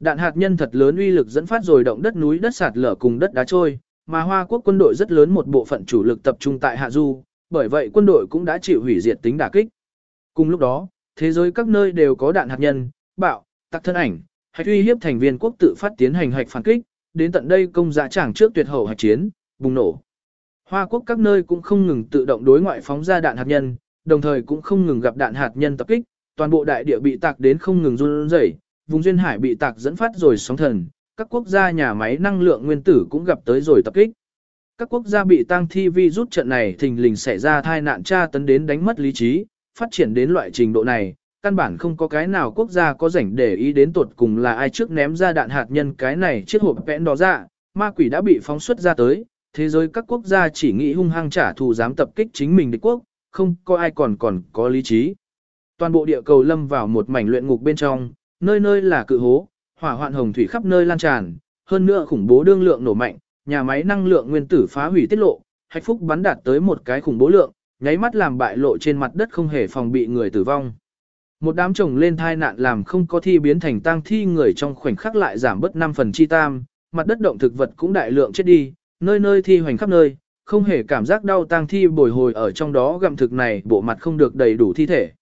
Đạn hạt nhân thật lớn uy lực dẫn phát rồi động đất núi đất sạt lở cùng đất đá trôi, mà Hoa Quốc quân đội rất lớn một bộ phận chủ lực tập trung tại Hạ Du, bởi vậy quân đội cũng đã chịu hủy diệt tính đả kích. Cùng lúc đó, thế giới các nơi đều có đạn hạt nhân, bạo, tạc thân ảnh, hạch uy hiếp thành viên quốc tự phát tiến hành hạch phản kích, đến tận đây công giá chẳng trước tuyệt hậu hạch chiến, bùng nổ. Hoa quốc các nơi cũng không ngừng tự động đối ngoại phóng ra đạn hạt nhân, đồng thời cũng không ngừng gặp đạn hạt nhân tập kích, toàn bộ đại địa bị tạc đến không ngừng run rẩy, vùng duyên hải bị tạc dẫn phát rồi sóng thần, các quốc gia nhà máy năng lượng nguyên tử cũng gặp tới rồi tập kích. Các quốc gia bị tăng thi vi rút trận này thình lình xảy ra thai nạn tra tấn đến đánh mất lý trí, phát triển đến loại trình độ này, căn bản không có cái nào quốc gia có rảnh để ý đến tuột cùng là ai trước ném ra đạn hạt nhân cái này chiếc hộp vẽn đó ra, ma quỷ đã bị phóng xuất ra tới, thế giới các quốc gia chỉ nghĩ hung hăng trả thù dám tập kích chính mình địch quốc, không có ai còn còn có lý trí. Toàn bộ địa cầu lâm vào một mảnh luyện ngục bên trong, nơi nơi là cự hố, hỏa hoạn hồng thủy khắp nơi lan tràn, hơn nữa khủng bố đương lượng nổ mạnh, nhà máy năng lượng nguyên tử phá hủy tiết lộ, hạnh phúc bắn đạt tới một cái khủng bố lượng, nháy mắt làm bại lộ trên mặt đất không hề phòng bị người tử vong. Một đám chồng lên thai nạn làm không có thi biến thành tang thi người trong khoảnh khắc lại giảm bớt 5 phần chi tam, mặt đất động thực vật cũng đại lượng chết đi, nơi nơi thi hoành khắp nơi, không hề cảm giác đau tang thi bồi hồi ở trong đó gặm thực này bộ mặt không được đầy đủ thi thể.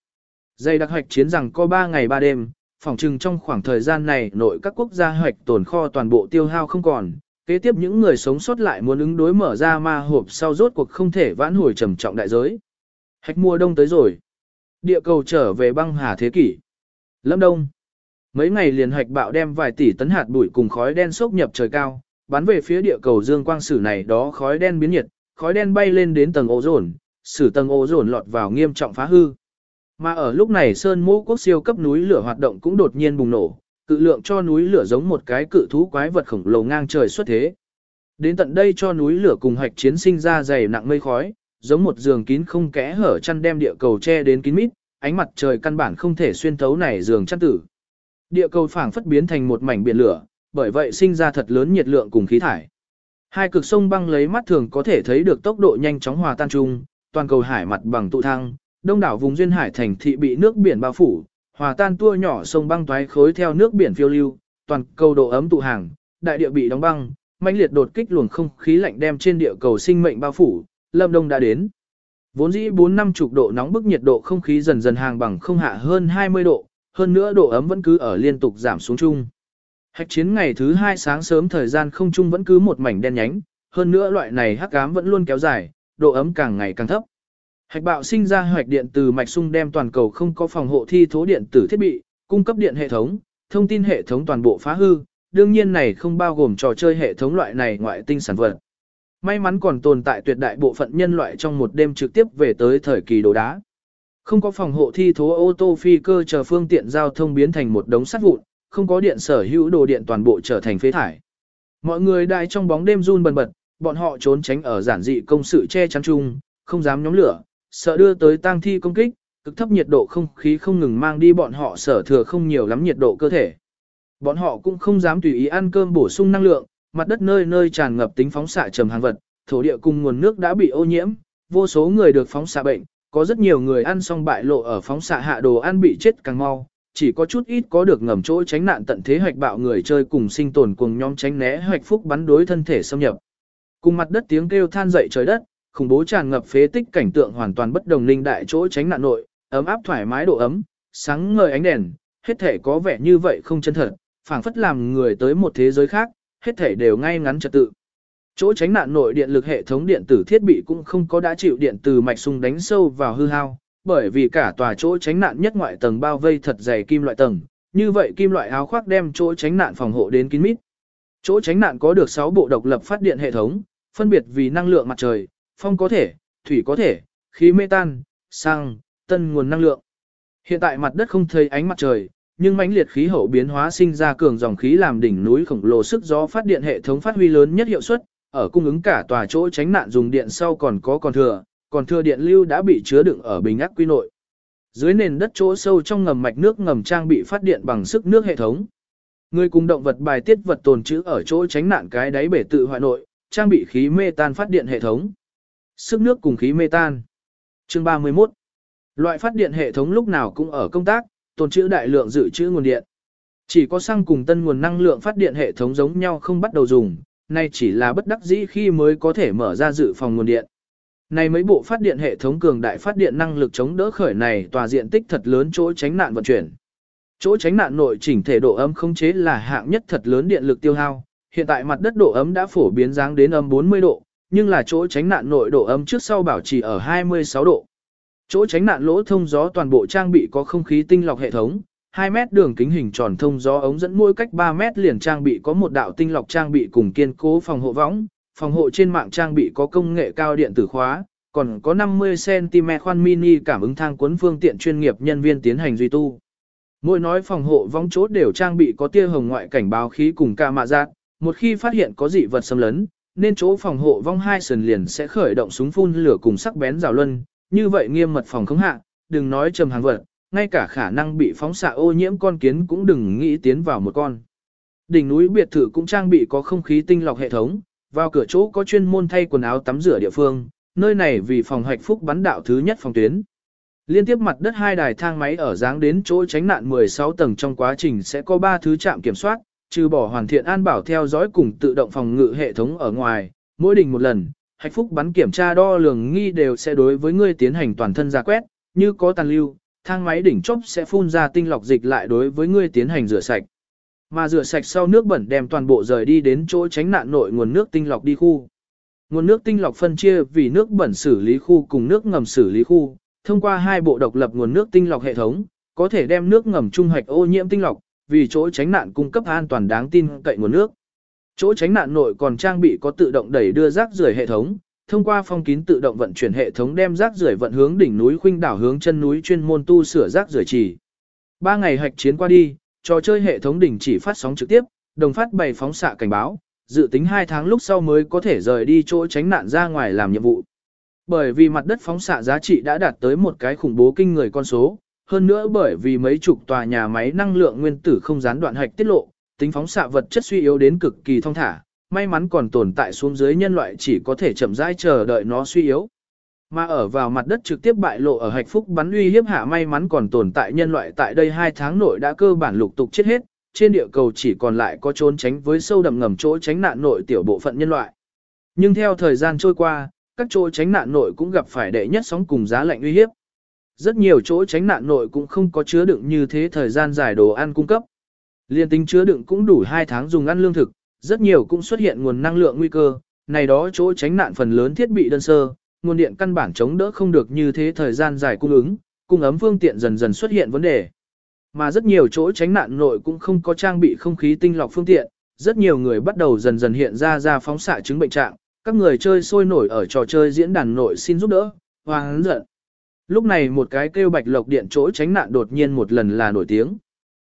Dây đặc hoạch chiến rằng có 3 ngày 3 đêm, phòng chừng trong khoảng thời gian này nội các quốc gia hoạch tồn kho toàn bộ tiêu hao không còn, kế tiếp những người sống sót lại muốn ứng đối mở ra ma hộp sau rốt cuộc không thể vãn hồi trầm trọng đại giới. Hạch mùa đông tới rồi. Địa cầu trở về băng hà thế kỷ. Lâm đông. Mấy ngày liền hạch bạo đem vài tỷ tấn hạt bụi cùng khói đen sốc nhập trời cao, bắn về phía địa cầu dương quang sử này đó khói đen biến nhiệt, khói đen bay lên đến tầng ô dồn, sử tầng ô dồn lọt vào nghiêm trọng phá hư. Mà ở lúc này sơn mô quốc siêu cấp núi lửa hoạt động cũng đột nhiên bùng nổ, cự lượng cho núi lửa giống một cái cự thú quái vật khổng lồ ngang trời xuất thế. Đến tận đây cho núi lửa cùng hạch chiến sinh ra dày nặng mây khói, giống một giường kín không kẽ hở chăn đem địa cầu che đến kín mít, ánh mặt trời căn bản không thể xuyên thấu này giường chăn tử. Địa cầu phảng phất biến thành một mảnh biển lửa, bởi vậy sinh ra thật lớn nhiệt lượng cùng khí thải. Hai cực sông băng lấy mắt thường có thể thấy được tốc độ nhanh chóng hòa tan chung, toàn cầu hải mặt bằng tụ thăng, đông đảo vùng duyên hải thành thị bị nước biển bao phủ, hòa tan tua nhỏ sông băng toái khối theo nước biển phiêu lưu, toàn cầu độ ấm tụ hàng, đại địa bị đóng băng, mãnh liệt đột kích luồng không khí lạnh đem trên địa cầu sinh mệnh bao phủ, lâm đông đã đến. Vốn dĩ 4 năm chục độ nóng bức nhiệt độ không khí dần dần hàng bằng không hạ hơn 20 độ, hơn nữa độ ấm vẫn cứ ở liên tục giảm xuống chung. Hạch chiến ngày thứ hai sáng sớm thời gian không chung vẫn cứ một mảnh đen nhánh, hơn nữa loại này hắc ám vẫn luôn kéo dài, độ ấm càng ngày càng thấp. Hạch bạo sinh ra hoạch điện từ mạch sung đem toàn cầu không có phòng hộ thi thố điện tử thiết bị, cung cấp điện hệ thống, thông tin hệ thống toàn bộ phá hư, đương nhiên này không bao gồm trò chơi hệ thống loại này ngoại tinh sản vật. May mắn còn tồn tại tuyệt đại bộ phận nhân loại trong một đêm trực tiếp về tới thời kỳ đồ đá. Không có phòng hộ thi thố ô tô phi cơ chờ phương tiện giao thông biến thành một đống sắt vụn, không có điện sở hữu đồ điện toàn bộ trở thành phế thải. Mọi người đại trong bóng đêm run bần bật, bọn họ trốn tránh ở giản dị công sự che chắn chung, không dám nhóm lửa, sợ đưa tới tang thi công kích, cực thấp nhiệt độ không khí không ngừng mang đi bọn họ sở thừa không nhiều lắm nhiệt độ cơ thể. Bọn họ cũng không dám tùy ý ăn cơm bổ sung năng lượng, mặt đất nơi nơi tràn ngập tính phóng xạ trầm hàng vật, thổ địa cùng nguồn nước đã bị ô nhiễm, vô số người được phóng xạ bệnh, có rất nhiều người ăn xong bại lộ ở phóng xạ hạ đồ ăn bị chết càng mau, chỉ có chút ít có được ngầm chỗ tránh nạn tận thế hoạch bạo người chơi cùng sinh tồn cùng nhóm tránh né hoạch phúc bắn đối thân thể xâm nhập. Cùng mặt đất tiếng kêu than dậy trời đất, khủng bố tràn ngập phế tích cảnh tượng hoàn toàn bất đồng linh đại chỗ tránh nạn nội, ấm áp thoải mái độ ấm, sáng ngời ánh đèn, hết thể có vẻ như vậy không chân thật, phảng phất làm người tới một thế giới khác, hết thể đều ngay ngắn trật tự. Chỗ tránh nạn nội điện lực hệ thống điện tử thiết bị cũng không có đã chịu điện từ mạch sung đánh sâu vào hư hao, bởi vì cả tòa chỗ tránh nạn nhất ngoại tầng bao vây thật dày kim loại tầng, như vậy kim loại áo khoác đem chỗ tránh nạn phòng hộ đến kín mít. Chỗ tránh nạn có được 6 bộ độc lập phát điện hệ thống, phân biệt vì năng lượng mặt trời, phong có thể, thủy có thể, khí mê tan, xăng, tân nguồn năng lượng. Hiện tại mặt đất không thấy ánh mặt trời, nhưng mãnh liệt khí hậu biến hóa sinh ra cường dòng khí làm đỉnh núi khổng lồ sức gió phát điện hệ thống phát huy lớn nhất hiệu suất, ở cung ứng cả tòa chỗ tránh nạn dùng điện sau còn có còn thừa, còn thừa điện lưu đã bị chứa đựng ở bình ắc quy nội. Dưới nền đất chỗ sâu trong ngầm mạch nước ngầm trang bị phát điện bằng sức nước hệ thống. Người cùng động vật bài tiết vật tồn trữ ở chỗ tránh nạn cái đáy bể tự hoại nội, trang bị khí mê tan phát điện hệ thống. Sức nước cùng khí mê tan. Chương 31. Loại phát điện hệ thống lúc nào cũng ở công tác, tồn trữ đại lượng dự trữ nguồn điện. Chỉ có xăng cùng tân nguồn năng lượng phát điện hệ thống giống nhau không bắt đầu dùng, nay chỉ là bất đắc dĩ khi mới có thể mở ra dự phòng nguồn điện. Này mấy bộ phát điện hệ thống cường đại phát điện năng lực chống đỡ khởi này tòa diện tích thật lớn chỗ tránh nạn vận chuyển. Chỗ tránh nạn nội chỉnh thể độ ấm không chế là hạng nhất thật lớn điện lực tiêu hao, hiện tại mặt đất độ ấm đã phổ biến dáng đến âm 40 độ, nhưng là chỗ tránh nạn nội độ ấm trước sau bảo trì ở 26 độ. Chỗ tránh nạn lỗ thông gió toàn bộ trang bị có không khí tinh lọc hệ thống, 2 mét đường kính hình tròn thông gió ống dẫn mỗi cách 3 mét liền trang bị có một đạo tinh lọc trang bị cùng kiên cố phòng hộ võng, phòng hộ trên mạng trang bị có công nghệ cao điện tử khóa, còn có 50cm khoan mini cảm ứng thang cuốn phương tiện chuyên nghiệp nhân viên tiến hành duy tu. Mỗi nói phòng hộ vong chốt đều trang bị có tia hồng ngoại cảnh báo khí cùng ca mạ giác, một khi phát hiện có dị vật xâm lấn, nên chỗ phòng hộ vong hai sườn liền sẽ khởi động súng phun lửa cùng sắc bén rào luân, như vậy nghiêm mật phòng không hạ, đừng nói trầm hàng vật, ngay cả khả năng bị phóng xạ ô nhiễm con kiến cũng đừng nghĩ tiến vào một con. Đỉnh núi biệt thự cũng trang bị có không khí tinh lọc hệ thống, vào cửa chỗ có chuyên môn thay quần áo tắm rửa địa phương, nơi này vì phòng hạch phúc bắn đạo thứ nhất phòng tuyến. Liên tiếp mặt đất hai đài thang máy ở dáng đến chỗ tránh nạn 16 tầng trong quá trình sẽ có 3 thứ trạm kiểm soát, trừ bỏ hoàn thiện an bảo theo dõi cùng tự động phòng ngự hệ thống ở ngoài, mỗi đỉnh một lần, hạch phúc bắn kiểm tra đo lường nghi đều sẽ đối với ngươi tiến hành toàn thân ra quét, như có tàn lưu, thang máy đỉnh chốc sẽ phun ra tinh lọc dịch lại đối với ngươi tiến hành rửa sạch. Mà rửa sạch sau nước bẩn đem toàn bộ rời đi đến chỗ tránh nạn nội nguồn nước tinh lọc đi khu. Nguồn nước tinh lọc phân chia vì nước bẩn xử lý khu cùng nước ngầm xử lý khu, thông qua hai bộ độc lập nguồn nước tinh lọc hệ thống, có thể đem nước ngầm trung hoạch ô nhiễm tinh lọc, vì chỗ tránh nạn cung cấp an toàn đáng tin cậy nguồn nước. Chỗ tránh nạn nội còn trang bị có tự động đẩy đưa rác rưởi hệ thống, thông qua phong kín tự động vận chuyển hệ thống đem rác rưởi vận hướng đỉnh núi khuynh đảo hướng chân núi chuyên môn tu sửa rác rưởi chỉ. Ba ngày hạch chiến qua đi, trò chơi hệ thống đỉnh chỉ phát sóng trực tiếp, đồng phát bày phóng xạ cảnh báo, dự tính 2 tháng lúc sau mới có thể rời đi chỗ tránh nạn ra ngoài làm nhiệm vụ. Bởi vì mặt đất phóng xạ giá trị đã đạt tới một cái khủng bố kinh người con số, hơn nữa bởi vì mấy chục tòa nhà máy năng lượng nguyên tử không gián đoạn hạch tiết lộ, tính phóng xạ vật chất suy yếu đến cực kỳ thông thả, may mắn còn tồn tại xuống dưới nhân loại chỉ có thể chậm rãi chờ đợi nó suy yếu. Mà ở vào mặt đất trực tiếp bại lộ ở hạch phúc bắn uy hiếp hạ may mắn còn tồn tại nhân loại tại đây 2 tháng nội đã cơ bản lục tục chết hết, trên địa cầu chỉ còn lại có trốn tránh với sâu đậm ngầm chỗ tránh nạn nội tiểu bộ phận nhân loại. Nhưng theo thời gian trôi qua, các chỗ tránh nạn nội cũng gặp phải đệ nhất sóng cùng giá lạnh uy hiếp. Rất nhiều chỗ tránh nạn nội cũng không có chứa đựng như thế thời gian dài đồ ăn cung cấp. Liên tính chứa đựng cũng đủ 2 tháng dùng ăn lương thực, rất nhiều cũng xuất hiện nguồn năng lượng nguy cơ, này đó chỗ tránh nạn phần lớn thiết bị đơn sơ, nguồn điện căn bản chống đỡ không được như thế thời gian dài cung ứng, cung ấm phương tiện dần dần xuất hiện vấn đề. Mà rất nhiều chỗ tránh nạn nội cũng không có trang bị không khí tinh lọc phương tiện, rất nhiều người bắt đầu dần dần hiện ra ra phóng xạ chứng bệnh trạng, các người chơi sôi nổi ở trò chơi diễn đàn nội xin giúp đỡ, hoàng giận. Lúc này một cái kêu bạch lộc điện chỗ tránh nạn đột nhiên một lần là nổi tiếng.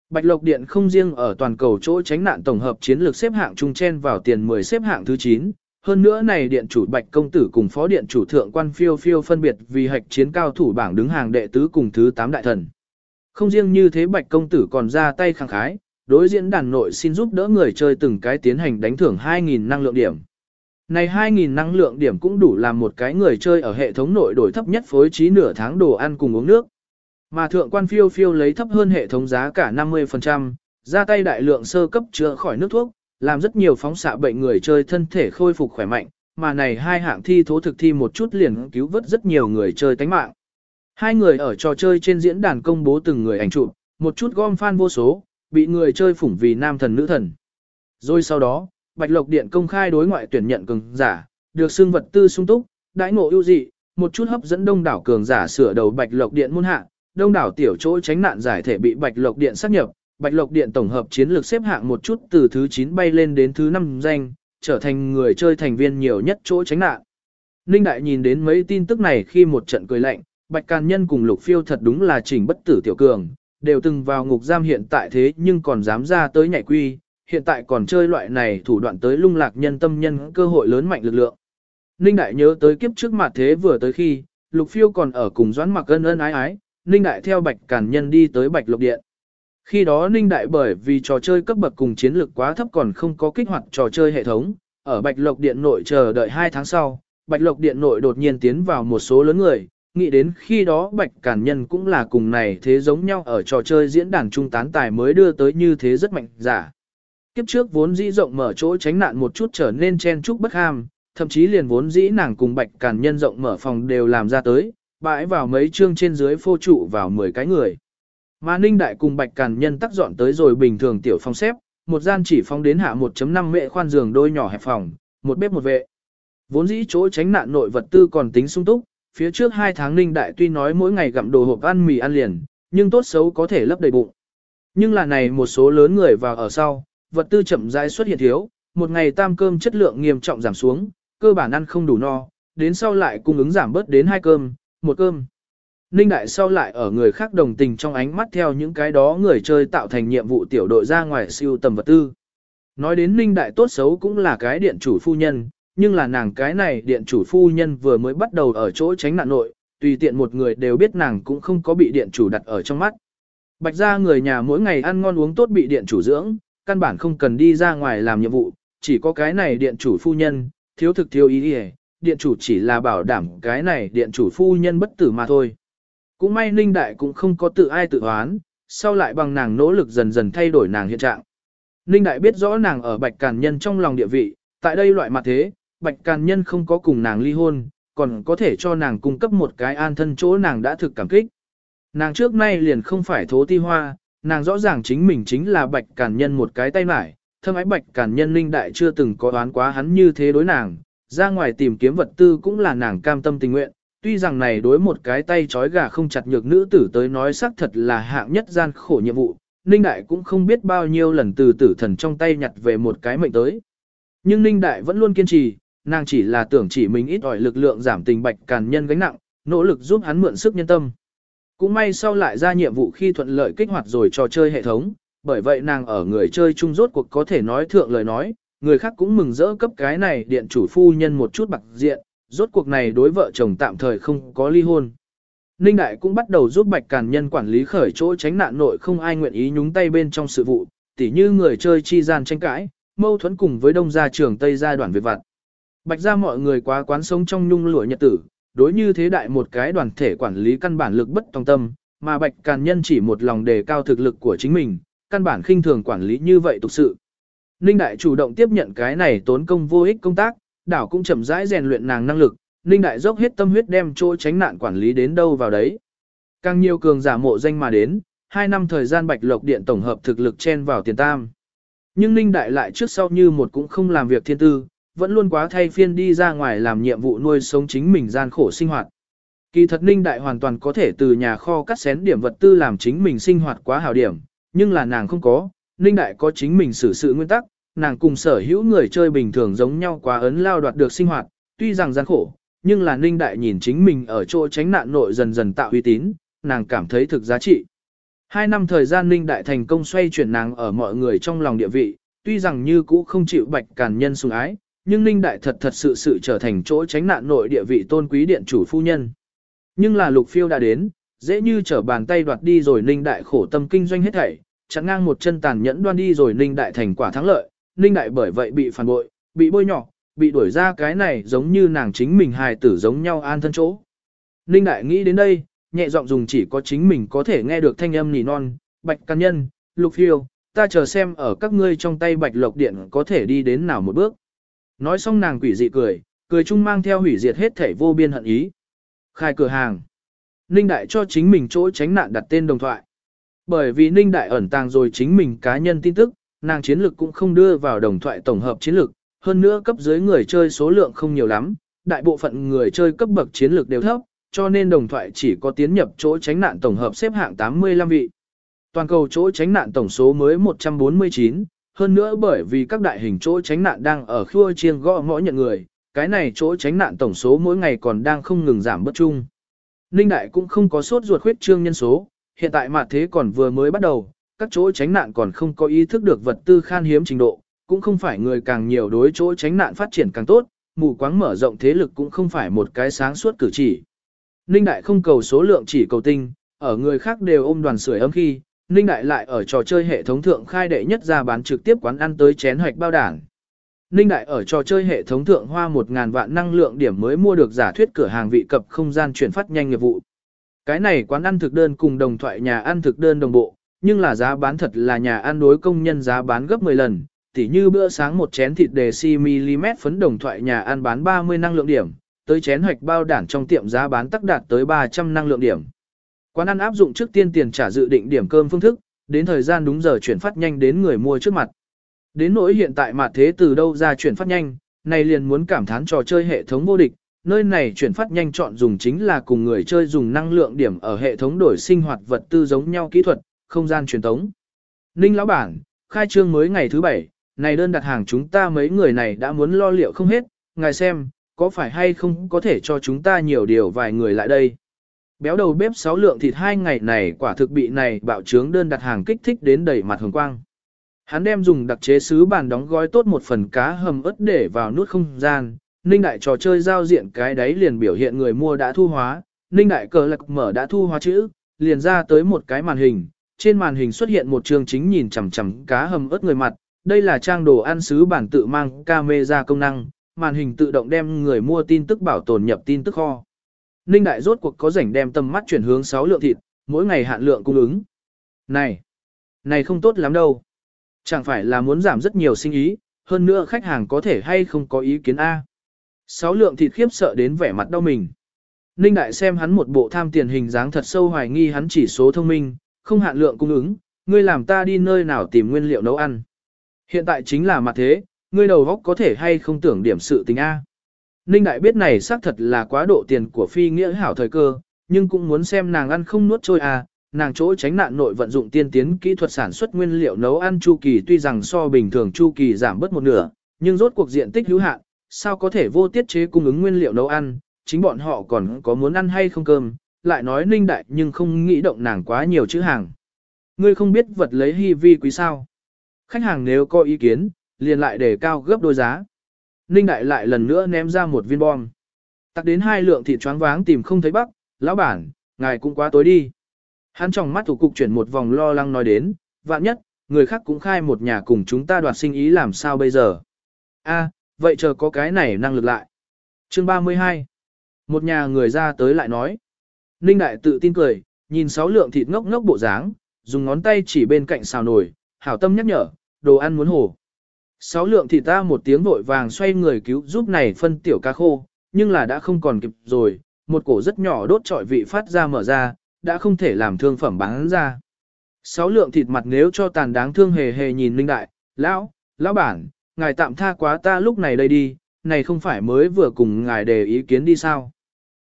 Bạch lộc điện không riêng ở toàn cầu chỗ tránh nạn tổng hợp chiến lược xếp hạng trung chen vào tiền 10 xếp hạng thứ 9. Hơn nữa này điện chủ bạch công tử cùng phó điện chủ thượng quan phiêu phiêu phân biệt vì hạch chiến cao thủ bảng đứng hàng đệ tứ cùng thứ 8 đại thần. Không riêng như thế bạch công tử còn ra tay khẳng khái, đối diễn đàn nội xin giúp đỡ người chơi từng cái tiến hành đánh thưởng 2.000 năng lượng điểm. Này 2.000 năng lượng điểm cũng đủ làm một cái người chơi ở hệ thống nội đổi thấp nhất phối trí nửa tháng đồ ăn cùng uống nước. Mà thượng quan phiêu phiêu lấy thấp hơn hệ thống giá cả 50%, ra tay đại lượng sơ cấp chữa khỏi nước thuốc, làm rất nhiều phóng xạ bệnh người chơi thân thể khôi phục khỏe mạnh, mà này hai hạng thi thố thực thi một chút liền cứu vớt rất nhiều người chơi tánh mạng. Hai người ở trò chơi trên diễn đàn công bố từng người ảnh chụp, một chút gom fan vô số, bị người chơi phủng vì nam thần nữ thần. Rồi sau đó, Bạch Lộc Điện công khai đối ngoại tuyển nhận cường giả, được xương vật tư sung túc, đãi ngộ ưu dị, một chút hấp dẫn đông đảo cường giả sửa đầu Bạch Lộc Điện muôn hạ, đông đảo tiểu chỗ tránh nạn giải thể bị Bạch Lộc Điện xác nhập, Bạch Lộc Điện tổng hợp chiến lược xếp hạng một chút từ thứ 9 bay lên đến thứ 5 danh, trở thành người chơi thành viên nhiều nhất chỗ tránh nạn. Ninh Đại nhìn đến mấy tin tức này khi một trận cười lạnh, Bạch Càn Nhân cùng Lục Phiêu thật đúng là chỉnh bất tử tiểu cường, đều từng vào ngục giam hiện tại thế nhưng còn dám ra tới nhảy quy, hiện tại còn chơi loại này thủ đoạn tới lung lạc nhân tâm nhân cơ hội lớn mạnh lực lượng. Ninh Đại nhớ tới kiếp trước mặt thế vừa tới khi, Lục Phiêu còn ở cùng Doãn Mặc ân ân ái ái, Ninh Đại theo Bạch Càn Nhân đi tới Bạch Lộc Điện. Khi đó Ninh Đại bởi vì trò chơi cấp bậc cùng chiến lược quá thấp còn không có kích hoạt trò chơi hệ thống, ở Bạch Lộc Điện nội chờ đợi 2 tháng sau, Bạch Lộc Điện nội đột nhiên tiến vào một số lớn người, nghĩ đến khi đó Bạch Cản Nhân cũng là cùng này thế giống nhau ở trò chơi diễn đàn trung tán tài mới đưa tới như thế rất mạnh giả. Kiếp trước vốn dĩ rộng mở chỗ tránh nạn một chút trở nên chen chúc bất ham, thậm chí liền vốn dĩ nàng cùng Bạch càn Nhân rộng mở phòng đều làm ra tới, bãi vào mấy chương trên dưới phô trụ vào 10 cái người. Mà Ninh Đại cùng Bạch càn Nhân tắc dọn tới rồi bình thường tiểu phòng xếp, một gian chỉ phóng đến hạ 1.5 mệ khoan giường đôi nhỏ hẹp phòng, một bếp một vệ. Vốn dĩ chỗ tránh nạn nội vật tư còn tính sung túc, phía trước hai tháng Ninh Đại tuy nói mỗi ngày gặm đồ hộp ăn mì ăn liền, nhưng tốt xấu có thể lấp đầy bụng. Nhưng là này một số lớn người vào ở sau, vật tư chậm rãi xuất hiện thiếu, một ngày tam cơm chất lượng nghiêm trọng giảm xuống, cơ bản ăn không đủ no, đến sau lại cung ứng giảm bớt đến hai cơm, một cơm. Ninh Đại sau lại ở người khác đồng tình trong ánh mắt theo những cái đó người chơi tạo thành nhiệm vụ tiểu đội ra ngoài siêu tầm vật tư. Nói đến Ninh Đại tốt xấu cũng là cái điện chủ phu nhân, nhưng là nàng cái này điện chủ phu nhân vừa mới bắt đầu ở chỗ tránh nạn nội, tùy tiện một người đều biết nàng cũng không có bị điện chủ đặt ở trong mắt. Bạch ra người nhà mỗi ngày ăn ngon uống tốt bị điện chủ dưỡng, căn bản không cần đi ra ngoài làm nhiệm vụ, chỉ có cái này điện chủ phu nhân, thiếu thực thiếu ý ý, điện chủ chỉ là bảo đảm cái này điện chủ phu nhân bất tử mà thôi. Cũng may Ninh Đại cũng không có tự ai tự hoán, sau lại bằng nàng nỗ lực dần dần thay đổi nàng hiện trạng. Ninh Đại biết rõ nàng ở Bạch Càn Nhân trong lòng địa vị, tại đây loại mặt thế, Bạch Càn Nhân không có cùng nàng ly hôn, còn có thể cho nàng cung cấp một cái an thân chỗ nàng đã thực cảm kích. Nàng trước nay liền không phải thố ti hoa, nàng rõ ràng chính mình chính là Bạch Càn Nhân một cái tay mải, thâm ái Bạch Càn Nhân linh Đại chưa từng có đoán quá hắn như thế đối nàng, ra ngoài tìm kiếm vật tư cũng là nàng cam tâm tình nguyện, tuy rằng này đối một cái tay trói gà không chặt nhược nữ tử tới nói xác thật là hạng nhất gian khổ nhiệm vụ, Ninh Đại cũng không biết bao nhiêu lần từ tử thần trong tay nhặt về một cái mệnh tới. Nhưng Ninh Đại vẫn luôn kiên trì, nàng chỉ là tưởng chỉ mình ít ỏi lực lượng giảm tình bạch càn nhân gánh nặng, nỗ lực giúp hắn mượn sức nhân tâm. Cũng may sau lại ra nhiệm vụ khi thuận lợi kích hoạt rồi trò chơi hệ thống, bởi vậy nàng ở người chơi chung rốt cuộc có thể nói thượng lời nói, người khác cũng mừng rỡ cấp cái này điện chủ phu nhân một chút bạc diện, rốt cuộc này đối vợ chồng tạm thời không có ly hôn. Ninh Đại cũng bắt đầu giúp Bạch Càn Nhân quản lý khởi chỗ tránh nạn nội không ai nguyện ý nhúng tay bên trong sự vụ, tỉ như người chơi chi gian tranh cãi, mâu thuẫn cùng với đông gia trưởng Tây gia đoàn việc vặt. Bạch ra mọi người quá quán sống trong nhung lụa nhật tử, đối như thế đại một cái đoàn thể quản lý căn bản lực bất tòng tâm, mà Bạch Càn Nhân chỉ một lòng đề cao thực lực của chính mình, căn bản khinh thường quản lý như vậy tục sự. Ninh Đại chủ động tiếp nhận cái này tốn công vô ích công tác, đảo cũng chậm rãi rèn luyện nàng năng lực, Ninh Đại dốc hết tâm huyết đem chỗ tránh nạn quản lý đến đâu vào đấy. Càng nhiều cường giả mộ danh mà đến, hai năm thời gian Bạch Lộc Điện tổng hợp thực lực chen vào tiền tam. Nhưng Ninh Đại lại trước sau như một cũng không làm việc thiên tư, vẫn luôn quá thay phiên đi ra ngoài làm nhiệm vụ nuôi sống chính mình gian khổ sinh hoạt. Kỳ thật Ninh Đại hoàn toàn có thể từ nhà kho cắt xén điểm vật tư làm chính mình sinh hoạt quá hào điểm, nhưng là nàng không có, Ninh Đại có chính mình xử sự nguyên tắc, nàng cùng sở hữu người chơi bình thường giống nhau quá ấn lao đoạt được sinh hoạt, tuy rằng gian khổ, nhưng là Ninh Đại nhìn chính mình ở chỗ tránh nạn nội dần dần tạo uy tín, nàng cảm thấy thực giá trị. Hai năm thời gian Ninh Đại thành công xoay chuyển nàng ở mọi người trong lòng địa vị, tuy rằng như cũ không chịu bạch càn nhân sủng ái, nhưng Ninh Đại thật thật sự sự trở thành chỗ tránh nạn nội địa vị tôn quý điện chủ phu nhân. Nhưng là lục phiêu đã đến, dễ như trở bàn tay đoạt đi rồi Ninh Đại khổ tâm kinh doanh hết thảy, chặn ngang một chân tàn nhẫn đoan đi rồi Ninh Đại thành quả thắng lợi, Ninh Đại bởi vậy bị phản bội, bị bôi nhỏ, bị đuổi ra cái này giống như nàng chính mình hài tử giống nhau an thân chỗ. Ninh Đại nghĩ đến đây, nhẹ giọng dùng chỉ có chính mình có thể nghe được thanh âm nỉ non, bạch can nhân, lục phiêu, ta chờ xem ở các ngươi trong tay bạch lộc điện có thể đi đến nào một bước. Nói xong nàng quỷ dị cười, cười chung mang theo hủy diệt hết thể vô biên hận ý. Khai cửa hàng. Ninh Đại cho chính mình chỗ tránh nạn đặt tên đồng thoại. Bởi vì Ninh Đại ẩn tàng rồi chính mình cá nhân tin tức, nàng chiến lực cũng không đưa vào đồng thoại tổng hợp chiến lực, hơn nữa cấp dưới người chơi số lượng không nhiều lắm, đại bộ phận người chơi cấp bậc chiến lược đều thấp, cho nên đồng thoại chỉ có tiến nhập chỗ tránh nạn tổng hợp xếp hạng 85 vị. Toàn cầu chỗ tránh nạn tổng số mới 149, hơn nữa bởi vì các đại hình chỗ tránh nạn đang ở khua chiêng gõ ngõ nhận người, cái này chỗ tránh nạn tổng số mỗi ngày còn đang không ngừng giảm bất chung. Ninh Đại cũng không có sốt ruột khuyết trương nhân số, hiện tại mà thế còn vừa mới bắt đầu, các chỗ tránh nạn còn không có ý thức được vật tư khan hiếm trình độ, cũng không phải người càng nhiều đối chỗ tránh nạn phát triển càng tốt, mù quáng mở rộng thế lực cũng không phải một cái sáng suốt cử chỉ. Ninh Đại không cầu số lượng chỉ cầu tinh, ở người khác đều ôm đoàn sưởi ấm khi, Ninh Đại lại ở trò chơi hệ thống thượng khai đệ nhất ra bán trực tiếp quán ăn tới chén hoạch bao đảng. Ninh Đại ở trò chơi hệ thống thượng hoa 1.000 vạn năng lượng điểm mới mua được giả thuyết cửa hàng vị cập không gian chuyển phát nhanh nghiệp vụ. Cái này quán ăn thực đơn cùng đồng thoại nhà ăn thực đơn đồng bộ, nhưng là giá bán thật là nhà ăn đối công nhân giá bán gấp 10 lần, tỉ như bữa sáng một chén thịt đề si mm phấn đồng thoại nhà ăn bán 30 năng lượng điểm, tới chén hoạch bao đản trong tiệm giá bán tắc đạt tới 300 năng lượng điểm. Quán ăn áp dụng trước tiên tiền trả dự định điểm cơm phương thức, đến thời gian đúng giờ chuyển phát nhanh đến người mua trước mặt. Đến nỗi hiện tại mà thế từ đâu ra chuyển phát nhanh, này liền muốn cảm thán trò chơi hệ thống vô địch, nơi này chuyển phát nhanh chọn dùng chính là cùng người chơi dùng năng lượng điểm ở hệ thống đổi sinh hoạt vật tư giống nhau kỹ thuật, không gian truyền tống. Ninh lão bản, khai trương mới ngày thứ bảy, này đơn đặt hàng chúng ta mấy người này đã muốn lo liệu không hết, ngài xem, có phải hay không có thể cho chúng ta nhiều điều vài người lại đây. Béo đầu bếp 6 lượng thịt hai ngày này quả thực bị này bạo trướng đơn đặt hàng kích thích đến đầy mặt hồng quang. Hắn đem dùng đặc chế sứ bàn đóng gói tốt một phần cá hầm ớt để vào nút không gian, Ninh đại trò chơi giao diện cái đấy liền biểu hiện người mua đã thu hóa, Ninh đại cờ lạc mở đã thu hóa chữ, liền ra tới một cái màn hình, trên màn hình xuất hiện một trường chính nhìn chằm chằm cá hầm ớt người mặt, đây là trang đồ ăn sứ bản tự mang camera công năng, màn hình tự động đem người mua tin tức bảo tồn nhập tin tức kho. Ninh đại rốt cuộc có rảnh đem tầm mắt chuyển hướng 6 lượng thịt, mỗi ngày hạn lượng cung ứng. Này, này không tốt lắm đâu. Chẳng phải là muốn giảm rất nhiều sinh ý, hơn nữa khách hàng có thể hay không có ý kiến A. Sáu lượng thịt khiếp sợ đến vẻ mặt đau mình. Ninh đại xem hắn một bộ tham tiền hình dáng thật sâu hoài nghi hắn chỉ số thông minh, không hạn lượng cung ứng, ngươi làm ta đi nơi nào tìm nguyên liệu nấu ăn. Hiện tại chính là mặt thế, ngươi đầu góc có thể hay không tưởng điểm sự tình A. Ninh đại biết này xác thật là quá độ tiền của phi nghĩa hảo thời cơ, nhưng cũng muốn xem nàng ăn không nuốt trôi à? nàng chỗ tránh nạn nội vận dụng tiên tiến kỹ thuật sản xuất nguyên liệu nấu ăn chu kỳ tuy rằng so bình thường chu kỳ giảm bớt một nửa, nhưng rốt cuộc diện tích hữu hạn, sao có thể vô tiết chế cung ứng nguyên liệu nấu ăn, chính bọn họ còn có muốn ăn hay không cơm, lại nói ninh đại nhưng không nghĩ động nàng quá nhiều chữ hàng. Ngươi không biết vật lấy hy vi quý sao. Khách hàng nếu có ý kiến, liền lại để cao gấp đôi giá. Ninh đại lại lần nữa ném ra một viên bom. Tặc đến hai lượng thịt choáng váng tìm không thấy bắc, lão bản, ngài cũng quá tối đi. Hắn trong mắt thủ cục chuyển một vòng lo lắng nói đến, vạn nhất, người khác cũng khai một nhà cùng chúng ta đoạt sinh ý làm sao bây giờ. A, vậy chờ có cái này năng lực lại. Chương 32 Một nhà người ra tới lại nói. Ninh Đại tự tin cười, nhìn sáu lượng thịt ngốc ngốc bộ dáng, dùng ngón tay chỉ bên cạnh xào nồi, hảo tâm nhắc nhở, đồ ăn muốn hổ. Sáu lượng thịt ta một tiếng vội vàng xoay người cứu giúp này phân tiểu cá khô, nhưng là đã không còn kịp rồi, một cổ rất nhỏ đốt trọi vị phát ra mở ra, đã không thể làm thương phẩm bán ra. Sáu lượng thịt mặt nếu cho tàn đáng thương hề hề nhìn minh Đại, lão, lão bản, ngài tạm tha quá ta lúc này đây đi, này không phải mới vừa cùng ngài đề ý kiến đi sao.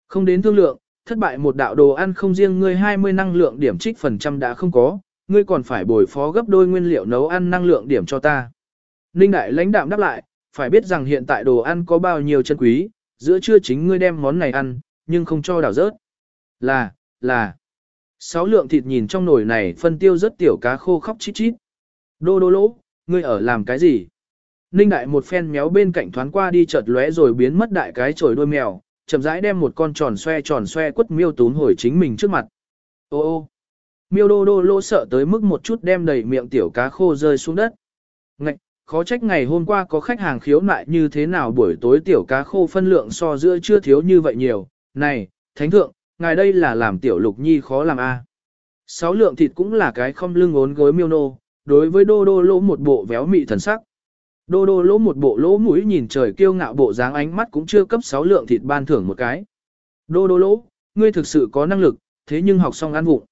Không đến thương lượng, thất bại một đạo đồ ăn không riêng ngươi 20 năng lượng điểm trích phần trăm đã không có, ngươi còn phải bồi phó gấp đôi nguyên liệu nấu ăn năng lượng điểm cho ta. Ninh đại lãnh đạm đáp lại, phải biết rằng hiện tại đồ ăn có bao nhiêu chân quý, giữa trưa chính ngươi đem món này ăn, nhưng không cho đảo rớt. Là, là. Sáu lượng thịt nhìn trong nồi này phân tiêu rất tiểu cá khô khóc chít chít. Đô đô lỗ, ngươi ở làm cái gì? Ninh đại một phen méo bên cạnh thoáng qua đi chợt lóe rồi biến mất đại cái chổi đôi mèo, chậm rãi đem một con tròn xoe tròn xoe quất miêu tún hồi chính mình trước mặt. Ô ô, miêu đô đô lỗ sợ tới mức một chút đem đầy miệng tiểu cá khô rơi xuống đất. Ngạch, khó trách ngày hôm qua có khách hàng khiếu nại như thế nào buổi tối tiểu cá khô phân lượng so giữa chưa thiếu như vậy nhiều. Này, thánh thượng, ngài đây là làm tiểu lục nhi khó làm a. À. Sáu lượng thịt cũng là cái không lưng ốn gối miêu nô, đối với đô đô lỗ một bộ véo mị thần sắc. Đô đô lỗ một bộ lỗ mũi nhìn trời kiêu ngạo bộ dáng ánh mắt cũng chưa cấp sáu lượng thịt ban thưởng một cái. Đô đô lỗ, ngươi thực sự có năng lực, thế nhưng học xong ăn vụng.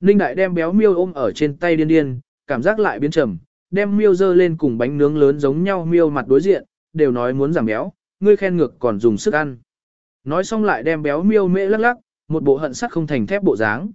Ninh đại đem béo miêu ôm ở trên tay điên điên, cảm giác lại biến trầm, đem miêu dơ lên cùng bánh nướng lớn giống nhau miêu mặt đối diện, đều nói muốn giảm béo, ngươi khen ngược còn dùng sức ăn. Nói xong lại đem béo miêu mễ lắc lắc, một bộ hận sắt không thành thép bộ dáng.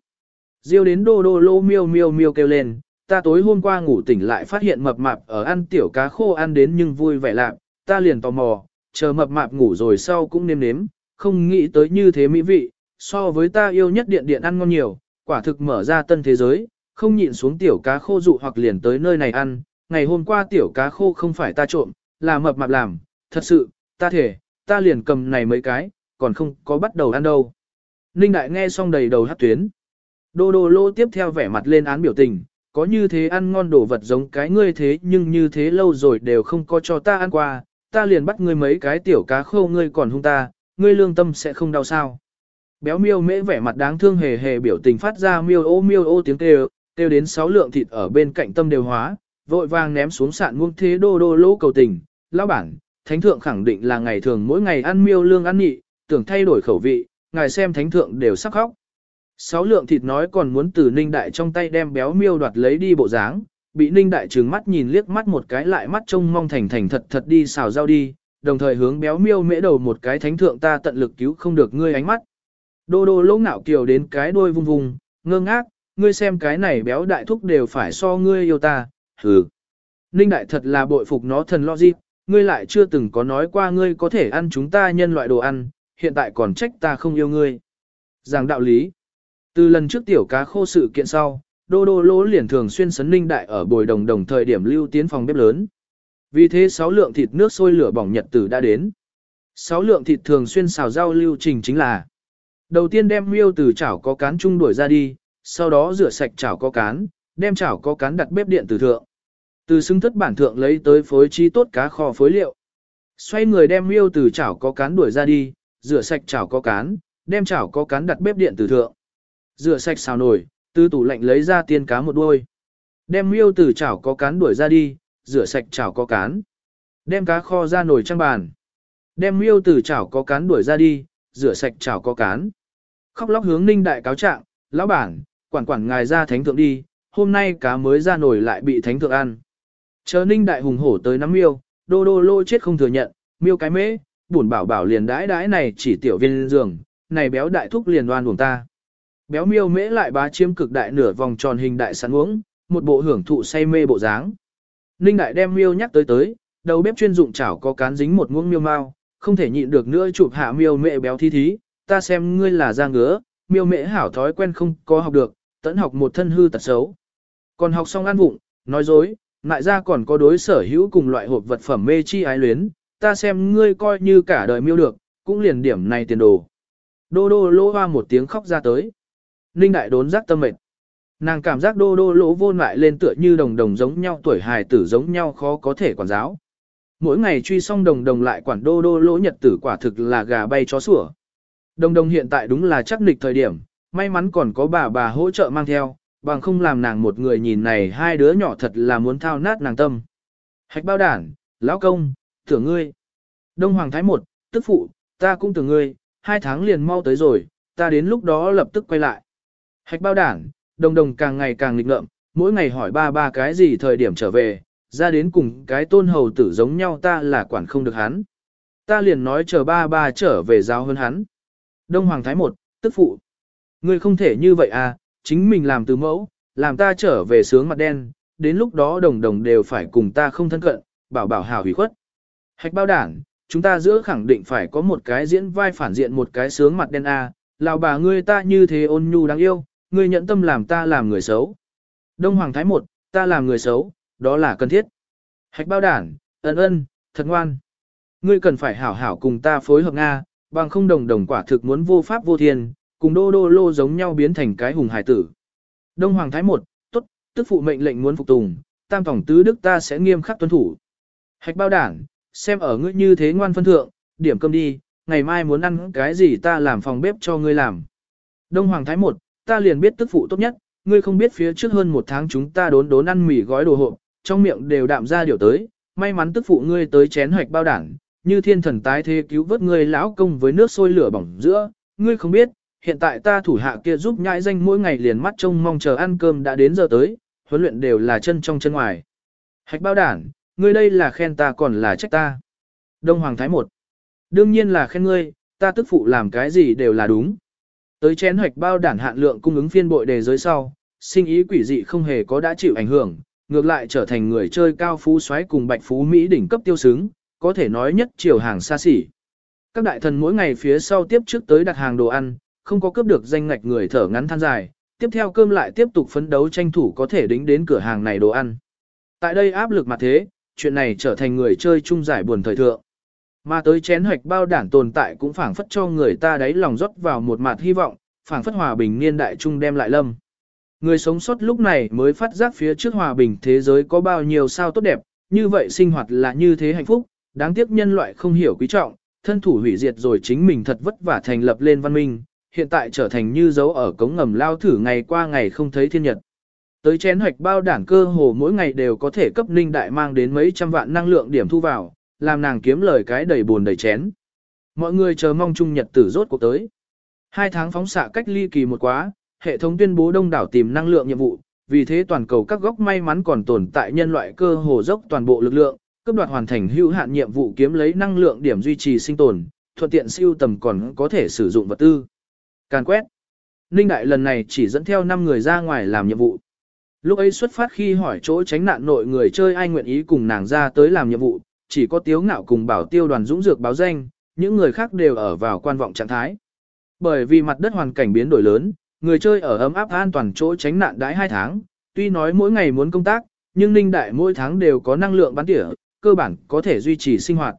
Diêu đến đô đô lô miêu miêu miêu kêu lên, ta tối hôm qua ngủ tỉnh lại phát hiện mập mạp ở ăn tiểu cá khô ăn đến nhưng vui vẻ lạc, ta liền tò mò, chờ mập mạp ngủ rồi sau cũng nêm nếm, không nghĩ tới như thế mỹ vị, so với ta yêu nhất điện điện ăn ngon nhiều, quả thực mở ra tân thế giới, không nhịn xuống tiểu cá khô dụ hoặc liền tới nơi này ăn, ngày hôm qua tiểu cá khô không phải ta trộm, là mập mạp làm, thật sự, ta thể, ta liền cầm này mấy cái, còn không có bắt đầu ăn đâu. Ninh Đại nghe xong đầy đầu hát tuyến. Đô đô lô tiếp theo vẻ mặt lên án biểu tình, có như thế ăn ngon đồ vật giống cái ngươi thế nhưng như thế lâu rồi đều không có cho ta ăn qua, ta liền bắt ngươi mấy cái tiểu cá khô ngươi còn hung ta, ngươi lương tâm sẽ không đau sao. Béo miêu mễ vẻ mặt đáng thương hề hề biểu tình phát ra miêu ô miêu ô tiếng kêu, kêu đến sáu lượng thịt ở bên cạnh tâm đều hóa, vội vàng ném xuống sạn muông thế đô đô lỗ cầu tình. Lão bản, thánh thượng khẳng định là ngày thường mỗi ngày ăn miêu lương ăn nhị, tưởng thay đổi khẩu vị, ngài xem thánh thượng đều sắc khóc. Sáu lượng thịt nói còn muốn từ ninh đại trong tay đem béo miêu đoạt lấy đi bộ dáng, bị ninh đại trừng mắt nhìn liếc mắt một cái lại mắt trông mong thành thành thật thật đi xào rau đi, đồng thời hướng béo miêu mễ đầu một cái thánh thượng ta tận lực cứu không được ngươi ánh mắt. Đô đô lỗ ngạo kiều đến cái đôi vung vùng, ngơ ngác, ngươi xem cái này béo đại thúc đều phải so ngươi yêu ta, hừ. Ninh đại thật là bội phục nó thần logic, ngươi lại chưa từng có nói qua ngươi có thể ăn chúng ta nhân loại đồ ăn, hiện tại còn trách ta không yêu ngươi. Giảng đạo lý. Từ lần trước tiểu cá khô sự kiện sau, đô đô lỗ liền thường xuyên sấn ninh đại ở bồi đồng đồng thời điểm lưu tiến phòng bếp lớn. Vì thế sáu lượng thịt nước sôi lửa bỏng nhật tử đã đến. Sáu lượng thịt thường xuyên xào rau lưu trình chính là Đầu tiên đem miêu từ chảo có cán chung đuổi ra đi, sau đó rửa sạch chảo có cán, đem chảo có cán đặt bếp điện từ thượng. Từ xứng thất bản thượng lấy tới phối chi tốt cá kho phối liệu. Xoay người đem miêu từ chảo có cán đuổi ra đi, rửa sạch chảo có cán, đem chảo có cán đặt bếp điện từ thượng. Rửa sạch xào nồi, từ tủ lạnh lấy ra tiên cá một đuôi. Đem miêu từ chảo có cán đuổi ra đi, rửa sạch chảo có cán. Đem cá kho ra nồi trang bàn. Đem miêu từ chảo có cán đuổi ra đi, rửa sạch chảo có cán. Khóc lóc hướng ninh đại cáo trạng, lão bản, quản quản ngài ra thánh thượng đi, hôm nay cá mới ra nổi lại bị thánh thượng ăn. Chờ ninh đại hùng hổ tới nắm miêu, đô đô lô chết không thừa nhận, miêu cái mễ, buồn bảo bảo liền đãi đãi này chỉ tiểu viên giường, này béo đại thúc liền đoan buồn ta. Béo miêu mễ lại bá chiếm cực đại nửa vòng tròn hình đại sẵn uống, một bộ hưởng thụ say mê bộ dáng. Ninh đại đem miêu nhắc tới tới, đầu bếp chuyên dụng chảo có cán dính một muỗng miêu mao, không thể nhịn được nữa chụp hạ miêu mẹ béo thi thí, ta xem ngươi là da ngứa, miêu mẹ hảo thói quen không có học được, tẫn học một thân hư tật xấu. Còn học xong ăn vụng, nói dối, ngại ra còn có đối sở hữu cùng loại hộp vật phẩm mê chi ái luyến, ta xem ngươi coi như cả đời miêu được, cũng liền điểm này tiền đồ. Đô đô lỗ hoa một tiếng khóc ra tới. Ninh đại đốn giác tâm mệt. Nàng cảm giác đô đô lỗ vô lại lên tựa như đồng đồng giống nhau tuổi hài tử giống nhau khó có thể quản giáo. Mỗi ngày truy xong đồng đồng lại quản đô đô lỗ nhật tử quả thực là gà bay chó sủa. Đồng đồng hiện tại đúng là chắc nịch thời điểm, may mắn còn có bà bà hỗ trợ mang theo, bằng không làm nàng một người nhìn này hai đứa nhỏ thật là muốn thao nát nàng tâm. Hạch bao đản, lão công, tưởng ngươi. Đông Hoàng Thái một, tức phụ, ta cũng tưởng ngươi, hai tháng liền mau tới rồi, ta đến lúc đó lập tức quay lại. Hạch bao đản, đồng đồng càng ngày càng nghịch ngợm, mỗi ngày hỏi ba ba cái gì thời điểm trở về, ra đến cùng cái tôn hầu tử giống nhau ta là quản không được hắn. Ta liền nói chờ ba ba trở về giáo hơn hắn. Đông Hoàng Thái một, tức phụ. Ngươi không thể như vậy à, chính mình làm từ mẫu, làm ta trở về sướng mặt đen, đến lúc đó đồng đồng đều phải cùng ta không thân cận, bảo bảo hào hủy khuất. Hạch bao đảng, chúng ta giữa khẳng định phải có một cái diễn vai phản diện một cái sướng mặt đen à, lào bà ngươi ta như thế ôn nhu đáng yêu, ngươi nhận tâm làm ta làm người xấu. Đông Hoàng Thái một, ta làm người xấu, đó là cần thiết. Hạch bao đản, ân ân, thật ngoan. Ngươi cần phải hảo hảo cùng ta phối hợp Nga, bằng không đồng đồng quả thực muốn vô pháp vô thiên, cùng đô đô lô giống nhau biến thành cái hùng hải tử. Đông Hoàng Thái một, tốt, tức phụ mệnh lệnh muốn phục tùng, tam tổng tứ đức ta sẽ nghiêm khắc tuân thủ. Hạch bao đảng xem ở ngươi như thế ngoan phân thượng, điểm cơm đi, ngày mai muốn ăn cái gì ta làm phòng bếp cho ngươi làm. Đông Hoàng Thái một, ta liền biết tức phụ tốt nhất, ngươi không biết phía trước hơn một tháng chúng ta đốn đốn ăn mì gói đồ hộp, trong miệng đều đạm ra điều tới, may mắn tức phụ ngươi tới chén hoạch bao đảng, như thiên thần tái thế cứu vớt ngươi lão công với nước sôi lửa bỏng giữa, ngươi không biết, hiện tại ta thủ hạ kia giúp nhãi danh mỗi ngày liền mắt trông mong chờ ăn cơm đã đến giờ tới, huấn luyện đều là chân trong chân ngoài. Hạch bao đản ngươi đây là khen ta còn là trách ta. Đông Hoàng Thái một, đương nhiên là khen ngươi, ta tức phụ làm cái gì đều là đúng. Tới chén hoạch bao đản hạn lượng cung ứng phiên bội đề giới sau, sinh ý quỷ dị không hề có đã chịu ảnh hưởng, ngược lại trở thành người chơi cao phú xoáy cùng bạch phú Mỹ đỉnh cấp tiêu xứng, có thể nói nhất chiều hàng xa xỉ. Các đại thần mỗi ngày phía sau tiếp trước tới đặt hàng đồ ăn, không có cướp được danh ngạch người thở ngắn than dài, tiếp theo cơm lại tiếp tục phấn đấu tranh thủ có thể đính đến cửa hàng này đồ ăn. Tại đây áp lực mà thế, chuyện này trở thành người chơi chung giải buồn thời thượng. Mà tới chén hoạch bao đản tồn tại cũng phảng phất cho người ta đáy lòng rót vào một mặt hy vọng, phảng phất hòa bình niên đại chung đem lại lâm. Người sống sót lúc này mới phát giác phía trước hòa bình thế giới có bao nhiêu sao tốt đẹp, như vậy sinh hoạt là như thế hạnh phúc, đáng tiếc nhân loại không hiểu quý trọng, thân thủ hủy diệt rồi chính mình thật vất vả thành lập lên văn minh, hiện tại trở thành như dấu ở cống ngầm lao thử ngày qua ngày không thấy thiên nhật. Tới chén hoạch bao đảng cơ hồ mỗi ngày đều có thể cấp ninh đại mang đến mấy trăm vạn năng lượng điểm thu vào, làm nàng kiếm lời cái đầy buồn đầy chén. Mọi người chờ mong chung nhật tử rốt cuộc tới. Hai tháng phóng xạ cách ly kỳ một quá, hệ thống tuyên bố đông đảo tìm năng lượng nhiệm vụ, vì thế toàn cầu các góc may mắn còn tồn tại nhân loại cơ hồ dốc toàn bộ lực lượng, cấp đoạt hoàn thành hữu hạn nhiệm vụ kiếm lấy năng lượng điểm duy trì sinh tồn, thuận tiện siêu tầm còn có thể sử dụng vật tư. Càn quét. Ninh Đại lần này chỉ dẫn theo 5 người ra ngoài làm nhiệm vụ. Lúc ấy xuất phát khi hỏi chỗ tránh nạn nội người chơi ai nguyện ý cùng nàng ra tới làm nhiệm vụ, chỉ có Tiếu Ngạo cùng Bảo Tiêu đoàn dũng dược báo danh, những người khác đều ở vào quan vọng trạng thái. Bởi vì mặt đất hoàn cảnh biến đổi lớn, người chơi ở ấm áp an toàn chỗ tránh nạn đãi 2 tháng, tuy nói mỗi ngày muốn công tác, nhưng Ninh Đại mỗi tháng đều có năng lượng bán tỉa, cơ bản có thể duy trì sinh hoạt.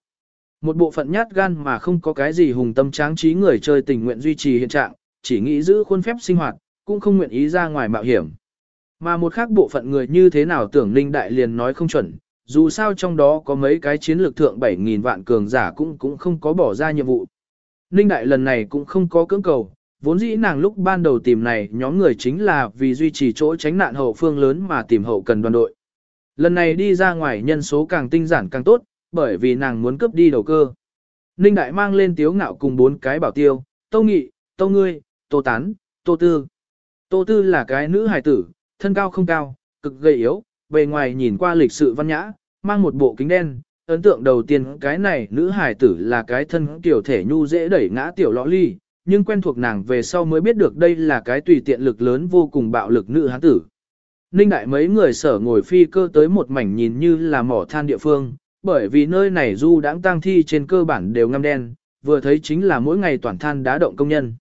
Một bộ phận nhát gan mà không có cái gì hùng tâm tráng trí người chơi tình nguyện duy trì hiện trạng, chỉ nghĩ giữ khuôn phép sinh hoạt, cũng không nguyện ý ra ngoài mạo hiểm. Mà một khác bộ phận người như thế nào tưởng Ninh Đại liền nói không chuẩn, dù sao trong đó có mấy cái chiến lược thượng 7.000 vạn cường giả cũng cũng không có bỏ ra nhiệm vụ. Ninh Đại lần này cũng không có cưỡng cầu, vốn dĩ nàng lúc ban đầu tìm này nhóm người chính là vì duy trì chỗ tránh nạn hậu phương lớn mà tìm hậu cần đoàn đội. Lần này đi ra ngoài nhân số càng tinh giản càng tốt, bởi vì nàng muốn cướp đi đầu cơ. Ninh Đại mang lên tiếu ngạo cùng bốn cái bảo tiêu, Tâu Nghị, Tâu Ngươi, Tô Tán, Tô Tư. Tô Tư là cái nữ hài tử, thân cao không cao, cực gầy yếu, bề ngoài nhìn qua lịch sự văn nhã, mang một bộ kính đen. Ấn tượng đầu tiên cái này nữ hài tử là cái thân tiểu thể nhu dễ đẩy ngã tiểu lõ ly, nhưng quen thuộc nàng về sau mới biết được đây là cái tùy tiện lực lớn vô cùng bạo lực nữ hán tử. Ninh đại mấy người sở ngồi phi cơ tới một mảnh nhìn như là mỏ than địa phương, bởi vì nơi này du đãng tang thi trên cơ bản đều ngăm đen, vừa thấy chính là mỗi ngày toàn than đá động công nhân.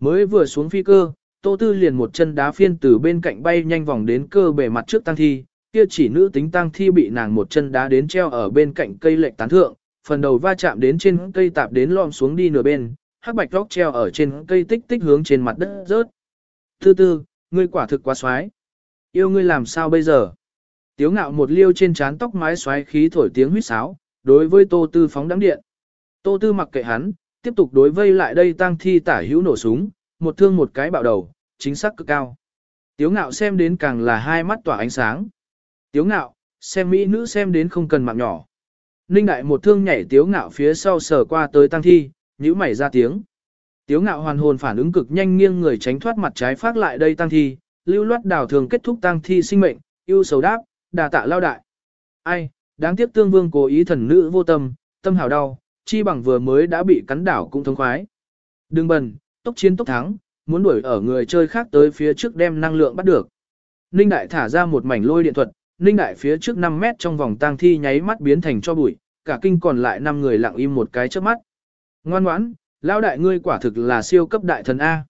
Mới vừa xuống phi cơ, Tô Tư liền một chân đá phiên từ bên cạnh bay nhanh vòng đến cơ bề mặt trước tang thi, kia chỉ nữ tính tang thi bị nàng một chân đá đến treo ở bên cạnh cây lệch tán thượng, phần đầu va chạm đến trên cây tạp đến lom xuống đi nửa bên, hắc bạch góc treo ở trên cây tích tích hướng trên mặt đất rớt. Tư tư, ngươi quả thực quá xoái. Yêu ngươi làm sao bây giờ? Tiếu ngạo một liêu trên trán tóc mái xoáy khí thổi tiếng huýt sáo, đối với tô tư phóng đắng điện. Tô tư mặc kệ hắn, tiếp tục đối vây lại đây tăng thi tả hữu nổ súng, một thương một cái bạo đầu, chính xác cực cao. Tiếu ngạo xem đến càng là hai mắt tỏa ánh sáng. Tiếu ngạo, xem mỹ nữ xem đến không cần mạng nhỏ. Ninh đại một thương nhảy tiếu ngạo phía sau sờ qua tới tăng thi, nhíu mày ra tiếng. Tiếu ngạo hoàn hồn phản ứng cực nhanh nghiêng người tránh thoát mặt trái phát lại đây tăng thi, lưu loát đào thường kết thúc tăng thi sinh mệnh, yêu sầu đáp, đà tạ lao đại. Ai, đáng tiếc tương vương cố ý thần nữ vô tâm, tâm hào đau, chi bằng vừa mới đã bị cắn đảo cũng thống khoái. Đừng bần, tốc chiến tốc thắng, muốn đuổi ở người chơi khác tới phía trước đem năng lượng bắt được. Ninh đại thả ra một mảnh lôi điện thuật, Ninh đại phía trước 5 mét trong vòng tang thi nháy mắt biến thành cho bụi, cả kinh còn lại 5 người lặng im một cái trước mắt. Ngoan ngoãn, lao đại ngươi quả thực là siêu cấp đại thần A.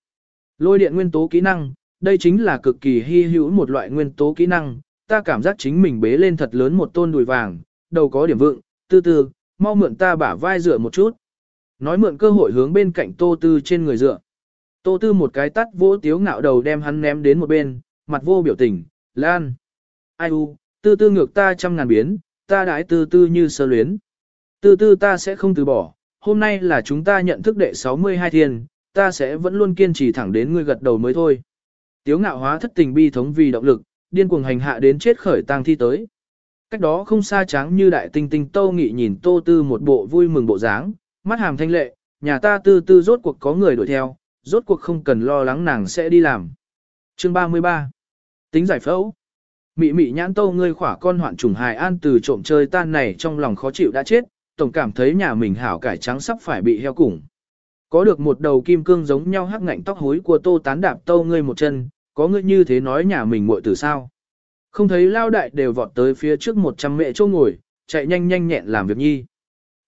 Lôi điện nguyên tố kỹ năng, đây chính là cực kỳ hy hữu một loại nguyên tố kỹ năng, ta cảm giác chính mình bế lên thật lớn một tôn đùi vàng, đầu có điểm vượng, tư tư, mau mượn ta bả vai dựa một chút. Nói mượn cơ hội hướng bên cạnh tô tư trên người dựa. Tô tư một cái tắt vỗ tiếu ngạo đầu đem hắn ném đến một bên, mặt vô biểu tình, lan. Ai u, tư tư ngược ta trăm ngàn biến, ta đãi tư tư như sơ luyến. Tư tư ta sẽ không từ bỏ, hôm nay là chúng ta nhận thức đệ 62 thiên, ta sẽ vẫn luôn kiên trì thẳng đến ngươi gật đầu mới thôi. Tiếu ngạo hóa thất tình bi thống vì động lực, điên cuồng hành hạ đến chết khởi tang thi tới. Cách đó không xa trắng như đại tinh tinh tô nghị nhìn tô tư một bộ vui mừng bộ dáng, mắt hàm thanh lệ, nhà ta tư tư rốt cuộc có người đuổi theo, rốt cuộc không cần lo lắng nàng sẽ đi làm. Chương 33 Tính giải phẫu Mị mị nhãn tô ngươi khỏa con hoạn trùng hài an từ trộm chơi tan này trong lòng khó chịu đã chết, tổng cảm thấy nhà mình hảo cải trắng sắp phải bị heo củng. Có được một đầu kim cương giống nhau hắc ngạnh tóc hối của tô tán đạp tô ngươi một chân, có ngươi như thế nói nhà mình muội từ sao. Không thấy lao đại đều vọt tới phía trước một trăm mẹ chỗ ngồi, chạy nhanh nhanh nhẹn làm việc nhi.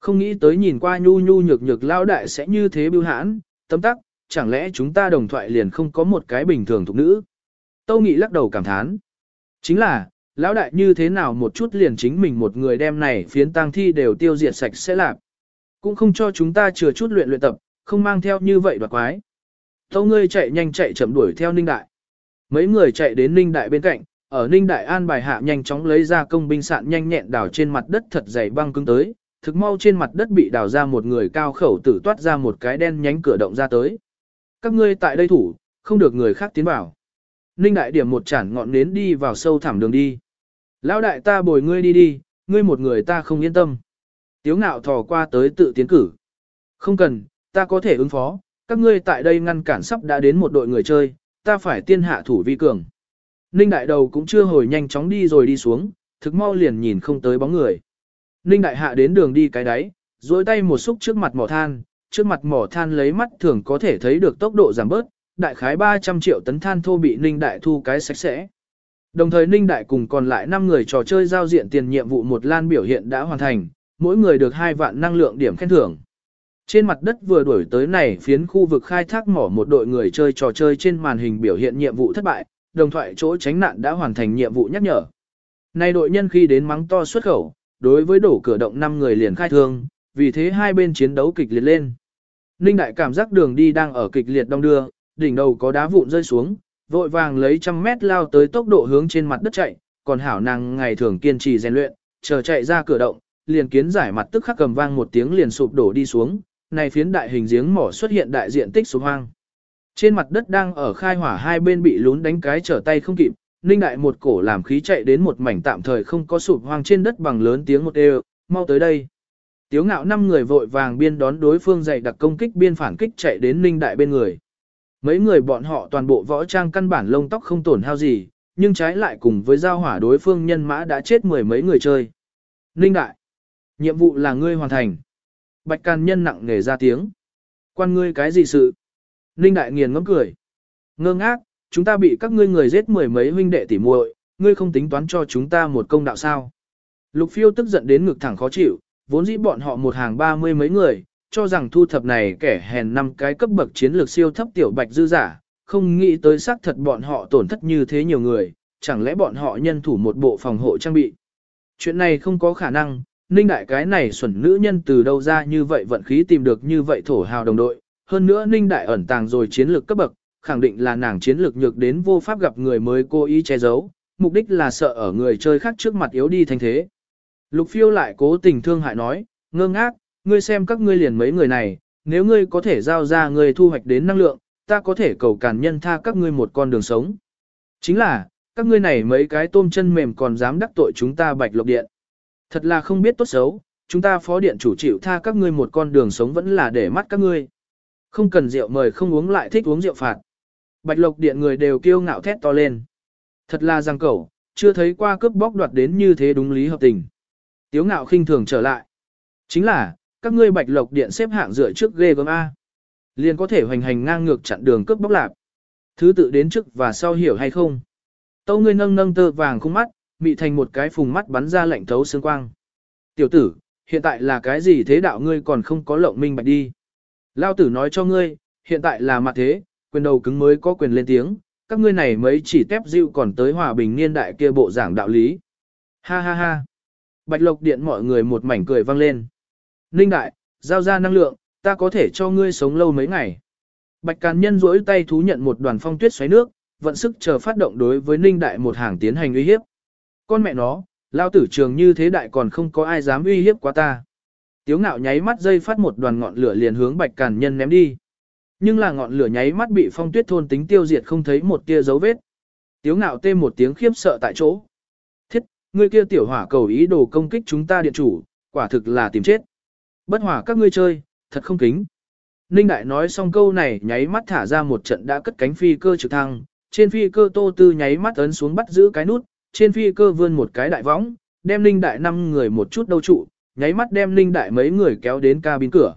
Không nghĩ tới nhìn qua nhu nhu nhược nhược lao đại sẽ như thế bưu hãn, tâm tắc, chẳng lẽ chúng ta đồng thoại liền không có một cái bình thường thục nữ. Tâu Nghị lắc đầu cảm thán. Chính là, lão đại như thế nào một chút liền chính mình một người đem này phiến tang thi đều tiêu diệt sạch sẽ lạc. Cũng không cho chúng ta chừa chút luyện luyện tập, không mang theo như vậy đoạt quái. Tâu ngươi chạy nhanh chạy chậm đuổi theo Ninh Đại. Mấy người chạy đến Ninh Đại bên cạnh, ở Ninh Đại an bài hạ nhanh chóng lấy ra công binh sạn nhanh nhẹn đào trên mặt đất thật dày băng cứng tới, thực mau trên mặt đất bị đào ra một người cao khẩu tử toát ra một cái đen nhánh cửa động ra tới. Các ngươi tại đây thủ, không được người khác tiến vào. Ninh đại điểm một chản ngọn nến đi vào sâu thẳm đường đi. Lão đại ta bồi ngươi đi đi, ngươi một người ta không yên tâm. Tiếu ngạo thò qua tới tự tiến cử. Không cần, ta có thể ứng phó, các ngươi tại đây ngăn cản sắp đã đến một đội người chơi, ta phải tiên hạ thủ vi cường. Ninh đại đầu cũng chưa hồi nhanh chóng đi rồi đi xuống, thực mau liền nhìn không tới bóng người. Ninh đại hạ đến đường đi cái đáy, duỗi tay một xúc trước mặt mỏ than, trước mặt mỏ than lấy mắt thường có thể thấy được tốc độ giảm bớt, đại khái 300 triệu tấn than thô bị Ninh đại thu cái sạch sẽ. Đồng thời Ninh đại cùng còn lại 5 người trò chơi giao diện tiền nhiệm vụ một lan biểu hiện đã hoàn thành, mỗi người được 2 vạn năng lượng điểm khen thưởng. Trên mặt đất vừa đuổi tới này phiến khu vực khai thác mỏ một đội người chơi trò chơi trên màn hình biểu hiện nhiệm vụ thất bại, đồng thoại chỗ tránh nạn đã hoàn thành nhiệm vụ nhắc nhở. Này đội nhân khi đến mắng to xuất khẩu, đối với đổ cửa động 5 người liền khai thương, vì thế hai bên chiến đấu kịch liệt lên. Ninh đại cảm giác đường đi đang ở kịch liệt đông đưa, đỉnh đầu có đá vụn rơi xuống, vội vàng lấy trăm mét lao tới tốc độ hướng trên mặt đất chạy, còn hảo nàng ngày thường kiên trì rèn luyện, chờ chạy ra cửa động, liền kiến giải mặt tức khắc cầm vang một tiếng liền sụp đổ đi xuống, này phiến đại hình giếng mỏ xuất hiện đại diện tích số hoang. Trên mặt đất đang ở khai hỏa hai bên bị lún đánh cái trở tay không kịp, Ninh đại một cổ làm khí chạy đến một mảnh tạm thời không có sụp hoang trên đất bằng lớn tiếng một đều, mau tới đây. Tiếu ngạo năm người vội vàng biên đón đối phương dày đặc công kích biên phản kích chạy đến Ninh đại bên người. Mấy người bọn họ toàn bộ võ trang căn bản lông tóc không tổn hao gì, nhưng trái lại cùng với giao hỏa đối phương nhân mã đã chết mười mấy người chơi. Ninh đại, nhiệm vụ là ngươi hoàn thành. Bạch can nhân nặng nề ra tiếng. Quan ngươi cái gì sự? Ninh đại nghiền ngẫm cười. Ngơ ngác, chúng ta bị các ngươi người giết mười mấy huynh đệ tỉ muội, ngươi không tính toán cho chúng ta một công đạo sao? Lục phiêu tức giận đến ngực thẳng khó chịu, vốn dĩ bọn họ một hàng ba mươi mấy người, cho rằng thu thập này kẻ hèn năm cái cấp bậc chiến lược siêu thấp tiểu bạch dư giả, không nghĩ tới xác thật bọn họ tổn thất như thế nhiều người, chẳng lẽ bọn họ nhân thủ một bộ phòng hộ trang bị. Chuyện này không có khả năng, ninh đại cái này xuẩn nữ nhân từ đâu ra như vậy vận khí tìm được như vậy thổ hào đồng đội, hơn nữa ninh đại ẩn tàng rồi chiến lược cấp bậc, khẳng định là nàng chiến lược nhược đến vô pháp gặp người mới cố ý che giấu, mục đích là sợ ở người chơi khác trước mặt yếu đi thành thế. Lục phiêu lại cố tình thương hại nói, ngơ ngác, ngươi xem các ngươi liền mấy người này, nếu ngươi có thể giao ra ngươi thu hoạch đến năng lượng, ta có thể cầu cản nhân tha các ngươi một con đường sống. Chính là, các ngươi này mấy cái tôm chân mềm còn dám đắc tội chúng ta bạch lộc điện. Thật là không biết tốt xấu, chúng ta phó điện chủ chịu tha các ngươi một con đường sống vẫn là để mắt các ngươi. Không cần rượu mời không uống lại thích uống rượu phạt. Bạch lộc điện người đều kiêu ngạo thét to lên. Thật là giang cẩu, chưa thấy qua cướp bóc đoạt đến như thế đúng lý hợp tình. Tiếu ngạo khinh thường trở lại. Chính là, các ngươi bạch lộc điện xếp hạng dựa trước ghê gớm A. Liền có thể hoành hành ngang ngược chặn đường cướp bóc lạp. Thứ tự đến trước và sau hiểu hay không. Tâu ngươi nâng nâng tơ vàng khung mắt, mị thành một cái phùng mắt bắn ra lạnh thấu xương quang. Tiểu tử, hiện tại là cái gì thế đạo ngươi còn không có lộng minh bạch đi. Lao tử nói cho ngươi, hiện tại là mặt thế, quyền đầu cứng mới có quyền lên tiếng, các ngươi này mấy chỉ tép dịu còn tới hòa bình niên đại kia bộ giảng đạo lý. Ha ha ha. Bạch lộc điện mọi người một mảnh cười vang lên. Ninh đại, giao ra năng lượng, ta có thể cho ngươi sống lâu mấy ngày. Bạch Càn Nhân duỗi tay thú nhận một đoàn phong tuyết xoáy nước, vận sức chờ phát động đối với Ninh Đại một hàng tiến hành uy hiếp. Con mẹ nó, lao tử trường như thế đại còn không có ai dám uy hiếp quá ta. Tiếu ngạo nháy mắt dây phát một đoàn ngọn lửa liền hướng Bạch Càn Nhân ném đi. Nhưng là ngọn lửa nháy mắt bị phong tuyết thôn tính tiêu diệt không thấy một tia dấu vết. Tiếu ngạo tê một tiếng khiếp sợ tại chỗ. Thiết, ngươi kia tiểu hỏa cầu ý đồ công kích chúng ta điện chủ, quả thực là tìm chết. Bất hỏa các ngươi chơi, thật không kính. Ninh Đại nói xong câu này nháy mắt thả ra một trận đã cất cánh phi cơ trực thăng, trên phi cơ tô tư nháy mắt ấn xuống bắt giữ cái nút, trên phi cơ vươn một cái đại võng, đem Ninh Đại năm người một chút đâu trụ, nháy mắt đem Ninh Đại mấy người kéo đến cabin cửa.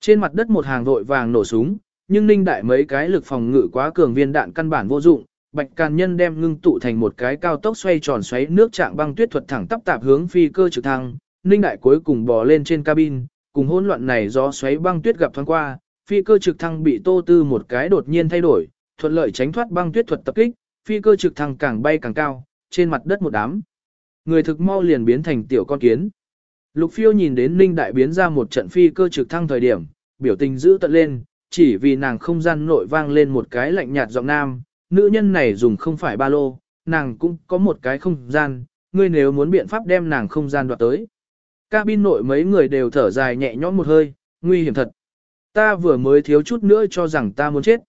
Trên mặt đất một hàng vội vàng nổ súng, nhưng Ninh Đại mấy cái lực phòng ngự quá cường viên đạn căn bản vô dụng, Bạch Càn Nhân đem ngưng tụ thành một cái cao tốc xoay tròn xoáy nước trạng băng tuyết thuật thẳng tắp tạp hướng phi cơ trực thăng, Ninh Đại cuối cùng bò lên trên cabin, cùng hỗn loạn này do xoáy băng tuyết gặp thoáng qua, phi cơ trực thăng bị Tô Tư một cái đột nhiên thay đổi, thuận lợi tránh thoát băng tuyết thuật tập kích, phi cơ trực thăng càng bay càng cao, trên mặt đất một đám. Người thực mau liền biến thành tiểu con kiến. Lục Phiêu nhìn đến Ninh Đại biến ra một trận phi cơ trực thăng thời điểm, biểu tình giữ tận lên, chỉ vì nàng không gian nội vang lên một cái lạnh nhạt giọng nam, nữ nhân này dùng không phải ba lô, nàng cũng có một cái không gian, ngươi nếu muốn biện pháp đem nàng không gian đoạt tới. Cabin nội mấy người đều thở dài nhẹ nhõm một hơi, nguy hiểm thật. Ta vừa mới thiếu chút nữa cho rằng ta muốn chết.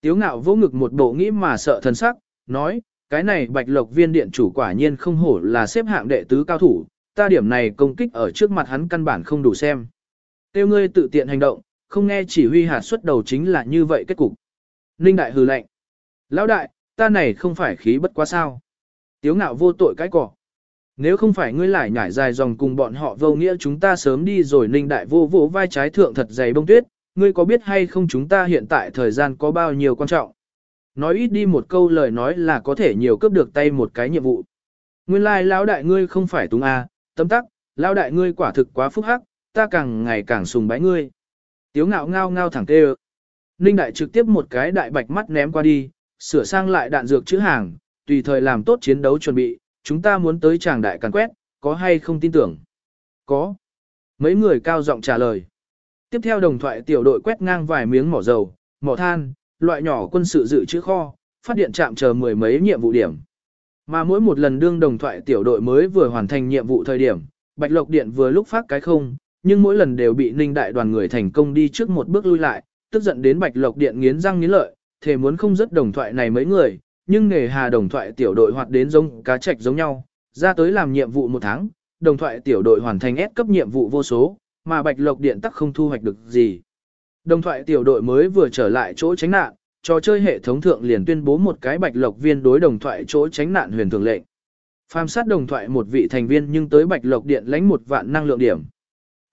Tiếu ngạo vô ngực một bộ nghĩ mà sợ thần sắc, nói, cái này bạch lộc viên điện chủ quả nhiên không hổ là xếp hạng đệ tứ cao thủ, ta điểm này công kích ở trước mặt hắn căn bản không đủ xem. Tiêu ngươi tự tiện hành động, không nghe chỉ huy hạt xuất đầu chính là như vậy kết cục. Ninh đại hừ lạnh. Lão đại, ta này không phải khí bất quá sao. Tiếu ngạo vô tội cái cỏ. Nếu không phải ngươi lại nhảy dài dòng cùng bọn họ vô nghĩa chúng ta sớm đi rồi ninh đại vô vô vai trái thượng thật dày bông tuyết, ngươi có biết hay không chúng ta hiện tại thời gian có bao nhiêu quan trọng. Nói ít đi một câu lời nói là có thể nhiều cướp được tay một cái nhiệm vụ. Nguyên lai like, lão đại ngươi không phải túng a, à, tấm tắc, lão đại ngươi quả thực quá phúc hắc, ta càng ngày càng sùng bái ngươi. Tiếu ngạo ngao ngao thẳng tê Ninh đại trực tiếp một cái đại bạch mắt ném qua đi, sửa sang lại đạn dược chữ hàng, tùy thời làm tốt chiến đấu chuẩn bị, chúng ta muốn tới tràng đại càn quét, có hay không tin tưởng? Có. Mấy người cao giọng trả lời. Tiếp theo đồng thoại tiểu đội quét ngang vài miếng mỏ dầu, mỏ than, loại nhỏ quân sự dự trữ kho, phát điện trạm chờ mười mấy nhiệm vụ điểm. Mà mỗi một lần đương đồng thoại tiểu đội mới vừa hoàn thành nhiệm vụ thời điểm, Bạch Lộc Điện vừa lúc phát cái không, nhưng mỗi lần đều bị Ninh đại đoàn người thành công đi trước một bước lui lại, tức giận đến Bạch Lộc Điện nghiến răng nghiến lợi, thề muốn không dứt đồng thoại này mấy người, nhưng nghề hà đồng thoại tiểu đội hoạt đến giống cá trạch giống nhau, ra tới làm nhiệm vụ một tháng, đồng thoại tiểu đội hoàn thành S cấp nhiệm vụ vô số, mà Bạch Lộc Điện tắc không thu hoạch được gì. Đồng thoại tiểu đội mới vừa trở lại chỗ tránh nạn, trò chơi hệ thống thượng liền tuyên bố một cái Bạch Lộc viên đối đồng thoại chỗ tránh nạn huyền thường lệnh. Phàm sát đồng thoại một vị thành viên nhưng tới Bạch Lộc Điện lãnh một vạn năng lượng điểm.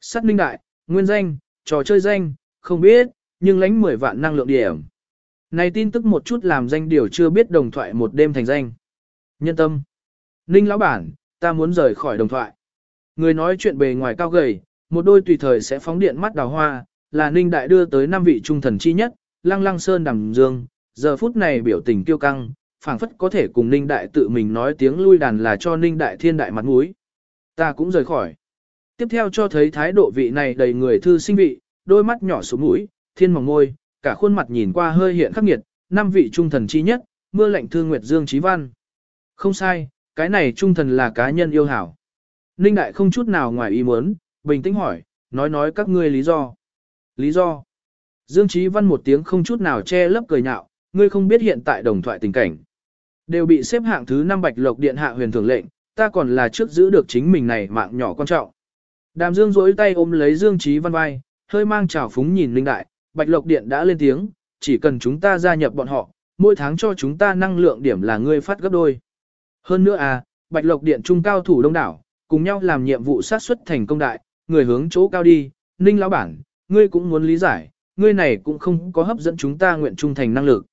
Sát ninh đại, nguyên danh, trò chơi danh, không biết, nhưng lãnh 10 vạn năng lượng điểm. Này tin tức một chút làm danh điều chưa biết đồng thoại một đêm thành danh. Nhân tâm. Ninh lão bản, ta muốn rời khỏi đồng thoại. Người nói chuyện bề ngoài cao gầy, một đôi tùy thời sẽ phóng điện mắt đào hoa, là Ninh đại đưa tới năm vị trung thần chi nhất, lăng lăng sơn đằng dương, giờ phút này biểu tình kiêu căng, phảng phất có thể cùng Ninh đại tự mình nói tiếng lui đàn là cho Ninh đại thiên đại mặt mũi. Ta cũng rời khỏi. Tiếp theo cho thấy thái độ vị này đầy người thư sinh vị, đôi mắt nhỏ xuống mũi, thiên mỏng môi, cả khuôn mặt nhìn qua hơi hiện khắc nghiệt, năm vị trung thần chi nhất, mưa lạnh thương Nguyệt Dương Chí Văn. Không sai, cái này trung thần là cá nhân yêu hảo. Ninh Đại không chút nào ngoài ý muốn, bình tĩnh hỏi, nói nói các ngươi lý do. Lý do? Dương Chí Văn một tiếng không chút nào che lấp cười nhạo, ngươi không biết hiện tại đồng thoại tình cảnh. Đều bị xếp hạng thứ 5 bạch lộc điện hạ huyền thường lệnh, ta còn là trước giữ được chính mình này mạng nhỏ quan trọng. Đàm Dương rỗi tay ôm lấy Dương Chí Văn vai, hơi mang trào phúng nhìn Linh Đại, Bạch Lộc Điện đã lên tiếng, chỉ cần chúng ta gia nhập bọn họ, mỗi tháng cho chúng ta năng lượng điểm là ngươi phát gấp đôi. Hơn nữa à, Bạch Lộc Điện trung cao thủ đông đảo, cùng nhau làm nhiệm vụ sát xuất thành công đại, người hướng chỗ cao đi, Ninh lão bản, ngươi cũng muốn lý giải, ngươi này cũng không có hấp dẫn chúng ta nguyện trung thành năng lực.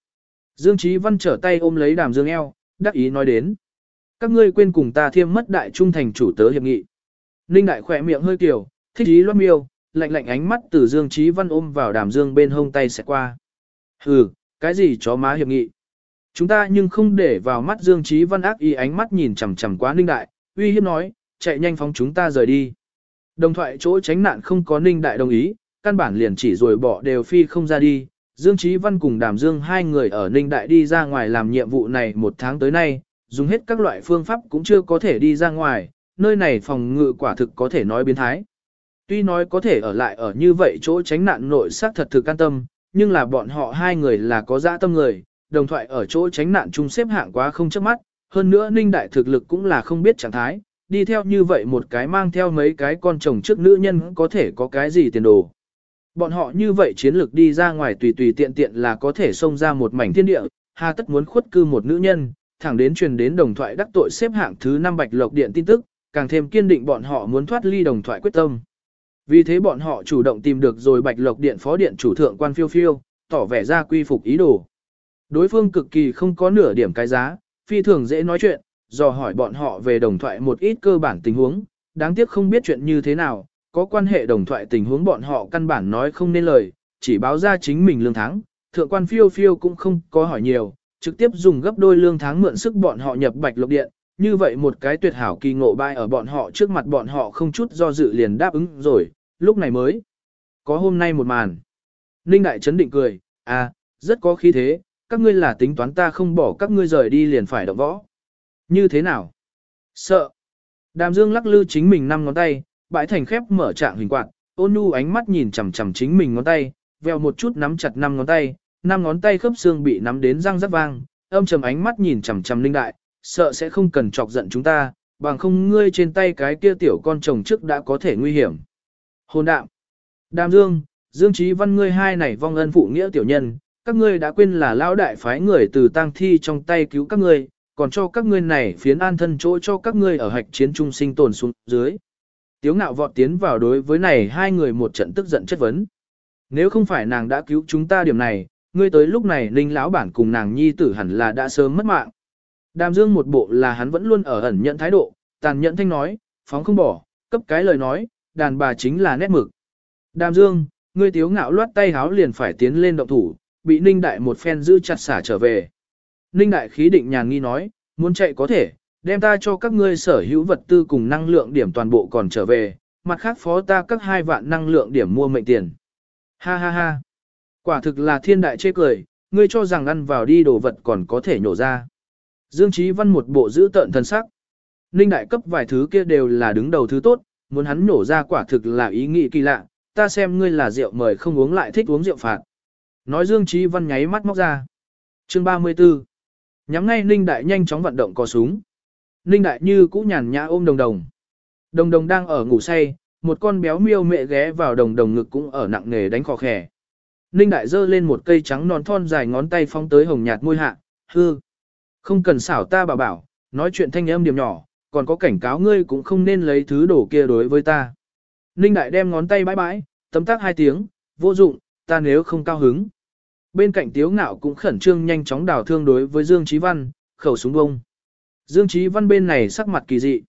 Dương Chí Văn trở tay ôm lấy Đàm Dương eo, đắc ý nói đến. Các ngươi quên cùng ta thiêm mất đại trung thành chủ tớ hiệp nghị. Ninh đại khỏe miệng hơi kiểu, thích ý loát miêu, lạnh lạnh ánh mắt từ Dương Chí Văn ôm vào đàm dương bên hông tay sẽ qua. Hừ, cái gì chó má hiệp nghị? Chúng ta nhưng không để vào mắt Dương Chí Văn ác ý ánh mắt nhìn chằm chằm quá Ninh Đại, uy hiếp nói, chạy nhanh phóng chúng ta rời đi. Đồng thoại chỗ tránh nạn không có Ninh Đại đồng ý, căn bản liền chỉ rồi bỏ đều phi không ra đi. Dương Chí Văn cùng Đàm Dương hai người ở Ninh Đại đi ra ngoài làm nhiệm vụ này một tháng tới nay, dùng hết các loại phương pháp cũng chưa có thể đi ra ngoài, nơi này phòng ngự quả thực có thể nói biến thái. Tuy nói có thể ở lại ở như vậy chỗ tránh nạn nội xác thật thực an tâm, nhưng là bọn họ hai người là có dã tâm người, đồng thoại ở chỗ tránh nạn chung xếp hạng quá không chớp mắt, hơn nữa ninh đại thực lực cũng là không biết trạng thái, đi theo như vậy một cái mang theo mấy cái con chồng trước nữ nhân có thể có cái gì tiền đồ. Bọn họ như vậy chiến lược đi ra ngoài tùy tùy tiện tiện là có thể xông ra một mảnh thiên địa, hà tất muốn khuất cư một nữ nhân, thẳng đến truyền đến đồng thoại đắc tội xếp hạng thứ 5 bạch lộc điện tin tức, càng thêm kiên định bọn họ muốn thoát ly đồng thoại quyết tâm. Vì thế bọn họ chủ động tìm được rồi Bạch Lộc Điện phó điện chủ thượng quan phiêu phiêu, tỏ vẻ ra quy phục ý đồ. Đối phương cực kỳ không có nửa điểm cái giá, phi thường dễ nói chuyện, dò hỏi bọn họ về đồng thoại một ít cơ bản tình huống, đáng tiếc không biết chuyện như thế nào, có quan hệ đồng thoại tình huống bọn họ căn bản nói không nên lời, chỉ báo ra chính mình lương tháng, thượng quan phiêu phiêu cũng không có hỏi nhiều, trực tiếp dùng gấp đôi lương tháng mượn sức bọn họ nhập Bạch Lộc Điện, như vậy một cái tuyệt hảo kỳ ngộ bay ở bọn họ trước mặt bọn họ không chút do dự liền đáp ứng rồi, lúc này mới. Có hôm nay một màn. Ninh Đại Trấn định cười, à, rất có khí thế, các ngươi là tính toán ta không bỏ các ngươi rời đi liền phải động võ. Như thế nào? Sợ. Đàm Dương lắc lư chính mình năm ngón tay, bãi thành khép mở trạng hình quạt, ôn nhu ánh mắt nhìn chằm chằm chính mình ngón tay, veo một chút nắm chặt năm ngón tay, năm ngón tay khớp xương bị nắm đến răng rắc vang, âm trầm ánh mắt nhìn chằm chằm linh đại, sợ sẽ không cần chọc giận chúng ta, bằng không ngươi trên tay cái kia tiểu con chồng trước đã có thể nguy hiểm. Hồn đạm. Đàm Dương, Dương Trí Văn ngươi hai này vong ân phụ nghĩa tiểu nhân, các ngươi đã quên là lão đại phái người từ tang thi trong tay cứu các ngươi, còn cho các ngươi này phiến an thân chỗ cho các ngươi ở hạch chiến trung sinh tồn xuống dưới. Tiếu ngạo vọt tiến vào đối với này hai người một trận tức giận chất vấn. Nếu không phải nàng đã cứu chúng ta điểm này, ngươi tới lúc này ninh lão bản cùng nàng nhi tử hẳn là đã sớm mất mạng. Đàm dương một bộ là hắn vẫn luôn ở ẩn nhận thái độ, tàn nhẫn thanh nói, phóng không bỏ, cấp cái lời nói, đàn bà chính là nét mực. Đàm dương, ngươi tiếu ngạo loát tay háo liền phải tiến lên động thủ, bị ninh đại một phen giữ chặt xả trở về. Ninh đại khí định nhàn nghi nói, muốn chạy có thể, đem ta cho các ngươi sở hữu vật tư cùng năng lượng điểm toàn bộ còn trở về, mặt khác phó ta các hai vạn năng lượng điểm mua mệnh tiền. Ha ha ha. Quả thực là thiên đại chê cười, ngươi cho rằng ăn vào đi đồ vật còn có thể nhổ ra. Dương Chí Văn một bộ giữ tợn thần sắc. Ninh đại cấp vài thứ kia đều là đứng đầu thứ tốt, muốn hắn nổ ra quả thực là ý nghĩ kỳ lạ, ta xem ngươi là rượu mời không uống lại thích uống rượu phạt. Nói Dương Chí Văn nháy mắt móc ra. Chương 34 Nhắm ngay Ninh đại nhanh chóng vận động cò súng. Ninh đại như cũ nhàn nhã ôm đồng đồng. Đồng đồng đang ở ngủ say, một con béo miêu mẹ ghé vào đồng đồng ngực cũng ở nặng nề đánh khò khẻ. Ninh đại giơ lên một cây trắng non thon dài ngón tay phóng tới hồng nhạt môi hạ, hư. Không cần xảo ta bảo bảo, nói chuyện thanh âm điểm nhỏ, còn có cảnh cáo ngươi cũng không nên lấy thứ đổ kia đối với ta. Ninh đại đem ngón tay bãi bãi, tấm tác hai tiếng, vô dụng, ta nếu không cao hứng. Bên cạnh tiếu ngạo cũng khẩn trương nhanh chóng đào thương đối với Dương Chí Văn, khẩu súng bông. Dương Chí Văn bên này sắc mặt kỳ dị.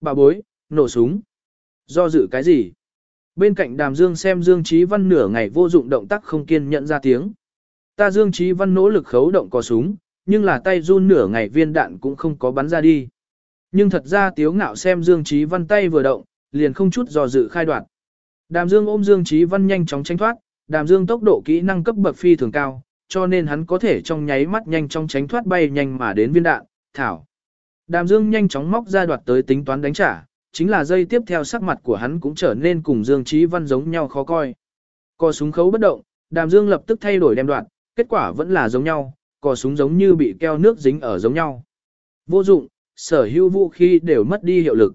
Bà bối, nổ súng. Do dự cái gì? Bên cạnh đàm Dương xem Dương Chí Văn nửa ngày vô dụng động tác không kiên nhận ra tiếng. Ta Dương Chí Văn nỗ lực khấu động có súng, nhưng là tay run nửa ngày viên đạn cũng không có bắn ra đi. Nhưng thật ra tiếu ngạo xem Dương Chí Văn tay vừa động, liền không chút do dự khai đoạt. Đàm Dương ôm Dương Chí Văn nhanh chóng tránh thoát, Đàm Dương tốc độ kỹ năng cấp bậc phi thường cao, cho nên hắn có thể trong nháy mắt nhanh chóng tránh thoát bay nhanh mà đến viên đạn, thảo. Đàm Dương nhanh chóng móc ra đoạt tới tính toán đánh trả, chính là dây tiếp theo sắc mặt của hắn cũng trở nên cùng Dương Chí Văn giống nhau khó coi. Cò súng khấu bất động, Đàm Dương lập tức thay đổi đem đoạn, kết quả vẫn là giống nhau, cò súng giống như bị keo nước dính ở giống nhau. Vô dụng, sở hữu vũ khí đều mất đi hiệu lực.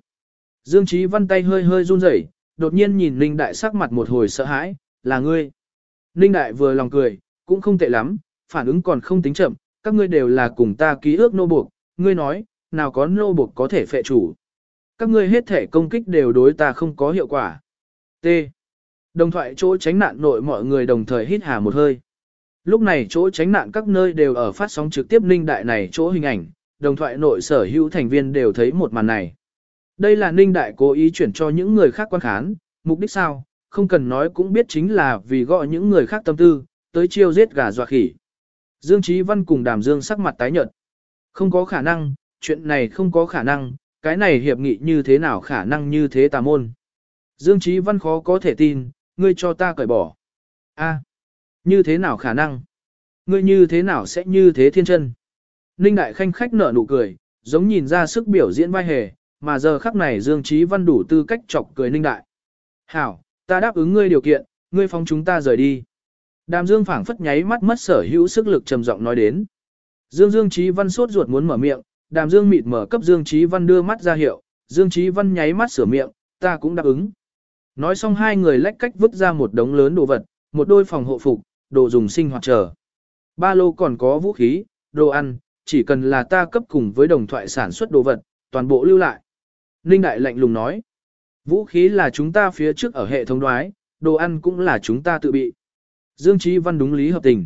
Dương Chí Văn tay hơi hơi run rẩy, đột nhiên nhìn Ninh Đại sắc mặt một hồi sợ hãi, là ngươi. Ninh Đại vừa lòng cười, cũng không tệ lắm, phản ứng còn không tính chậm, các ngươi đều là cùng ta ký ước nô buộc, ngươi nói, nào có nô buộc có thể phệ chủ. Các ngươi hết thể công kích đều đối ta không có hiệu quả. T. Đồng thoại chỗ tránh nạn nội mọi người đồng thời hít hà một hơi. Lúc này chỗ tránh nạn các nơi đều ở phát sóng trực tiếp ninh đại này chỗ hình ảnh, đồng thoại nội sở hữu thành viên đều thấy một màn này. Đây là ninh đại cố ý chuyển cho những người khác quan khán, mục đích sao, không cần nói cũng biết chính là vì gọi những người khác tâm tư, tới chiêu giết gà dọa khỉ. Dương Trí Văn cùng Đàm Dương sắc mặt tái nhợt. Không có khả năng, chuyện này không có khả năng, cái này hiệp nghị như thế nào khả năng như thế tà môn. Dương chí Văn khó có thể tin, ngươi cho ta cởi bỏ. A, như thế nào khả năng? Ngươi như thế nào sẽ như thế thiên chân? Ninh Đại Khanh khách nở nụ cười, giống nhìn ra sức biểu diễn vai hề, mà giờ khắc này Dương chí Văn đủ tư cách chọc cười Ninh Đại. Hảo, ta đáp ứng ngươi điều kiện, ngươi phóng chúng ta rời đi. Đàm Dương phảng phất nháy mắt mất sở hữu sức lực trầm giọng nói đến. Dương Dương chí Văn sốt ruột muốn mở miệng, Đàm Dương mịt mở cấp Dương Chí Văn đưa mắt ra hiệu, Dương Chí Văn nháy mắt sửa miệng, ta cũng đáp ứng. Nói xong hai người lách cách vứt ra một đống lớn đồ vật, một đôi phòng hộ phục, đồ dùng sinh hoạt chờ. Ba lô còn có vũ khí, đồ ăn, chỉ cần là ta cấp cùng với đồng thoại sản xuất đồ vật, toàn bộ lưu lại. Ninh Đại lạnh lùng nói, vũ khí là chúng ta phía trước ở hệ thống đoái, đồ ăn cũng là chúng ta tự bị. Dương Chí Văn đúng lý hợp tình.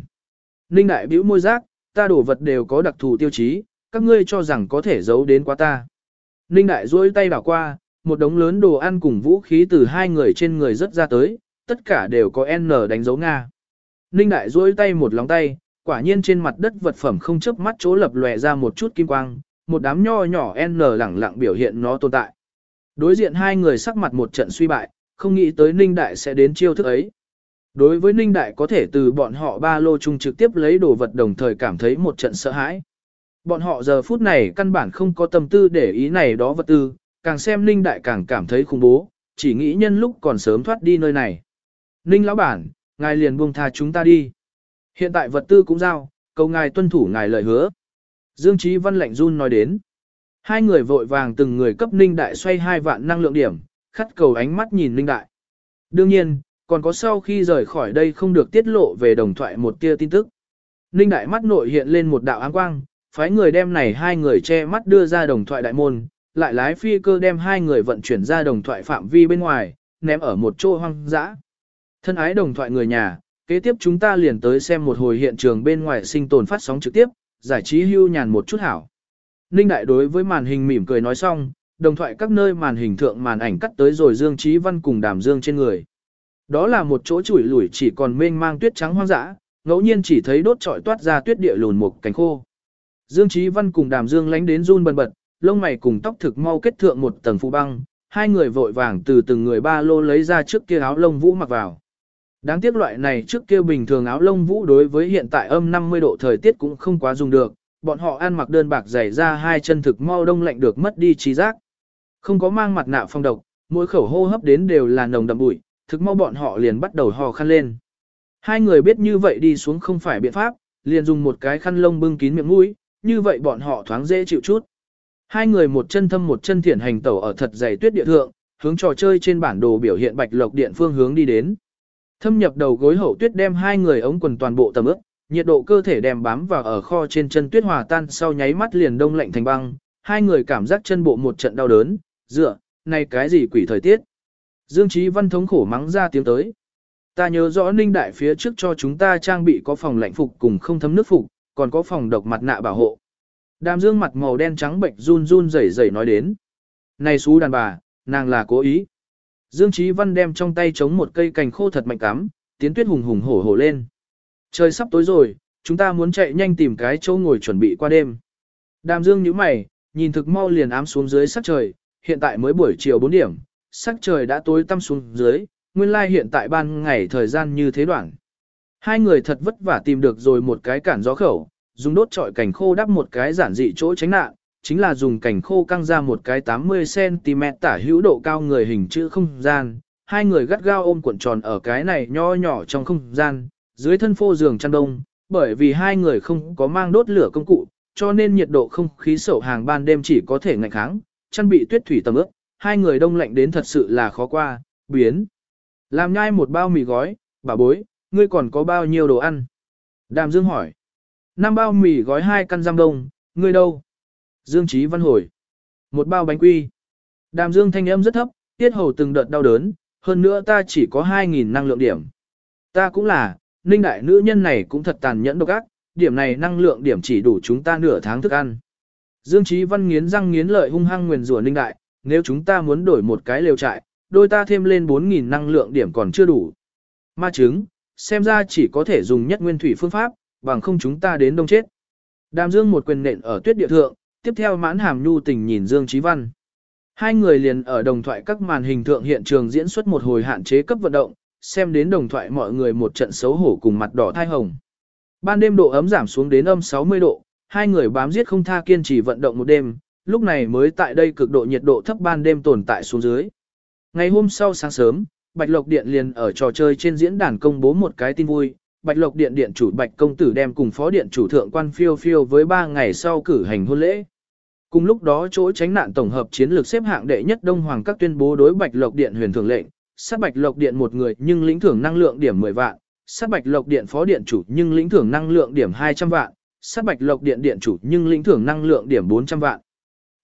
Ninh Đại bĩu môi giác, ta đồ vật đều có đặc thù tiêu chí, các ngươi cho rằng có thể giấu đến quá ta. Ninh Đại duỗi tay đảo qua, một đống lớn đồ ăn cùng vũ khí từ hai người trên người rất ra tới, tất cả đều có N đánh dấu Nga. Ninh Đại duỗi tay một lòng tay, quả nhiên trên mặt đất vật phẩm không chớp mắt chỗ lập lòe ra một chút kim quang, một đám nho nhỏ N lẳng lặng biểu hiện nó tồn tại. Đối diện hai người sắc mặt một trận suy bại, không nghĩ tới Ninh Đại sẽ đến chiêu thức ấy. Đối với Ninh Đại có thể từ bọn họ ba lô chung trực tiếp lấy đồ vật đồng thời cảm thấy một trận sợ hãi. Bọn họ giờ phút này căn bản không có tâm tư để ý này đó vật tư, càng xem Ninh Đại càng cảm thấy khủng bố, chỉ nghĩ nhân lúc còn sớm thoát đi nơi này. Ninh lão bản, ngài liền buông tha chúng ta đi. Hiện tại vật tư cũng giao, cầu ngài tuân thủ ngài lời hứa. Dương Chí Văn lạnh run nói đến. Hai người vội vàng từng người cấp Ninh Đại xoay hai vạn năng lượng điểm, khắt cầu ánh mắt nhìn Ninh Đại. Đương nhiên, còn có sau khi rời khỏi đây không được tiết lộ về đồng thoại một tia tin tức. Ninh Đại mắt nội hiện lên một đạo áng quang, phái người đem này hai người che mắt đưa ra đồng thoại đại môn, lại lái phi cơ đem hai người vận chuyển ra đồng thoại phạm vi bên ngoài, ném ở một chỗ hoang dã. Thân ái đồng thoại người nhà, kế tiếp chúng ta liền tới xem một hồi hiện trường bên ngoài sinh tồn phát sóng trực tiếp, giải trí hưu nhàn một chút hảo. Ninh Đại đối với màn hình mỉm cười nói xong, đồng thoại các nơi màn hình thượng màn ảnh cắt tới rồi Dương Trí Văn cùng Đàm Dương trên người. Đó là một chỗ chủi lủi chỉ còn mênh mang tuyết trắng hoang dã, ngẫu nhiên chỉ thấy đốt trọi toát ra tuyết địa lùn một cánh khô. Dương Chí Văn cùng Đàm Dương lánh đến run bần bật, lông mày cùng tóc thực mau kết thượng một tầng phù băng, hai người vội vàng từ từng người ba lô lấy ra trước kia áo lông vũ mặc vào. Đáng tiếc loại này trước kia bình thường áo lông vũ đối với hiện tại âm 50 độ thời tiết cũng không quá dùng được, bọn họ ăn mặc đơn bạc dày ra hai chân thực mau đông lạnh được mất đi trí giác. Không có mang mặt nạ phong độc, mỗi khẩu hô hấp đến đều là nồng đậm bụi, thực mau bọn họ liền bắt đầu hò khăn lên. Hai người biết như vậy đi xuống không phải biện pháp, liền dùng một cái khăn lông bưng kín miệng mũi, như vậy bọn họ thoáng dễ chịu chút. Hai người một chân thâm một chân thiển hành tẩu ở thật dày tuyết địa thượng, hướng trò chơi trên bản đồ biểu hiện bạch lộc điện phương hướng đi đến. Thâm nhập đầu gối hậu tuyết đem hai người ống quần toàn bộ tầm ướp, nhiệt độ cơ thể đem bám vào ở kho trên chân tuyết hòa tan sau nháy mắt liền đông lạnh thành băng, hai người cảm giác chân bộ một trận đau đớn, dựa, này cái gì quỷ thời tiết. Dương Chí Văn thống khổ mắng ra tiếng tới. Ta nhớ rõ Ninh Đại phía trước cho chúng ta trang bị có phòng lạnh phục cùng không thấm nước phục, còn có phòng độc mặt nạ bảo hộ. Đàm Dương mặt màu đen trắng bệnh run run rẩy rẩy nói đến. Này xú đàn bà, nàng là cố ý. Dương Chí Văn đem trong tay chống một cây cành khô thật mạnh cắm, tiến tuyết hùng hùng hổ hổ lên. Trời sắp tối rồi, chúng ta muốn chạy nhanh tìm cái chỗ ngồi chuẩn bị qua đêm. Đàm Dương nhíu mày, nhìn thực mau liền ám xuống dưới sắc trời, hiện tại mới buổi chiều 4 điểm, sắc trời đã tối tăm xuống dưới, nguyên lai hiện tại ban ngày thời gian như thế đoạn. Hai người thật vất vả tìm được rồi một cái cản gió khẩu, dùng đốt trọi cảnh khô đắp một cái giản dị chỗ tránh nạn, chính là dùng cảnh khô căng ra một cái 80cm tả hữu độ cao người hình chữ không gian. Hai người gắt gao ôm cuộn tròn ở cái này nho nhỏ trong không gian, dưới thân phô giường chăn đông, bởi vì hai người không có mang đốt lửa công cụ, cho nên nhiệt độ không khí sổ hàng ban đêm chỉ có thể ngạnh kháng, chăn bị tuyết thủy tầm ướp, hai người đông lạnh đến thật sự là khó qua, biến. Làm nhai một bao mì gói, bà bối, ngươi còn có bao nhiêu đồ ăn? Đàm Dương hỏi. Năm bao mì gói hai căn giam đông, ngươi đâu? Dương Chí Văn hồi. Một bao bánh quy. Đàm Dương thanh âm rất thấp, tiết hầu từng đợt đau đớn, hơn nữa ta chỉ có 2.000 năng lượng điểm. Ta cũng là, ninh đại nữ nhân này cũng thật tàn nhẫn độc ác, điểm này năng lượng điểm chỉ đủ chúng ta nửa tháng thức ăn. Dương Chí Văn nghiến răng nghiến lợi hung hăng nguyền rủa ninh đại, nếu chúng ta muốn đổi một cái lều trại, đôi ta thêm lên 4.000 năng lượng điểm còn chưa đủ. Ma chứng, xem ra chỉ có thể dùng nhất nguyên thủy phương pháp, bằng không chúng ta đến đông chết. Đàm Dương một quyền nện ở tuyết địa thượng, tiếp theo mãn hàm nhu tình nhìn Dương Chí Văn. Hai người liền ở đồng thoại các màn hình thượng hiện trường diễn xuất một hồi hạn chế cấp vận động, xem đến đồng thoại mọi người một trận xấu hổ cùng mặt đỏ thai hồng. Ban đêm độ ấm giảm xuống đến âm 60 độ, hai người bám giết không tha kiên trì vận động một đêm, lúc này mới tại đây cực độ nhiệt độ thấp ban đêm tồn tại xuống dưới. Ngày hôm sau sáng sớm, Bạch Lộc Điện liền ở trò chơi trên diễn đàn công bố một cái tin vui. Bạch Lộc Điện điện chủ Bạch Công Tử đem cùng phó điện chủ thượng quan phiêu phiêu với 3 ngày sau cử hành hôn lễ. Cùng lúc đó chỗ tránh nạn tổng hợp chiến lược xếp hạng đệ nhất Đông Hoàng các tuyên bố đối Bạch Lộc Điện huyền thưởng lệnh, sát Bạch Lộc Điện một người nhưng lĩnh thưởng năng lượng điểm 10 vạn, sát Bạch Lộc Điện phó điện chủ nhưng lĩnh thưởng năng lượng điểm 200 vạn, sát Bạch Lộc Điện điện chủ nhưng lĩnh thưởng năng lượng điểm 400 vạn.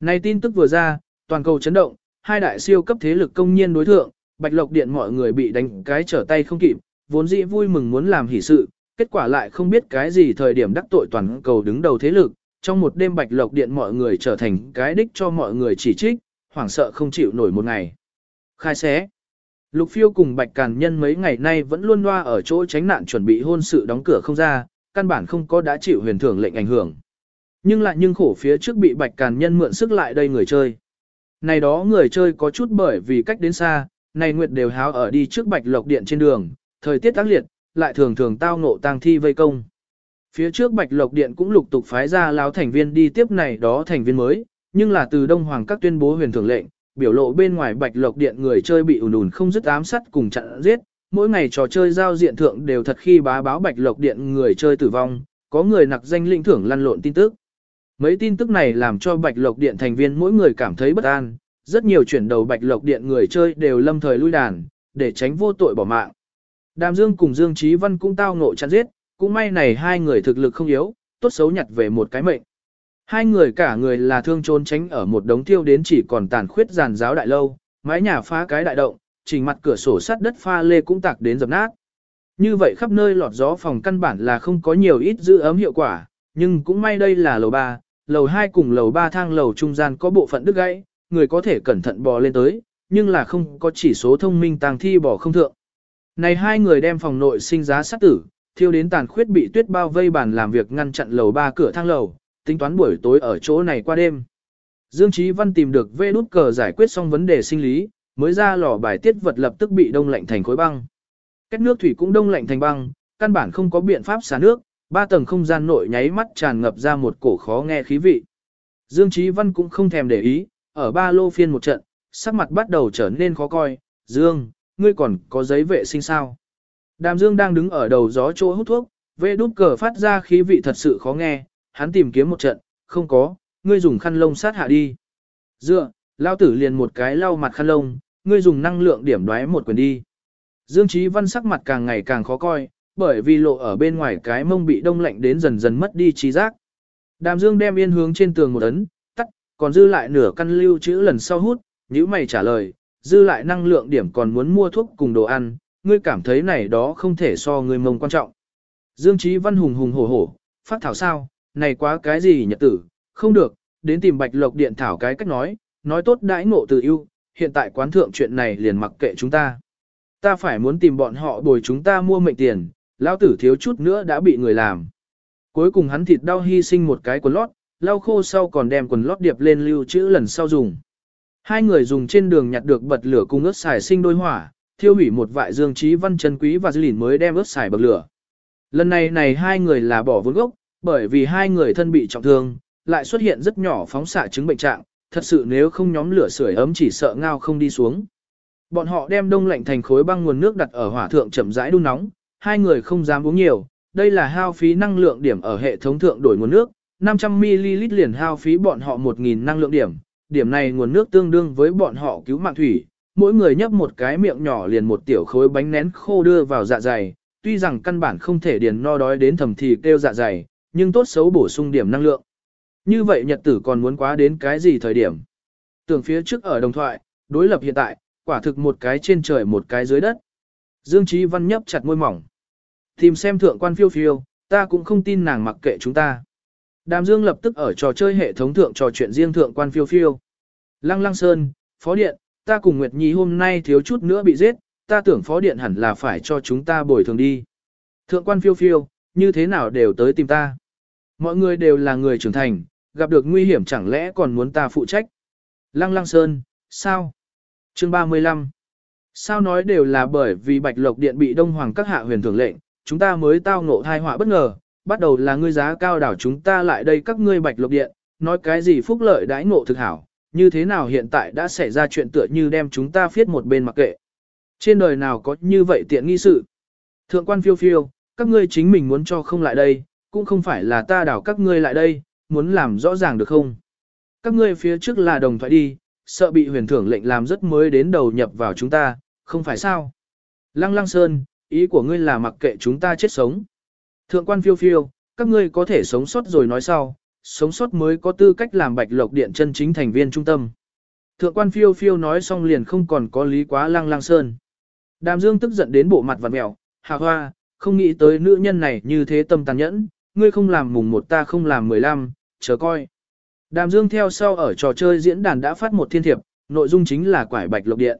Này tin tức vừa ra, toàn cầu chấn động, hai đại siêu cấp thế lực công nhiên đối thượng, Bạch Lộc Điện mọi người bị đánh cái trở tay không kịp, vốn dĩ vui mừng muốn làm hỷ sự, kết quả lại không biết cái gì thời điểm đắc tội toàn cầu đứng đầu thế lực, trong một đêm Bạch Lộc Điện mọi người trở thành cái đích cho mọi người chỉ trích, hoảng sợ không chịu nổi một ngày. Khai xé. Lục phiêu cùng Bạch Càn Nhân mấy ngày nay vẫn luôn loa ở chỗ tránh nạn chuẩn bị hôn sự đóng cửa không ra, căn bản không có đã chịu huyền thưởng lệnh ảnh hưởng. Nhưng lại nhưng khổ phía trước bị Bạch Càn Nhân mượn sức lại đây người chơi. Này đó người chơi có chút bởi vì cách đến xa, này nguyệt đều háo ở đi trước Bạch Lộc Điện trên đường, thời tiết tác liệt, lại thường thường tao ngộ tang thi vây công. Phía trước Bạch Lộc Điện cũng lục tục phái ra láo thành viên đi tiếp này đó thành viên mới, nhưng là từ Đông Hoàng các tuyên bố huyền thường lệnh, biểu lộ bên ngoài bạch lộc điện người chơi bị ùn ùn không dứt ám sát cùng chặn giết, mỗi ngày trò chơi giao diện thượng đều thật khi bá báo bạch lộc điện người chơi tử vong, có người nặc danh linh thưởng lăn lộn tin tức. Mấy tin tức này làm cho bạch lộc điện thành viên mỗi người cảm thấy bất an, rất nhiều chuyển đầu bạch lộc điện người chơi đều lâm thời lui đàn, để tránh vô tội bỏ mạng. Đàm Dương cùng Dương Chí Văn cũng tao ngộ chặn giết, cũng may này hai người thực lực không yếu, tốt xấu nhặt về một cái mệnh. Hai người cả người là thương trốn tránh ở một đống tiêu đến chỉ còn tàn khuyết giàn giáo đại lâu, mái nhà phá cái đại động, chỉnh mặt cửa sổ sắt đất pha lê cũng tạc đến dập nát. Như vậy khắp nơi lọt gió phòng căn bản là không có nhiều ít giữ ấm hiệu quả, nhưng cũng may đây là lầu 3, lầu 2 cùng lầu 3 thang lầu trung gian có bộ phận đứt gãy, người có thể cẩn thận bò lên tới, nhưng là không có chỉ số thông minh tàng thi bò không thượng. Này hai người đem phòng nội sinh giá sát tử, thiêu đến tàn khuyết bị tuyết bao vây bàn làm việc ngăn chặn lầu ba cửa thang lầu, tính toán buổi tối ở chỗ này qua đêm. Dương Chí Văn tìm được vê nút cờ giải quyết xong vấn đề sinh lý, mới ra lò bài tiết vật lập tức bị đông lạnh thành khối băng. Cách nước thủy cũng đông lạnh thành băng, căn bản không có biện pháp xả nước, ba tầng không gian nội nháy mắt tràn ngập ra một cổ khó nghe khí vị. Dương Chí Văn cũng không thèm để ý, ở ba lô phiên một trận, sắc mặt bắt đầu trở nên khó coi, Dương, ngươi còn có giấy vệ sinh sao? Đàm Dương đang đứng ở đầu gió chỗ hút thuốc, vệ đút cờ phát ra khí vị thật sự khó nghe, hắn tìm kiếm một trận, không có, ngươi dùng khăn lông sát hạ đi. Dựa, lao tử liền một cái lau mặt khăn lông, ngươi dùng năng lượng điểm đoái một quyền đi. Dương Chí Văn sắc mặt càng ngày càng khó coi, bởi vì lộ ở bên ngoài cái mông bị đông lạnh đến dần dần mất đi trí giác. Đàm Dương đem yên hướng trên tường một ấn, còn dư lại nửa căn lưu trữ lần sau hút, nếu mày trả lời, dư lại năng lượng điểm còn muốn mua thuốc cùng đồ ăn, ngươi cảm thấy này đó không thể so ngươi mông quan trọng. Dương Chí Văn hùng hùng hổ hổ, phát thảo sao, này quá cái gì nhật tử, không được, đến tìm Bạch Lộc Điện thảo cái cách nói, nói tốt đãi ngộ từ ưu, hiện tại quán thượng chuyện này liền mặc kệ chúng ta. Ta phải muốn tìm bọn họ bồi chúng ta mua mệnh tiền, lão tử thiếu chút nữa đã bị người làm. Cuối cùng hắn thịt đau hy sinh một cái quần lót, lau khô sau còn đem quần lót điệp lên lưu trữ lần sau dùng. Hai người dùng trên đường nhặt được bật lửa cùng ớt xài sinh đôi hỏa, thiêu hủy một vại dương trí văn chân quý và dư lìn mới đem ớt xài bật lửa. Lần này này hai người là bỏ vốn gốc, bởi vì hai người thân bị trọng thương, lại xuất hiện rất nhỏ phóng xạ chứng bệnh trạng, thật sự nếu không nhóm lửa sưởi ấm chỉ sợ ngao không đi xuống. Bọn họ đem đông lạnh thành khối băng nguồn nước đặt ở hỏa thượng chậm rãi đun nóng, hai người không dám uống nhiều, đây là hao phí năng lượng điểm ở hệ thống thượng đổi nguồn nước, 500ml liền hao phí bọn họ 1.000 năng lượng điểm, điểm này nguồn nước tương đương với bọn họ cứu mạng thủy, mỗi người nhấp một cái miệng nhỏ liền một tiểu khối bánh nén khô đưa vào dạ dày, tuy rằng căn bản không thể điền no đói đến thầm thì kêu dạ dày, nhưng tốt xấu bổ sung điểm năng lượng. Như vậy nhật tử còn muốn quá đến cái gì thời điểm? Tưởng phía trước ở đồng thoại, đối lập hiện tại, quả thực một cái trên trời một cái dưới đất. Dương Trí Văn nhấp chặt môi mỏng. Tìm xem thượng quan phiêu phiêu, ta cũng không tin nàng mặc kệ chúng ta. Đàm Dương lập tức ở trò chơi hệ thống thượng trò chuyện riêng thượng quan phiêu phiêu. Lăng Lăng Sơn, Phó Điện, ta cùng Nguyệt Nhi hôm nay thiếu chút nữa bị giết, ta tưởng Phó Điện hẳn là phải cho chúng ta bồi thường đi. Thượng quan phiêu phiêu, như thế nào đều tới tìm ta. Mọi người đều là người trưởng thành, gặp được nguy hiểm chẳng lẽ còn muốn ta phụ trách. Lăng Lăng Sơn, sao? Chương 35 Sao nói đều là bởi vì Bạch Lộc Điện bị Đông Hoàng các hạ huyền thường lệnh, chúng ta mới tao ngộ thai họa bất ngờ, bắt đầu là ngươi giá cao đảo chúng ta lại đây các ngươi Bạch Lộc Điện, nói cái gì phúc lợi đãi ngộ thực hảo, như thế nào hiện tại đã xảy ra chuyện tựa như đem chúng ta phiết một bên mặc kệ. Trên đời nào có như vậy tiện nghi sự. Thượng quan phiêu phiêu, các ngươi chính mình muốn cho không lại đây, cũng không phải là ta đảo các ngươi lại đây, muốn làm rõ ràng được không? Các ngươi phía trước là đồng thoại đi, sợ bị huyền thưởng lệnh làm rất mới đến đầu nhập vào chúng ta, không phải sao? Lăng lăng sơn, ý của ngươi là mặc kệ chúng ta chết sống. Thượng quan phiêu phiêu, các ngươi có thể sống sót rồi nói sau, sống sót mới có tư cách làm bạch lộc điện chân chính thành viên trung tâm. Thượng quan phiêu phiêu nói xong liền không còn có lý quá lang lang sơn. Đàm dương tức giận đến bộ mặt vặt mẹo, hạ hoa, không nghĩ tới nữ nhân này như thế tâm tàn nhẫn, ngươi không làm mùng một ta không làm mười lăm, chờ coi. Đàm Dương theo sau ở trò chơi diễn đàn đã phát một thiên thiệp, nội dung chính là quải Bạch Lộc Điện.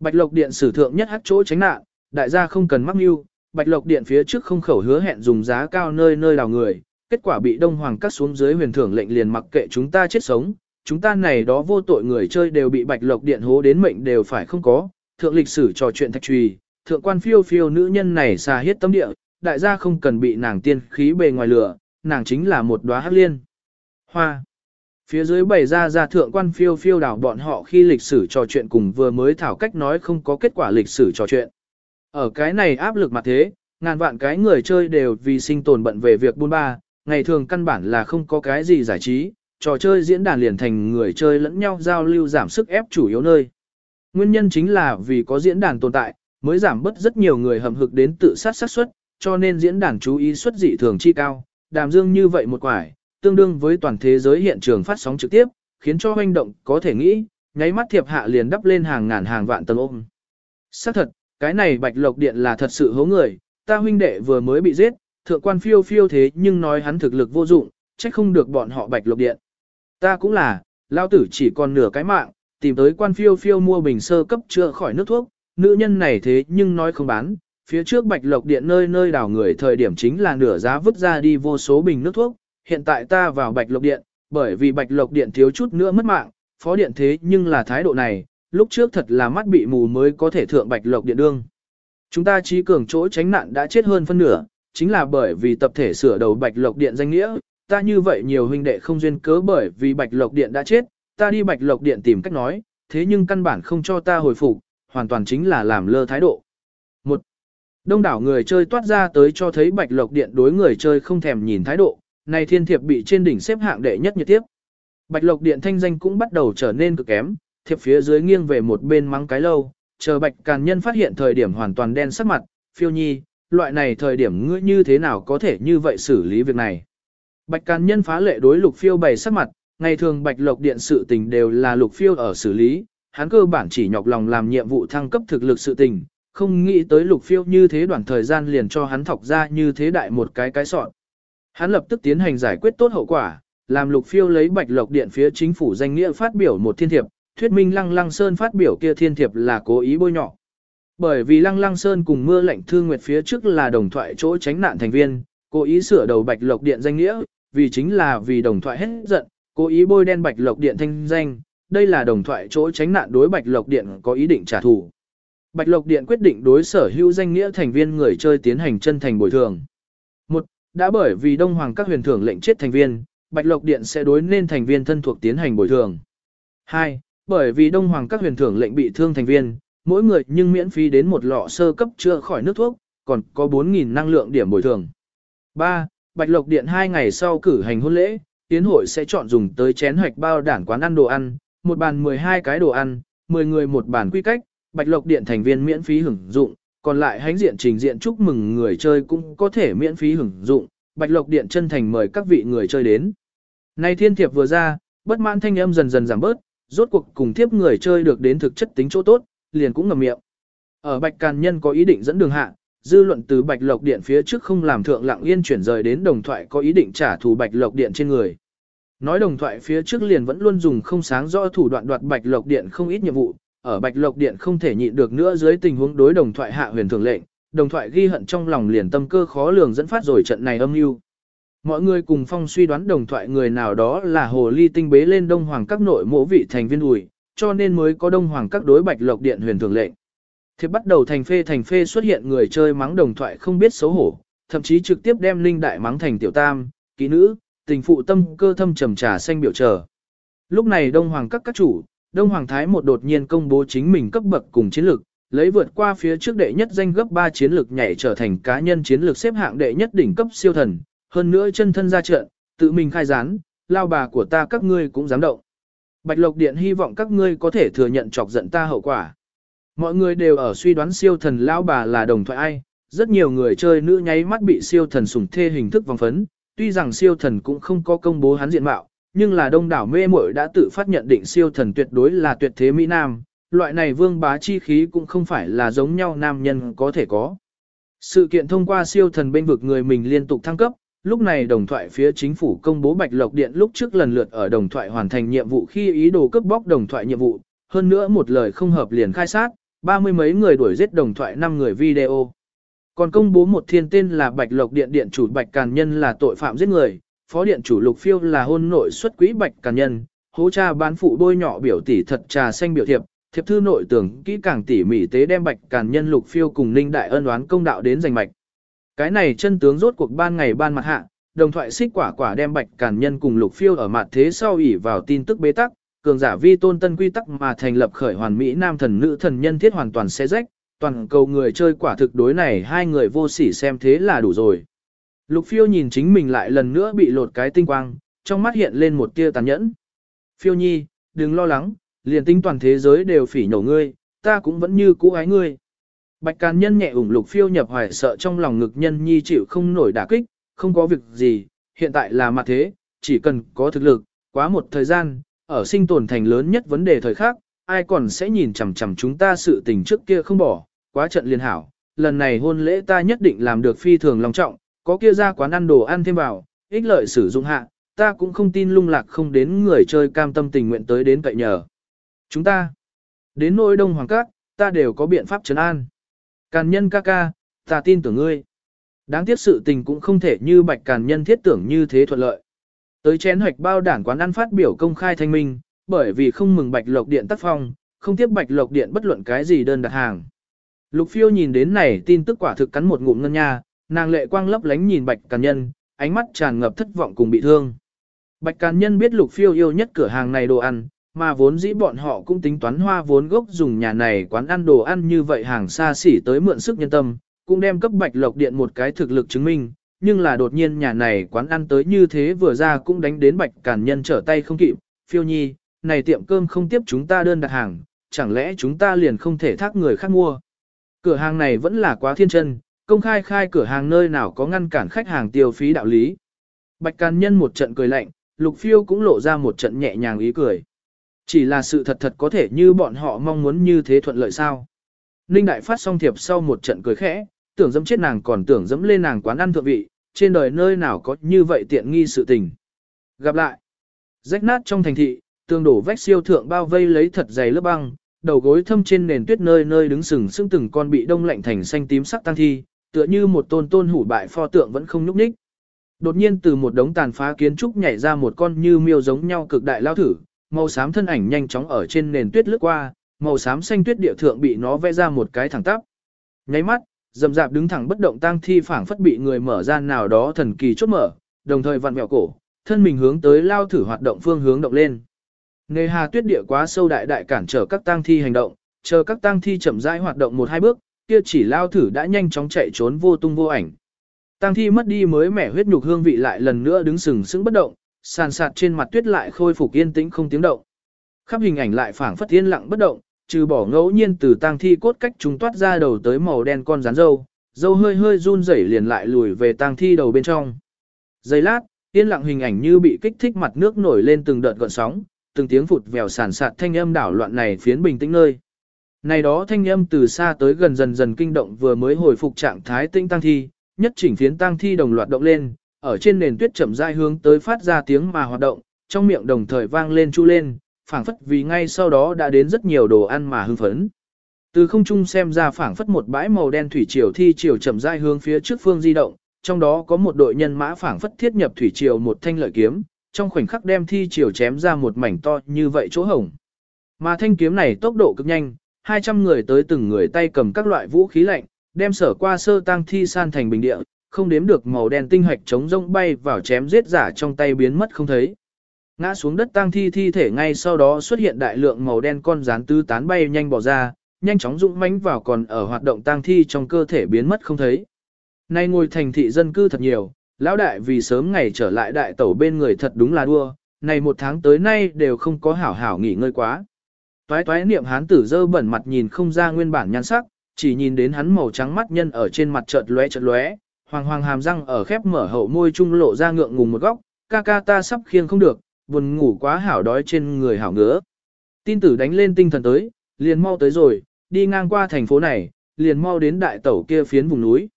Bạch Lộc Điện sử thượng nhất hát chỗ tránh nạn, đại gia không cần mắc mưu, Bạch Lộc Điện phía trước không khẩu hứa hẹn dùng giá cao nơi nơi đào người, kết quả bị Đông Hoàng cắt xuống dưới huyền thưởng lệnh liền mặc kệ chúng ta chết sống, chúng ta này đó vô tội người chơi đều bị Bạch Lộc Điện hố đến mệnh đều phải không có, thượng lịch sử trò chuyện thạch trùy, thượng quan phiêu phiêu nữ nhân này xà hết tâm địa, đại gia không cần bị nàng tiên khí bề ngoài lửa, nàng chính là một đóa hắc liên. Hoa. Phía dưới bày ra ra thượng quan phiêu phiêu đảo bọn họ khi lịch sử trò chuyện cùng vừa mới thảo cách nói không có kết quả lịch sử trò chuyện. Ở cái này áp lực mà thế, ngàn vạn cái người chơi đều vì sinh tồn bận về việc buôn ba, ngày thường căn bản là không có cái gì giải trí, trò chơi diễn đàn liền thành người chơi lẫn nhau giao lưu giảm sức ép chủ yếu nơi. Nguyên nhân chính là vì có diễn đàn tồn tại, mới giảm bớt rất nhiều người hầm hực đến tự sát sát suất, cho nên diễn đàn chú ý suất dị thường chi cao, đàm dương như vậy một quải, tương đương với toàn thế giới hiện trường phát sóng trực tiếp, khiến cho hoành động có thể nghĩ, nháy mắt thiệp hạ liền đắp lên hàng ngàn hàng vạn tầng ôm. Xác thật, cái này bạch lộc điện là thật sự hố người, ta huynh đệ vừa mới bị giết, thượng quan phiêu phiêu thế nhưng nói hắn thực lực vô dụng, trách không được bọn họ bạch lộc điện. Ta cũng là, lao tử chỉ còn nửa cái mạng, tìm tới quan phiêu phiêu mua bình sơ cấp chữa khỏi nước thuốc, nữ nhân này thế nhưng nói không bán, phía trước bạch lộc điện nơi nơi đảo người thời điểm chính là nửa giá vứt ra đi vô số bình nước thuốc, hiện tại ta vào bạch lộc điện, bởi vì bạch lộc điện thiếu chút nữa mất mạng, phó điện thế nhưng là thái độ này, lúc trước thật là mắt bị mù mới có thể thượng bạch lộc điện đương. Chúng ta trí cường chỗ tránh nạn đã chết hơn phân nửa, chính là bởi vì tập thể sửa đầu bạch lộc điện danh nghĩa, ta như vậy nhiều huynh đệ không duyên cớ bởi vì bạch lộc điện đã chết, ta đi bạch lộc điện tìm cách nói, thế nhưng căn bản không cho ta hồi phục, hoàn toàn chính là làm lơ thái độ. Một, Đông đảo người chơi toát ra tới cho thấy bạch lộc điện đối người chơi không thèm nhìn thái độ, này thiên thiệp bị trên đỉnh xếp hạng đệ nhất nhiệt tiếp. Bạch lộc điện thanh danh cũng bắt đầu trở nên cực kém, thiệp phía dưới nghiêng về một bên mắng cái lâu, chờ bạch càn nhân phát hiện thời điểm hoàn toàn đen sắc mặt, phiêu nhi, loại này thời điểm ngươi như thế nào có thể như vậy xử lý việc này. Bạch càn nhân phá lệ đối lục phiêu bày sắc mặt, ngày thường bạch lộc điện sự tình đều là lục phiêu ở xử lý, hắn cơ bản chỉ nhọc lòng làm nhiệm vụ thăng cấp thực lực sự tình, không nghĩ tới lục phiêu như thế đoạn thời gian liền cho hắn thọc ra như thế đại một cái cái sọn. Hắn lập tức tiến hành giải quyết tốt hậu quả, làm lục phiêu lấy bạch lộc điện phía chính phủ danh nghĩa phát biểu một thiên thiệp, thuyết minh lăng lăng sơn phát biểu kia thiên thiệp là cố ý bôi nhọ. Bởi vì lăng lăng sơn cùng mưa lệnh thương nguyệt phía trước là đồng thoại chỗ tránh nạn thành viên, cố ý sửa đầu bạch lộc điện danh nghĩa, vì chính là vì đồng thoại hết giận, cố ý bôi đen bạch lộc điện thanh danh, đây là đồng thoại chỗ tránh nạn đối bạch lộc điện có ý định trả thù. Bạch lộc điện quyết định đối sở hữu danh nghĩa thành viên người chơi tiến hành chân thành bồi thường. Một, đã bởi vì Đông Hoàng các huyền thưởng lệnh chết thành viên, Bạch Lộc Điện sẽ đối nên thành viên thân thuộc tiến hành bồi thường. 2. Bởi vì Đông Hoàng các huyền thưởng lệnh bị thương thành viên, mỗi người nhưng miễn phí đến một lọ sơ cấp chữa khỏi nước thuốc, còn có 4.000 năng lượng điểm bồi thường. 3. Bạch Lộc Điện 2 ngày sau cử hành hôn lễ, tiến hội sẽ chọn dùng tới chén hoạch bao đảng quán ăn đồ ăn, một bàn 12 cái đồ ăn, 10 người một bàn quy cách, Bạch Lộc Điện thành viên miễn phí hưởng dụng, còn lại hánh diện trình diện chúc mừng người chơi cũng có thể miễn phí hưởng dụng, Bạch Lộc Điện chân thành mời các vị người chơi đến. Nay thiên thiệp vừa ra, bất mãn thanh âm dần dần giảm bớt, rốt cuộc cùng tiếp người chơi được đến thực chất tính chỗ tốt, liền cũng ngầm miệng. Ở Bạch Càn Nhân có ý định dẫn đường hạ, dư luận từ Bạch Lộc Điện phía trước không làm thượng lặng yên chuyển rời đến đồng thoại có ý định trả thù Bạch Lộc Điện trên người. Nói đồng thoại phía trước liền vẫn luôn dùng không sáng rõ thủ đoạn đoạt Bạch Lộc Điện không ít nhiệm vụ, ở Bạch Lộc Điện không thể nhịn được nữa dưới tình huống đối đồng thoại hạ huyền thường lệnh, đồng thoại ghi hận trong lòng liền tâm cơ khó lường dẫn phát rồi trận này âm mưu. Mọi người cùng phong suy đoán đồng thoại người nào đó là hồ ly tinh bế lên đông hoàng các nội mộ vị thành viên ủi, cho nên mới có đông hoàng các đối Bạch Lộc Điện huyền thường lệnh. Thiệp bắt đầu thành phê thành phê xuất hiện người chơi mắng đồng thoại không biết xấu hổ, thậm chí trực tiếp đem linh đại mắng thành tiểu tam, kỹ nữ, tình phụ tâm cơ thâm trầm trà xanh biểu trở. Lúc này đông hoàng các các chủ, Đông Hoàng Thái một đột nhiên công bố chính mình cấp bậc cùng chiến lược, lấy vượt qua phía trước đệ nhất danh gấp 3 chiến lược nhảy trở thành cá nhân chiến lược xếp hạng đệ nhất đỉnh cấp siêu thần, hơn nữa chân thân ra trận, tự mình khai gián, lao bà của ta các ngươi cũng dám động. Bạch Lộc Điện hy vọng các ngươi có thể thừa nhận chọc giận ta hậu quả. Mọi người đều ở suy đoán siêu thần lao bà là đồng thoại ai, rất nhiều người chơi nữ nháy mắt bị siêu thần sủng thê hình thức vòng phấn, tuy rằng siêu thần cũng không có công bố hắn diện mạo, nhưng là đông đảo mê muội đã tự phát nhận định siêu thần tuyệt đối là tuyệt thế Mỹ Nam, loại này vương bá chi khí cũng không phải là giống nhau nam nhân có thể có. Sự kiện thông qua siêu thần bên vực người mình liên tục thăng cấp, lúc này đồng thoại phía chính phủ công bố Bạch Lộc Điện lúc trước lần lượt ở đồng thoại hoàn thành nhiệm vụ khi ý đồ cướp bóc đồng thoại nhiệm vụ, hơn nữa một lời không hợp liền khai sát, ba mươi mấy người đuổi giết đồng thoại năm người video. Còn công bố một thiên tên là Bạch Lộc Điện Điện chủ Bạch Càn Nhân là tội phạm giết người, phó điện chủ lục phiêu là hôn nội xuất quỹ bạch càn nhân, hố cha bán phụ bôi nhỏ biểu tỷ thật trà xanh biểu thiệp, thiệp thư nội tưởng kỹ càng tỉ mỉ tế đem bạch càn nhân lục phiêu cùng ninh đại ân oán công đạo đến giành mạch. Cái này chân tướng rốt cuộc ban ngày ban mặt hạ, đồng thoại xích quả quả đem bạch càn nhân cùng lục phiêu ở mặt thế sau ỉ vào tin tức bế tắc, cường giả vi tôn tân quy tắc mà thành lập khởi hoàn mỹ nam thần nữ thần nhân thiết hoàn toàn xe rách, toàn cầu người chơi quả thực đối này hai người vô sỉ xem thế là đủ rồi. Lục phiêu nhìn chính mình lại lần nữa bị lột cái tinh quang, trong mắt hiện lên một tia tàn nhẫn. Phiêu nhi, đừng lo lắng, liền tinh toàn thế giới đều phỉ nhổ ngươi, ta cũng vẫn như cũ ái ngươi. Bạch Càn Nhân nhẹ ủng lục phiêu nhập hoài sợ trong lòng ngực nhân nhi chịu không nổi đả kích, không có việc gì, hiện tại là mặt thế, chỉ cần có thực lực, quá một thời gian, ở sinh tồn thành lớn nhất vấn đề thời khác, ai còn sẽ nhìn chằm chằm chúng ta sự tình trước kia không bỏ, quá trận liên hảo, lần này hôn lễ ta nhất định làm được phi thường long trọng, có kia ra quán ăn đồ ăn thêm vào, ích lợi sử dụng hạ, ta cũng không tin lung lạc không đến người chơi cam tâm tình nguyện tới đến cậy nhờ. Chúng ta, đến nỗi đông hoàng các, ta đều có biện pháp trấn an. Càn nhân ca ca, ta tin tưởng ngươi. Đáng tiếc sự tình cũng không thể như bạch càn nhân thiết tưởng như thế thuận lợi. Tới chén hoạch bao đảng quán ăn phát biểu công khai thanh minh, bởi vì không mừng bạch lộc điện tác phong, không tiếp bạch lộc điện bất luận cái gì đơn đặt hàng. Lục phiêu nhìn đến này tin tức quả thực cắn một ngụm ngân nha, nàng lệ quang lấp lánh nhìn bạch càn nhân, ánh mắt tràn ngập thất vọng cùng bị thương. Bạch càn nhân biết lục phiêu yêu nhất cửa hàng này đồ ăn, mà vốn dĩ bọn họ cũng tính toán hoa vốn gốc dùng nhà này quán ăn đồ ăn như vậy hàng xa xỉ tới mượn sức nhân tâm, cũng đem cấp bạch lộc điện một cái thực lực chứng minh, nhưng là đột nhiên nhà này quán ăn tới như thế vừa ra cũng đánh đến bạch cản nhân trở tay không kịp, phiêu nhi, này tiệm cơm không tiếp chúng ta đơn đặt hàng, chẳng lẽ chúng ta liền không thể thác người khác mua. Cửa hàng này vẫn là quá thiên chân, công khai khai cửa hàng nơi nào có ngăn cản khách hàng tiêu phí đạo lý. Bạch càn nhân một trận cười lạnh, lục phiêu cũng lộ ra một trận nhẹ nhàng ý cười. Chỉ là sự thật thật có thể như bọn họ mong muốn như thế thuận lợi sao. Ninh Đại phát xong thiệp sau một trận cười khẽ, tưởng dẫm chết nàng còn tưởng dẫm lên nàng quán ăn thượng vị, trên đời nơi nào có như vậy tiện nghi sự tình. Gặp lại, rách nát trong thành thị, tương đổ vách siêu thượng bao vây lấy thật dày lớp băng, đầu gối thâm trên nền tuyết nơi nơi đứng sừng sững từng con bị đông lạnh thành xanh tím sắc tăng thi, tựa như một tôn tôn hủ bại pho tượng vẫn không nhúc nhích. Đột nhiên từ một đống tàn phá kiến trúc nhảy ra một con như miêu giống nhau cực đại lao thử, màu xám thân ảnh nhanh chóng ở trên nền tuyết lướt qua, màu xám xanh tuyết địa thượng bị nó vẽ ra một cái thẳng tắp. Nháy mắt, dầm dạp đứng thẳng bất động tang thi phảng phất bị người mở ra nào đó thần kỳ chốt mở, đồng thời vặn mèo cổ, thân mình hướng tới lao thử hoạt động phương hướng động lên. Nề hà tuyết địa quá sâu đại đại cản trở các tang thi hành động, chờ các tang thi chậm rãi hoạt động một hai bước, kia chỉ lao thử đã nhanh chóng chạy trốn vô tung vô ảnh. Tang thi mất đi mới mẻ huyết nhục hương vị lại lần nữa đứng sừng sững bất động, sàn sạt trên mặt tuyết lại khôi phục yên tĩnh không tiếng động. Khắp hình ảnh lại phảng phất yên lặng bất động, trừ bỏ ngẫu nhiên từ tang thi cốt cách chúng toát ra đầu tới màu đen con rắn dâu, dâu hơi hơi run rẩy liền lại lùi về tang thi đầu bên trong. Giây lát, yên lặng hình ảnh như bị kích thích mặt nước nổi lên từng đợt gợn sóng, từng tiếng phụt vèo sàn sạt thanh âm đảo loạn này phiến bình tĩnh nơi. Này đó thanh âm từ xa tới gần dần dần kinh động vừa mới hồi phục trạng thái tinh tăng thi, nhất chỉnh phiến tăng thi đồng loạt động lên, ở trên nền tuyết chậm rãi hướng tới phát ra tiếng mà hoạt động, trong miệng đồng thời vang lên chu lên, phảng phất vì ngay sau đó đã đến rất nhiều đồ ăn mà hưng phấn. Từ không trung xem ra phảng phất một bãi màu đen thủy triều thi triều chậm rãi hướng phía trước phương di động, trong đó có một đội nhân mã phảng phất thiết nhập thủy triều một thanh lợi kiếm, trong khoảnh khắc đem thi triều chém ra một mảnh to như vậy chỗ hổng. Mà thanh kiếm này tốc độ cực nhanh, 200 người tới từng người tay cầm các loại vũ khí lạnh, đem sở qua sơ tăng thi san thành bình địa, không đếm được màu đen tinh hạch chống rông bay vào chém giết giả trong tay biến mất không thấy. Ngã xuống đất tang thi thi thể ngay sau đó xuất hiện đại lượng màu đen con rán tư tán bay nhanh bỏ ra, nhanh chóng dũng mãnh vào còn ở hoạt động tang thi trong cơ thể biến mất không thấy. Nay ngồi thành thị dân cư thật nhiều, lão đại vì sớm ngày trở lại đại tẩu bên người thật đúng là đua, này một tháng tới nay đều không có hảo hảo nghỉ ngơi quá. Toái toái niệm hán tử dơ bẩn mặt nhìn không ra nguyên bản nhan sắc, chỉ nhìn đến hắn màu trắng mắt nhân ở trên mặt chợt lóe chợt lóe, hoàng hoàng hàm răng ở khép mở hậu môi trung lộ ra ngượng ngùng một góc, ca ca ta sắp khiêng không được, buồn ngủ quá hảo đói trên người hảo ngứa. Tin tử đánh lên tinh thần tới, liền mau tới rồi, đi ngang qua thành phố này, liền mau đến đại tẩu kia phiến vùng núi.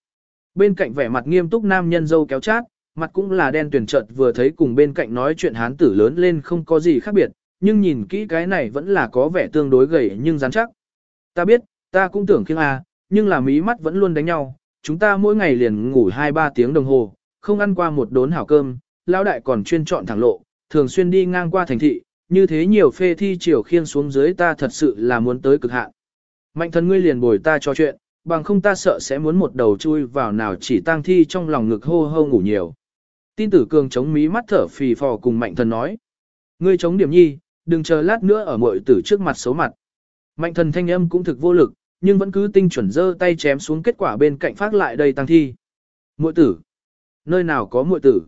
Bên cạnh vẻ mặt nghiêm túc nam nhân dâu kéo chát, mặt cũng là đen tuyển trợt vừa thấy cùng bên cạnh nói chuyện hán tử lớn lên không có gì khác biệt, nhưng nhìn kỹ cái này vẫn là có vẻ tương đối gầy nhưng rắn chắc. Ta biết, ta cũng tưởng khiêng à, nhưng là mí mắt vẫn luôn đánh nhau, chúng ta mỗi ngày liền ngủ 2-3 tiếng đồng hồ, không ăn qua một đốn hảo cơm, lão đại còn chuyên chọn thẳng lộ, thường xuyên đi ngang qua thành thị, như thế nhiều phê thi chiều khiên xuống dưới ta thật sự là muốn tới cực hạn. Mạnh thần ngươi liền bồi ta cho chuyện, bằng không ta sợ sẽ muốn một đầu chui vào nào chỉ tang thi trong lòng ngực hô hô ngủ nhiều. Tin tử cường chống mí mắt thở phì phò cùng mạnh thần nói. Ngươi chống điểm nhi, đừng chờ lát nữa ở mội tử trước mặt xấu mặt. Mạnh thần thanh âm cũng thực vô lực, nhưng vẫn cứ tinh chuẩn dơ tay chém xuống kết quả bên cạnh phát lại đây tăng thi. Mội tử. Nơi nào có mội tử?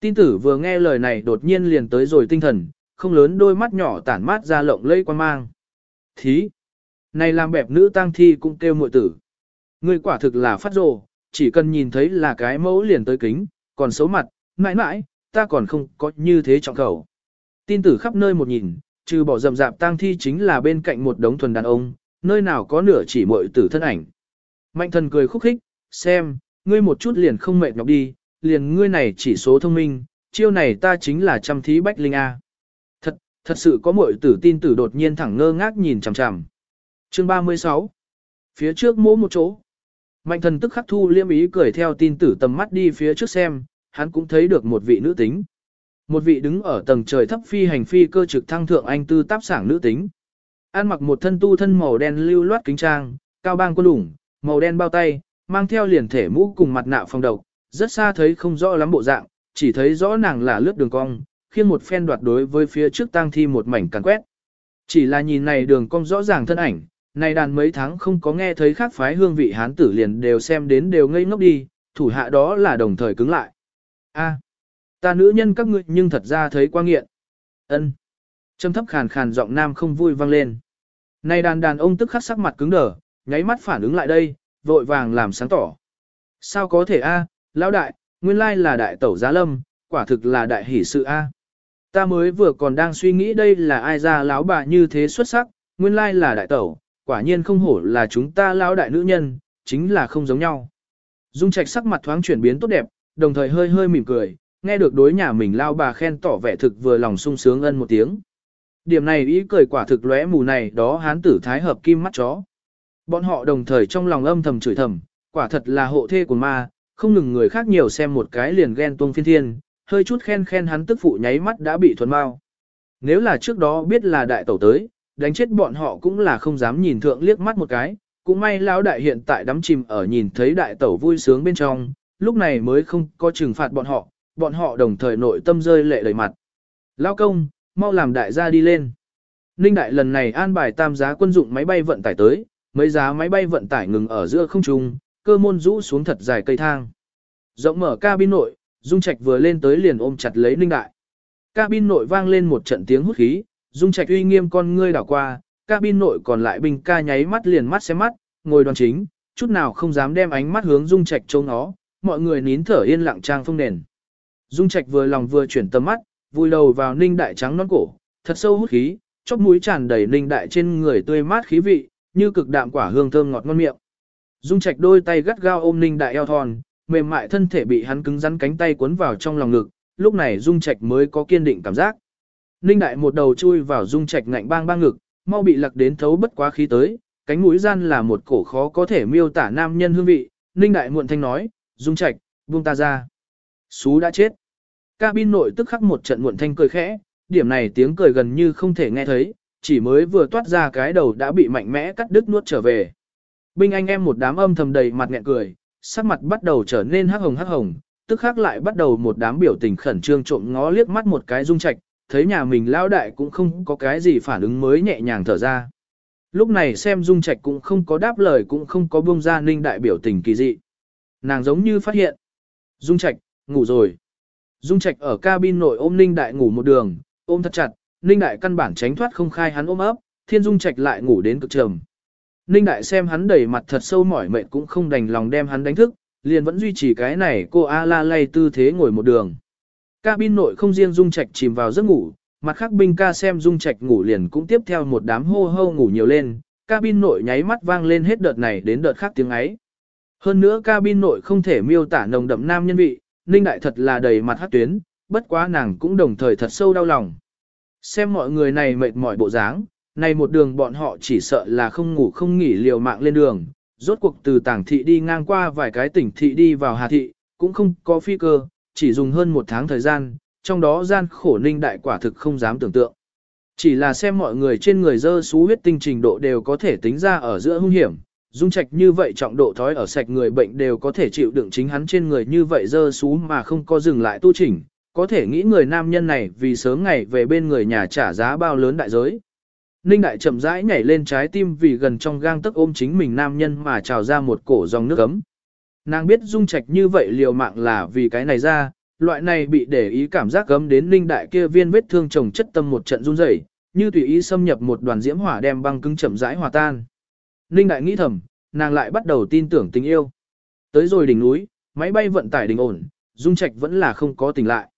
Tin tử vừa nghe lời này đột nhiên liền tới rồi tinh thần, không lớn đôi mắt nhỏ tản mát ra lộng lây quan mang. Thí! Này làm bẹp nữ tang thi cũng kêu muội tử. người quả thực là phát rồ, chỉ cần nhìn thấy là cái mẫu liền tới kính, còn xấu mặt, mãi mãi, ta còn không có như thế trọng khẩu. Tin tử khắp nơi một nhìn, trừ bỏ rầm rạp tang thi chính là bên cạnh một đống thuần đàn ông, nơi nào có nửa chỉ muội tử thân ảnh. Mạnh thần cười khúc khích, xem, ngươi một chút liền không mệt nhọc đi, liền ngươi này chỉ số thông minh, chiêu này ta chính là trăm thí bách linh A. Thật, thật sự có muội tử tin tử đột nhiên thẳng ngơ ngác nhìn chằm chằm. Chương 36 Phía trước mỗ một chỗ. Mạnh thần tức khắc thu liêm ý cười theo tin tử tầm mắt đi phía trước xem, hắn cũng thấy được một vị nữ tính. Một vị đứng ở tầng trời thấp phi hành phi cơ trực thăng thượng anh tư táp sảng nữ tính. An mặc một thân tu thân màu đen lưu loát kính trang, cao bang quân đủng, màu đen bao tay, mang theo liền thể mũ cùng mặt nạ phòng độc, rất xa thấy không rõ lắm bộ dạng, chỉ thấy rõ nàng là lướt đường cong, khiêng một phen đoạt đối với phía trước tang thi một mảnh càn quét. Chỉ là nhìn này đường cong rõ ràng thân ảnh, này đàn mấy tháng không có nghe thấy khác phái hương vị hán tử liền đều xem đến đều ngây ngốc đi, thủ hạ đó là đồng thời cứng lại. A, ta nữ nhân các ngươi nhưng thật ra thấy qua nghiện. Ân. Trầm thấp khàn khàn giọng nam không vui vang lên. Này đàn đàn ông tức khắc sắc mặt cứng đờ, nháy mắt phản ứng lại đây, vội vàng làm sáng tỏ. Sao có thể a, lão đại, nguyên lai là đại tẩu giá lâm, quả thực là đại hỷ sự a. Ta mới vừa còn đang suy nghĩ đây là ai ra lão bà như thế xuất sắc, nguyên lai là đại tẩu, quả nhiên không hổ là chúng ta lão đại nữ nhân, chính là không giống nhau. Dung Trạch sắc mặt thoáng chuyển biến tốt đẹp, đồng thời hơi hơi mỉm cười, nghe được đối nhà mình lao bà khen tỏ vẻ thực vừa lòng sung sướng ân một tiếng. Điểm này ý cười quả thực lóe mù này đó hán tử thái hợp kim mắt chó. Bọn họ đồng thời trong lòng âm thầm chửi thầm, quả thật là hộ thê của ma, không ngừng người khác nhiều xem một cái liền ghen tuông phiên thiên, hơi chút khen khen hắn tức phụ nháy mắt đã bị thuần mau. Nếu là trước đó biết là đại tẩu tới, đánh chết bọn họ cũng là không dám nhìn thượng liếc mắt một cái, cũng may lão đại hiện tại đắm chìm ở nhìn thấy đại tẩu vui sướng bên trong, lúc này mới không có trừng phạt bọn họ, bọn họ đồng thời nội tâm rơi lệ đầy mặt. lao công, mau làm đại gia đi lên. Ninh đại lần này an bài tam giá quân dụng máy bay vận tải tới, mấy giá máy bay vận tải ngừng ở giữa không trung, cơ môn rũ xuống thật dài cây thang. Rộng mở cabin nội, Dung Trạch vừa lên tới liền ôm chặt lấy Ninh đại. Cabin nội vang lên một trận tiếng hút khí, Dung Trạch uy nghiêm con ngươi đảo qua, cabin nội còn lại binh ca nháy mắt liền mắt xem mắt, ngồi đoàn chính, chút nào không dám đem ánh mắt hướng Dung Trạch trông nó, mọi người nín thở yên lặng trang phong nền. Dung Trạch vừa lòng vừa chuyển tầm mắt, vùi đầu vào ninh đại trắng non cổ, thật sâu hút khí, chóp mũi tràn đầy ninh đại trên người tươi mát khí vị, như cực đạm quả hương thơm ngọt ngon miệng. Dung Trạch đôi tay gắt gao ôm ninh đại eo thon, mềm mại thân thể bị hắn cứng rắn cánh tay cuốn vào trong lòng ngực, lúc này Dung Trạch mới có kiên định cảm giác. Ninh đại một đầu chui vào Dung Trạch ngạnh bang bang ngực, mau bị lặc đến thấu bất quá khí tới, cánh mũi gian là một cổ khó có thể miêu tả nam nhân hương vị. Ninh đại muộn thanh nói, Dung Trạch, buông ta ra. Xú đã chết. Cabin nội tức khắc một trận muộn thanh cười khẽ, điểm này tiếng cười gần như không thể nghe thấy, chỉ mới vừa toát ra cái đầu đã bị mạnh mẽ cắt đứt nuốt trở về. Binh anh em một đám âm thầm đầy mặt nghẹn cười, sắc mặt bắt đầu trở nên hắc hồng hắc hồng, tức khắc lại bắt đầu một đám biểu tình khẩn trương trộm ngó liếc mắt một cái dung trạch, thấy nhà mình lao đại cũng không có cái gì phản ứng mới nhẹ nhàng thở ra. Lúc này xem dung trạch cũng không có đáp lời cũng không có buông ra ninh đại biểu tình kỳ dị. Nàng giống như phát hiện. Dung trạch, ngủ rồi. Dung Trạch ở cabin nội ôm Ninh Đại ngủ một đường, ôm thật chặt, Ninh Đại căn bản tránh thoát không khai hắn ôm ấp, Thiên Dung Trạch lại ngủ đến cực trầm. Ninh Đại xem hắn đầy mặt thật sâu mỏi mệt cũng không đành lòng đem hắn đánh thức, liền vẫn duy trì cái này cô A la lay tư thế ngồi một đường. Cabin nội không riêng Dung Trạch chìm vào giấc ngủ, mặt khác binh ca xem Dung Trạch ngủ liền cũng tiếp theo một đám hô hô ngủ nhiều lên, cabin nội nháy mắt vang lên hết đợt này đến đợt khác tiếng ấy. Hơn nữa cabin nội không thể miêu tả nồng đậm nam nhân vị, Ninh Đại thật là đầy mặt hát tuyến, bất quá nàng cũng đồng thời thật sâu đau lòng. Xem mọi người này mệt mỏi bộ dáng, này một đường bọn họ chỉ sợ là không ngủ không nghỉ liều mạng lên đường, rốt cuộc từ tảng thị đi ngang qua vài cái tỉnh thị đi vào Hà thị, cũng không có phi cơ, chỉ dùng hơn một tháng thời gian, trong đó gian khổ Ninh Đại quả thực không dám tưởng tượng. Chỉ là xem mọi người trên người dơ xú huyết tinh trình độ đều có thể tính ra ở giữa hung hiểm, dung trạch như vậy trọng độ thói ở sạch người bệnh đều có thể chịu đựng chính hắn trên người như vậy dơ xú mà không có dừng lại tu chỉnh, có thể nghĩ người nam nhân này vì sớm ngày về bên người nhà trả giá bao lớn đại giới. Ninh đại chậm rãi nhảy lên trái tim vì gần trong gang tức ôm chính mình nam nhân mà trào ra một cổ dòng nước ấm. Nàng biết dung trạch như vậy liều mạng là vì cái này ra, loại này bị để ý cảm giác gấm đến ninh đại kia viên vết thương chồng chất tâm một trận run rẩy, như tùy ý xâm nhập một đoàn diễm hỏa đem băng cứng chậm rãi hòa tan. Ninh đại nghĩ thầm, nàng lại bắt đầu tin tưởng tình yêu. Tới rồi đỉnh núi, máy bay vận tải đình ổn, dung trạch vẫn là không có tỉnh lại.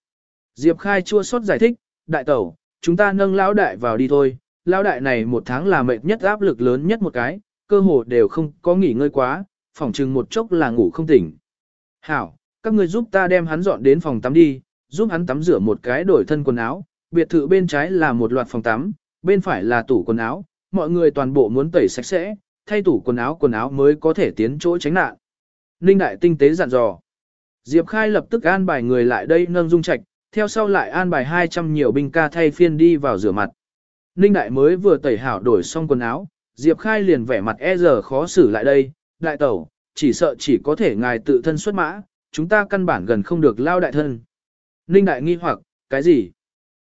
Diệp Khai chua xót giải thích, đại tẩu, chúng ta nâng lão đại vào đi thôi, lão đại này một tháng là mệt nhất áp lực lớn nhất một cái, cơ hồ đều không có nghỉ ngơi quá, phòng chừng một chốc là ngủ không tỉnh. Hảo, các người giúp ta đem hắn dọn đến phòng tắm đi, giúp hắn tắm rửa một cái đổi thân quần áo, biệt thự bên trái là một loạt phòng tắm, bên phải là tủ quần áo, mọi người toàn bộ muốn tẩy sạch sẽ, thay tủ quần áo quần áo mới có thể tiến chỗ tránh nạn. Ninh đại tinh tế dặn dò. Diệp Khai lập tức an bài người lại đây nâng dung trạch, theo sau lại an bài 200 nhiều binh ca thay phiên đi vào rửa mặt. Ninh đại mới vừa tẩy hảo đổi xong quần áo, Diệp Khai liền vẻ mặt e giờ khó xử lại đây, đại tẩu, chỉ sợ chỉ có thể ngài tự thân xuất mã, chúng ta căn bản gần không được lao đại thân. Ninh đại nghi hoặc, cái gì?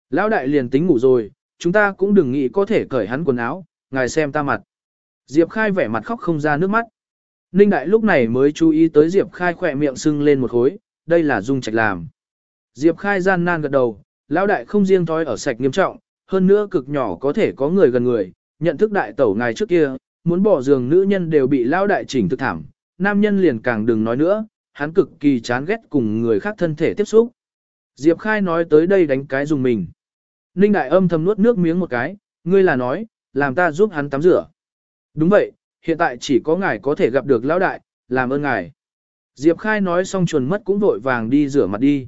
Lao đại liền tính ngủ rồi, chúng ta cũng đừng nghĩ có thể cởi hắn quần áo, ngài xem ta mặt. Diệp Khai vẻ mặt khóc không ra nước mắt. Ninh đại lúc này mới chú ý tới Diệp Khai khỏe miệng sưng lên một khối, đây là dung trạch làm. Diệp Khai gian nan gật đầu, lão đại không riêng thói ở sạch nghiêm trọng, hơn nữa cực nhỏ có thể có người gần người, nhận thức đại tẩu ngài trước kia, muốn bỏ giường nữ nhân đều bị lão đại chỉnh thực thảm, nam nhân liền càng đừng nói nữa, hắn cực kỳ chán ghét cùng người khác thân thể tiếp xúc. Diệp Khai nói tới đây đánh cái dùng mình. Ninh đại âm thầm nuốt nước miếng một cái, ngươi là nói, làm ta giúp hắn tắm rửa. Đúng vậy, hiện tại chỉ có ngài có thể gặp được lão đại, làm ơn ngài. Diệp Khai nói xong chuồn mất cũng vội vàng đi rửa mặt đi.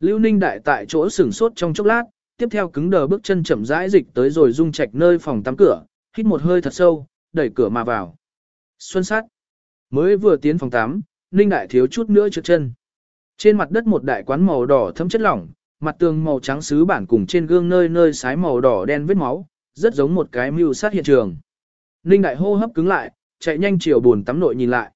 Lưu Ninh đại tại chỗ sửng sốt trong chốc lát, tiếp theo cứng đờ bước chân chậm rãi dịch tới rồi dung trạch nơi phòng tắm cửa, hít một hơi thật sâu, đẩy cửa mà vào. Xuân sát. Mới vừa tiến phòng tắm, Ninh đại thiếu chút nữa trượt chân. Trên mặt đất một đại quán màu đỏ thấm chất lỏng, mặt tường màu trắng sứ bản cùng trên gương nơi nơi sái màu đỏ đen vết máu, rất giống một cái mưu sát hiện trường. Ninh đại hô hấp cứng lại, chạy nhanh chiều buồn tắm nội nhìn lại.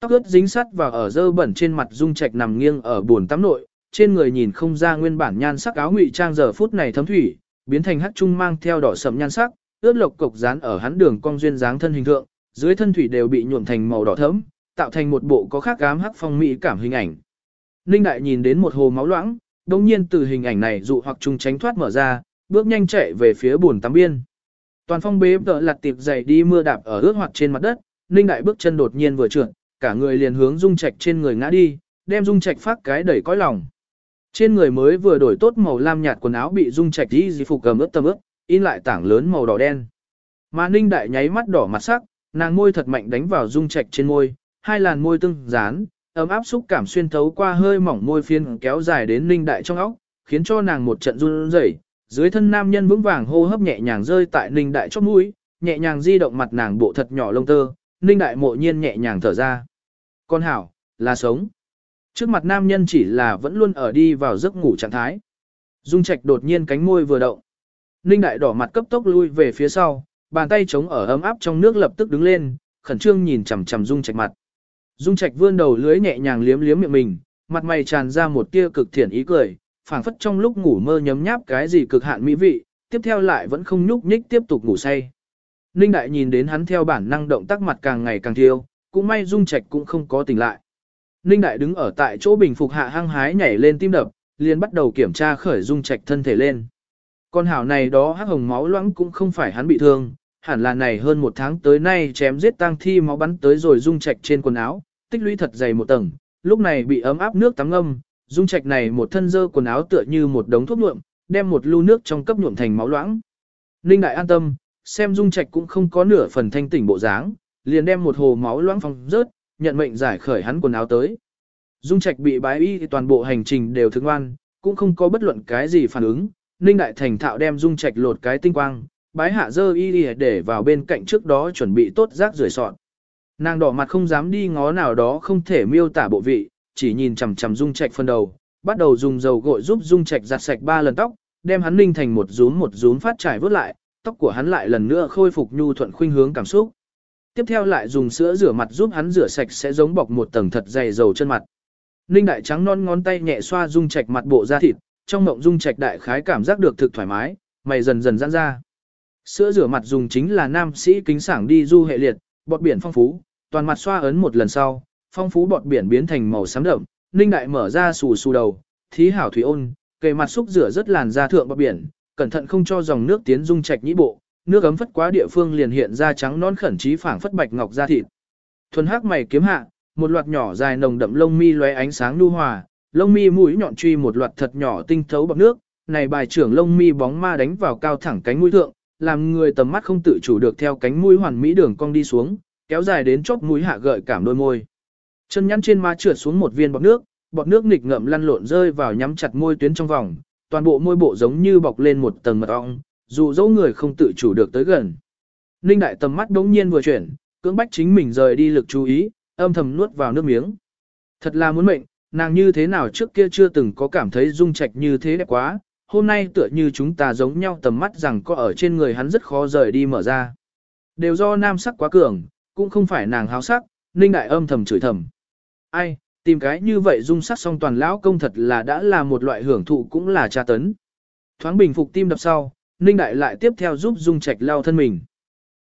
Tóc ướt dính sắt và ở dơ bẩn trên mặt dung trạch nằm nghiêng ở buồn tắm nội, trên người nhìn không ra nguyên bản nhan sắc áo ngụy trang giờ phút này thấm thủy, biến thành hắc trung mang theo đỏ sẫm nhan sắc, ướt lộc cục dán ở hắn đường cong duyên dáng thân hình thượng, dưới thân thủy đều bị nhuộm thành màu đỏ thẫm, tạo thành một bộ có khác gám hắc phong mỹ cảm hình ảnh. Ninh đại nhìn đến một hồ máu loãng, đột nhiên từ hình ảnh này dụ hoặc trung tránh thoát mở ra, bước nhanh chạy về phía buồn tắm biên. Toàn phong bế đỡ lặt tiệp dày đi mưa đạp ở ướt hoặc trên mặt đất, Ninh đại bước chân đột nhiên vừa trượt, cả người liền hướng dung trạch trên người ngã đi, đem dung trạch phát cái đẩy cõi lòng. Trên người mới vừa đổi tốt màu lam nhạt quần áo bị dung trạch đi di phục cầm ướt tầm ướt, in lại tảng lớn màu đỏ đen. Mà Ninh đại nháy mắt đỏ mặt sắc, nàng môi thật mạnh đánh vào dung trạch trên môi, hai làn môi tương dán, ấm áp xúc cảm xuyên thấu qua hơi mỏng môi phiên kéo dài đến Ninh đại trong óc, khiến cho nàng một trận run rẩy. Dưới thân nam nhân vững vàng hô hấp nhẹ nhàng rơi tại Ninh đại chót mũi, nhẹ nhàng di động mặt nàng bộ thật nhỏ lông tơ, Ninh đại mộ nhiên nhẹ nhàng thở ra. Con hảo, là sống. Trước mặt nam nhân chỉ là vẫn luôn ở đi vào giấc ngủ trạng thái. Dung Trạch đột nhiên cánh môi vừa động. Ninh đại đỏ mặt cấp tốc lui về phía sau, bàn tay chống ở ấm áp trong nước lập tức đứng lên, khẩn trương nhìn chằm chằm Dung Trạch mặt. Dung Trạch vươn đầu lưới nhẹ nhàng liếm liếm miệng mình, mặt mày tràn ra một tia cực thiện ý cười, phảng phất trong lúc ngủ mơ nhấm nháp cái gì cực hạn mỹ vị, tiếp theo lại vẫn không nhúc nhích tiếp tục ngủ say. Ninh đại nhìn đến hắn theo bản năng động tác mặt càng ngày càng thiêu, cũng may Dung Trạch cũng không có tỉnh lại. Ninh Đại đứng ở tại chỗ bình phục hạ hăng hái nhảy lên tim đập, liền bắt đầu kiểm tra khởi dung trạch thân thể lên. Con hảo này đó hắc hồng máu loãng cũng không phải hắn bị thương, hẳn là này hơn một tháng tới nay chém giết tang thi máu bắn tới rồi dung trạch trên quần áo, tích lũy thật dày một tầng, lúc này bị ấm áp nước tắm ngâm, dung trạch này một thân dơ quần áo tựa như một đống thuốc nhuộm, đem một lu nước trong cấp nhuộm thành máu loãng. Ninh Đại an tâm, xem dung trạch cũng không có nửa phần thanh tỉnh bộ dáng, liền đem một hồ máu loãng phong rớt, nhận mệnh giải khởi hắn quần áo tới. Dung Trạch bị bái y thì toàn bộ hành trình đều thương ngoan, cũng không có bất luận cái gì phản ứng. Ninh Đại Thành thạo đem Dung Trạch lột cái tinh quang, bái hạ dơ y đi để vào bên cạnh trước đó chuẩn bị tốt rác rưởi sọn. Nàng đỏ mặt không dám đi ngó nào đó không thể miêu tả bộ vị, chỉ nhìn chằm chằm Dung Trạch phân đầu, bắt đầu dùng dầu gội giúp Dung Trạch giặt sạch ba lần tóc, đem hắn ninh thành một rúm một rúm phát trải vớt lại, tóc của hắn lại lần nữa khôi phục nhu thuận khuynh hướng cảm xúc. tiếp theo lại dùng sữa rửa mặt giúp hắn rửa sạch sẽ giống bọc một tầng thật dày dầu chân mặt. Ninh đại trắng non ngón tay nhẹ xoa dung trạch mặt bộ da thịt, trong mộng dung trạch đại khái cảm giác được thực thoải mái, mày dần dần giãn ra. Sữa rửa mặt dùng chính là nam sĩ kính sảng đi du hệ liệt, bọt biển phong phú, toàn mặt xoa ấn một lần sau, phong phú bọt biển biến thành màu xám đậm, Ninh đại mở ra sù sù đầu, thí hảo thủy ôn, kề mặt xúc rửa rất làn da thượng bọt biển, cẩn thận không cho dòng nước tiến dung trạch nhĩ bộ, nước ấm phất quá địa phương liền hiện ra trắng non khẩn trí phảng phất bạch ngọc da thịt. Thuần hắc mày kiếm hạ, một loạt nhỏ dài nồng đậm lông mi lóe ánh sáng nhu hòa, lông mi mũi nhọn truy một loạt thật nhỏ tinh thấu bọt nước, này bài trưởng lông mi bóng ma đánh vào cao thẳng cánh mũi thượng, làm người tầm mắt không tự chủ được theo cánh mũi hoàn mỹ đường cong đi xuống, kéo dài đến chóp mũi hạ gợi cảm đôi môi. Chân nhăn trên má trượt xuống một viên bọt nước, bọt nước nghịch ngậm lăn lộn rơi vào nhắm chặt môi tuyến trong vòng, toàn bộ môi bộ giống như bọc lên một tầng mật ong, dù dẫu người không tự chủ được tới gần. Ninh đại tầm mắt đống nhiên vừa chuyển, cưỡng bách chính mình rời đi lực chú ý, âm thầm nuốt vào nước miếng. Thật là muốn mệnh, nàng như thế nào trước kia chưa từng có cảm thấy dung trạch như thế đẹp quá, hôm nay tựa như chúng ta giống nhau tầm mắt rằng có ở trên người hắn rất khó rời đi mở ra. Đều do nam sắc quá cường, cũng không phải nàng háo sắc, ninh đại âm thầm chửi thầm. Ai, tìm cái như vậy dung sắc song toàn lão công thật là đã là một loại hưởng thụ cũng là tra tấn. Thoáng bình phục tim đập sau, ninh đại lại tiếp theo giúp dung trạch lao thân mình.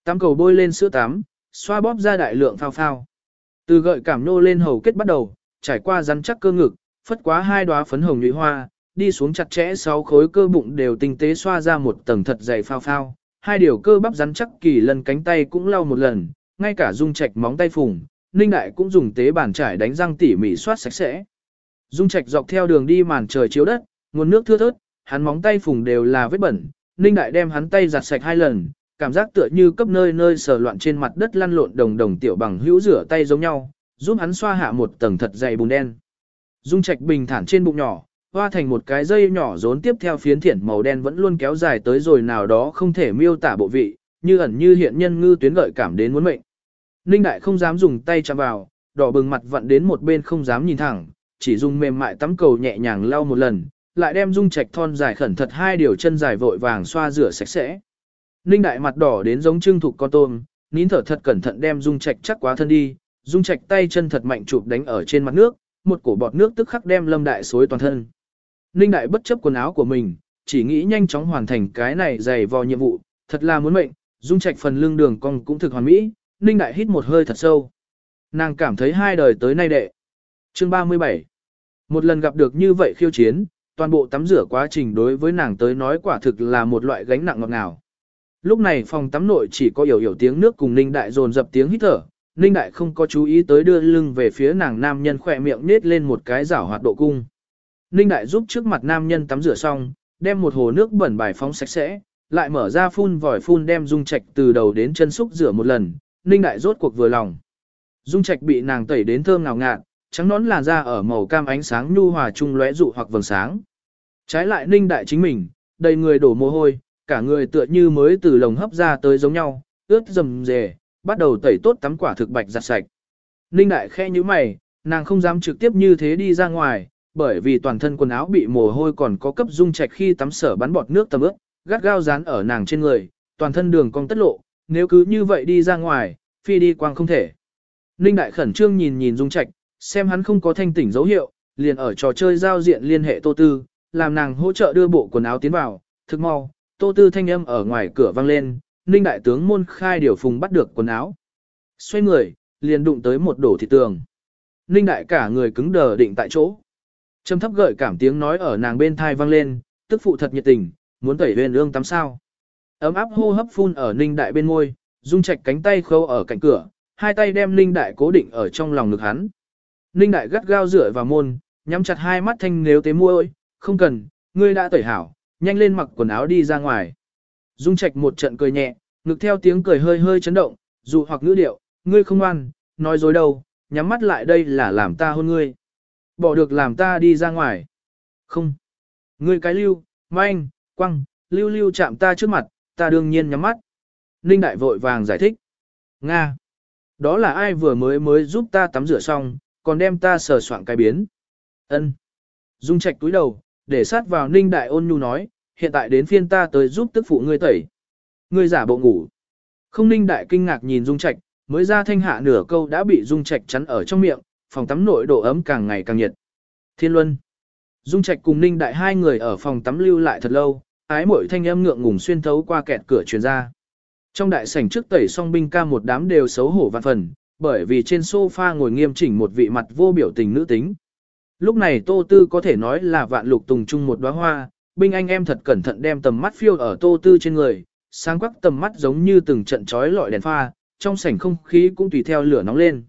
Tám cầu bôi lên sữa tắm, xoa bóp ra đại lượng phao phao. Từ gợi cảm nô lên hầu kết bắt đầu, trải qua rắn chắc cơ ngực, phất quá hai đóa phấn hồng nhụy hoa, đi xuống chặt chẽ sáu khối cơ bụng đều tinh tế xoa ra một tầng thật dày phao phao, hai điều cơ bắp rắn chắc kỳ lần cánh tay cũng lau một lần, ngay cả dung trạch móng tay phùng, Ninh Đại cũng dùng tế bàn trải đánh răng tỉ mỉ soát sạch sẽ. Dung trạch dọc theo đường đi màn trời chiếu đất, nguồn nước thưa thớt, hắn móng tay phùng đều là vết bẩn, Ninh Đại đem hắn tay giặt sạch hai lần, cảm giác tựa như cấp nơi nơi sờ loạn trên mặt đất lăn lộn đồng đồng tiểu bằng hữu rửa tay giống nhau, giúp hắn xoa hạ một tầng thật dày bùn đen. Dung Trạch bình thản trên bụng nhỏ, hoa thành một cái dây nhỏ rốn tiếp theo phiến thiển màu đen vẫn luôn kéo dài tới rồi nào đó không thể miêu tả bộ vị, như ẩn như hiện nhân ngư tuyến gợi cảm đến muốn mệnh. Ninh Đại không dám dùng tay chạm vào, đỏ bừng mặt vặn đến một bên không dám nhìn thẳng, chỉ dùng mềm mại tắm cầu nhẹ nhàng lau một lần, lại đem dung trạch thon dài khẩn thật hai điều chân dài vội vàng xoa rửa sạch sẽ. Ninh đại mặt đỏ đến giống trưng thục con tôm, nín thở thật cẩn thận đem dung trạch chắc quá thân đi, dung trạch tay chân thật mạnh chụp đánh ở trên mặt nước, một cổ bọt nước tức khắc đem lâm đại xối toàn thân. Ninh đại bất chấp quần áo của mình, chỉ nghĩ nhanh chóng hoàn thành cái này dày vò nhiệm vụ, thật là muốn mệnh, dung trạch phần lưng đường cong cũng thực hoàn mỹ, Ninh đại hít một hơi thật sâu. Nàng cảm thấy hai đời tới nay đệ. Chương 37 Một lần gặp được như vậy khiêu chiến, toàn bộ tắm rửa quá trình đối với nàng tới nói quả thực là một loại gánh nặng ngọt ngào. Lúc này phòng tắm nội chỉ có hiểu hiểu tiếng nước cùng Ninh Đại dồn dập tiếng hít thở, Ninh Đại không có chú ý tới đưa lưng về phía nàng nam nhân khỏe miệng nết lên một cái rảo hoạt độ cung. Ninh Đại giúp trước mặt nam nhân tắm rửa xong, đem một hồ nước bẩn bài phóng sạch sẽ, lại mở ra phun vòi phun đem dung trạch từ đầu đến chân xúc rửa một lần, Ninh Đại rốt cuộc vừa lòng. Dung trạch bị nàng tẩy đến thơm ngào ngạt, trắng nón làn da ở màu cam ánh sáng nhu hòa trung lóe dụ hoặc vầng sáng. Trái lại Ninh Đại chính mình, đầy người đổ mồ hôi, cả người tựa như mới từ lồng hấp ra tới giống nhau, ướt rầm rề, bắt đầu tẩy tốt tắm quả thực bạch giặt sạch. Ninh đại khe như mày, nàng không dám trực tiếp như thế đi ra ngoài, bởi vì toàn thân quần áo bị mồ hôi còn có cấp dung trạch khi tắm sở bắn bọt nước tầm ướt, gắt gao dán ở nàng trên người, toàn thân đường cong tất lộ, nếu cứ như vậy đi ra ngoài, phi đi quang không thể. Ninh đại khẩn trương nhìn nhìn dung trạch, xem hắn không có thanh tỉnh dấu hiệu, liền ở trò chơi giao diện liên hệ tô tư, làm nàng hỗ trợ đưa bộ quần áo tiến vào, thực mau, tô tư thanh âm ở ngoài cửa vang lên, ninh đại tướng môn khai điều phùng bắt được quần áo. Xoay người, liền đụng tới một đổ thịt tường. Ninh đại cả người cứng đờ định tại chỗ. Trầm thấp gợi cảm tiếng nói ở nàng bên thai vang lên, tức phụ thật nhiệt tình, muốn tẩy huyền ương tắm sao. Ấm áp hô hấp phun ở ninh đại bên môi, dung trạch cánh tay khâu ở cạnh cửa, hai tay đem ninh đại cố định ở trong lòng ngực hắn. Ninh đại gắt gao rửa vào môn, nhắm chặt hai mắt thanh nếu tế môi, không cần, ngươi đã tẩy hảo, nhanh lên mặc quần áo đi ra ngoài. Dung Trạch một trận cười nhẹ, ngực theo tiếng cười hơi hơi chấn động, dù hoặc ngữ điệu, ngươi không ăn, nói dối đâu, nhắm mắt lại đây là làm ta hôn ngươi. Bỏ được làm ta đi ra ngoài. Không. Ngươi cái lưu, manh, quăng, lưu lưu chạm ta trước mặt, ta đương nhiên nhắm mắt. Ninh Đại vội vàng giải thích. Nga. Đó là ai vừa mới mới giúp ta tắm rửa xong, còn đem ta sờ soạn cái biến. Ân. Dung Trạch túi đầu, để sát vào ninh đại ôn nhu nói, hiện tại đến phiên ta tới giúp tức phụ ngươi tẩy. Ngươi giả bộ ngủ. Không ninh đại kinh ngạc nhìn dung trạch, mới ra thanh hạ nửa câu đã bị Dung Trạch chắn ở trong miệng, phòng tắm nội độ ấm càng ngày càng nhiệt. Thiên Luân. Dung Trạch cùng Ninh Đại hai người ở phòng tắm lưu lại thật lâu, ái mỗi thanh âm ngượng ngùng xuyên thấu qua kẹt cửa truyền ra. Trong đại sảnh trước tẩy song binh ca một đám đều xấu hổ vạn phần, bởi vì trên sofa ngồi nghiêm chỉnh một vị mặt vô biểu tình nữ tính. Lúc này Tô Tư có thể nói là vạn lục tùng chung một đóa hoa, binh anh em thật cẩn thận đem tầm mắt phiêu ở Tô Tư trên người, sáng quắc tầm mắt giống như từng trận chói lọi đèn pha, trong sảnh không khí cũng tùy theo lửa nóng lên.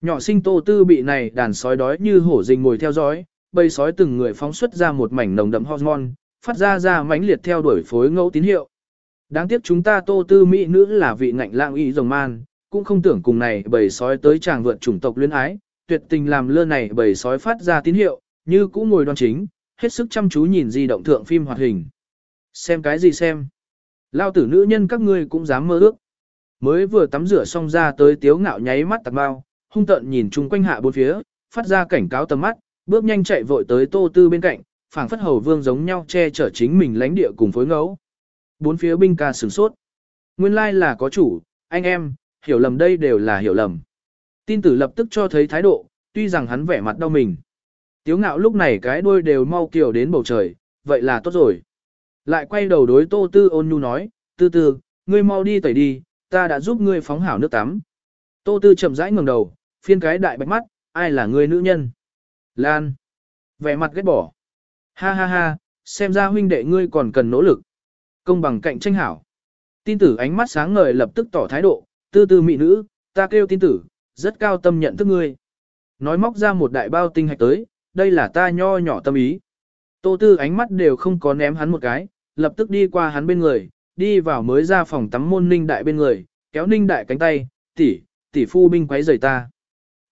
Nhỏ sinh Tô Tư bị này đàn sói đói như hổ rình ngồi theo dõi, bầy sói từng người phóng xuất ra một mảnh nồng đậm hormone, phát ra ra mãnh liệt theo đuổi phối ngẫu tín hiệu. Đáng tiếc chúng ta Tô Tư mỹ nữ là vị ngạnh lãng y rồng man, cũng không tưởng cùng này bầy sói tới chàng vượt chủng tộc luyến ái, tuyệt tình làm lơ này bầy sói phát ra tín hiệu, như cũ ngồi đoan chính, hết sức chăm chú nhìn di động thượng phim hoạt hình. Xem cái gì xem? Lao tử nữ nhân các ngươi cũng dám mơ ước. Mới vừa tắm rửa xong ra tới tiếu ngạo nháy mắt tạc bao, hung tợn nhìn chung quanh hạ bốn phía, phát ra cảnh cáo tầm mắt, bước nhanh chạy vội tới tô tư bên cạnh, phảng phất hầu vương giống nhau che chở chính mình lãnh địa cùng phối ngẫu. Bốn phía binh ca sửng sốt. Nguyên lai là có chủ, anh em, hiểu lầm đây đều là hiểu lầm. Tin tử lập tức cho thấy thái độ, tuy rằng hắn vẻ mặt đau mình. Tiếu ngạo lúc này cái đuôi đều mau kiều đến bầu trời, vậy là tốt rồi. Lại quay đầu đối tô tư ôn nhu nói, tư tư, ngươi mau đi tẩy đi, ta đã giúp ngươi phóng hảo nước tắm. Tô tư chậm rãi ngẩng đầu, phiên cái đại bạch mắt, ai là ngươi nữ nhân? Lan. Vẻ mặt ghét bỏ. Ha ha ha, xem ra huynh đệ ngươi còn cần nỗ lực. Công bằng cạnh tranh hảo. Tin tử ánh mắt sáng ngời lập tức tỏ thái độ, tư tư mị nữ, ta kêu tin tử, rất cao tâm nhận thức ngươi. Nói móc ra một đại bao tinh hạch tới, đây là ta nho nhỏ tâm ý. Tô tư ánh mắt đều không có ném hắn một cái, lập tức đi qua hắn bên người, đi vào mới ra phòng tắm môn ninh đại bên người, kéo ninh đại cánh tay, tỷ, tỷ phu binh quấy rầy ta.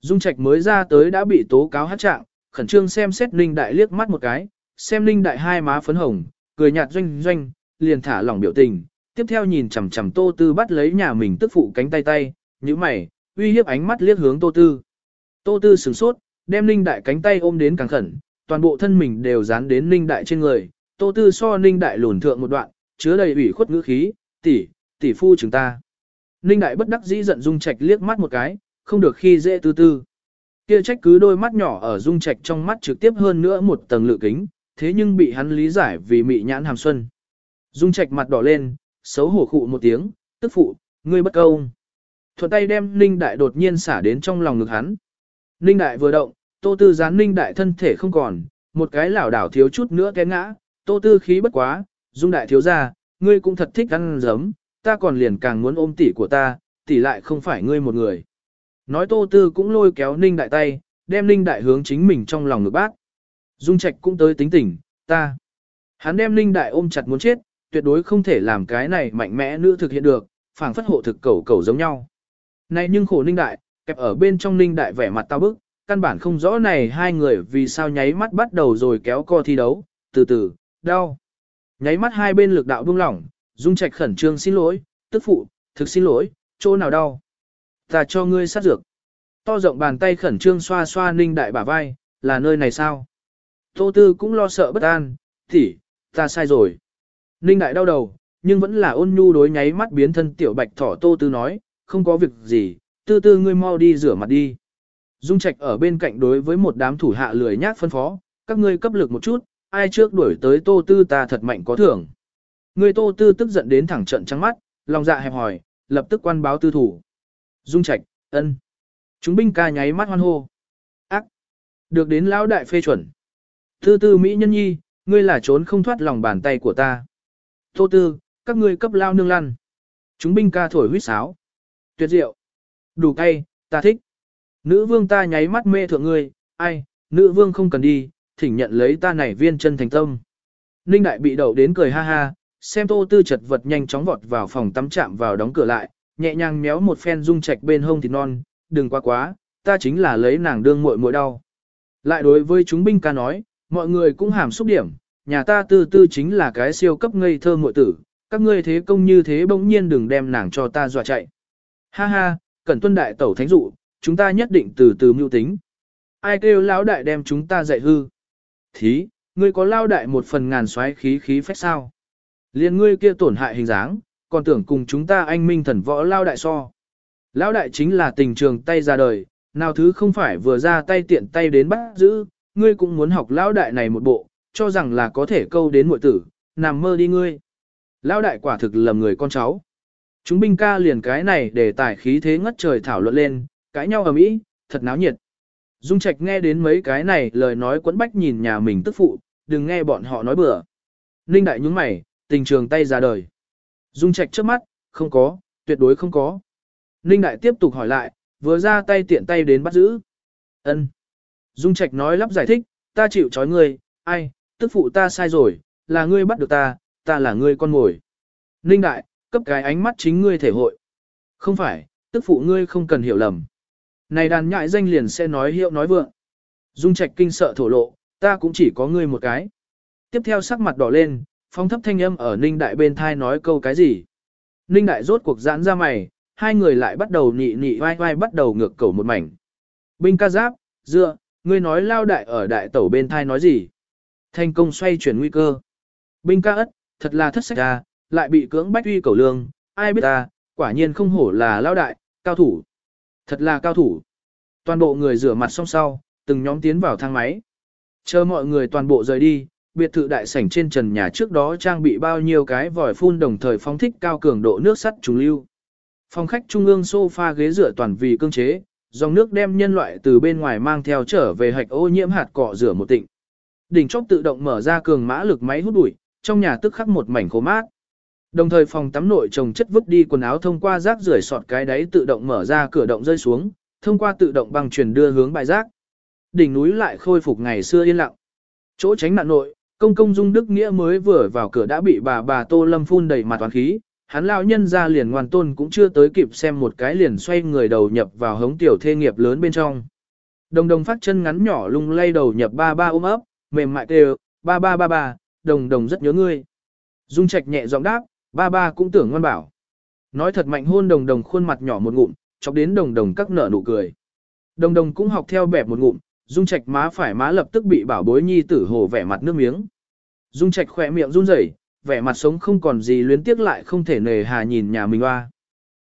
Dung Trạch mới ra tới đã bị tố cáo hát trạng, khẩn trương xem xét ninh đại liếc mắt một cái, xem ninh đại hai má phấn hồng, cười nhạt doanh doanh, liền thả lỏng biểu tình, tiếp theo nhìn chằm chằm Tô Tư bắt lấy nhà mình tức phụ cánh tay tay, như mày, uy hiếp ánh mắt liếc hướng Tô Tư. Tô Tư sửng sốt, đem Ninh Đại cánh tay ôm đến càng khẩn, toàn bộ thân mình đều dán đến Ninh Đại trên người. Tô Tư so Ninh Đại lùn thượng một đoạn, chứa đầy ủy khuất ngữ khí, tỷ, tỷ phu chúng ta. Ninh Đại bất đắc dĩ giận Dung Trạch liếc mắt một cái, không được khi dễ tư tư. Kia trách cứ đôi mắt nhỏ ở Dung Trạch trong mắt trực tiếp hơn nữa một tầng lự kính, thế nhưng bị hắn lý giải vì mị nhãn hàm xuân. Dung Trạch mặt đỏ lên, xấu hổ khụ một tiếng, tức phụ, ngươi bất công. Thuận tay đem Ninh Đại đột nhiên xả đến trong lòng ngực hắn. Ninh Đại vừa động, Tô Tư gián Ninh Đại thân thể không còn, một cái lảo đảo thiếu chút nữa té ngã, Tô Tư khí bất quá, Dung Đại thiếu ra, ngươi cũng thật thích ăn giấm, ta còn liền càng muốn ôm tỷ của ta, tỷ lại không phải ngươi một người. Nói Tô Tư cũng lôi kéo Ninh Đại tay, đem Ninh Đại hướng chính mình trong lòng ngực bác. Dung Trạch cũng tới tính tỉnh, ta. Hắn đem Ninh Đại ôm chặt muốn chết, tuyệt đối không thể làm cái này mạnh mẽ nữ thực hiện được, phảng phất hộ thực cầu cầu giống nhau. Này nhưng khổ Ninh Đại, kẹp ở bên trong Ninh Đại vẻ mặt tao bức, căn bản không rõ này hai người vì sao nháy mắt bắt đầu rồi kéo co thi đấu, từ từ, đau. Nháy mắt hai bên lực đạo buông lỏng, Dung Trạch khẩn trương xin lỗi, tức phụ, thực xin lỗi, chỗ nào đau. Ta cho ngươi sát dược. To rộng bàn tay khẩn trương xoa xoa Ninh Đại bả vai, là nơi này sao? Tô Tư cũng lo sợ bất an, tỷ, ta sai rồi. Ninh Đại đau đầu, nhưng vẫn là ôn nhu đối nháy mắt biến thân tiểu bạch thỏ Tô Tư nói, không có việc gì, tư tư ngươi mau đi rửa mặt đi. Dung Trạch ở bên cạnh đối với một đám thủ hạ lười nhác phân phó, các ngươi cấp lực một chút, ai trước đuổi tới Tô Tư ta thật mạnh có thưởng. Người Tô Tư tức giận đến thẳng trận trắng mắt, lòng dạ hẹp hỏi, lập tức quan báo tư thủ. Dung Trạch, ân. Chúng binh ca nháy mắt hoan hô. Ác. Được đến lão đại phê chuẩn. Tư tư Mỹ nhân nhi, ngươi là trốn không thoát lòng bàn tay của ta. Tô Tư, các ngươi cấp lao nương lăn. Chúng binh ca thổi huýt sáo. Tuyệt diệu. Đủ cay, ta thích. Nữ vương ta nháy mắt mê thượng ngươi, ai, nữ vương không cần đi, thỉnh nhận lấy ta này viên chân thành tâm. Ninh đại bị đậu đến cười ha ha, xem tô tư chật vật nhanh chóng vọt vào phòng tắm chạm vào đóng cửa lại, nhẹ nhàng méo một phen rung chạch bên hông thịt non, đừng quá quá, ta chính là lấy nàng đương muội muội đau. Lại đối với chúng binh ca nói, mọi người cũng hàm xúc điểm, nhà ta tư tư chính là cái siêu cấp ngây thơ muội tử, các ngươi thế công như thế bỗng nhiên đừng đem nàng cho ta dọa chạy. Ha ha, cẩn tuân đại tẩu thánh dụ, chúng ta nhất định từ từ mưu tính. Ai kêu lão đại đem chúng ta dạy hư. Thí, ngươi có lao đại một phần ngàn xoáy khí khí phách sao. Liên ngươi kia tổn hại hình dáng, còn tưởng cùng chúng ta anh minh thần võ lao đại so. Lão đại chính là tình trường tay ra đời, nào thứ không phải vừa ra tay tiện tay đến bắt giữ, ngươi cũng muốn học lão đại này một bộ, cho rằng là có thể câu đến muội tử, nằm mơ đi ngươi. Lão đại quả thực lầm người con cháu. Chúng binh ca liền cái này để tải khí thế ngất trời thảo luận lên, cãi nhau ở mỹ, thật náo nhiệt. Dung Trạch nghe đến mấy cái này lời nói quấn bách nhìn nhà mình tức phụ, đừng nghe bọn họ nói bừa. Ninh đại nhúng mày, tình trường tay ra đời. Dung Trạch trước mắt, không có, tuyệt đối không có. Ninh đại tiếp tục hỏi lại, vừa ra tay tiện tay đến bắt giữ. Ân. Dung Trạch nói lắp giải thích, ta chịu trói ngươi, ai, tức phụ ta sai rồi, là ngươi bắt được ta, ta là ngươi con ngồi. Ninh đại, cấp cái ánh mắt chính ngươi thể hội. Không phải, tức phụ ngươi không cần hiểu lầm. Này đàn nhại danh liền sẽ nói hiệu nói vượng. Dung Trạch kinh sợ thổ lộ, ta cũng chỉ có ngươi một cái. Tiếp theo sắc mặt đỏ lên, phong thấp thanh âm ở Ninh Đại bên thai nói câu cái gì. Ninh Đại rốt cuộc giãn ra mày, hai người lại bắt đầu nị nị vai vai bắt đầu ngược cầu một mảnh. Binh ca giáp, dựa, ngươi nói lao đại ở đại tẩu bên thai nói gì. Thành công xoay chuyển nguy cơ. Binh ca ất, thật là thất sách ra, lại bị cưỡng bách uy cầu lương, ai biết ta, quả nhiên không hổ là lao đại, cao thủ. Thật là cao thủ. Toàn bộ người rửa mặt xong sau, từng nhóm tiến vào thang máy. Chờ mọi người toàn bộ rời đi, biệt thự đại sảnh trên trần nhà trước đó trang bị bao nhiêu cái vòi phun đồng thời phóng thích cao cường độ nước sắt trùng lưu. Phòng khách trung ương sofa ghế rửa toàn vì cương chế, dòng nước đem nhân loại từ bên ngoài mang theo trở về hạch ô nhiễm hạt cọ rửa một tịnh. Đỉnh chóp tự động mở ra cường mã lực máy hút bụi, trong nhà tức khắc một mảnh khô mát. Đồng thời phòng tắm nội trồng chất vứt đi quần áo thông qua rác rưởi sọt cái đáy tự động mở ra cửa động rơi xuống, thông qua tự động băng truyền đưa hướng bãi rác. Đỉnh núi lại khôi phục ngày xưa yên lặng. Chỗ tránh nạn nội, công công dung đức nghĩa mới vừa vào cửa đã bị bà bà Tô Lâm phun đầy mặt toán khí, hắn lão nhân ra liền ngoan tôn cũng chưa tới kịp xem một cái liền xoay người đầu nhập vào hống tiểu thê nghiệp lớn bên trong. Đồng đồng phát chân ngắn nhỏ lung lay đầu nhập ba ba ôm ấp, mềm mại kêu, ba ba ba ba, đồng đồng rất nhớ ngươi. Dung Trạch nhẹ giọng đáp, Ba ba cũng tưởng ngoan bảo. Nói thật mạnh hôn đồng đồng khuôn mặt nhỏ một ngụm, chọc đến đồng đồng các nở nụ cười. Đồng đồng cũng học theo bẹp một ngụm, dung trạch má phải má lập tức bị bảo bối nhi tử hồ vẻ mặt nước miếng. Dung trạch khỏe miệng run rẩy, vẻ mặt sống không còn gì luyến tiếc lại không thể nề hà nhìn nhà mình hoa.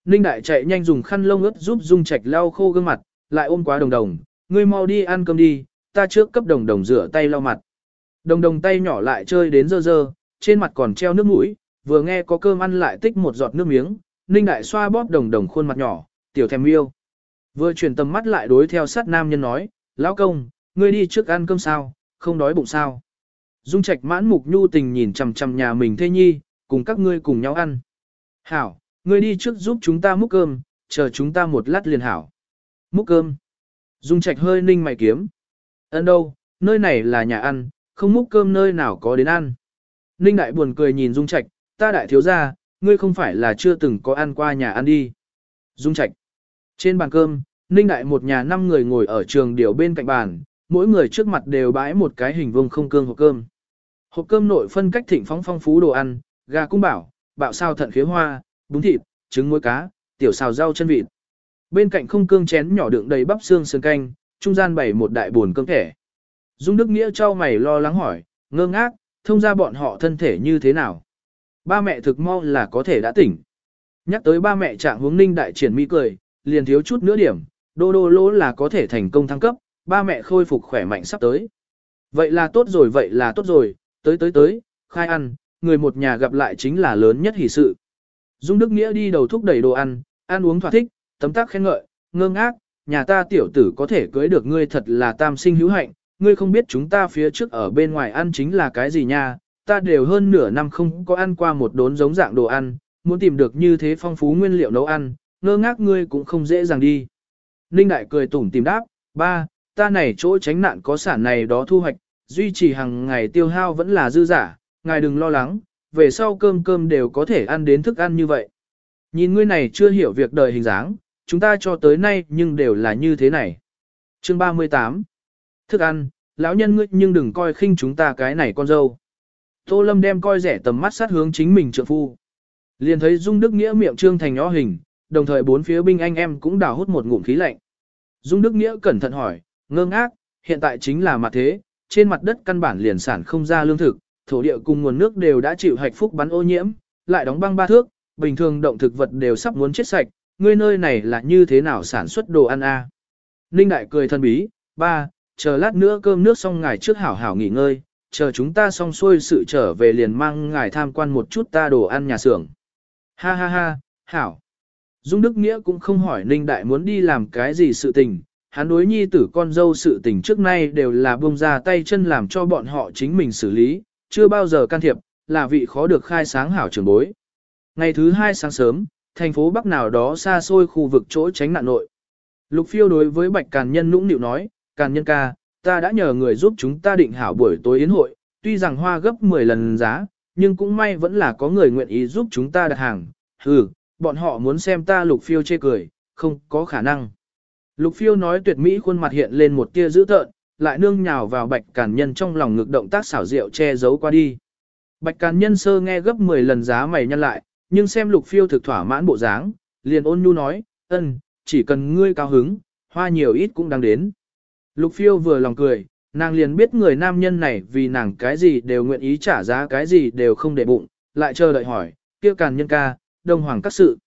Ninh đại chạy nhanh dùng khăn lông ướt giúp dung trạch lau khô gương mặt, lại ôm quá đồng đồng, ngươi mau đi ăn cơm đi, ta trước cấp đồng đồng rửa tay lau mặt. Đồng đồng tay nhỏ lại chơi đến dơ dơ, trên mặt còn treo nước mũi, vừa nghe có cơm ăn lại tích một giọt nước miếng, Ninh Đại xoa bóp đồng đồng khuôn mặt nhỏ, tiểu thèm yêu. Vừa chuyển tầm mắt lại đối theo sát nam nhân nói, lão công, ngươi đi trước ăn cơm sao, không đói bụng sao. Dung Trạch mãn mục nhu tình nhìn chằm chằm nhà mình thê nhi, cùng các ngươi cùng nhau ăn. Hảo, ngươi đi trước giúp chúng ta múc cơm, chờ chúng ta một lát liền hảo. Múc cơm. Dung Trạch hơi ninh mày kiếm. Ấn đâu, nơi này là nhà ăn, không múc cơm nơi nào có đến ăn. Ninh Đại buồn cười nhìn Dung Trạch, ta đại thiếu gia, ngươi không phải là chưa từng có ăn qua nhà ăn đi. Dung Trạch. Trên bàn cơm, Ninh Đại một nhà năm người ngồi ở trường điều bên cạnh bàn, mỗi người trước mặt đều bãi một cái hình vuông không cương hộp cơm. Hộp cơm nội phân cách thịnh phóng phong phú đồ ăn, gà cung bảo, bạo sao thận khế hoa, bún thịt, trứng muối cá, tiểu xào rau chân vịt. Bên cạnh không cương chén nhỏ đựng đầy bắp xương sườn canh, trung gian bày một đại buồn cơm thẻ. Dung Đức Nghĩa trao mày lo lắng hỏi, ngơ ngác, thông ra bọn họ thân thể như thế nào. Ba mẹ thực mau là có thể đã tỉnh. Nhắc tới ba mẹ trạng hướng ninh đại triển mỹ cười, liền thiếu chút nữa điểm, đô đô lỗ là có thể thành công thăng cấp, ba mẹ khôi phục khỏe mạnh sắp tới. Vậy là tốt rồi vậy là tốt rồi, tới tới tới, khai ăn, người một nhà gặp lại chính là lớn nhất hỷ sự. Dung Đức Nghĩa đi đầu thúc đẩy đồ ăn, ăn uống thỏa thích, tấm tác khen ngợi, ngơ ngác, nhà ta tiểu tử có thể cưới được ngươi thật là tam sinh hữu hạnh, ngươi không biết chúng ta phía trước ở bên ngoài ăn chính là cái gì nha, ta đều hơn nửa năm không có ăn qua một đốn giống dạng đồ ăn, muốn tìm được như thế phong phú nguyên liệu nấu ăn, ngơ ngác ngươi cũng không dễ dàng đi. Ninh Đại cười tủm tìm đáp, ba, ta này chỗ tránh nạn có sản này đó thu hoạch, duy trì hàng ngày tiêu hao vẫn là dư giả, ngài đừng lo lắng, về sau cơm cơm đều có thể ăn đến thức ăn như vậy. Nhìn ngươi này chưa hiểu việc đời hình dáng, chúng ta cho tới nay nhưng đều là như thế này. Chương 38 Thức ăn, lão nhân ngươi nhưng đừng coi khinh chúng ta cái này con dâu. Tô Lâm đem coi rẻ tầm mắt sát hướng chính mình trượng phu. Liền thấy Dung Đức Nghĩa miệng trương thành nhó hình, đồng thời bốn phía binh anh em cũng đào hút một ngụm khí lạnh. Dung Đức Nghĩa cẩn thận hỏi, ngơ ngác, hiện tại chính là mặt thế, trên mặt đất căn bản liền sản không ra lương thực, thổ địa cùng nguồn nước đều đã chịu hạch phúc bắn ô nhiễm, lại đóng băng ba thước, bình thường động thực vật đều sắp muốn chết sạch, ngươi nơi này là như thế nào sản xuất đồ ăn a? Ninh Đại cười thân bí, ba, chờ lát nữa cơm nước xong ngài trước hảo hảo nghỉ ngơi, chờ chúng ta xong xuôi sự trở về liền mang ngài tham quan một chút ta đồ ăn nhà xưởng. Ha ha ha, hảo. Dung Đức Nghĩa cũng không hỏi Ninh Đại muốn đi làm cái gì sự tình, hắn đối nhi tử con dâu sự tình trước nay đều là buông ra tay chân làm cho bọn họ chính mình xử lý, chưa bao giờ can thiệp, là vị khó được khai sáng hảo trường bối. Ngày thứ hai sáng sớm, thành phố Bắc nào đó xa xôi khu vực chỗ tránh nạn nội. Lục phiêu đối với Bạch Càn Nhân nũng nịu nói, Càn Nhân ca, ta đã nhờ người giúp chúng ta định hảo buổi tối yến hội, tuy rằng hoa gấp 10 lần giá, nhưng cũng may vẫn là có người nguyện ý giúp chúng ta đặt hàng. Ừ, bọn họ muốn xem ta lục phiêu chê cười, không có khả năng. Lục phiêu nói tuyệt mỹ khuôn mặt hiện lên một tia dữ tợn, lại nương nhào vào bạch càn nhân trong lòng ngực động tác xảo diệu che giấu qua đi. Bạch càn nhân sơ nghe gấp 10 lần giá mày nhăn lại, nhưng xem lục phiêu thực thỏa mãn bộ dáng, liền ôn nhu nói, ân, chỉ cần ngươi cao hứng, hoa nhiều ít cũng đang đến. Lục phiêu vừa lòng cười, nàng liền biết người nam nhân này vì nàng cái gì đều nguyện ý trả giá cái gì đều không để bụng, lại chờ đợi hỏi, kia càn nhân ca, đông hoàng các sự.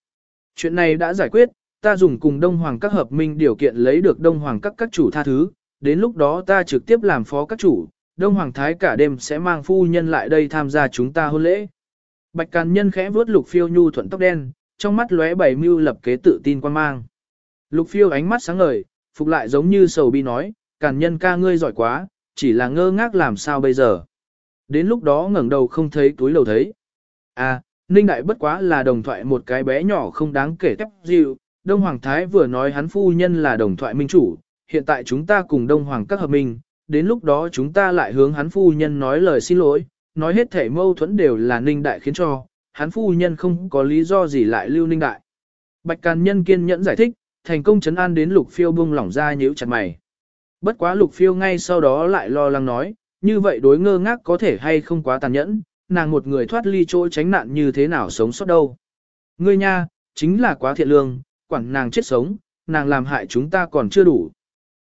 Chuyện này đã giải quyết, ta dùng cùng đông hoàng các hợp minh điều kiện lấy được đông hoàng các các chủ tha thứ, đến lúc đó ta trực tiếp làm phó các chủ, đông hoàng thái cả đêm sẽ mang phu nhân lại đây tham gia chúng ta hôn lễ. Bạch Càn Nhân khẽ vuốt Lục Phiêu nhu thuận tóc đen, trong mắt lóe bảy mưu lập kế tự tin quan mang. Lục Phiêu ánh mắt sáng ngời, phục lại giống như sầu bi nói, Càn Nhân ca ngươi giỏi quá, chỉ là ngơ ngác làm sao bây giờ. Đến lúc đó ngẩng đầu không thấy túi lầu thấy. À, Ninh Đại bất quá là đồng thoại một cái bé nhỏ không đáng kể tép dịu. Đông Hoàng Thái vừa nói hắn phu nhân là đồng thoại minh chủ, hiện tại chúng ta cùng Đông Hoàng các hợp minh, đến lúc đó chúng ta lại hướng hắn phu nhân nói lời xin lỗi, nói hết thể mâu thuẫn đều là ninh đại khiến cho, hắn phu nhân không có lý do gì lại lưu ninh đại. Bạch Càn Nhân kiên nhẫn giải thích, thành công chấn an đến Lục Phiêu buông lỏng ra nhíu chặt mày. Bất quá Lục Phiêu ngay sau đó lại lo lắng nói, như vậy đối ngơ ngác có thể hay không quá tàn nhẫn, nàng một người thoát ly chỗ tránh nạn như thế nào sống sót đâu. Ngươi nha, chính là quá thiện lương, quản nàng chết sống, nàng làm hại chúng ta còn chưa đủ.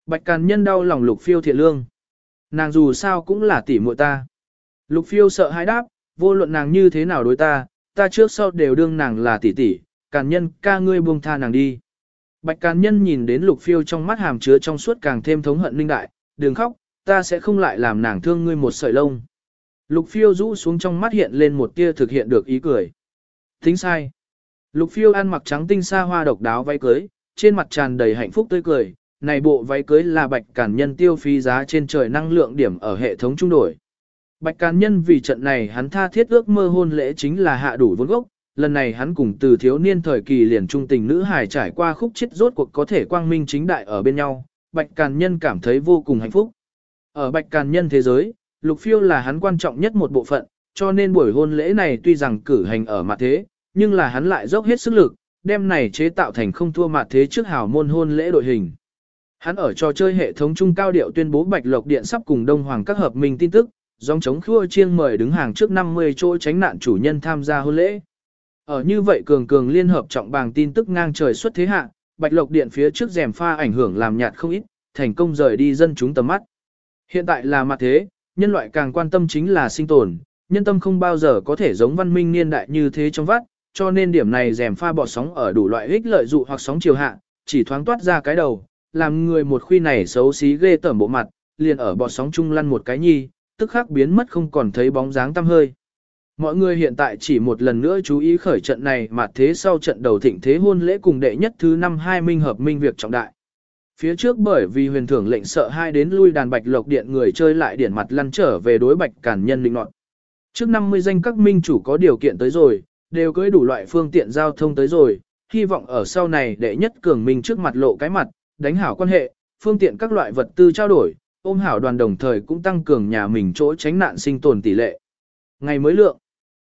Bạch Càn Nhân đau lòng Lục Phiêu thiện lương. Nàng dù sao cũng là tỷ muội ta. Lục phiêu sợ hãi đáp, vô luận nàng như thế nào đối ta, ta trước sau đều đương nàng là tỷ tỷ, càn nhân ca ngươi buông tha nàng đi. Bạch càn nhân nhìn đến lục phiêu trong mắt hàm chứa trong suốt càng thêm thống hận linh đại, đừng khóc, ta sẽ không lại làm nàng thương ngươi một sợi lông. Lục phiêu rũ xuống trong mắt hiện lên một tia thực hiện được ý cười. Tính sai. Lục phiêu ăn mặc trắng tinh xa hoa độc đáo váy cưới, trên mặt tràn đầy hạnh phúc tươi cười. Này bộ váy cưới là bạch càn nhân tiêu phí giá trên trời năng lượng điểm ở hệ thống trung đổi. Bạch Càn Nhân vì trận này hắn tha thiết ước mơ hôn lễ chính là hạ đủ vốn gốc, lần này hắn cùng từ thiếu niên thời kỳ liền trung tình nữ hài trải qua khúc chết rốt cuộc có thể quang minh chính đại ở bên nhau, Bạch Càn Nhân cảm thấy vô cùng hạnh phúc. Ở Bạch Càn Nhân thế giới, Lục Phiêu là hắn quan trọng nhất một bộ phận, cho nên buổi hôn lễ này tuy rằng cử hành ở mặt thế, nhưng là hắn lại dốc hết sức lực, đem này chế tạo thành không thua mặt thế trước hào môn hôn lễ đội hình. Hắn ở trò chơi hệ thống trung cao điệu tuyên bố Bạch Lộc Điện sắp cùng Đông Hoàng các hợp minh tin tức, dòng chống khua chiêng mời đứng hàng trước 50 chỗ tránh nạn chủ nhân tham gia hôn lễ. Ở như vậy cường cường liên hợp trọng bàng tin tức ngang trời xuất thế hạ, Bạch Lộc Điện phía trước rèm pha ảnh hưởng làm nhạt không ít, thành công rời đi dân chúng tầm mắt. Hiện tại là mặt thế, nhân loại càng quan tâm chính là sinh tồn, nhân tâm không bao giờ có thể giống văn minh niên đại như thế trong vắt, cho nên điểm này rèm pha bọt sóng ở đủ loại ích lợi dụ hoặc sóng chiều hạ, chỉ thoáng toát ra cái đầu, làm người một khuy này xấu xí ghê tởm bộ mặt, liền ở bọt sóng chung lăn một cái nhi, tức khắc biến mất không còn thấy bóng dáng tăm hơi. Mọi người hiện tại chỉ một lần nữa chú ý khởi trận này mà thế sau trận đầu thịnh thế hôn lễ cùng đệ nhất thứ năm hai minh hợp minh việc trọng đại. Phía trước bởi vì huyền thưởng lệnh sợ hai đến lui đàn bạch lộc điện người chơi lại điển mặt lăn trở về đối bạch cản nhân linh nọt. Trước 50 danh các minh chủ có điều kiện tới rồi, đều cưới đủ loại phương tiện giao thông tới rồi, hy vọng ở sau này đệ nhất cường minh trước mặt lộ cái mặt, đánh hảo quan hệ, phương tiện các loại vật tư trao đổi, ôm hảo đoàn đồng thời cũng tăng cường nhà mình chỗ tránh nạn sinh tồn tỷ lệ. Ngày mới lượng,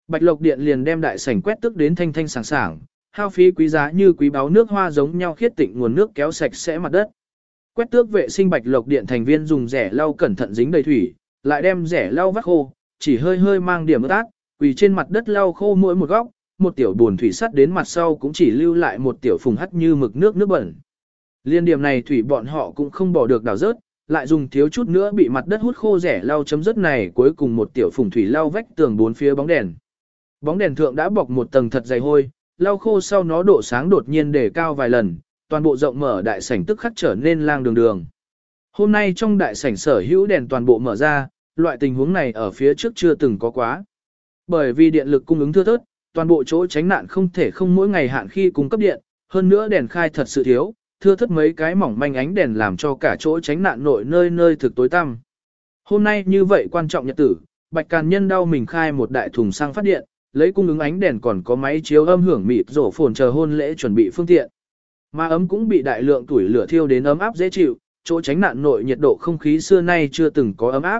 Bạch Lộc Điện liền đem đại sảnh quét tức đến thanh thanh sảng sảng, hao phí quý giá như quý báo nước hoa giống nhau khiết tịnh nguồn nước kéo sạch sẽ mặt đất. Quét tước vệ sinh Bạch Lộc Điện thành viên dùng rẻ lau cẩn thận dính đầy thủy, lại đem rẻ lau vắt khô, chỉ hơi hơi mang điểm ướt át, quỳ trên mặt đất lau khô mỗi một góc, một tiểu buồn thủy sắt đến mặt sau cũng chỉ lưu lại một tiểu phùng hắt như mực nước nước bẩn. Liên điểm này thủy bọn họ cũng không bỏ được đào rớt, lại dùng thiếu chút nữa bị mặt đất hút khô rẻ lau chấm dứt này cuối cùng một tiểu phùng thủy lau vách tường bốn phía bóng đèn. Bóng đèn thượng đã bọc một tầng thật dày hôi, lau khô sau nó độ sáng đột nhiên để cao vài lần, toàn bộ rộng mở đại sảnh tức khắc trở nên lang đường đường. Hôm nay trong đại sảnh sở hữu đèn toàn bộ mở ra, loại tình huống này ở phía trước chưa từng có quá. Bởi vì điện lực cung ứng thưa thớt, toàn bộ chỗ tránh nạn không thể không mỗi ngày hạn khi cung cấp điện, hơn nữa đèn khai thật sự thiếu, thưa thớt mấy cái mỏng manh ánh đèn làm cho cả chỗ tránh nạn nội nơi nơi thực tối tăm. Hôm nay như vậy quan trọng nhật tử, Bạch Càn Nhân đau mình khai một đại thùng xăng phát điện, lấy cung ứng ánh đèn còn có máy chiếu âm hưởng mịt rổ phồn chờ hôn lễ chuẩn bị phương tiện. Mà ấm cũng bị đại lượng tuổi lửa thiêu đến ấm áp dễ chịu, chỗ tránh nạn nội nhiệt độ không khí xưa nay chưa từng có ấm áp.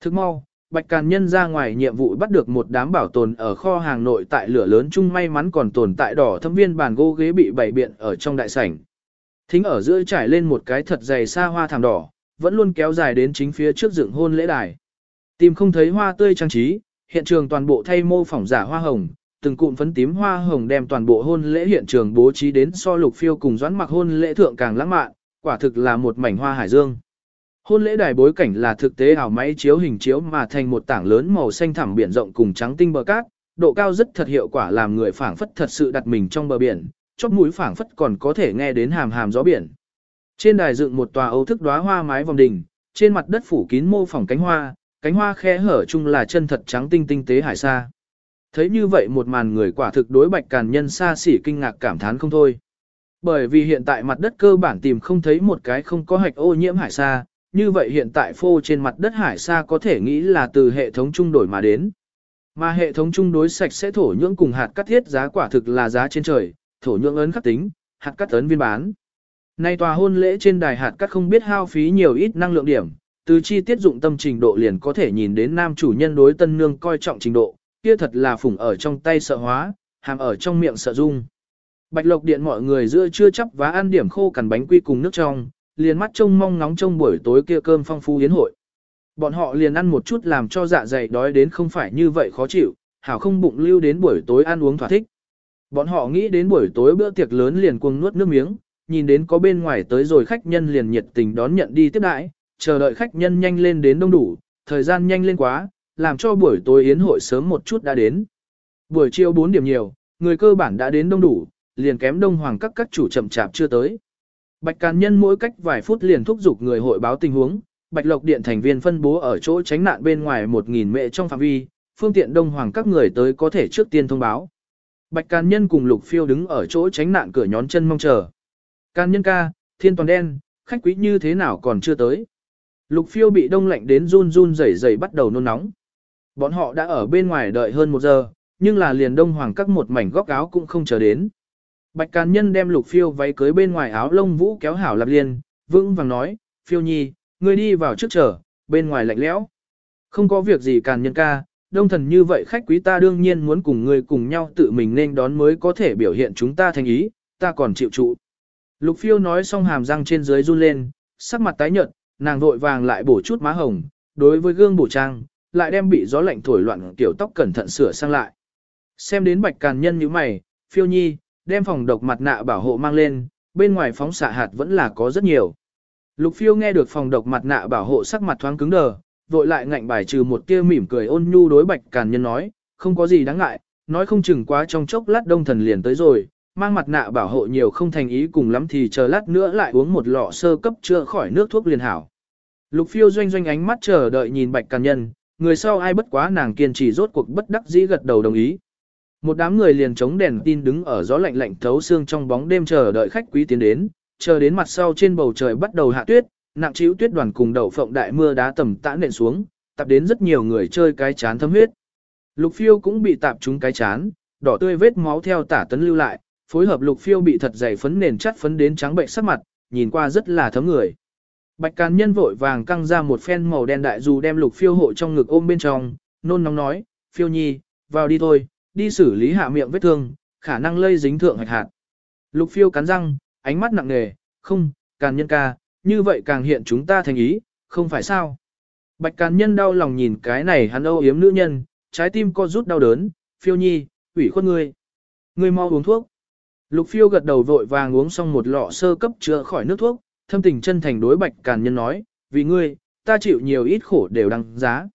Thức mau, Bạch Càn Nhân ra ngoài nhiệm vụ bắt được một đám bảo tồn ở kho hàng nội tại lửa lớn chung may mắn còn tồn tại đỏ thâm viên bàn gỗ ghế bị bày biện ở trong đại sảnh. Thính ở giữa trải lên một cái thật dày xa hoa thảm đỏ, vẫn luôn kéo dài đến chính phía trước dựng hôn lễ đài. Tìm không thấy hoa tươi trang trí, hiện trường toàn bộ thay mô phỏng giả hoa hồng, từng cụm phấn tím hoa hồng đem toàn bộ hôn lễ hiện trường bố trí đến so lục phiêu cùng doãn mặc hôn lễ thượng càng lãng mạn, quả thực là một mảnh hoa hải dương. Hôn lễ đài bối cảnh là thực tế ảo máy chiếu hình chiếu mà thành một tảng lớn màu xanh thẳm biển rộng cùng trắng tinh bờ cát, độ cao rất thật hiệu quả làm người phảng phất thật sự đặt mình trong bờ biển, chóp mũi phảng phất còn có thể nghe đến hàm hàm gió biển. Trên đài dựng một tòa ấu thức đóa hoa mái vòng đình, trên mặt đất phủ kín mô phỏng cánh hoa, cánh hoa khe hở chung là chân thật trắng tinh tinh tế hải sa. Thấy như vậy một màn người quả thực đối bạch càn nhân xa xỉ kinh ngạc cảm thán không thôi. Bởi vì hiện tại mặt đất cơ bản tìm không thấy một cái không có hạch ô nhiễm hải sa, như vậy hiện tại phô trên mặt đất hải sa có thể nghĩ là từ hệ thống trung đổi mà đến. Mà hệ thống trung đối sạch sẽ thổ nhưỡng cùng hạt cắt thiết giá quả thực là giá trên trời, thổ nhưỡng ấn khắc tính, hạt cắt ấn viên bán. Nay tòa hôn lễ trên đài hạt cắt không biết hao phí nhiều ít năng lượng điểm, từ chi tiết dụng tâm trình độ liền có thể nhìn đến nam chủ nhân đối tân nương coi trọng trình độ, kia thật là phủng ở trong tay sợ hóa, hàm ở trong miệng sợ dung. Bạch Lộc Điện mọi người giữa chưa chấp và ăn điểm khô cằn bánh quy cùng nước trong, liền mắt trông mong ngóng trông buổi tối kia cơm phong phú yến hội. Bọn họ liền ăn một chút làm cho dạ dày đói đến không phải như vậy khó chịu, hảo không bụng lưu đến buổi tối ăn uống thỏa thích. Bọn họ nghĩ đến buổi tối bữa tiệc lớn liền cuồng nuốt nước miếng, nhìn đến có bên ngoài tới rồi khách nhân liền nhiệt tình đón nhận đi tiếp đãi, chờ đợi khách nhân nhanh lên đến đông đủ, thời gian nhanh lên quá, làm cho buổi tối yến hội sớm một chút đã đến. Buổi chiều 4 điểm nhiều, người cơ bản đã đến đông đủ, liền kém đông hoàng các các chủ chậm chạp chưa tới. Bạch Càn Nhân mỗi cách vài phút liền thúc giục người hội báo tình huống, Bạch Lộc Điện thành viên phân bố ở chỗ tránh nạn bên ngoài 1.000 mệ trong phạm vi, phương tiện đông hoàng các người tới có thể trước tiên thông báo. Bạch Càn Nhân cùng Lục Phiêu đứng ở chỗ tránh nạn cửa nhón chân mong chờ. Càn Nhân ca, thiên toàn đen, khách quý như thế nào còn chưa tới. Lục Phiêu bị đông lạnh đến run run rẩy rẩy bắt đầu nôn nóng. Bọn họ đã ở bên ngoài đợi hơn một giờ, nhưng là liền đông hoàng các một mảnh góc áo cũng không chờ đến. Bạch Càn Nhân đem lục phiêu váy cưới bên ngoài áo lông vũ kéo hảo lạp liền, vững vàng nói, phiêu nhi, ngươi đi vào trước chờ, bên ngoài lạnh lẽo. Không có việc gì Càn Nhân ca, đông thần như vậy khách quý ta đương nhiên muốn cùng ngươi cùng nhau tự mình nên đón mới có thể biểu hiện chúng ta thành ý, ta còn chịu trụ. Lục phiêu nói xong hàm răng trên dưới run lên, sắc mặt tái nhợt, nàng vội vàng lại bổ chút má hồng, đối với gương bổ trang, lại đem bị gió lạnh thổi loạn kiểu tóc cẩn thận sửa sang lại. Xem đến bạch càn nhân như mày, phiêu nhi, đem phòng độc mặt nạ bảo hộ mang lên, bên ngoài phóng xạ hạt vẫn là có rất nhiều. Lục phiêu nghe được phòng độc mặt nạ bảo hộ sắc mặt thoáng cứng đờ, vội lại ngạnh bài trừ một tia mỉm cười ôn nhu đối bạch càn nhân nói, không có gì đáng ngại, nói không chừng quá trong chốc lát đông thần liền tới rồi, mang mặt nạ bảo hộ nhiều không thành ý cùng lắm thì chờ lát nữa lại uống một lọ sơ cấp chữa khỏi nước thuốc liền hảo. Lục phiêu doanh doanh ánh mắt chờ đợi nhìn bạch càn nhân, người sau ai bất quá nàng kiên trì rốt cuộc bất đắc dĩ gật đầu đồng ý. Một đám người liền chống đèn tin đứng ở gió lạnh lạnh thấu xương trong bóng đêm chờ đợi khách quý tiến đến, chờ đến mặt sau trên bầu trời bắt đầu hạ tuyết, nặng trĩu tuyết đoàn cùng đậu phộng đại mưa đá tầm tã nện xuống, tập đến rất nhiều người chơi cái chán thấm huyết. Lục phiêu cũng bị tạp trúng cái chán, đỏ tươi vết máu theo tả tấn lưu lại, phối hợp lục phiêu bị thật dày phấn nền chắt phấn đến trắng bệnh sắc mặt, nhìn qua rất là thấm người. Bạch Càn Nhân vội vàng căng ra một phen màu đen đại dù đem lục phiêu hộ trong ngực ôm bên trong, nôn nóng nói, phiêu nhi, vào đi thôi, đi xử lý hạ miệng vết thương, khả năng lây dính thượng hạch hạt. Lục phiêu cắn răng, ánh mắt nặng nề, không, Càn Nhân ca, như vậy càng hiện chúng ta thành ý, không phải sao. Bạch Càn Nhân đau lòng nhìn cái này hắn âu yếm nữ nhân, trái tim co rút đau đớn, phiêu nhi, ủy khuất ngươi. Ngươi mau uống thuốc. Lục phiêu gật đầu vội vàng uống xong một lọ sơ cấp chữa khỏi nước thuốc, thâm tình chân thành đối bạch càn nhân nói, vì ngươi, ta chịu nhiều ít khổ đều đăng giá.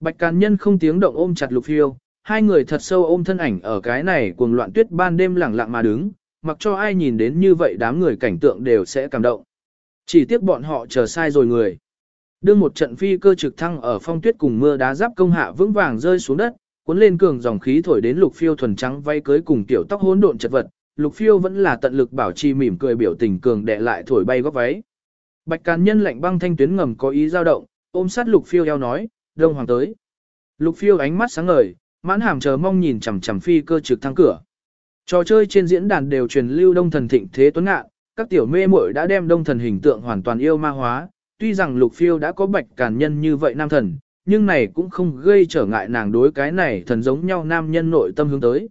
Bạch càn nhân không tiếng động ôm chặt lục phiêu, Hai người thật sâu ôm thân ảnh ở cái này cuồng loạn tuyết ban đêm lặng lặng mà đứng, mặc cho ai nhìn đến như vậy đám người cảnh tượng đều sẽ cảm động. Chỉ tiếc bọn họ chờ sai rồi người. Đương một trận phi cơ trực thăng ở phong tuyết cùng mưa đá giáp công hạ vững vàng rơi xuống đất, cuốn lên cường dòng khí thổi đến lục phiêu thuần trắng vay cưới cùng tiểu tóc hỗn độn chật vật, lục phiêu vẫn là tận lực bảo trì mỉm cười biểu tình cường đệ lại thổi bay góc váy. Bạch Càn Nhân lạnh băng thanh tuyến ngầm có ý dao động, ôm sát Lục Phiêu eo nói, "Đông hoàng tới." Lục Phiêu ánh mắt sáng ngời, mãn hàm chờ mong nhìn chằm chằm phi cơ trực thăng cửa. Trò chơi trên diễn đàn đều truyền lưu Đông Thần thịnh thế tuấn ngạn, các tiểu mê muội đã đem Đông Thần hình tượng hoàn toàn yêu ma hóa, tuy rằng Lục Phiêu đã có Bạch Càn Nhân như vậy nam thần, nhưng này cũng không gây trở ngại nàng đối cái này thần giống nhau nam nhân nội tâm hướng tới.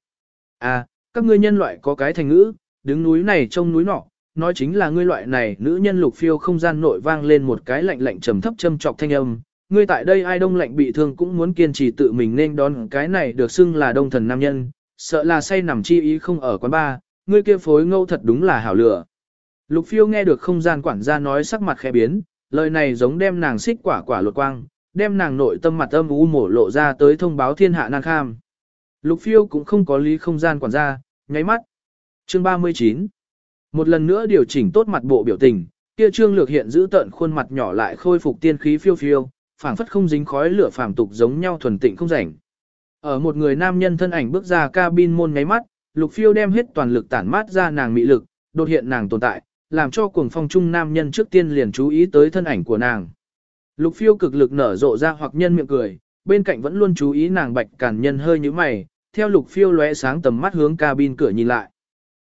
À, các ngươi nhân loại có cái thành ngữ, đứng núi này trông núi nọ, nói chính là ngươi loại này nữ nhân lục phiêu không gian nội vang lên một cái lạnh lạnh trầm thấp châm trọc thanh âm. Ngươi tại đây ai đông lạnh bị thương cũng muốn kiên trì tự mình nên đón cái này được xưng là đông thần nam nhân, sợ là say nằm chi ý không ở quán ba, ngươi kia phối ngâu thật đúng là hảo lửa. Lục phiêu nghe được không gian quản gia nói sắc mặt khẽ biến, lời này giống đem nàng xích quả quả lột quang, đem nàng nội tâm mặt âm u mổ lộ ra tới thông báo thiên hạ nàng kham. Lục phiêu cũng không có lý không gian quản gia, nháy mắt. Chương 39 một lần nữa điều chỉnh tốt mặt bộ biểu tình, kia trương lược hiện giữ tận khuôn mặt nhỏ lại khôi phục tiên khí phiêu phiêu, phảng phất không dính khói lửa phàm tục giống nhau thuần tịnh không rảnh. Ở một người nam nhân thân ảnh bước ra cabin môn ngáy mắt, lục phiêu đem hết toàn lực tản mát ra nàng mị lực, đột hiện nàng tồn tại, làm cho cuồng phong trung nam nhân trước tiên liền chú ý tới thân ảnh của nàng. Lục phiêu cực lực nở rộ ra hoặc nhân miệng cười, bên cạnh vẫn luôn chú ý nàng bạch cản nhân hơi như mày, theo lục phiêu lóe sáng tầm mắt hướng cabin cửa nhìn lại.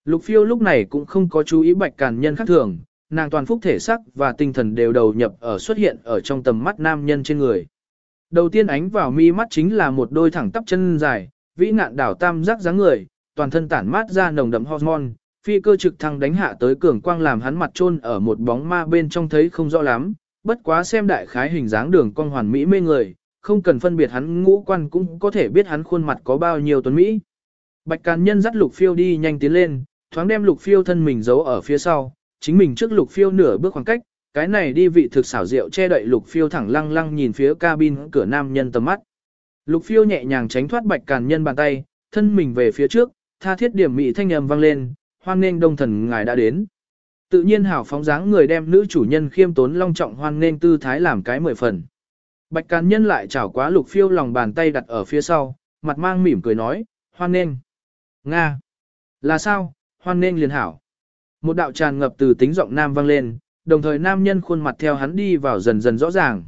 Lục phiêu lúc này cũng không có chú ý bạch càn nhân khác thường, nàng toàn phúc thể sắc và tinh thần đều đầu nhập ở xuất hiện ở trong tầm mắt nam nhân trên người. Đầu tiên ánh vào mi mắt chính là một đôi thẳng tắp chân dài, vĩ nạn đảo tam giác dáng người, toàn thân tản mát ra nồng đậm hormone, phi cơ trực thăng đánh hạ tới cường quang làm hắn mặt trôn ở một bóng ma bên trong thấy không rõ lắm, bất quá xem đại khái hình dáng đường cong hoàn mỹ mê người, không cần phân biệt hắn ngũ quan cũng có thể biết hắn khuôn mặt có bao nhiêu tuấn mỹ. Bạch Càn Nhân dắt Lục Phiêu đi nhanh tiến lên, thoáng đem lục phiêu thân mình giấu ở phía sau, chính mình trước lục phiêu nửa bước khoảng cách, cái này đi vị thực xảo diệu che đậy lục phiêu thẳng lăng lăng nhìn phía cabin cửa nam nhân tầm mắt. Lục phiêu nhẹ nhàng tránh thoát bạch càn nhân bàn tay, thân mình về phía trước, tha thiết điểm mị thanh âm vang lên, hoan nghênh đông thần ngài đã đến. Tự nhiên hảo phóng dáng người đem nữ chủ nhân khiêm tốn long trọng hoan nghênh tư thái làm cái mười phần. Bạch càn nhân lại chảo quá lục phiêu lòng bàn tay đặt ở phía sau, mặt mang mỉm cười nói, hoan nghênh. Nga. Là sao, hoan nên liền hảo. Một đạo tràn ngập từ tính giọng nam vang lên, đồng thời nam nhân khuôn mặt theo hắn đi vào dần dần rõ ràng.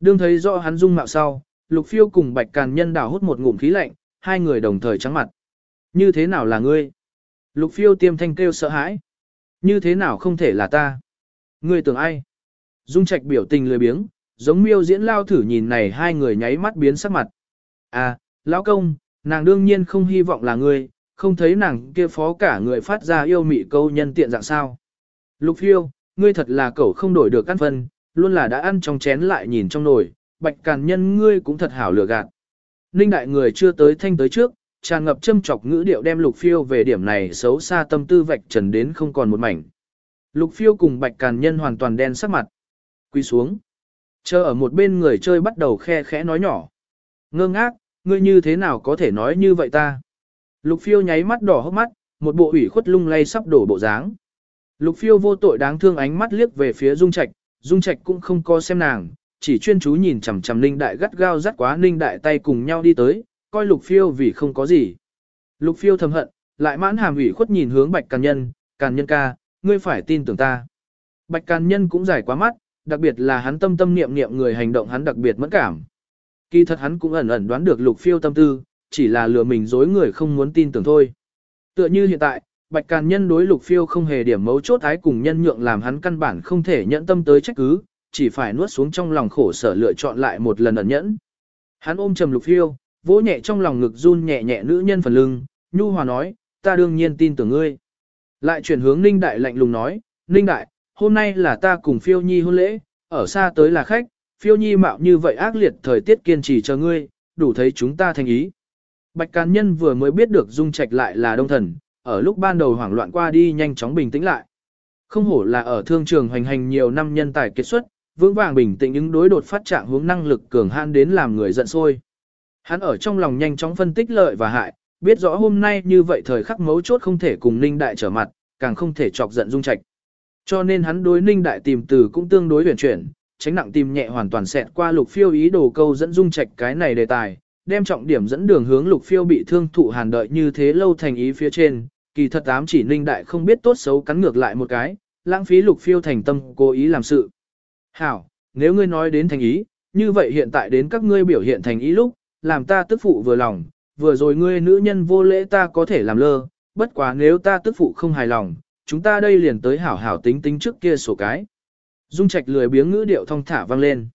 Đương thấy rõ hắn dung mạo sau, Lục Phiêu cùng Bạch Càn Nhân đảo hút một ngụm khí lạnh, hai người đồng thời trắng mặt. Như thế nào là ngươi? Lục Phiêu tiêm thanh kêu sợ hãi. Như thế nào không thể là ta? Ngươi tưởng ai? Dung Trạch biểu tình lười biếng, giống miêu diễn lao thử nhìn này hai người nháy mắt biến sắc mặt. À, lão công, nàng đương nhiên không hy vọng là ngươi, không thấy nàng kia phó cả người phát ra yêu mị câu nhân tiện dạng sao. Lục phiêu, ngươi thật là cậu không đổi được ăn phân, luôn là đã ăn trong chén lại nhìn trong nồi, bạch càn nhân ngươi cũng thật hảo lừa gạt. Ninh đại người chưa tới thanh tới trước, tràn ngập châm chọc ngữ điệu đem lục phiêu về điểm này xấu xa tâm tư vạch trần đến không còn một mảnh. Lục phiêu cùng bạch càn nhân hoàn toàn đen sắc mặt. Quy xuống. Chờ ở một bên người chơi bắt đầu khe khẽ nói nhỏ. Ngơ ngác, ngươi như thế nào có thể nói như vậy ta? Lục phiêu nháy mắt đỏ hốc mắt, một bộ ủy khuất lung lay sắp đổ bộ dáng. Lục phiêu vô tội đáng thương ánh mắt liếc về phía Dung Trạch, Dung Trạch cũng không co xem nàng, chỉ chuyên chú nhìn chằm chằm Ninh Đại gắt gao dắt quá Ninh Đại tay cùng nhau đi tới, coi Lục phiêu vì không có gì. Lục phiêu thầm hận, lại mãn hàm ủy khuất nhìn hướng Bạch Càn Nhân, Càn Nhân ca, ngươi phải tin tưởng ta. Bạch Càn Nhân cũng giải quá mắt, đặc biệt là hắn tâm tâm niệm niệm người hành động hắn đặc biệt mẫn cảm. Kỳ thật hắn cũng ẩn ẩn đoán được Lục phiêu tâm tư, chỉ là lừa mình dối người không muốn tin tưởng thôi. Tựa như hiện tại, Bạch Càn Nhân đối Lục Phiêu không hề điểm mấu chốt ái cùng nhân nhượng làm hắn căn bản không thể nhẫn tâm tới trách cứ, chỉ phải nuốt xuống trong lòng khổ sở lựa chọn lại một lần ẩn nhẫn. Hắn ôm trầm Lục Phiêu, vỗ nhẹ trong lòng ngực run nhẹ nhẹ nữ nhân phần lưng, nhu hòa nói, ta đương nhiên tin tưởng ngươi. Lại chuyển hướng Ninh Đại lạnh lùng nói, Ninh Đại, hôm nay là ta cùng Phiêu Nhi hôn lễ, ở xa tới là khách, Phiêu Nhi mạo như vậy ác liệt thời tiết kiên trì chờ ngươi, đủ thấy chúng ta thành ý. Bạch Càn Nhân vừa mới biết được Dung Trạch lại là đông thần, ở lúc ban đầu hoảng loạn qua đi nhanh chóng bình tĩnh lại. Không hổ là ở thương trường hoành hành nhiều năm nhân tài kết xuất, vững vàng bình tĩnh ứng đối đột phát trạng hướng năng lực cường han đến làm người giận sôi. Hắn ở trong lòng nhanh chóng phân tích lợi và hại, biết rõ hôm nay như vậy thời khắc mấu chốt không thể cùng Ninh Đại trở mặt, càng không thể chọc giận Dung Trạch. Cho nên hắn đối Ninh Đại tìm từ cũng tương đối huyền chuyển, tránh nặng tìm nhẹ hoàn toàn xẹt qua lục phiêu ý đồ câu dẫn Dung Trạch cái này đề tài, đem trọng điểm dẫn đường hướng lục phiêu bị thương thụ hàn đợi như thế lâu thành ý phía trên, kỳ thật ám chỉ Ninh Đại không biết tốt xấu cắn ngược lại một cái, lãng phí lục phiêu thành tâm cố ý làm sự. Hảo, nếu ngươi nói đến thành ý, như vậy hiện tại đến các ngươi biểu hiện thành ý lúc, làm ta tức phụ vừa lòng, vừa rồi ngươi nữ nhân vô lễ ta có thể làm lơ, bất quá nếu ta tức phụ không hài lòng, chúng ta đây liền tới hảo hảo tính tính trước kia sổ cái. Dung Trạch lười biếng ngữ điệu thong thả vang lên.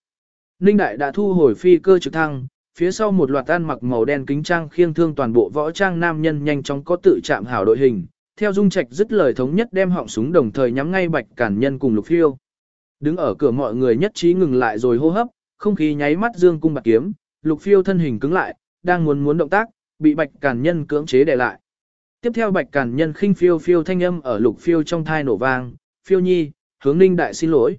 Ninh Đại đã thu hồi phi cơ trực thăng, phía sau một loạt ăn mặc màu đen kính trang khiêng thương toàn bộ võ trang nam nhân nhanh chóng có tự chạm hảo đội hình. Theo Dung Trạch dứt lời thống nhất đem họng súng đồng thời nhắm ngay Bạch Cản Nhân cùng Lục Phiêu. Đứng ở cửa mọi người nhất trí ngừng lại rồi hô hấp, không khí nháy mắt dương cung bạc kiếm, Lục Phiêu thân hình cứng lại, đang muốn muốn động tác, bị Bạch Cản Nhân cưỡng chế để lại. Tiếp theo Bạch Cản Nhân khinh phiêu phiêu thanh âm ở Lục Phiêu trong thai nổ vang, "Phiêu Nhi, hướng Ninh đại xin lỗi."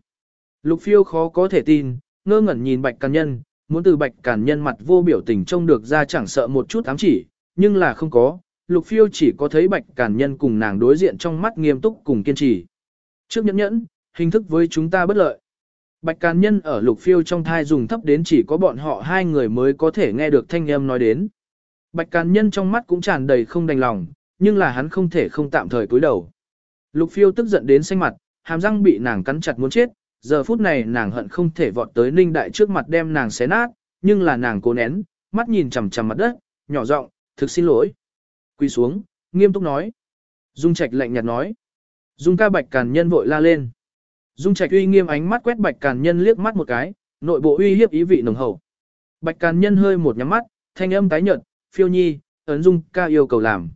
Lục Phiêu khó có thể tin, ngơ ngẩn nhìn Bạch Cản Nhân, muốn từ Bạch Cản Nhân mặt vô biểu tình trông được ra chẳng sợ một chút ám chỉ, nhưng là không có. Lục Phiêu chỉ có thấy Bạch Cản Nhân cùng nàng đối diện trong mắt nghiêm túc cùng kiên trì. Trước nhẫn nhẫn, hình thức với chúng ta bất lợi. Bạch Càn Nhân ở lục phiêu trong thai dùng thấp đến chỉ có bọn họ hai người mới có thể nghe được thanh âm nói đến. Bạch Càn Nhân trong mắt cũng tràn đầy không đành lòng, nhưng là hắn không thể không tạm thời cúi đầu. Lục phiêu tức giận đến xanh mặt, hàm răng bị nàng cắn chặt muốn chết, giờ phút này nàng hận không thể vọt tới ninh đại trước mặt đem nàng xé nát, nhưng là nàng cố nén, mắt nhìn chằm chằm mặt đất, nhỏ giọng, thực xin lỗi. Quỳ xuống, nghiêm túc nói. Dung Trạch lạnh nhạt nói. Dung ca Bạch Càn Nhân vội la lên. Dung Trạch uy nghiêm ánh mắt quét Bạch Càn Nhân liếc mắt một cái, nội bộ uy hiếp ý vị nồng hậu. Bạch Càn Nhân hơi một nhắm mắt, thanh âm tái nhợt, "Phiêu Nhi, ấn Dung ca yêu cầu làm."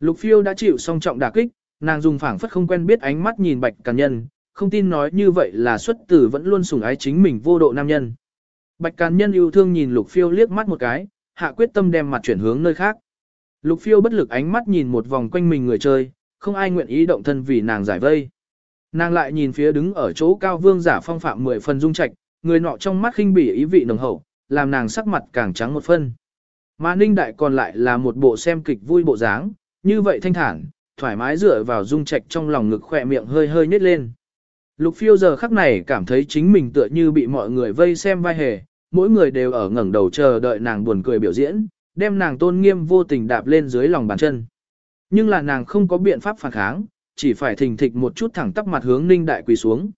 Lục Phiêu đã chịu song trọng đả kích, nàng dùng phảng phất không quen biết ánh mắt nhìn Bạch Càn Nhân, không tin nói như vậy là xuất tử vẫn luôn sủng ái chính mình vô độ nam nhân. Bạch Càn Nhân yêu thương nhìn Lục Phiêu liếc mắt một cái, hạ quyết tâm đem mặt chuyển hướng nơi khác. Lục Phiêu bất lực ánh mắt nhìn một vòng quanh mình người chơi, không ai nguyện ý động thân vì nàng giải vây. Nàng lại nhìn phía đứng ở chỗ cao vương giả phong phạm mười phần dung trạch, người nọ trong mắt khinh bỉ ý vị nồng hậu, làm nàng sắc mặt càng trắng một phân. Mà ninh đại còn lại là một bộ xem kịch vui bộ dáng, như vậy thanh thản, thoải mái dựa vào dung trạch trong lòng ngực khỏe miệng hơi hơi nhếch lên. Lục phiêu giờ khắc này cảm thấy chính mình tựa như bị mọi người vây xem vai hề, mỗi người đều ở ngẩng đầu chờ đợi nàng buồn cười biểu diễn, đem nàng tôn nghiêm vô tình đạp lên dưới lòng bàn chân. Nhưng là nàng không có biện pháp phản kháng, chỉ phải thình thịch một chút thẳng tắp mặt hướng ninh đại quỳ xuống.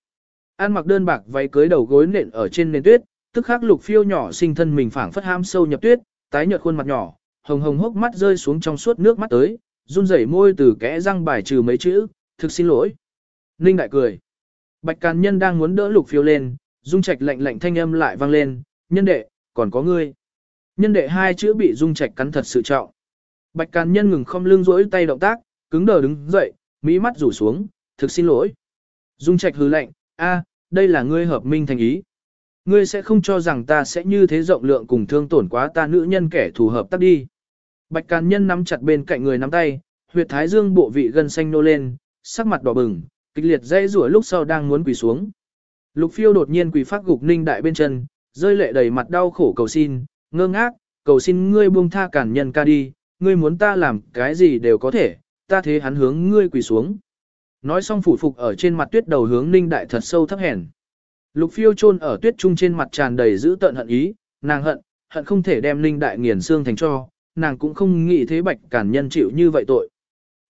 An mặc đơn bạc váy cưới đầu gối nện ở trên nền tuyết, tức khắc lục phiêu nhỏ sinh thân mình phảng phất ham sâu nhập tuyết, tái nhợt khuôn mặt nhỏ, hồng hồng hốc mắt rơi xuống trong suốt nước mắt tới, run rẩy môi từ kẽ răng bài trừ mấy chữ, thực xin lỗi. Ninh đại cười. Bạch Càn Nhân đang muốn đỡ lục phiêu lên, dung trạch lạnh lạnh thanh âm lại vang lên, nhân đệ, còn có ngươi. Nhân đệ hai chữ bị dung trạch cắn thật sự trọng. Bạch Càn Nhân ngừng không lưng rỗi tay động tác, cứng đờ đứng dậy, mỹ mắt rủ xuống, thực xin lỗi. Dung Trạch hừ lạnh, a, đây là ngươi hợp minh thành ý. Ngươi sẽ không cho rằng ta sẽ như thế rộng lượng cùng thương tổn quá ta nữ nhân kẻ thù hợp tác đi. Bạch Càn Nhân nắm chặt bên cạnh người nắm tay, huyệt thái dương bộ vị gân xanh nô lên, sắc mặt đỏ bừng, kịch liệt dây rủa lúc sau đang muốn quỳ xuống. Lục phiêu đột nhiên quỳ phát gục ninh đại bên chân, rơi lệ đầy mặt đau khổ cầu xin, ngơ ngác, cầu xin ngươi buông tha cản nhân ca đi, ngươi muốn ta làm cái gì đều có thể, ta thế hắn hướng ngươi quỳ xuống. Nói xong phủ phục ở trên mặt tuyết đầu hướng ninh đại thật sâu thấp hèn. Lục phiêu chôn ở tuyết trung trên mặt tràn đầy giữ tận hận ý, nàng hận, hận không thể đem ninh đại nghiền xương thành cho, nàng cũng không nghĩ thế bạch cản nhân chịu như vậy tội.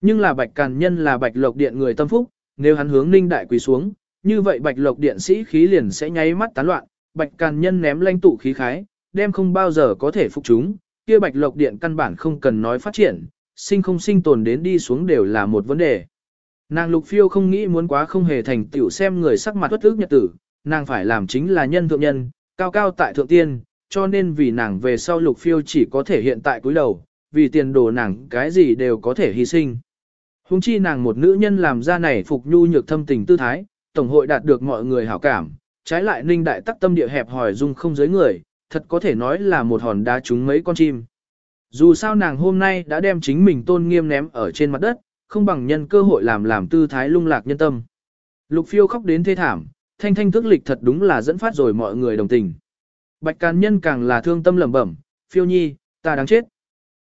Nhưng là bạch cản nhân là bạch lộc điện người tâm phúc, nếu hắn hướng ninh đại quỳ xuống, như vậy bạch lộc điện sĩ khí liền sẽ nháy mắt tán loạn, bạch càn nhân ném lanh tụ khí khái, đem không bao giờ có thể phục chúng, kia bạch lộc điện căn bản không cần nói phát triển, sinh không sinh tồn đến đi xuống đều là một vấn đề. Nàng lục phiêu không nghĩ muốn quá không hề thành tựu xem người sắc mặt tuất ước nhật tử, nàng phải làm chính là nhân thượng nhân, cao cao tại thượng tiên, cho nên vì nàng về sau lục phiêu chỉ có thể hiện tại cúi đầu, vì tiền đồ nàng cái gì đều có thể hy sinh. Hùng chi nàng một nữ nhân làm ra này phục nhu nhược thâm tình tư thái, tổng hội đạt được mọi người hảo cảm, trái lại ninh đại tắc tâm địa hẹp hỏi dung không giới người, thật có thể nói là một hòn đá trúng mấy con chim. Dù sao nàng hôm nay đã đem chính mình tôn nghiêm ném ở trên mặt đất, không bằng nhân cơ hội làm làm tư thái lung lạc nhân tâm. Lục phiêu khóc đến thê thảm, thanh thanh thức lịch thật đúng là dẫn phát rồi mọi người đồng tình. Bạch Càn Nhân càng là thương tâm lẩm bẩm, phiêu nhi, ta đáng chết.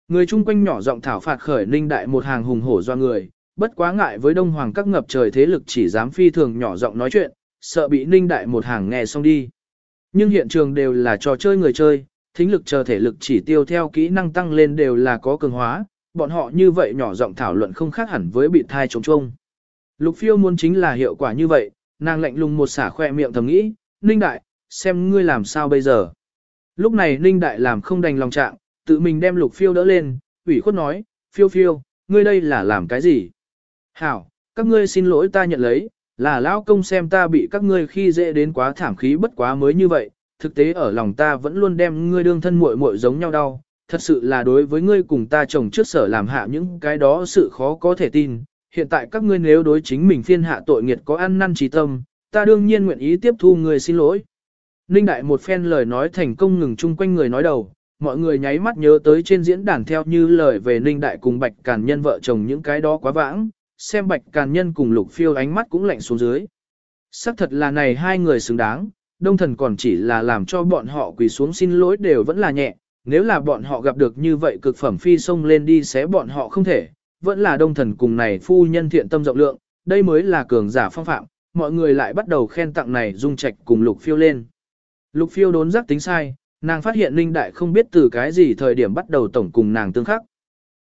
Người chung quanh nhỏ giọng thảo phạt khởi ninh đại một hàng hùng hổ do người, bất quá ngại với đông hoàng các ngập trời thế lực chỉ dám phi thường nhỏ giọng nói chuyện, sợ bị ninh đại một hàng nghe xong đi. Nhưng hiện trường đều là trò chơi người chơi, thính lực chờ thể lực chỉ tiêu theo kỹ năng tăng lên đều là có cường hóa, bọn họ như vậy nhỏ giọng thảo luận không khác hẳn với bị thai trống trông. Lục phiêu muốn chính là hiệu quả như vậy, nàng lạnh lùng một xả khoe miệng thầm nghĩ, Ninh Đại, xem ngươi làm sao bây giờ. Lúc này Ninh Đại làm không đành lòng trạng, tự mình đem lục phiêu đỡ lên, ủy khuất nói, phiêu phiêu, ngươi đây là làm cái gì? Hảo, các ngươi xin lỗi ta nhận lấy, là lão công xem ta bị các ngươi khi dễ đến quá thảm khí bất quá mới như vậy, thực tế ở lòng ta vẫn luôn đem ngươi đương thân muội muội giống nhau đau, thật sự là đối với ngươi cùng ta chồng trước sở làm hạ những cái đó sự khó có thể tin, hiện tại các ngươi nếu đối chính mình phiên hạ tội nghiệt có ăn năn trí tâm, ta đương nhiên nguyện ý tiếp thu người xin lỗi. Ninh Đại một phen lời nói thành công ngừng chung quanh người nói đầu, mọi người nháy mắt nhớ tới trên diễn đàn theo như lời về Ninh Đại cùng Bạch Càn Nhân vợ chồng những cái đó quá vãng, xem Bạch Càn Nhân cùng Lục Phiêu ánh mắt cũng lạnh xuống dưới. Sắc thật là này hai người xứng đáng, đông thần còn chỉ là làm cho bọn họ quỳ xuống xin lỗi đều vẫn là nhẹ, nếu là bọn họ gặp được như vậy cực phẩm phi xông lên đi xé bọn họ không thể, vẫn là đông thần cùng này phu nhân thiện tâm rộng lượng, đây mới là cường giả phong phạm, mọi người lại bắt đầu khen tặng này dung trạch cùng lục phiêu lên. Lục phiêu đốn giác tính sai, nàng phát hiện linh đại không biết từ cái gì thời điểm bắt đầu tổng cùng nàng tương khắc.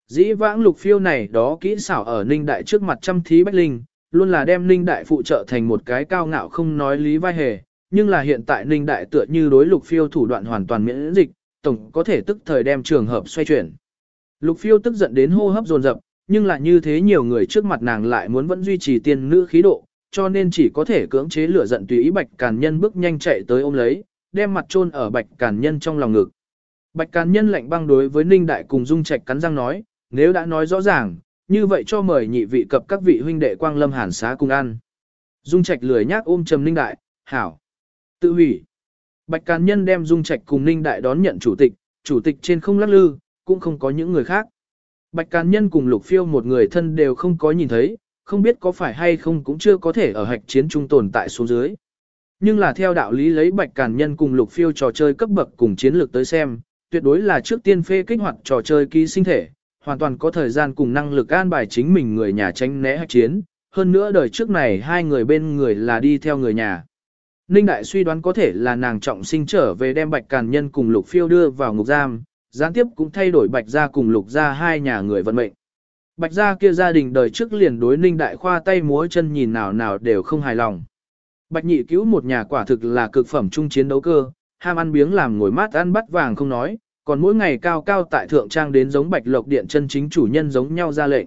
Dĩ vãng lục phiêu này đó kỹ xảo ở ninh đại trước mặt trăm thí bách linh, luôn là đem ninh đại phụ trợ thành một cái cao ngạo không nói lý vai hề, nhưng là hiện tại ninh đại tựa như đối lục phiêu thủ đoạn hoàn toàn miễn dịch, tổng có thể tức thời đem trường hợp xoay chuyển. Lục phiêu tức giận đến hô hấp dồn dập, nhưng là như thế nhiều người trước mặt nàng lại muốn vẫn duy trì tiên nữ khí độ, cho nên chỉ có thể cưỡng chế lửa giận tùy ý Bạch Càn Nhân bước nhanh chạy tới ôm lấy, đem mặt chôn ở Bạch Càn Nhân trong lòng ngực. Bạch Càn Nhân lạnh băng đối với Ninh Đại cùng Dung Trạch cắn răng nói, nếu đã nói rõ ràng, như vậy cho mời nhị vị cập các vị huynh đệ quang lâm hàn xá cùng ăn. Dung Trạch lười nhác ôm trầm Ninh Đại, hảo. Tự hủy. Bạch Càn Nhân đem Dung Trạch cùng Ninh Đại đón nhận chủ tịch, chủ tịch trên không lắc lư, cũng không có những người khác. Bạch Càn Nhân cùng Lục Phiêu một người thân đều không có nhìn thấy, không biết có phải hay không cũng chưa có thể ở hạch chiến trung tồn tại xuống dưới. Nhưng là theo đạo lý lấy Bạch Càn Nhân cùng Lục Phiêu trò chơi cấp bậc cùng chiến lược tới xem, tuyệt đối là trước tiên phê kích hoạt trò chơi ký sinh thể, hoàn toàn có thời gian cùng năng lực an bài chính mình người nhà tránh né hạch chiến, hơn nữa đời trước này hai người bên người là đi theo người nhà. Ninh Đại suy đoán có thể là nàng trọng sinh trở về đem Bạch Càn Nhân cùng Lục Phiêu đưa vào ngục giam, gián tiếp cũng thay đổi Bạch gia cùng Lục gia hai nhà người vận mệnh. Bạch gia kia gia đình đời trước liền đối Ninh Đại khoa tay múa chân nhìn nào nào đều không hài lòng. Bạch nhị cứu một nhà quả thực là cực phẩm trung chiến đấu cơ, ham ăn biếng làm ngồi mát ăn bắt vàng không nói, còn mỗi ngày cao cao tại thượng trang đến giống Bạch Lộc Điện chân chính chủ nhân giống nhau ra lệnh.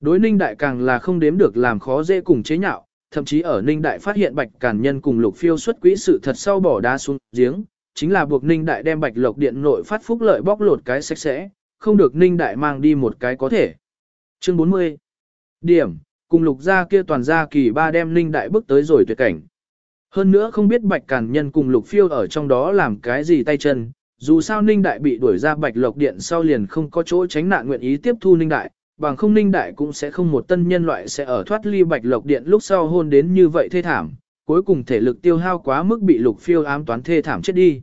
Đối Ninh Đại càng là không đếm được làm khó dễ cùng chế nhạo, thậm chí ở Ninh Đại phát hiện Bạch Càn Nhân cùng Lục Phiêu xuất quỹ sự thật sau bỏ đá xuống giếng, chính là buộc Ninh Đại đem Bạch Lộc Điện nội phát phúc lợi bóc lột cái sạch sẽ, không được Ninh Đại mang đi một cái có thể. Chương 40 Điểm, cùng lục gia kia toàn gia kỳ ba đem Ninh Đại bước tới rồi tuyệt cảnh. Hơn nữa không biết Bạch Càn Nhân cùng lục phiêu ở trong đó làm cái gì tay chân, dù sao Ninh Đại bị đuổi ra Bạch Lộc Điện sau liền không có chỗ tránh nạn nguyện ý tiếp thu Ninh Đại, bằng không Ninh Đại cũng sẽ không một tân nhân loại sẽ ở thoát ly Bạch Lộc Điện lúc sau hôn đến như vậy thê thảm, cuối cùng thể lực tiêu hao quá mức bị lục phiêu ám toán thê thảm chết đi.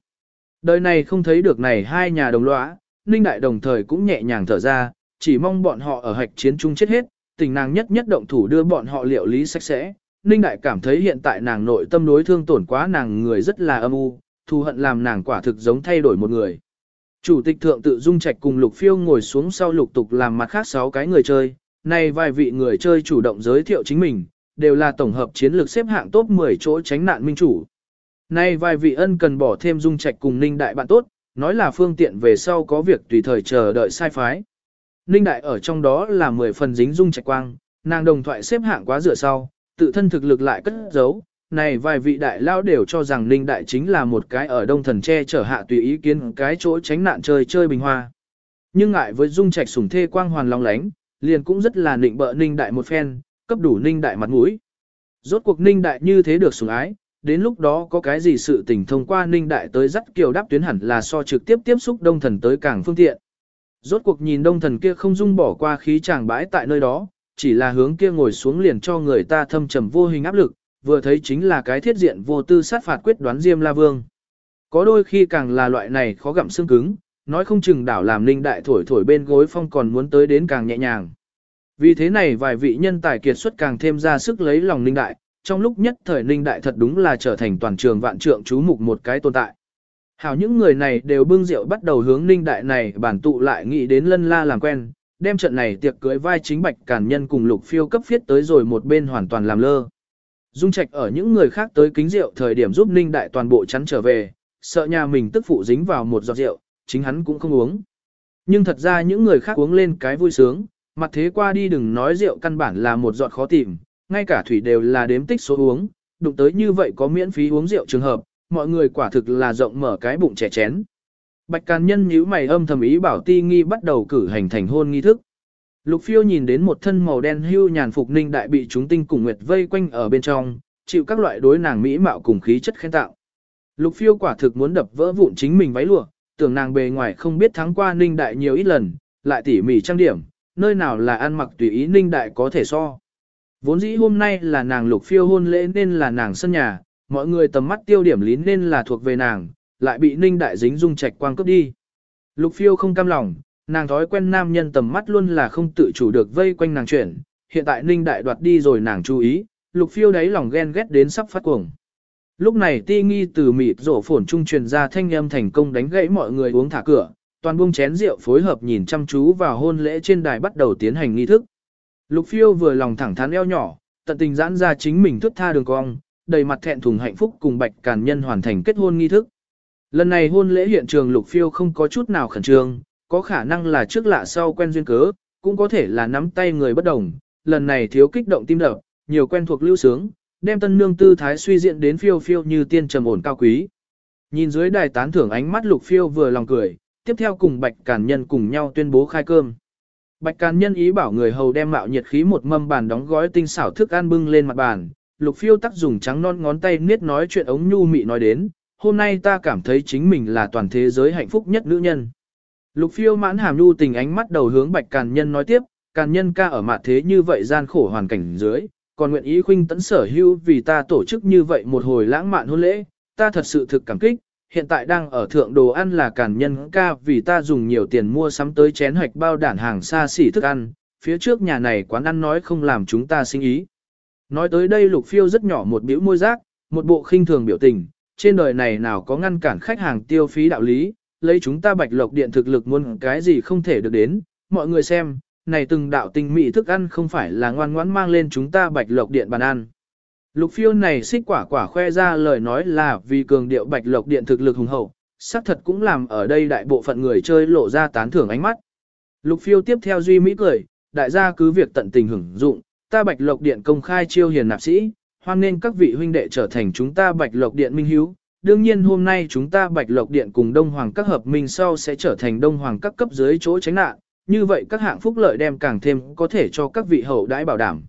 Đời này không thấy được này hai nhà đồng lõa, Ninh Đại đồng thời cũng nhẹ nhàng thở ra, chỉ mong bọn họ ở hạch chiến chung chết hết, tình nàng nhất nhất động thủ đưa bọn họ liệu lý sạch sẽ. Ninh Đại cảm thấy hiện tại nàng nội tâm đối thương tổn quá nàng người rất là âm u, thù hận làm nàng quả thực giống thay đổi một người. Chủ tịch thượng tự dung trạch cùng lục phiêu ngồi xuống sau lục tục làm mặt khác sáu cái người chơi, nay vài vị người chơi chủ động giới thiệu chính mình, đều là tổng hợp chiến lược xếp hạng top 10 chỗ tránh nạn minh chủ. Nay vài vị ân cần bỏ thêm dung trạch cùng ninh đại bạn tốt, nói là phương tiện về sau có việc tùy thời chờ đợi sai phái. Ninh đại ở trong đó là 10 phần dính dung trạch quang, nàng đồng thoại xếp hạng quá dựa sau, tự thân thực lực lại cất giấu. Này vài vị đại lao đều cho rằng Ninh đại chính là một cái ở đông thần che chở hạ tùy ý kiến cái chỗ tránh nạn chơi chơi bình hoa. Nhưng ngại với dung trạch sủng thê quang hoàn long lánh, liền cũng rất là nịnh bợ Ninh đại một phen, cấp đủ Ninh đại mặt mũi. Rốt cuộc Ninh đại như thế được sủng ái, đến lúc đó có cái gì sự tình thông qua Ninh đại tới dắt kiều đáp tuyến hẳn là so trực tiếp tiếp xúc đông thần tới càng phương tiện. Rốt cuộc nhìn đông thần kia không dung bỏ qua khí chàng bãi tại nơi đó, chỉ là hướng kia ngồi xuống liền cho người ta thâm trầm vô hình áp lực, vừa thấy chính là cái thiết diện vô tư sát phạt quyết đoán Diêm La Vương. Có đôi khi càng là loại này khó gặm xương cứng, nói không chừng đảo làm ninh đại thổi thổi bên gối phong còn muốn tới đến càng nhẹ nhàng. Vì thế này vài vị nhân tài kiệt xuất càng thêm ra sức lấy lòng ninh đại, trong lúc nhất thời ninh đại thật đúng là trở thành toàn trường vạn trượng chú mục một cái tồn tại. Hảo những người này đều bưng rượu bắt đầu hướng ninh đại này bản tụ lại nghĩ đến lân la làm quen, đem trận này tiệc cưới vai chính bạch càn nhân cùng lục phiêu cấp phiết tới rồi một bên hoàn toàn làm lơ. Dung Trạch ở những người khác tới kính rượu thời điểm giúp Ninh Đại toàn bộ chắn trở về, sợ nhà mình tức phụ dính vào một giọt rượu, chính hắn cũng không uống. Nhưng thật ra những người khác uống lên cái vui sướng, mặt thế qua đi đừng nói rượu căn bản là một giọt khó tìm, ngay cả thủy đều là đếm tích số uống, đụng tới như vậy có miễn phí uống rượu trường hợp, mọi người quả thực là rộng mở cái bụng trẻ chén. Bạch Càn Nhân nhíu mày âm thầm ý bảo Ti Nghi bắt đầu cử hành thành hôn nghi thức. Lục Phiêu nhìn đến một thân màu đen hưu nhàn phục ninh đại bị chúng tinh cùng nguyệt vây quanh ở bên trong, chịu các loại đối nàng mỹ mạo cùng khí chất khen tạo. Lục Phiêu quả thực muốn đập vỡ vụn chính mình váy lụa, tưởng nàng bề ngoài không biết thắng qua ninh đại nhiều ít lần, lại tỉ mỉ trang điểm, nơi nào là ăn mặc tùy ý ninh đại có thể so. Vốn dĩ hôm nay là nàng Lục Phiêu hôn lễ nên là nàng sân nhà, mọi người tầm mắt tiêu điểm lín nên là thuộc về nàng, lại bị ninh đại dính dung trạch quang cướp đi. Lục Phiêu không cam lòng, nàng thói quen nam nhân tầm mắt luôn là không tự chủ được vây quanh nàng chuyển, hiện tại Ninh Đại đoạt đi rồi nàng chú ý, lục phiêu đáy lòng ghen ghét đến sắp phát cuồng. Lúc này ti nghi từ mịt rổ phổn trung truyền ra thanh âm thành công đánh gãy mọi người uống thả cửa, toàn buông chén rượu phối hợp nhìn chăm chú vào hôn lễ trên đài bắt đầu tiến hành nghi thức. Lục phiêu vừa lòng thẳng thắn eo nhỏ, tận tình giãn ra chính mình thức tha đường cong, đầy mặt thẹn thùng hạnh phúc cùng bạch càn nhân hoàn thành kết hôn nghi thức. Lần này hôn lễ hiện trường lục phiêu không có chút nào khẩn trương, có khả năng là trước lạ sau quen duyên cớ, cũng có thể là nắm tay người bất đồng, lần này thiếu kích động tim đập, nhiều quen thuộc lưu sướng, đem tân nương tư thái suy diện đến phiêu phiêu như tiên trầm ổn cao quý. Nhìn dưới đài tán thưởng ánh mắt lục phiêu vừa lòng cười, tiếp theo cùng Bạch Càn Nhân cùng nhau tuyên bố khai cơm. Bạch Càn Nhân ý bảo người hầu đem mạo nhiệt khí một mâm bàn đóng gói tinh xảo thức ăn bưng lên mặt bàn, lục phiêu tắc dùng trắng non ngón tay niết nói chuyện ống nhu mị nói đến, hôm nay ta cảm thấy chính mình là toàn thế giới hạnh phúc nhất nữ nhân. Lục phiêu mãn hàm nhu tình ánh mắt đầu hướng bạch càn nhân nói tiếp, càn nhân ca ở mặt thế như vậy gian khổ hoàn cảnh dưới, còn nguyện ý khuynh tấn sở hưu vì ta tổ chức như vậy một hồi lãng mạn hôn lễ, ta thật sự thực cảm kích, hiện tại đang ở thượng đồ ăn là càn nhân ca vì ta dùng nhiều tiền mua sắm tới chén hoạch bao đản hàng xa xỉ thức ăn, phía trước nhà này quán ăn nói không làm chúng ta sinh ý. Nói tới đây lục phiêu rất nhỏ một biểu môi giác, một bộ khinh thường biểu tình, trên đời này nào có ngăn cản khách hàng tiêu phí đạo lý, lấy chúng ta bạch lộc điện thực lực muốn cái gì không thể được đến, mọi người xem, này từng đạo tinh mỹ thức ăn không phải là ngoan ngoãn mang lên chúng ta bạch lộc điện bàn ăn. Lục phiêu này xích quả quả khoe ra lời nói là vì cường điệu bạch lộc điện thực lực hùng hậu, xác thật cũng làm ở đây đại bộ phận người chơi lộ ra tán thưởng ánh mắt. Lục phiêu tiếp theo duy mỹ cười, đại gia cứ việc tận tình hưởng dụng, ta bạch lộc điện công khai chiêu hiền nạp sĩ, hoan nên các vị huynh đệ trở thành chúng ta bạch lộc điện minh hiếu, đương nhiên hôm nay chúng ta Bạch Lộc Điện cùng Đông Hoàng các hợp minh sau sẽ trở thành Đông Hoàng các cấp dưới chỗ tránh nạn, như vậy các hạng phúc lợi đem càng thêm có thể cho các vị hậu đãi bảo đảm.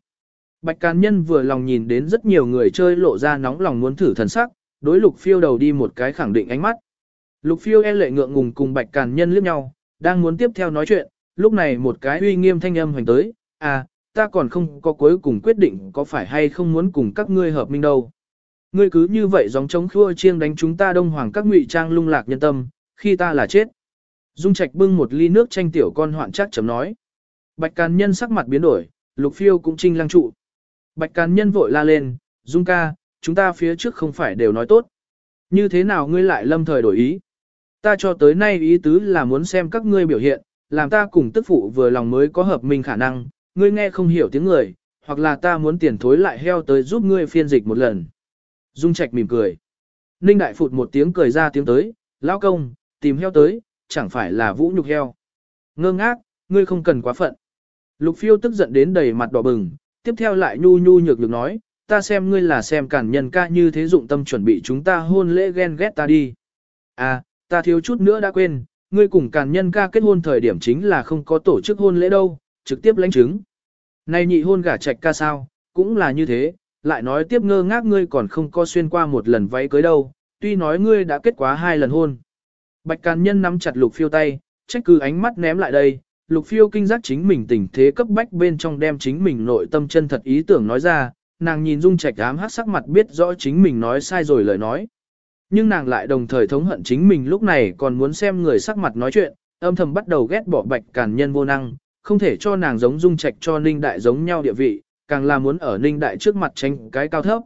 Bạch Càn Nhân vừa lòng nhìn đến rất nhiều người chơi lộ ra nóng lòng muốn thử thần sắc, đối Lục Phiêu đầu đi một cái khẳng định ánh mắt. Lục Phiêu e lệ ngượng ngùng cùng Bạch Càn Nhân liếc nhau, đang muốn tiếp theo nói chuyện, lúc này một cái uy nghiêm thanh âm hoành tới, à, ta còn không có cuối cùng quyết định có phải hay không muốn cùng các ngươi hợp minh đâu. Ngươi cứ như vậy gióng trống khua chiêng đánh chúng ta đông hoàng các ngụy trang lung lạc nhân tâm, khi ta là chết. Dung Trạch bưng một ly nước tranh tiểu con hoạn chắc chấm nói. Bạch Càn Nhân sắc mặt biến đổi, Lục Phiêu cũng trinh lăng trụ. Bạch Càn Nhân vội la lên, Dung ca, chúng ta phía trước không phải đều nói tốt. Như thế nào ngươi lại lâm thời đổi ý? Ta cho tới nay ý tứ là muốn xem các ngươi biểu hiện, làm ta cùng tức phụ vừa lòng mới có hợp mình khả năng, ngươi nghe không hiểu tiếng người, hoặc là ta muốn tiền thối lại heo tới giúp ngươi phiên dịch một lần. Dung Trạch mỉm cười. Ninh Đại Phụt một tiếng cười ra tiếng tới, lão công, tìm heo tới, chẳng phải là vũ nhục heo. Ngơ ngác, ngươi không cần quá phận. Lục phiêu tức giận đến đầy mặt đỏ bừng, tiếp theo lại nhu nhu nhược được nói, ta xem ngươi là xem cản nhân ca như thế dụng tâm chuẩn bị chúng ta hôn lễ ghen ghét ta đi. À, ta thiếu chút nữa đã quên, ngươi cùng cản nhân ca kết hôn thời điểm chính là không có tổ chức hôn lễ đâu, trực tiếp lãnh chứng. Này nhị hôn gả trạch ca sao, cũng là như thế, lại nói tiếp ngơ ngác ngươi còn không có xuyên qua một lần váy cưới đâu, tuy nói ngươi đã kết quá hai lần hôn. Bạch Càn Nhân nắm chặt Lục Phiêu tay, trách cứ ánh mắt ném lại đây, Lục Phiêu kinh giác chính mình tình thế cấp bách bên trong đem chính mình nội tâm chân thật ý tưởng nói ra, nàng nhìn Dung Trạch ám hát sắc mặt biết rõ chính mình nói sai rồi lời nói. Nhưng nàng lại đồng thời thống hận chính mình lúc này còn muốn xem người sắc mặt nói chuyện, âm thầm bắt đầu ghét bỏ bạch càn nhân vô năng, không thể cho nàng giống dung trạch cho ninh đại giống nhau địa vị, càng là muốn ở ninh đại trước mặt tranh cái cao thấp.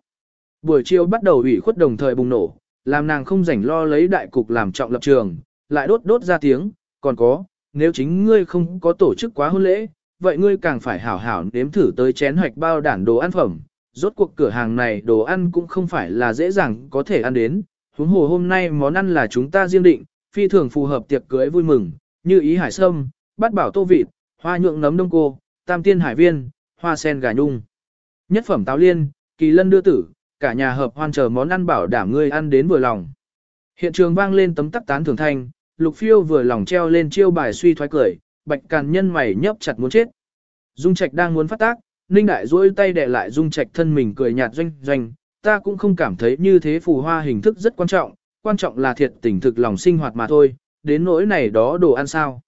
Buổi chiều bắt đầu ủy khuất đồng thời bùng nổ, làm nàng không rảnh lo lấy đại cục làm trọng lập trường, lại đốt đốt ra tiếng, còn có, nếu chính ngươi không có tổ chức quá hôn lễ, vậy ngươi càng phải hảo hảo nếm thử tới chén hoạch bao đản đồ ăn phẩm. Rốt cuộc cửa hàng này đồ ăn cũng không phải là dễ dàng có thể ăn đến, huống hồ hôm nay món ăn là chúng ta riêng định, phi thường phù hợp tiệc cưới vui mừng, như ý hải sâm, bát bảo tô vịt, hoa nhượng nấm đông cô, tam tiên hải viên, hoa sen gà nhung. Nhất phẩm táo liên, kỳ lân đưa tử, cả nhà hợp hoan chờ món ăn bảo đảm ngươi ăn đến vừa lòng. Hiện trường vang lên tấm tắc tán thưởng thanh, lục phiêu vừa lòng treo lên chiêu bài suy thoái cười, bạch càn nhân mày nhấp chặt muốn chết. Dung Trạch đang muốn phát tác, Ninh Đại duỗi tay đè lại Dung Trạch thân mình cười nhạt doanh doanh, ta cũng không cảm thấy như thế phù hoa hình thức rất quan trọng, quan trọng là thiệt tình thực lòng sinh hoạt mà thôi, đến nỗi này đó đồ ăn sao.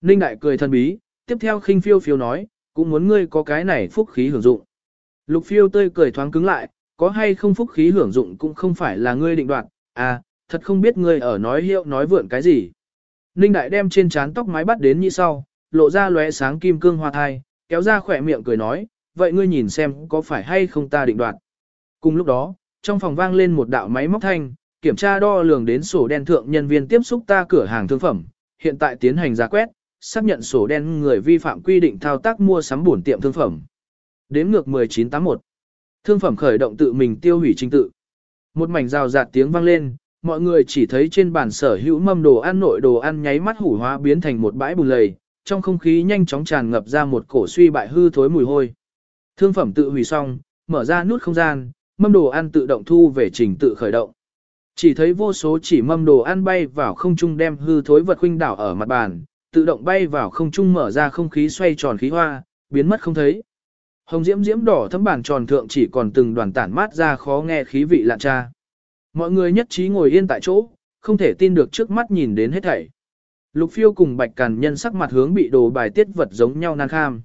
Ninh Đại cười thân bí, tiếp theo khinh phiêu phiêu nói, cũng muốn ngươi có cái này phúc khí hưởng dụng. Lục phiêu tươi cười thoáng cứng lại, có hay không phúc khí hưởng dụng cũng không phải là ngươi định đoạt, à, thật không biết ngươi ở nói hiệu nói vượn cái gì. Ninh Đại đem trên trán tóc mái bắt đến như sau, lộ ra lóe sáng kim cương hoa thai, kéo ra khỏe miệng cười nói, vậy ngươi nhìn xem có phải hay không ta định đoạt. Cùng lúc đó, trong phòng vang lên một đạo máy móc thanh, kiểm tra đo lường đến sổ đen thượng nhân viên tiếp xúc ta cửa hàng thương phẩm, hiện tại tiến hành giá quét, xác nhận sổ đen người vi phạm quy định thao tác mua sắm bổn tiệm thương phẩm. Đếm ngược 1981. Thương phẩm khởi động tự mình tiêu hủy trình tự. Một mảnh rào rạt tiếng vang lên, mọi người chỉ thấy trên bàn sở hữu mâm đồ ăn nội đồ ăn nháy mắt hủ hóa biến thành một bãi bùn lầy, trong không khí nhanh chóng tràn ngập ra một cổ suy bại hư thối mùi hôi. Thương phẩm tự hủy xong, mở ra nút không gian, mâm đồ ăn tự động thu về trình tự khởi động. Chỉ thấy vô số chỉ mâm đồ ăn bay vào không trung đem hư thối vật huynh đảo ở mặt bàn, tự động bay vào không trung mở ra không khí xoay tròn khí hoa, biến mất không thấy. Hồng diễm diễm đỏ thấm bàn tròn thượng chỉ còn từng đoàn tản mát ra khó nghe khí vị lạ cha. Mọi người nhất trí ngồi yên tại chỗ, không thể tin được trước mắt nhìn đến hết thảy. Lục phiêu cùng bạch càn nhân sắc mặt hướng bị đồ bài tiết vật giống nhau nan kham.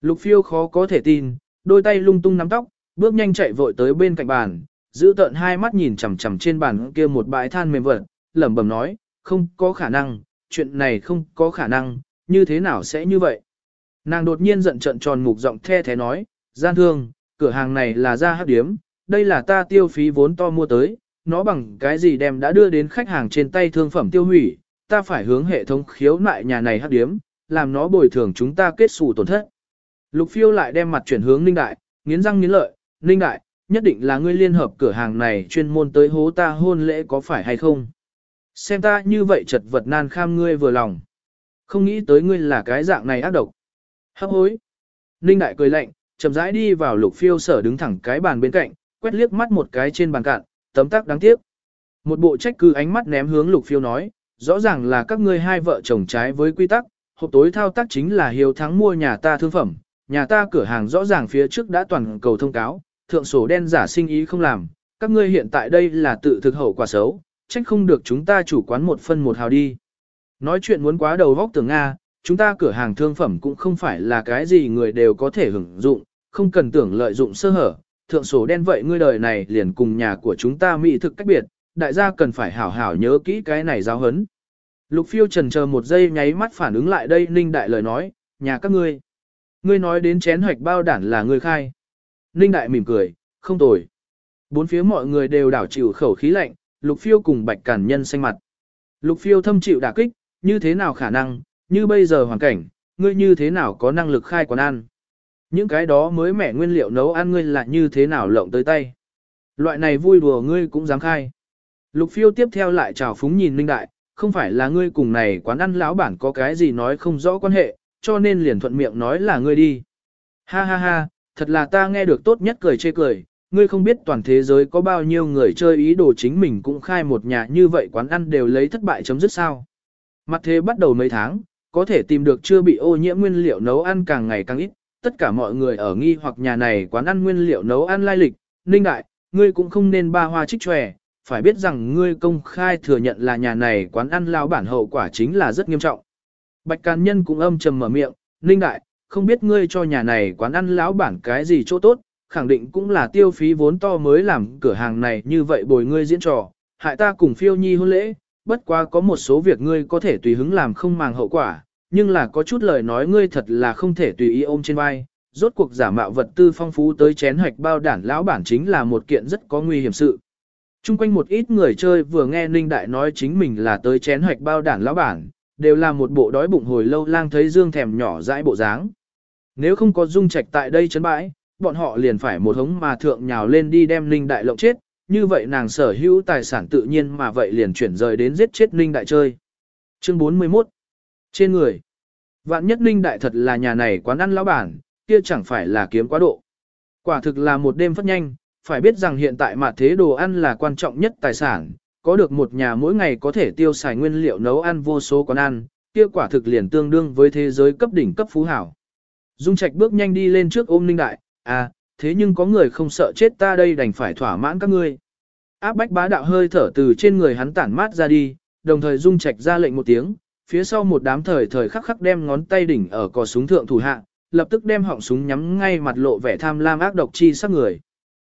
Lục phiêu khó có thể tin, đôi tay lung tung nắm tóc, bước nhanh chạy vội tới bên cạnh bàn, giữ tợn hai mắt nhìn chằm chằm trên bàn kia một bãi than mềm vật, lẩm bẩm nói, không có khả năng, chuyện này không có khả năng, như thế nào sẽ như vậy? Nàng đột nhiên giận trận tròn mục giọng the thế nói, gian thương, cửa hàng này là ra hấp điếm, đây là ta tiêu phí vốn to mua tới, nó bằng cái gì đem đã đưa đến khách hàng trên tay thương phẩm tiêu hủy, ta phải hướng hệ thống khiếu nại nhà này hấp điếm, làm nó bồi thường chúng ta kết xù tổn thất. Lục phiêu lại đem mặt chuyển hướng Ninh Đại, nghiến răng nghiến lợi, Ninh Đại, nhất định là ngươi liên hợp cửa hàng này chuyên môn tới hố ta hôn lễ có phải hay không? Xem ta như vậy chật vật nan kham ngươi vừa lòng. Không nghĩ tới ngươi là cái dạng này ác độc. Hấp hối. Ninh Đại cười lạnh, chậm rãi đi vào lục phiêu sở đứng thẳng cái bàn bên cạnh, quét liếc mắt một cái trên bàn cạn, tấm tắc đáng tiếc. Một bộ trách cứ ánh mắt ném hướng lục phiêu nói, rõ ràng là các ngươi hai vợ chồng trái với quy tắc, hộp tối thao tác chính là hiếu thắng mua nhà ta thương phẩm, nhà ta cửa hàng rõ ràng phía trước đã toàn cầu thông cáo, thượng sổ đen giả sinh ý không làm, các ngươi hiện tại đây là tự thực hậu quả xấu, trách không được chúng ta chủ quán một phân một hào đi. Nói chuyện muốn quá đầu vóc tưởng Nga, chúng ta cửa hàng thương phẩm cũng không phải là cái gì người đều có thể hưởng dụng, không cần tưởng lợi dụng sơ hở, thượng sổ đen vậy ngươi đời này liền cùng nhà của chúng ta mỹ thực cách biệt, đại gia cần phải hảo hảo nhớ kỹ cái này giáo hấn. Lục phiêu trần chờ một giây nháy mắt phản ứng lại đây ninh đại lời nói, nhà các ngươi. Ngươi nói đến chén hoạch bao đản là ngươi khai. Ninh đại mỉm cười, không tồi. Bốn phía mọi người đều đảo chịu khẩu khí lạnh, lục phiêu cùng bạch cản nhân xanh mặt. Lục phiêu thâm chịu đả kích, như thế nào khả năng, như bây giờ hoàn cảnh, ngươi như thế nào có năng lực khai quán ăn. Những cái đó mới mẻ nguyên liệu nấu ăn ngươi là như thế nào lộng tới tay. Loại này vui đùa ngươi cũng dám khai. Lục phiêu tiếp theo lại chào phúng nhìn Ninh Đại, không phải là ngươi cùng này quán ăn lão bản có cái gì nói không rõ quan hệ, cho nên liền thuận miệng nói là ngươi đi. Ha ha ha, thật là ta nghe được tốt nhất cười chê cười, ngươi không biết toàn thế giới có bao nhiêu người chơi ý đồ chính mình cũng khai một nhà như vậy quán ăn đều lấy thất bại chấm dứt sao. Mặt thế bắt đầu mấy tháng, có thể tìm được chưa bị ô nhiễm nguyên liệu nấu ăn càng ngày càng ít, tất cả mọi người ở nghi hoặc nhà này quán ăn nguyên liệu nấu ăn lai lịch, ninh đại, ngươi cũng không nên ba hoa trích tròe, phải biết rằng ngươi công khai thừa nhận là nhà này quán ăn lao bản hậu quả chính là rất nghiêm trọng. Bạch Càn Nhân cũng âm trầm mở miệng, Ninh Đại, không biết ngươi cho nhà này quán ăn lão bản cái gì chỗ tốt, khẳng định cũng là tiêu phí vốn to mới làm cửa hàng này như vậy bồi ngươi diễn trò, hại ta cùng phiêu nhi hôn lễ, bất quá có một số việc ngươi có thể tùy hứng làm không màng hậu quả, nhưng là có chút lời nói ngươi thật là không thể tùy ý ôm trên vai. Rốt cuộc giả mạo vật tư phong phú tới chén hoạch bao đản lão bản chính là một kiện rất có nguy hiểm sự. Trung quanh một ít người chơi vừa nghe Ninh Đại nói chính mình là tới chén hoạch bao đản lão bản, đều là một bộ đói bụng hồi lâu lang thấy dương thèm nhỏ dãi bộ dáng. Nếu không có dung trạch tại đây chấn bãi, bọn họ liền phải một hống mà thượng nhào lên đi đem Ninh Đại lộng chết, như vậy nàng sở hữu tài sản tự nhiên mà vậy liền chuyển rời đến giết chết Ninh Đại chơi. Chương 41 Trên người Vạn nhất Ninh Đại thật là nhà này quán ăn lão bản, kia chẳng phải là kiếm quá độ. Quả thực là một đêm phát nhanh, phải biết rằng hiện tại mà thế đồ ăn là quan trọng nhất tài sản, có được một nhà mỗi ngày có thể tiêu xài nguyên liệu nấu ăn vô số quán ăn, kia quả thực liền tương đương với thế giới cấp đỉnh cấp phú hảo. Dung Trạch bước nhanh đi lên trước ôm Ninh Đại, à, thế nhưng có người không sợ chết ta đây đành phải thỏa mãn các ngươi. Áp bách bá đạo hơi thở từ trên người hắn tản mát ra đi, đồng thời Dung Trạch ra lệnh một tiếng, phía sau một đám thời thời khắc khắc đem ngón tay đỉnh ở cò súng thượng thủ hạ, lập tức đem họng súng nhắm ngay mặt lộ vẻ tham lam ác độc chi sắc người.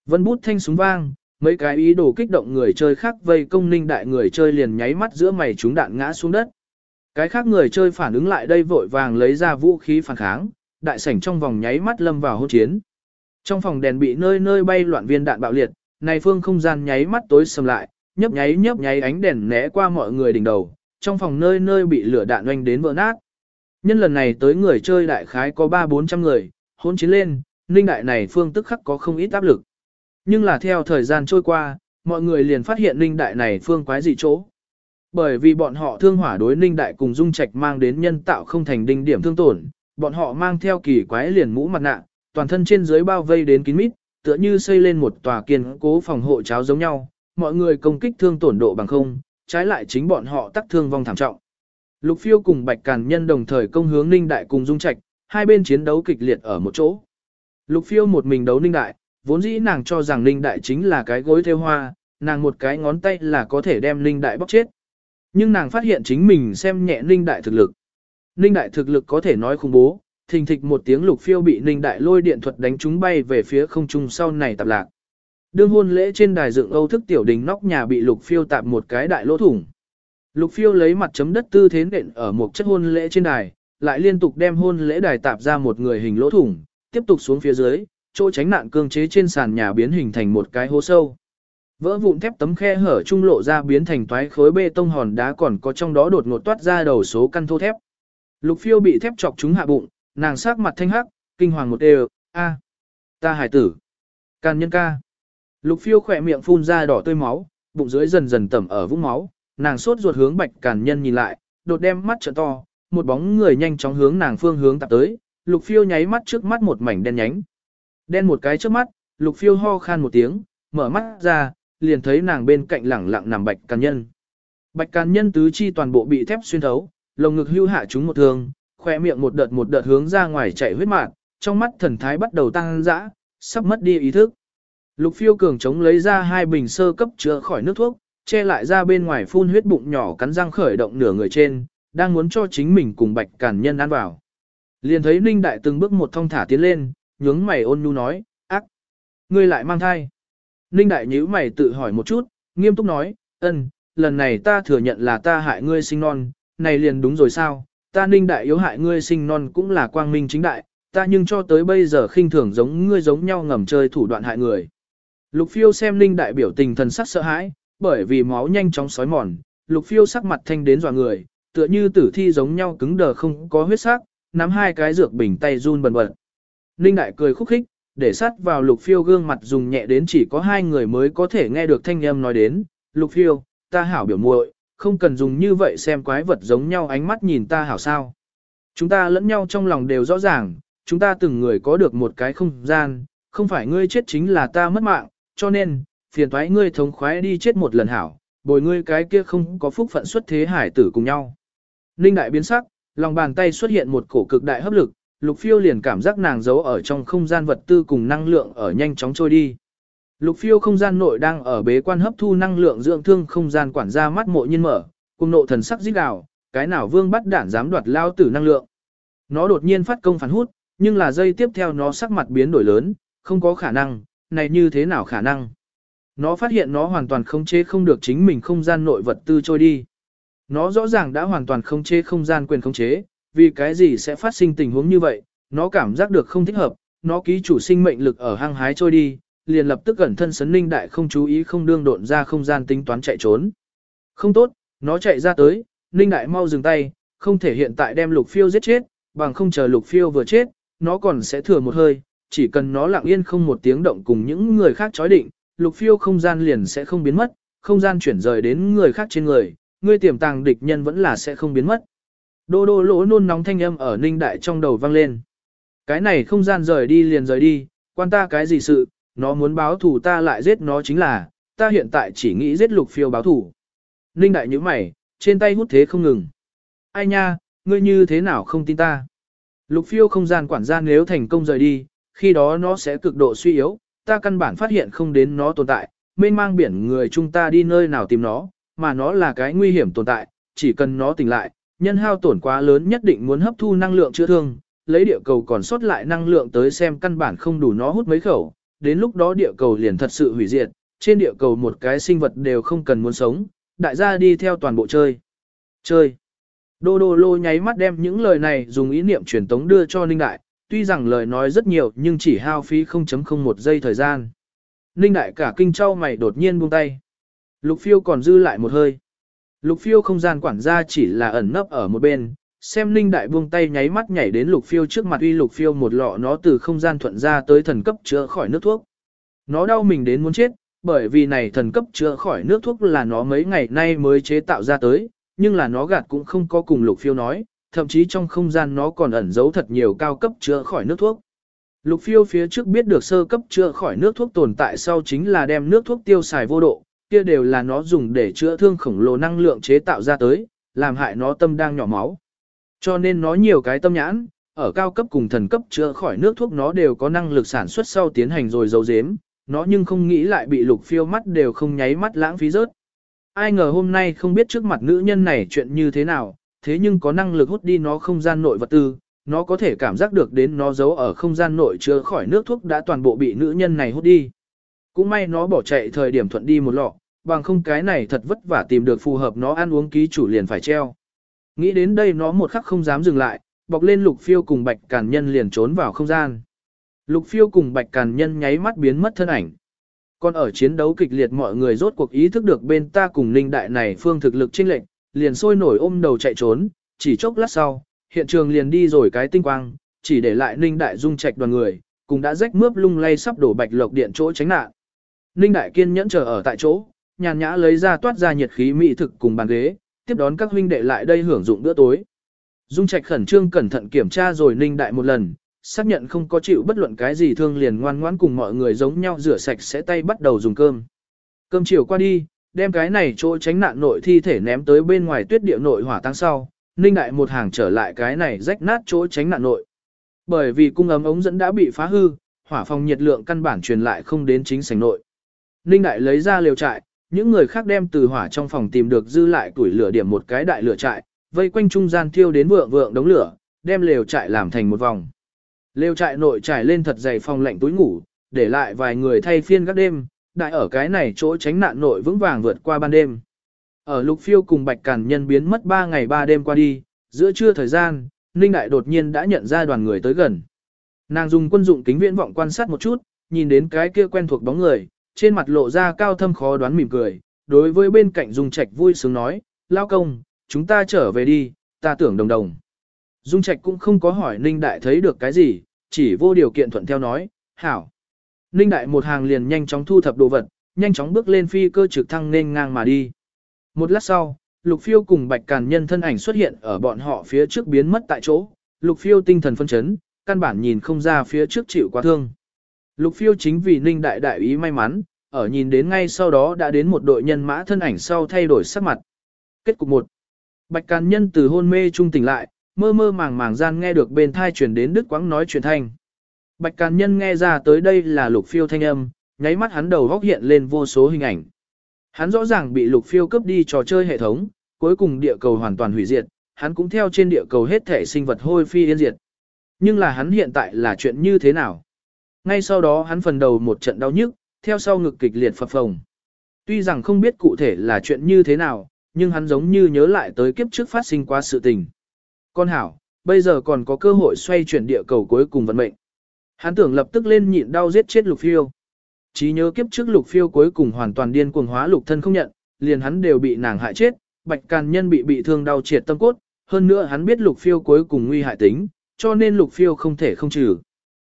Vân bút thanh súng vang, mấy cái ý đồ kích động người chơi khác vây công ninh đại người chơi liền nháy mắt giữa mày chúng đạn ngã xuống đất. Cái khác người chơi phản ứng lại đây vội vàng lấy ra vũ khí phản kháng, đại sảnh trong vòng nháy mắt lâm vào hôn chiến. Trong phòng đèn bị nơi nơi bay loạn viên đạn bạo liệt, này phương không gian nháy mắt tối sầm lại, nhấp nháy nhấp nháy ánh đèn né qua mọi người đỉnh đầu, trong phòng nơi nơi bị lửa đạn oanh đến vỡ nát. Nhân lần này tới người chơi đại khái có 3-400 người, hỗn chiến lên, ninh đại này phương tức khắc có không ít áp lực. Nhưng là theo thời gian trôi qua, mọi người liền phát hiện ninh đại này phương quái dị chỗ. Bởi vì bọn họ thương hỏa đối ninh đại cùng dung trạch mang đến nhân tạo không thành đinh điểm thương tổn, bọn họ mang theo kỳ quái liền mũ mặt nạ, toàn thân trên dưới bao vây đến kín mít, tựa như xây lên một tòa kiên cố phòng hộ cháo giống nhau, mọi người công kích thương tổn độ bằng không, trái lại chính bọn họ tắc thương vong thảm trọng. Lục phiêu cùng bạch càn nhân đồng thời công hướng ninh đại cùng dung trạch, hai bên chiến đấu kịch liệt ở một chỗ. Lục phiêu một mình đấu ninh đại, vốn dĩ nàng cho rằng ninh đại chính là cái gối theo hoa, nàng một cái ngón tay là có thể đem ninh đại bóc chết. Nhưng nàng phát hiện chính mình xem nhẹ ninh đại thực lực. Ninh đại thực lực có thể nói khủng bố, thình thịch một tiếng lục phiêu bị ninh đại lôi điện thuật đánh chúng bay về phía không trung sau này tạp lạc. Đương hôn lễ trên đài dựng Âu thức tiểu đình nóc nhà bị lục phiêu tạp một cái đại lỗ thủng. Lục phiêu lấy mặt chấm đất tư thế nện ở một chất hôn lễ trên đài, lại liên tục đem hôn lễ đài tạp ra một người hình lỗ thủng, tiếp tục xuống phía dưới, chỗ tránh nạn cương chế trên sàn nhà biến hình thành một cái hố sâu. Vỡ vụn thép tấm khe hở trung lộ ra biến thành toái khối bê tông hòn đá còn có trong đó đột ngột toát ra đầu số căn thô thép. Lục phiêu bị thép chọc trúng hạ bụng, nàng sắc mặt thanh hắc, kinh hoàng một đều, a, ta hải tử, can nhân ca. Lục phiêu khỏe miệng phun ra đỏ tươi máu, bụng dưới dần dần tẩm ở vũng máu, nàng sốt ruột hướng bạch càn nhân nhìn lại, đột đem mắt trợ to, một bóng người nhanh chóng hướng nàng phương hướng tạp tới, lục phiêu nháy mắt trước mắt một mảnh đen nhánh. Đen một cái trước mắt, lục phiêu ho khan một tiếng, mở mắt ra, liền thấy nàng bên cạnh lẳng lặng nằm bạch càn nhân. Bạch càn nhân tứ chi toàn bộ bị thép xuyên thấu, lồng ngực hưu hạ chúng một thương, khoe miệng một đợt một đợt hướng ra ngoài chạy huyết mạt, trong mắt thần thái bắt đầu tăng dã, sắp mất đi ý thức. Lục phiêu cường chống lấy ra hai bình sơ cấp chữa khỏi nước thuốc, che lại ra bên ngoài phun huyết bụng nhỏ cắn răng khởi động nửa người trên, đang muốn cho chính mình cùng bạch cản nhân ăn vào. Liền thấy Ninh Đại từng bước một thong thả tiến lên, nhướng mày ôn nhu nói, ác, ngươi lại mang thai. Ninh Đại nhíu mày tự hỏi một chút, nghiêm túc nói, ân, lần này ta thừa nhận là ta hại ngươi sinh non, này liền đúng rồi sao, ta Ninh Đại yếu hại ngươi sinh non cũng là quang minh chính đại, ta nhưng cho tới bây giờ khinh thường giống ngươi giống nhau ngầm chơi thủ đoạn hại người. Lục phiêu xem Ninh Đại biểu tình thần sắc sợ hãi, bởi vì máu nhanh chóng sói mòn, lục phiêu sắc mặt thanh đến dọa người, tựa như tử thi giống nhau cứng đờ không có huyết sắc, nắm hai cái dược bình tay run bần bật. Ninh đại cười khúc khích, để sát vào lục phiêu gương mặt dùng nhẹ đến chỉ có hai người mới có thể nghe được thanh âm nói đến, lục phiêu, ta hảo biểu muội, không cần dùng như vậy xem quái vật giống nhau ánh mắt nhìn ta hảo sao. Chúng ta lẫn nhau trong lòng đều rõ ràng, chúng ta từng người có được một cái không gian, không phải ngươi chết chính là ta mất mạng, cho nên, phiền thoái ngươi thống khoái đi chết một lần hảo, bồi ngươi cái kia không có phúc phận xuất thế hải tử cùng nhau. Ninh đại biến sắc, lòng bàn tay xuất hiện một cổ cực đại hấp lực, lục phiêu liền cảm giác nàng giấu ở trong không gian vật tư cùng năng lượng ở nhanh chóng trôi đi. Lục phiêu không gian nội đang ở bế quan hấp thu năng lượng dưỡng thương không gian quản gia mắt mộ nhiên mở, cùng nộ thần sắc giết đảo, cái nào vương bắt đản dám đoạt lao tử năng lượng. Nó đột nhiên phát công phản hút, nhưng là dây tiếp theo nó sắc mặt biến đổi lớn, không có khả năng, này như thế nào khả năng. Nó phát hiện nó hoàn toàn không chế không được chính mình không gian nội vật tư trôi đi. Nó rõ ràng đã hoàn toàn không chế không gian quyền không chế, vì cái gì sẽ phát sinh tình huống như vậy, nó cảm giác được không thích hợp, nó ký chủ sinh mệnh lực ở hang hái trôi đi, liền lập tức gần thân sấn ninh đại không chú ý không đương độn ra không gian tính toán chạy trốn. Không tốt, nó chạy ra tới, ninh đại mau dừng tay, không thể hiện tại đem lục phiêu giết chết, bằng không chờ lục phiêu vừa chết, nó còn sẽ thừa một hơi, chỉ cần nó lặng yên không một tiếng động cùng những người khác chói định, lục phiêu không gian liền sẽ không biến mất, không gian chuyển rời đến người khác trên người, người tiềm tàng địch nhân vẫn là sẽ không biến mất. Đô đô lỗ nôn nóng thanh âm ở ninh đại trong đầu vang lên. Cái này không gian rời đi liền rời đi, quan ta cái gì sự, nó muốn báo thù ta lại giết nó chính là, ta hiện tại chỉ nghĩ giết lục phiêu báo thù. Ninh đại như mày, trên tay hút thế không ngừng. Ai nha, ngươi như thế nào không tin ta? Lục phiêu không gian quản gia nếu thành công rời đi, khi đó nó sẽ cực độ suy yếu, ta căn bản phát hiện không đến nó tồn tại, mênh mang biển người chúng ta đi nơi nào tìm nó, mà nó là cái nguy hiểm tồn tại, chỉ cần nó tỉnh lại, nhân hao tổn quá lớn nhất định muốn hấp thu năng lượng chữa thương, lấy địa cầu còn sót lại năng lượng tới xem căn bản không đủ nó hút mấy khẩu, đến lúc đó địa cầu liền thật sự hủy diệt, trên địa cầu một cái sinh vật đều không cần muốn sống, đại gia đi theo toàn bộ chơi. Chơi. Đô đô lô nháy mắt đem những lời này dùng ý niệm truyền tống đưa cho Ninh Đại, tuy rằng lời nói rất nhiều nhưng chỉ hao phí 0.01 giây thời gian. Ninh Đại cả kinh trao mày đột nhiên buông tay. Lục phiêu còn dư lại một hơi. Lục phiêu không gian quản gia chỉ là ẩn nấp ở một bên, xem Ninh Đại buông tay nháy mắt nhảy đến lục phiêu trước mặt uy lục phiêu một lọ nó từ không gian thuận ra tới thần cấp chữa khỏi nước thuốc. Nó đau mình đến muốn chết, bởi vì này thần cấp chữa khỏi nước thuốc là nó mấy ngày nay mới chế tạo ra tới, nhưng là nó gạt cũng không có cùng lục phiêu nói, thậm chí trong không gian nó còn ẩn giấu thật nhiều cao cấp chữa khỏi nước thuốc. Lục phiêu phía trước biết được sơ cấp chữa khỏi nước thuốc tồn tại sau chính là đem nước thuốc tiêu xài vô độ, kia đều là nó dùng để chữa thương khổng lồ năng lượng chế tạo ra tới, làm hại nó tâm đang nhỏ máu. Cho nên nó nhiều cái tâm nhãn, ở cao cấp cùng thần cấp chữa khỏi nước thuốc nó đều có năng lực sản xuất sau tiến hành rồi giấu giếm, nó nhưng không nghĩ lại bị lục phiêu mắt đều không nháy mắt lãng phí rớt. Ai ngờ hôm nay không biết trước mặt nữ nhân này chuyện như thế nào, thế nhưng có năng lực hút đi nó không gian nội vật tư, nó có thể cảm giác được đến nó giấu ở không gian nội chứa khỏi nước thuốc đã toàn bộ bị nữ nhân này hút đi. Cũng may nó bỏ chạy thời điểm thuận đi một lọ, bằng không cái này thật vất vả tìm được phù hợp nó ăn uống ký chủ liền phải treo. Nghĩ đến đây nó một khắc không dám dừng lại, bọc lên lục phiêu cùng bạch càn nhân liền trốn vào không gian. Lục phiêu cùng bạch càn nhân nháy mắt biến mất thân ảnh. Còn ở chiến đấu kịch liệt mọi người rốt cuộc ý thức được bên ta cùng ninh đại này phương thực lực chênh lệnh, liền sôi nổi ôm đầu chạy trốn, chỉ chốc lát sau, hiện trường liền đi rồi cái tinh quang, chỉ để lại ninh đại dung trạch đoàn người, cùng đã rách mướp lung lay sắp đổ bạch lộc điện chỗ tránh nạn. Ninh đại kiên nhẫn chờ ở tại chỗ, nhàn nhã lấy ra toát ra nhiệt khí mỹ thực cùng bàn ghế, tiếp đón các huynh đệ lại đây hưởng dụng bữa tối. Dung Trạch khẩn trương cẩn thận kiểm tra rồi Ninh Đại một lần, xác nhận không có chịu bất luận cái gì thương liền ngoan ngoãn cùng mọi người giống nhau rửa sạch sẽ tay bắt đầu dùng cơm. Cơm chiều qua đi, đem cái này chỗ tránh nạn nội thi thể ném tới bên ngoài tuyết địa nội hỏa tăng sau, Ninh Đại một hàng trở lại cái này rách nát chỗ tránh nạn nội. Bởi vì cung ấm ống dẫn đã bị phá hư, hỏa phòng nhiệt lượng căn bản truyền lại không đến chính sảnh nội. Ninh Đại lấy ra liều trại, những người khác đem từ hỏa trong phòng tìm được dư lại tuổi lửa điểm một cái đại lửa trại, vây quanh trung gian thiêu đến vượng vượng đống lửa, đem lều trại làm thành một vòng. Lều trại nội trải lên thật dày phòng lạnh túi ngủ, để lại vài người thay phiên các đêm, đại ở cái này chỗ tránh nạn nội vững vàng vượt qua ban đêm. Ở lục phiêu cùng bạch càn nhân biến mất 3 ngày 3 đêm qua đi, giữa trưa thời gian, Ninh Đại đột nhiên đã nhận ra đoàn người tới gần. Nàng dùng quân dụng kính viễn vọng quan sát một chút, nhìn đến cái kia quen thuộc bóng người, trên mặt lộ ra cao thâm khó đoán mỉm cười, đối với bên cạnh Dung Trạch vui sướng nói, lao công, chúng ta trở về đi, ta tưởng đồng đồng. Dung Trạch cũng không có hỏi Ninh Đại thấy được cái gì, chỉ vô điều kiện thuận theo nói, hảo. Ninh Đại một hàng liền nhanh chóng thu thập đồ vật, nhanh chóng bước lên phi cơ trực thăng nên ngang mà đi. Một lát sau, Lục Phiêu cùng Bạch Càn Nhân thân ảnh xuất hiện ở bọn họ phía trước biến mất tại chỗ. Lục Phiêu tinh thần phân chấn, căn bản nhìn không ra phía trước chịu quá thương. Lục Phiêu chính vì Ninh Đại đại ý may mắn, ở nhìn đến ngay sau đó đã đến một đội nhân mã thân ảnh sau thay đổi sắc mặt. Kết cục 1. Bạch Càn Nhân từ hôn mê trung tỉnh lại, mơ mơ màng màng gian nghe được bên thai truyền đến Đức quãng nói chuyện thanh. Bạch Càn Nhân nghe ra tới đây là Lục Phiêu thanh âm, nháy mắt hắn đầu góc hiện lên vô số hình ảnh. Hắn rõ ràng bị Lục Phiêu cướp đi trò chơi hệ thống, cuối cùng địa cầu hoàn toàn hủy diệt, hắn cũng theo trên địa cầu hết thể sinh vật hôi phi yên diệt. Nhưng là hắn hiện tại là chuyện như thế nào? Ngay sau đó hắn phần đầu một trận đau nhức, theo sau ngực kịch liệt phập phồng. Tuy rằng không biết cụ thể là chuyện như thế nào, nhưng hắn giống như nhớ lại tới kiếp trước phát sinh qua sự tình. Con hảo, bây giờ còn có cơ hội xoay chuyển địa cầu cuối cùng vận mệnh. Hắn tưởng lập tức lên nhịn đau giết chết lục phiêu. Chí nhớ kiếp trước lục phiêu cuối cùng hoàn toàn điên cuồng hóa lục thân không nhận, liền hắn đều bị nàng hại chết, bạch càn nhân bị bị thương đau triệt tâm cốt, hơn nữa hắn biết lục phiêu cuối cùng nguy hại tính, cho nên lục phiêu không thể không trừ.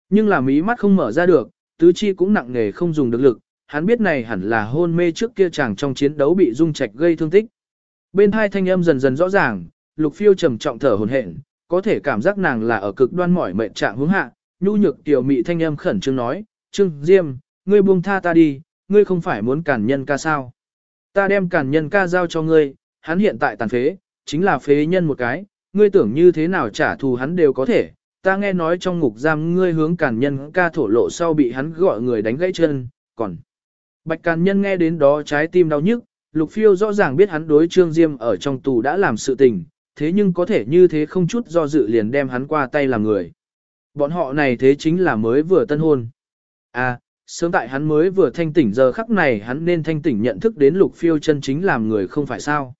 Nhưng là mí mắt không mở ra được, tứ chi cũng nặng nề không dùng được lực, hắn biết này hẳn là hôn mê trước kia chàng trong chiến đấu bị dung trạch gây thương tích. Bên hai thanh âm dần dần rõ ràng, lục phiêu trầm trọng thở hồn hển, có thể cảm giác nàng là ở cực đoan mỏi mệt trạng hướng hạ, nhu nhược tiểu mị thanh âm khẩn trương nói, Trương Diêm, ngươi buông tha ta đi, ngươi không phải muốn cản nhân ca sao. Ta đem cản nhân ca giao cho ngươi, hắn hiện tại tàn phế, chính là phế nhân một cái, ngươi tưởng như thế nào trả thù hắn đều có thể. Ta nghe nói trong ngục giam ngươi hướng cản nhân ca thổ lộ sau bị hắn gọi người đánh gãy chân, còn... Bạch càn nhân nghe đến đó trái tim đau nhức, lục phiêu rõ ràng biết hắn đối trương diêm ở trong tù đã làm sự tình, thế nhưng có thể như thế không chút do dự liền đem hắn qua tay làm người. Bọn họ này thế chính là mới vừa tân hôn. À, sớm tại hắn mới vừa thanh tỉnh giờ khắc này hắn nên thanh tỉnh nhận thức đến lục phiêu chân chính làm người không phải sao.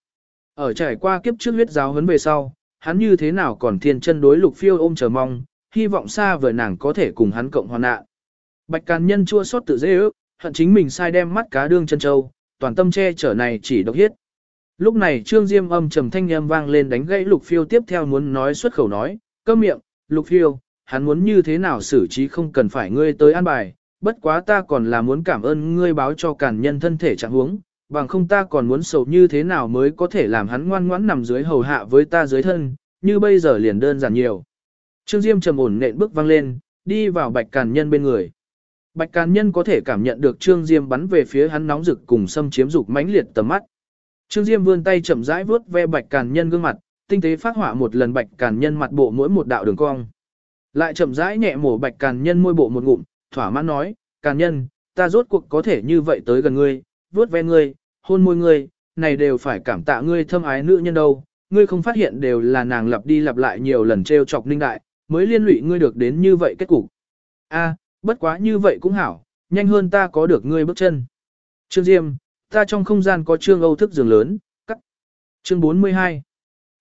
Ở trải qua kiếp trước huyết giáo huấn về sau, hắn như thế nào còn thiên chân đối lục phiêu ôm chờ mong, hy vọng xa vời nàng có thể cùng hắn cộng hoàn nạn. Bạch Càn Nhân chua xót tự dễ ước, hận chính mình sai đem mắt cá đương chân châu, toàn tâm che chở này chỉ độc hiết. Lúc này Trương Diêm âm trầm thanh âm vang lên đánh gãy Lục Phiêu tiếp theo muốn nói xuất khẩu nói, câm miệng, Lục Phiêu, hắn muốn như thế nào xử trí không cần phải ngươi tới an bài, bất quá ta còn là muốn cảm ơn ngươi báo cho càn nhân thân thể trạng huống, bằng không ta còn muốn sầu như thế nào mới có thể làm hắn ngoan ngoãn nằm dưới hầu hạ với ta dưới thân, như bây giờ liền đơn giản nhiều. Trương Diêm trầm ổn nện bước vang lên, đi vào bạch càn nhân bên người. Bạch càn nhân có thể cảm nhận được Trương Diêm bắn về phía hắn nóng rực cùng xâm chiếm dục mãnh liệt tầm mắt. Trương Diêm vươn tay chậm rãi vuốt ve bạch càn nhân gương mặt, tinh tế phát họa một lần bạch càn nhân mặt bộ mỗi một đạo đường cong. Lại chậm rãi nhẹ mổ bạch càn nhân môi bộ một ngụm, thỏa mãn nói, càn nhân, ta rốt cuộc có thể như vậy tới gần ngươi, vuốt ve ngươi, hôn môi ngươi, này đều phải cảm tạ ngươi thâm ái nữ nhân đâu, ngươi không phát hiện đều là nàng lặp đi lặp lại nhiều lần trêu chọc ninh đại, mới liên lụy ngươi được đến như vậy kết cục. A, bất quá như vậy cũng hảo, nhanh hơn ta có được ngươi bước chân. Trương Diêm, ta trong không gian có trương Âu thức giường lớn, cắt. Chương 42.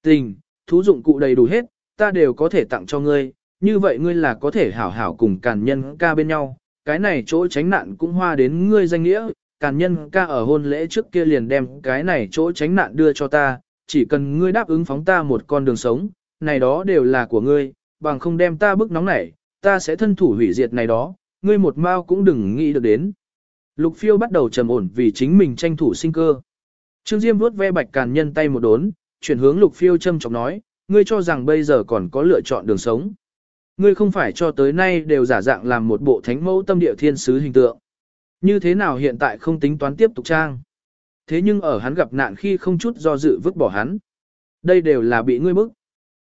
Tình, thú dụng cụ đầy đủ hết, ta đều có thể tặng cho ngươi, như vậy ngươi là có thể hảo hảo cùng càn nhân ca bên nhau, cái này chỗ tránh nạn cũng hoa đến ngươi danh nghĩa, càn nhân ca ở hôn lễ trước kia liền đem cái này chỗ tránh nạn đưa cho ta, chỉ cần ngươi đáp ứng phóng ta một con đường sống, này đó đều là của ngươi, bằng không đem ta bức nóng nảy, ta sẽ thân thủ hủy diệt này đó, ngươi một mao cũng đừng nghĩ được đến. Lục phiêu bắt đầu trầm ổn vì chính mình tranh thủ sinh cơ. Trương Diêm vuốt ve bạch càn nhân tay một đốn, chuyển hướng lục phiêu châm chọc nói, ngươi cho rằng bây giờ còn có lựa chọn đường sống. Ngươi không phải cho tới nay đều giả dạng làm một bộ thánh mẫu tâm địa thiên sứ hình tượng. Như thế nào hiện tại không tính toán tiếp tục trang. Thế nhưng ở hắn gặp nạn khi không chút do dự vứt bỏ hắn. Đây đều là bị ngươi bức.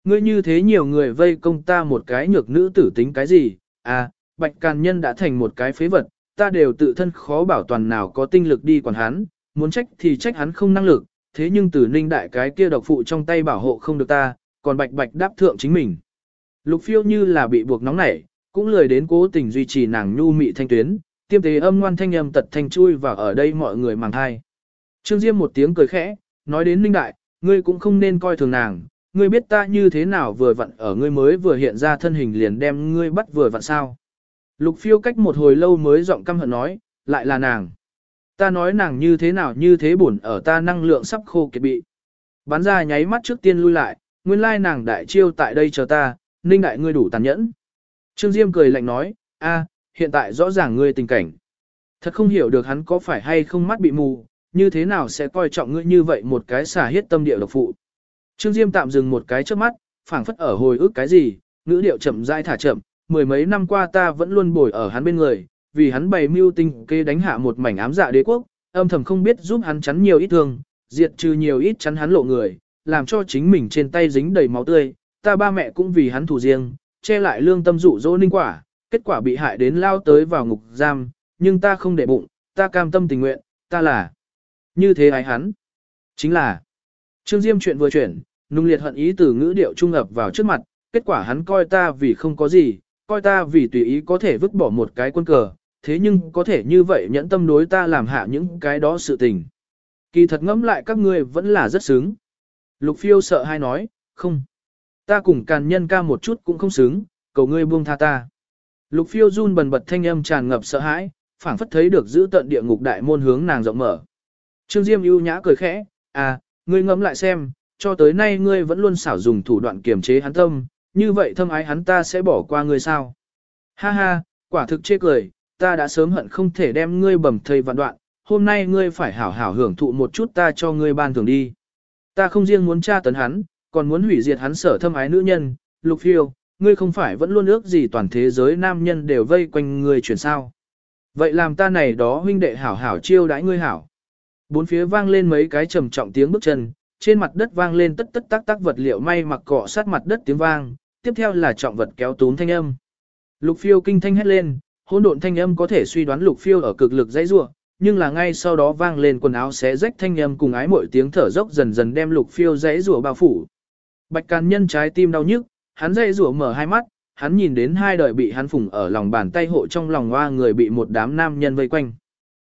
Ngươi như thế nhiều người vây công ta một cái nhược nữ tử tính cái gì, à, bạch càn nhân đã thành một cái phế vật, ta đều tự thân khó bảo toàn nào có tinh lực đi quản hắn, muốn trách thì trách hắn không năng lực, thế nhưng tử ninh đại cái kia độc phụ trong tay bảo hộ không được ta, còn bạch bạch đáp thượng chính mình. Lục phiêu như là bị buộc nóng nảy, cũng lười đến cố tình duy trì nàng nhu mị thanh tuyến, tiêm tế âm ngoan thanh âm tật thanh chui và ở đây mọi người màng thai. Trương Diêm một tiếng cười khẽ, nói đến ninh đại, ngươi cũng không nên coi thường nàng, ngươi biết ta như thế nào vừa vặn ở ngươi mới vừa hiện ra thân hình liền đem ngươi bắt vừa vặn sao. Lục phiêu cách một hồi lâu mới giọng căm hận nói, lại là nàng. Ta nói nàng như thế nào như thế buồn ở ta năng lượng sắp khô kiệt bị. Bắn ra nháy mắt trước tiên lui lại, nguyên lai nàng đại chiêu tại đây chờ ta, ninh đại ngươi đủ tàn nhẫn. Trương Diêm cười lạnh nói, a, hiện tại rõ ràng ngươi tình cảnh. Thật không hiểu được hắn có phải hay không mắt bị mù, như thế nào sẽ coi trọng ngươi như vậy một cái xả hết tâm địa độc phụ. Trương Diêm tạm dừng một cái trước mắt, phảng phất ở hồi ức cái gì, ngữ điệu chậm rãi thả chậm, mười mấy năm qua ta vẫn luôn bồi ở hắn bên người, vì hắn bày mưu tinh kê đánh hạ một mảnh ám dạ đế quốc, âm thầm không biết giúp hắn chắn nhiều ít thương, diệt trừ nhiều ít chắn hắn lộ người, làm cho chính mình trên tay dính đầy máu tươi, ta ba mẹ cũng vì hắn thủ riêng, che lại lương tâm dụ dỗ ninh quả, kết quả bị hại đến lao tới vào ngục giam, nhưng ta không để bụng, ta cam tâm tình nguyện, ta là như thế ái hắn. Chính là Trương Diêm chuyện vừa chuyển, nung liệt hận ý từ ngữ điệu trung ập vào trước mặt, kết quả hắn coi ta vì không có gì, coi ta vì tùy ý có thể vứt bỏ một cái quân cờ, thế nhưng có thể như vậy nhẫn tâm đối ta làm hạ những cái đó sự tình. Kỳ thật ngẫm lại các ngươi vẫn là rất sướng. Lục phiêu sợ hai nói, không. Ta cùng càn nhân ca một chút cũng không sướng cầu ngươi buông tha ta. Lục phiêu run bần bật thanh âm tràn ngập sợ hãi, phảng phất thấy được giữ tận địa ngục đại môn hướng nàng rộng mở. Trương Diêm ưu nhã cười khẽ, à, ngươi ngẫm lại xem, cho tới nay ngươi vẫn luôn xảo dùng thủ đoạn kiềm chế hắn tâm, như vậy thâm ái hắn ta sẽ bỏ qua ngươi sao? Ha ha, quả thực chê cười, ta đã sớm hận không thể đem ngươi bầm thây vạn đoạn, hôm nay ngươi phải hảo hảo hưởng thụ một chút ta cho ngươi ban thưởng đi. Ta không riêng muốn tra tấn hắn, còn muốn hủy diệt hắn sở thâm ái nữ nhân, lục phiêu, ngươi không phải vẫn luôn ước gì toàn thế giới nam nhân đều vây quanh ngươi chuyển sao. Vậy làm ta này đó huynh đệ hảo hảo chiêu đãi ngươi hảo. Bốn phía vang lên mấy cái trầm trọng tiếng bước chân, trên mặt đất vang lên tất tất tác tác vật liệu may mặc cọ sát mặt đất tiếng vang, tiếp theo là trọng vật kéo túm thanh âm. Lục phiêu kinh thanh hét lên, hỗn độn thanh âm có thể suy đoán lục phiêu ở cực lực dãy rua, nhưng là ngay sau đó vang lên quần áo xé rách thanh âm cùng ái mỗi tiếng thở dốc dần dần đem lục phiêu dãy rủa bao phủ. Bạch Càn Nhân trái tim đau nhức, hắn dây rủa mở hai mắt, hắn nhìn đến hai đời bị hắn phủng ở lòng bàn tay hộ trong lòng hoa người bị một đám nam nhân vây quanh.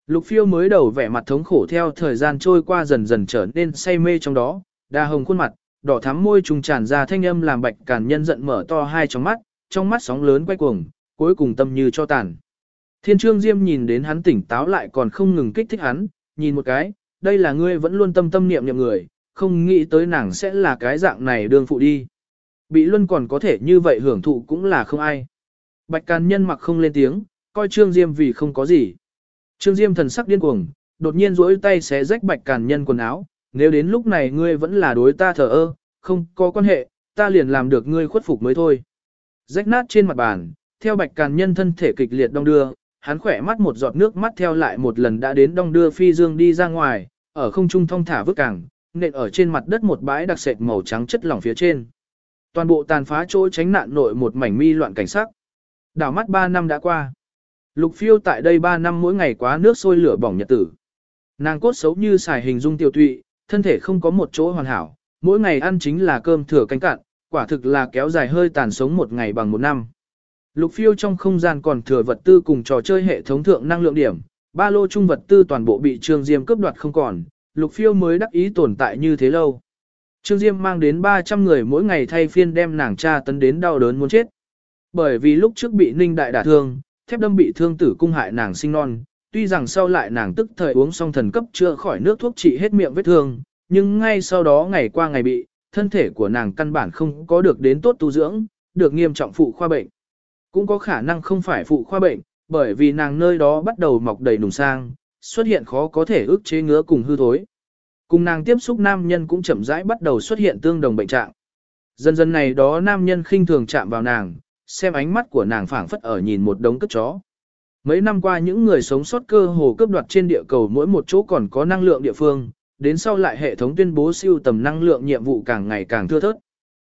Lục phiêu mới đầu vẻ mặt thống khổ theo thời gian trôi qua dần dần trở nên say mê trong đó, đa hồng khuôn mặt, đỏ thắm môi trùng tràn ra thanh âm làm bạch càn nhân giận mở to hai trong mắt, trong mắt sóng lớn quay cuồng, cuối cùng tâm như cho tàn. Thiên trương diêm nhìn đến hắn tỉnh táo lại còn không ngừng kích thích hắn, nhìn một cái, đây là ngươi vẫn luôn tâm tâm niệm niệm người, không nghĩ tới nàng sẽ là cái dạng này đương phụ đi. Bị luân còn có thể như vậy hưởng thụ cũng là không ai. Bạch càn nhân mặc không lên tiếng, coi trương diêm vì không có gì. Trương diêm thần sắc điên cuồng, đột nhiên duỗi tay xé rách bạch càn nhân quần áo, nếu đến lúc này ngươi vẫn là đối ta thờ ơ, không có quan hệ, ta liền làm được ngươi khuất phục mới thôi. Rách nát trên mặt bàn, theo bạch càn nhân thân thể kịch liệt đong đưa, hắn khỏe mắt một giọt nước mắt theo lại một lần đã đến đong đưa phi dương đi ra ngoài, ở không trung thong thả vứt cảng, nện ở trên mặt đất một bãi đặc sệt màu trắng chất lỏng phía trên. Toàn bộ tàn phá chỗ tránh nạn nội một mảnh mi loạn cảnh sắc. Đảo mắt 3 năm đã qua. Lục phiêu tại đây 3 năm mỗi ngày quá nước sôi lửa bỏng nhật tử. Nàng cốt xấu như xài hình dung tiêu tụy, thân thể không có một chỗ hoàn hảo, mỗi ngày ăn chính là cơm thừa canh cạn, quả thực là kéo dài hơi tàn sống một ngày bằng một năm. Lục phiêu trong không gian còn thừa vật tư cùng trò chơi hệ thống thượng năng lượng điểm, ba lô trung vật tư toàn bộ bị Trương Diêm cướp đoạt không còn, lục phiêu mới đắc ý tồn tại như thế lâu. Trương Diêm mang đến 300 người mỗi ngày thay phiên đem nàng cha tấn đến đau đớn muốn chết. Bởi vì lúc trước bị ninh đại đả thương, thép đâm bị thương tử cung hại nàng sinh non, tuy rằng sau lại nàng tức thời uống xong thần cấp chữa khỏi nước thuốc trị hết miệng vết thương, nhưng ngay sau đó ngày qua ngày bị, thân thể của nàng căn bản không có được đến tốt tu dưỡng, được nghiêm trọng phụ khoa bệnh. Cũng có khả năng không phải phụ khoa bệnh, bởi vì nàng nơi đó bắt đầu mọc đầy nùng sang, xuất hiện khó có thể ức chế ngứa cùng hư thối. Cùng nàng tiếp xúc nam nhân cũng chậm rãi bắt đầu xuất hiện tương đồng bệnh trạng. Dần dần này đó nam nhân khinh thường chạm vào nàng, xem ánh mắt của nàng phảng phất ở nhìn một đống cất chó. Mấy năm qua những người sống sót cơ hồ cướp đoạt trên địa cầu mỗi một chỗ còn có năng lượng địa phương, đến sau lại hệ thống tuyên bố siêu tầm năng lượng nhiệm vụ càng ngày càng thưa thớt.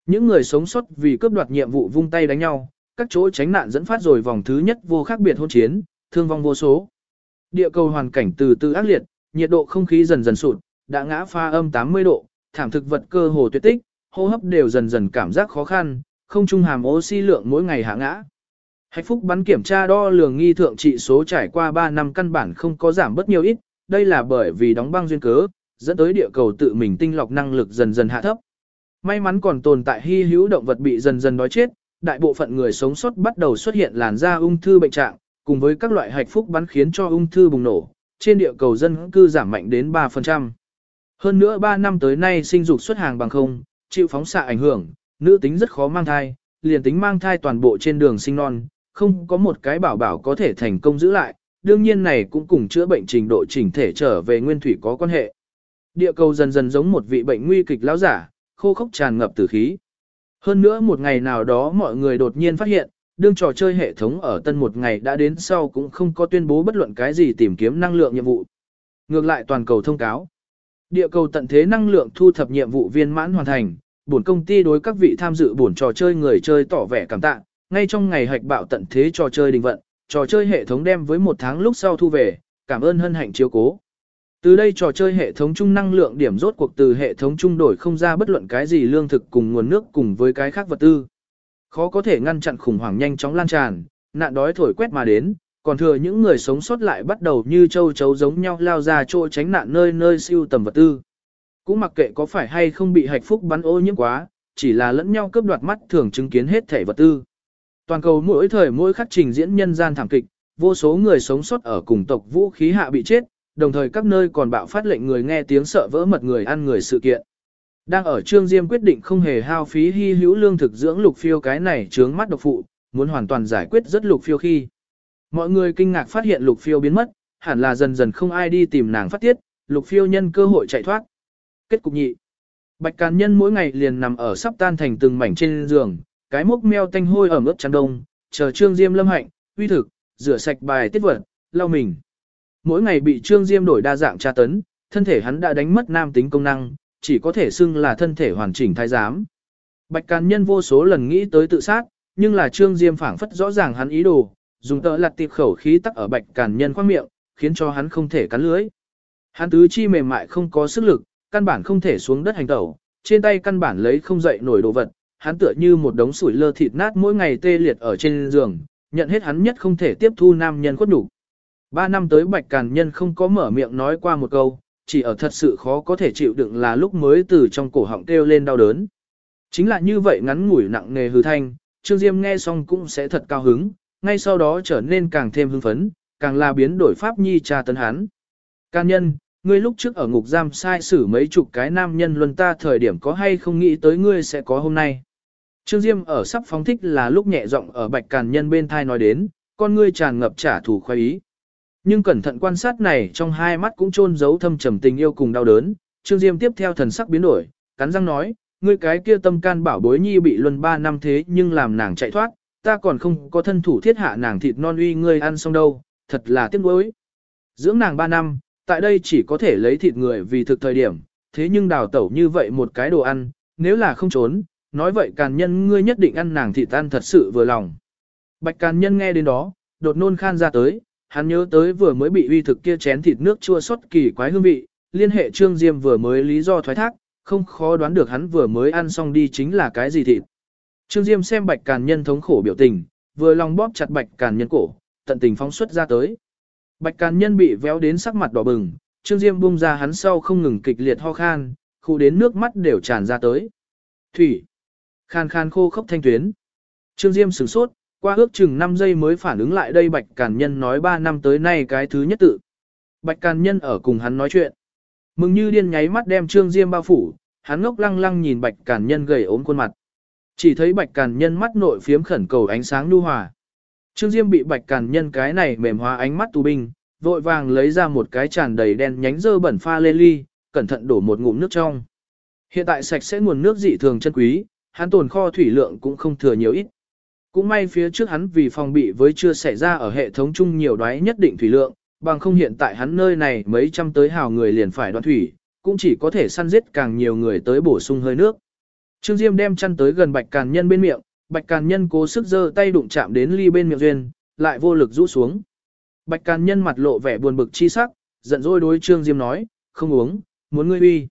Những người sống sót vì cướp đoạt nhiệm vụ vung tay đánh nhau, các chỗ tránh nạn dẫn phát rồi vòng thứ nhất vô khác biệt hôn chiến, thương vong vô số. Địa cầu hoàn cảnh từ từ ác liệt, nhiệt độ không khí dần dần sụt, đã ngã pha âm 80 độ, thảm thực vật cơ hồ tuyệt tích, hô hấp đều dần dần cảm giác khó khăn, không trung hàm oxy lượng mỗi ngày hạ ngã. Hạnh phúc bắn kiểm tra đo lường nghi thượng trị số trải qua 3 năm căn bản không có giảm bất nhiều ít, đây là bởi vì đóng băng duyên cớ, dẫn tới địa cầu tự mình tinh lọc năng lực dần dần hạ thấp. May mắn còn tồn tại hy hữu động vật bị dần dần đói chết, đại bộ phận người sống sót bắt đầu xuất hiện làn da ung thư bệnh trạng, cùng với các loại hạch phúc bắn khiến cho ung thư bùng nổ, trên địa cầu dân cư giảm mạnh đến 3%. Hơn nữa 3 năm tới nay sinh dục xuất hàng bằng không, chịu phóng xạ ảnh hưởng, nữ tính rất khó mang thai, liền tính mang thai toàn bộ trên đường sinh non, không có một cái bảo bảo có thể thành công giữ lại, đương nhiên này cũng cùng chữa bệnh trình độ chỉnh thể trở về nguyên thủy có quan hệ. Địa cầu dần dần giống một vị bệnh nguy kịch lão giả, khô khốc tràn ngập tử khí. Hơn nữa một ngày nào đó mọi người đột nhiên phát hiện, đương trò chơi hệ thống ở tân một ngày đã đến sau cũng không có tuyên bố bất luận cái gì tìm kiếm năng lượng nhiệm vụ. Ngược lại toàn cầu thông cáo. Địa cầu tận thế năng lượng thu thập nhiệm vụ viên mãn hoàn thành, bổn công ty đối các vị tham dự bổn trò chơi người chơi tỏ vẻ cảm tạ, ngay trong ngày hạch bạo tận thế trò chơi đình vận, trò chơi hệ thống đem với một tháng lúc sau thu về, cảm ơn hân hạnh chiếu cố. Từ đây trò chơi hệ thống chung năng lượng điểm rốt cuộc từ hệ thống chung đổi không ra bất luận cái gì lương thực cùng nguồn nước cùng với cái khác vật tư. Khó có thể ngăn chặn khủng hoảng nhanh chóng lan tràn, nạn đói thổi quét mà đến, còn thừa những người sống sót lại bắt đầu như châu chấu giống nhau lao ra chỗ tránh nạn nơi nơi siêu tầm vật tư. Cũng mặc kệ có phải hay không bị hạnh phúc bắn ô nhiễm quá, chỉ là lẫn nhau cướp đoạt mắt thường chứng kiến hết thể vật tư. Toàn cầu mỗi thời mỗi khắc trình diễn nhân gian thảm kịch, vô số người sống sót ở cùng tộc vũ khí hạ bị chết, đồng thời các nơi còn bạo phát lệnh người nghe tiếng sợ vỡ mật người ăn người sự kiện. Đang ở Trương Diêm quyết định không hề hao phí hy hữu lương thực dưỡng lục phiêu cái này trướng mắt độc phụ, muốn hoàn toàn giải quyết rất lục phiêu khi. Mọi người kinh ngạc phát hiện lục phiêu biến mất, hẳn là dần dần không ai đi tìm nàng phát tiết, lục phiêu nhân cơ hội chạy thoát. Kết cục nhị. Bạch Càn Nhân mỗi ngày liền nằm ở sắp tan thành từng mảnh trên giường, cái mốc meo tanh hôi ở ướt chăn đông, chờ Trương Diêm lâm hạnh, uy thực, rửa sạch bài tiết vật, lau mình. Mỗi ngày bị Trương Diêm đổi đa dạng tra tấn, thân thể hắn đã đánh mất nam tính công năng, chỉ có thể xưng là thân thể hoàn chỉnh thái giám. Bạch Càn Nhân vô số lần nghĩ tới tự sát, nhưng là Trương Diêm phảng phất rõ ràng hắn ý đồ, dùng tợ lặt tiệp khẩu khí tắc ở Bạch Càn Nhân khoang miệng, khiến cho hắn không thể cắn lưới. Hắn tứ chi mềm mại không có sức lực, căn bản không thể xuống đất hành tẩu, trên tay căn bản lấy không dậy nổi đồ vật, hắn tựa như một đống sủi lơ thịt nát mỗi ngày tê liệt ở trên giường, nhận hết hắn nhất không thể tiếp thu nam nhân khuất đủ. Ba năm tới Bạch Càn Nhân không có mở miệng nói qua một câu, chỉ ở thật sự khó có thể chịu đựng là lúc mới từ trong cổ họng kêu lên đau đớn. Chính là như vậy ngắn ngủi nặng nề hư thanh, Trương Diêm nghe xong cũng sẽ thật cao hứng, ngay sau đó trở nên càng thêm hưng phấn, càng là biến đổi pháp nhi trà tấn hắn. Can nhân, ngươi lúc trước ở ngục giam sai xử mấy chục cái nam nhân luân ta thời điểm có hay không nghĩ tới ngươi sẽ có hôm nay. Trương Diêm ở sắp phóng thích là lúc nhẹ giọng ở bạch càn nhân bên thai nói đến, con ngươi tràn ngập trả thù khoái ý. Nhưng cẩn thận quan sát này trong hai mắt cũng chôn giấu thâm trầm tình yêu cùng đau đớn, Trương Diêm tiếp theo thần sắc biến đổi, cắn răng nói, ngươi cái kia tâm can bảo bối nhi bị luân ba năm thế nhưng làm nàng chạy thoát, ta còn không có thân thủ thiết hạ nàng thịt non uy ngươi ăn xong đâu, thật là tiếc nuối. Dưỡng nàng ba năm, tại đây chỉ có thể lấy thịt người vì thực thời điểm, thế nhưng đào tẩu như vậy một cái đồ ăn, nếu là không trốn, nói vậy càn nhân ngươi nhất định ăn nàng thịt ăn thật sự vừa lòng. Bạch càn nhân nghe đến đó, đột nôn khan ra tới, hắn nhớ tới vừa mới bị uy thực kia chén thịt nước chua xót kỳ quái hương vị, liên hệ Trương Diêm vừa mới lý do thoái thác, không khó đoán được hắn vừa mới ăn xong đi chính là cái gì thịt. Trương Diêm xem Bạch Càn Nhân thống khổ biểu tình, vừa lòng bóp chặt Bạch Càn Nhân cổ, tận tình phóng xuất ra tới. Bạch Càn Nhân bị véo đến sắc mặt đỏ bừng, Trương Diêm bung ra hắn sau không ngừng kịch liệt ho khan, khu đến nước mắt đều tràn ra tới. Thủy. Khan khan khô khốc thanh tuyến. Trương Diêm sửng sốt, qua ước chừng 5 giây mới phản ứng lại đây Bạch Càn Nhân nói 3 năm tới nay cái thứ nhất tự. Bạch Càn Nhân ở cùng hắn nói chuyện. Mừng như điên nháy mắt đem Trương Diêm bao phủ, hắn ngốc lăng lăng nhìn Bạch Càn Nhân gầy ốm khuôn mặt. Chỉ thấy Bạch Càn Nhân mắt nội phiếm khẩn cầu ánh sáng nhu hòa. Trương Diêm bị Bạch Càn Nhân cái này mềm hóa ánh mắt tù binh, vội vàng lấy ra một cái tràn đầy đen nhánh dơ bẩn pha lê ly, cẩn thận đổ một ngụm nước trong. Hiện tại sạch sẽ nguồn nước dị thường chân quý, hắn tồn kho thủy lượng cũng không thừa nhiều ít. Cũng may phía trước hắn vì phòng bị với chưa xảy ra ở hệ thống chung nhiều đoái nhất định thủy lượng, bằng không hiện tại hắn nơi này mấy trăm tới hào người liền phải đoạn thủy, cũng chỉ có thể săn giết càng nhiều người tới bổ sung hơi nước. Trương Diêm đem chăn tới gần Bạch Càn Nhân bên miệng, Bạch Càn Nhân cố sức giơ tay đụng chạm đến ly bên miệng duyên, lại vô lực rũ xuống. Bạch Càn Nhân mặt lộ vẻ buồn bực chi sắc, giận dỗi đối Trương Diêm nói, không uống, muốn ngươi uy.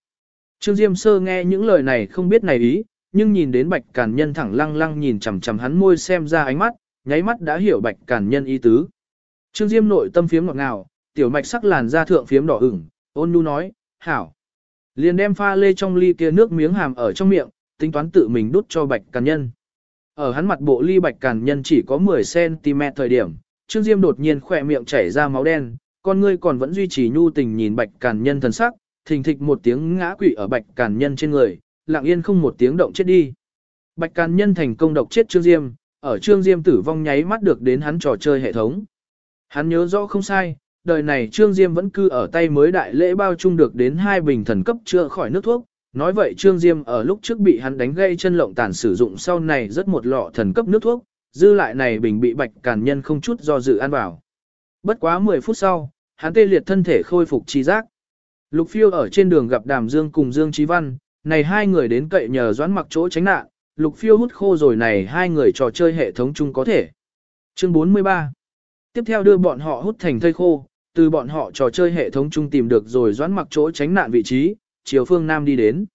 Trương Diêm sơ nghe những lời này không biết này ý, nhưng nhìn đến Bạch Càn Nhân thẳng lăng lăng nhìn chằm chằm hắn môi xem ra ánh mắt, nháy mắt đã hiểu Bạch Càn Nhân ý tứ. Trương Diêm nội tâm phiếm ngọt ngào, tiểu mạch sắc làn da thượng phiếm đỏ ửng, ôn nhu nói, hảo. Liền đem pha lê trong ly kia nước miếng hàm ở trong miệng, tính toán tự mình đút cho Bạch Càn Nhân. Ở hắn mặt bộ ly Bạch Càn Nhân chỉ có 10cm thời điểm, Trương Diêm đột nhiên khỏe miệng chảy ra máu đen, con ngươi còn vẫn duy trì nhu tình nhìn Bạch Càn Nhân thần sắc, thình thịch một tiếng ngã quỵ ở Bạch Càn Nhân trên người, lặng yên không một tiếng động chết đi. Bạch Càn Nhân thành công độc chết Trương Diêm, ở Trương Diêm tử vong nháy mắt được đến hắn trò chơi hệ thống. Hắn nhớ rõ không sai, đời này Trương Diêm vẫn cư ở tay mới đại lễ bao chung được đến hai bình thần cấp chữa khỏi nước thuốc. Nói vậy Trương Diêm ở lúc trước bị hắn đánh gây chân lộng tàn sử dụng sau này rất một lọ thần cấp nước thuốc, dư lại này bình bị bạch càn nhân không chút do dự ăn vào. Bất quá 10 phút sau, hắn tê liệt thân thể khôi phục trí giác. Lục phiêu ở trên đường gặp Đàm Dương cùng Dương Trí Văn, này hai người đến cậy nhờ doãn mặc chỗ tránh nạn, lục phiêu hút khô rồi này hai người trò chơi hệ thống chung có thể. Chương 43 Tiếp theo đưa bọn họ hút thành thây khô, từ bọn họ trò chơi hệ thống chung tìm được rồi doãn mặc chỗ tránh nạn vị trí, chiều phương Nam đi đến.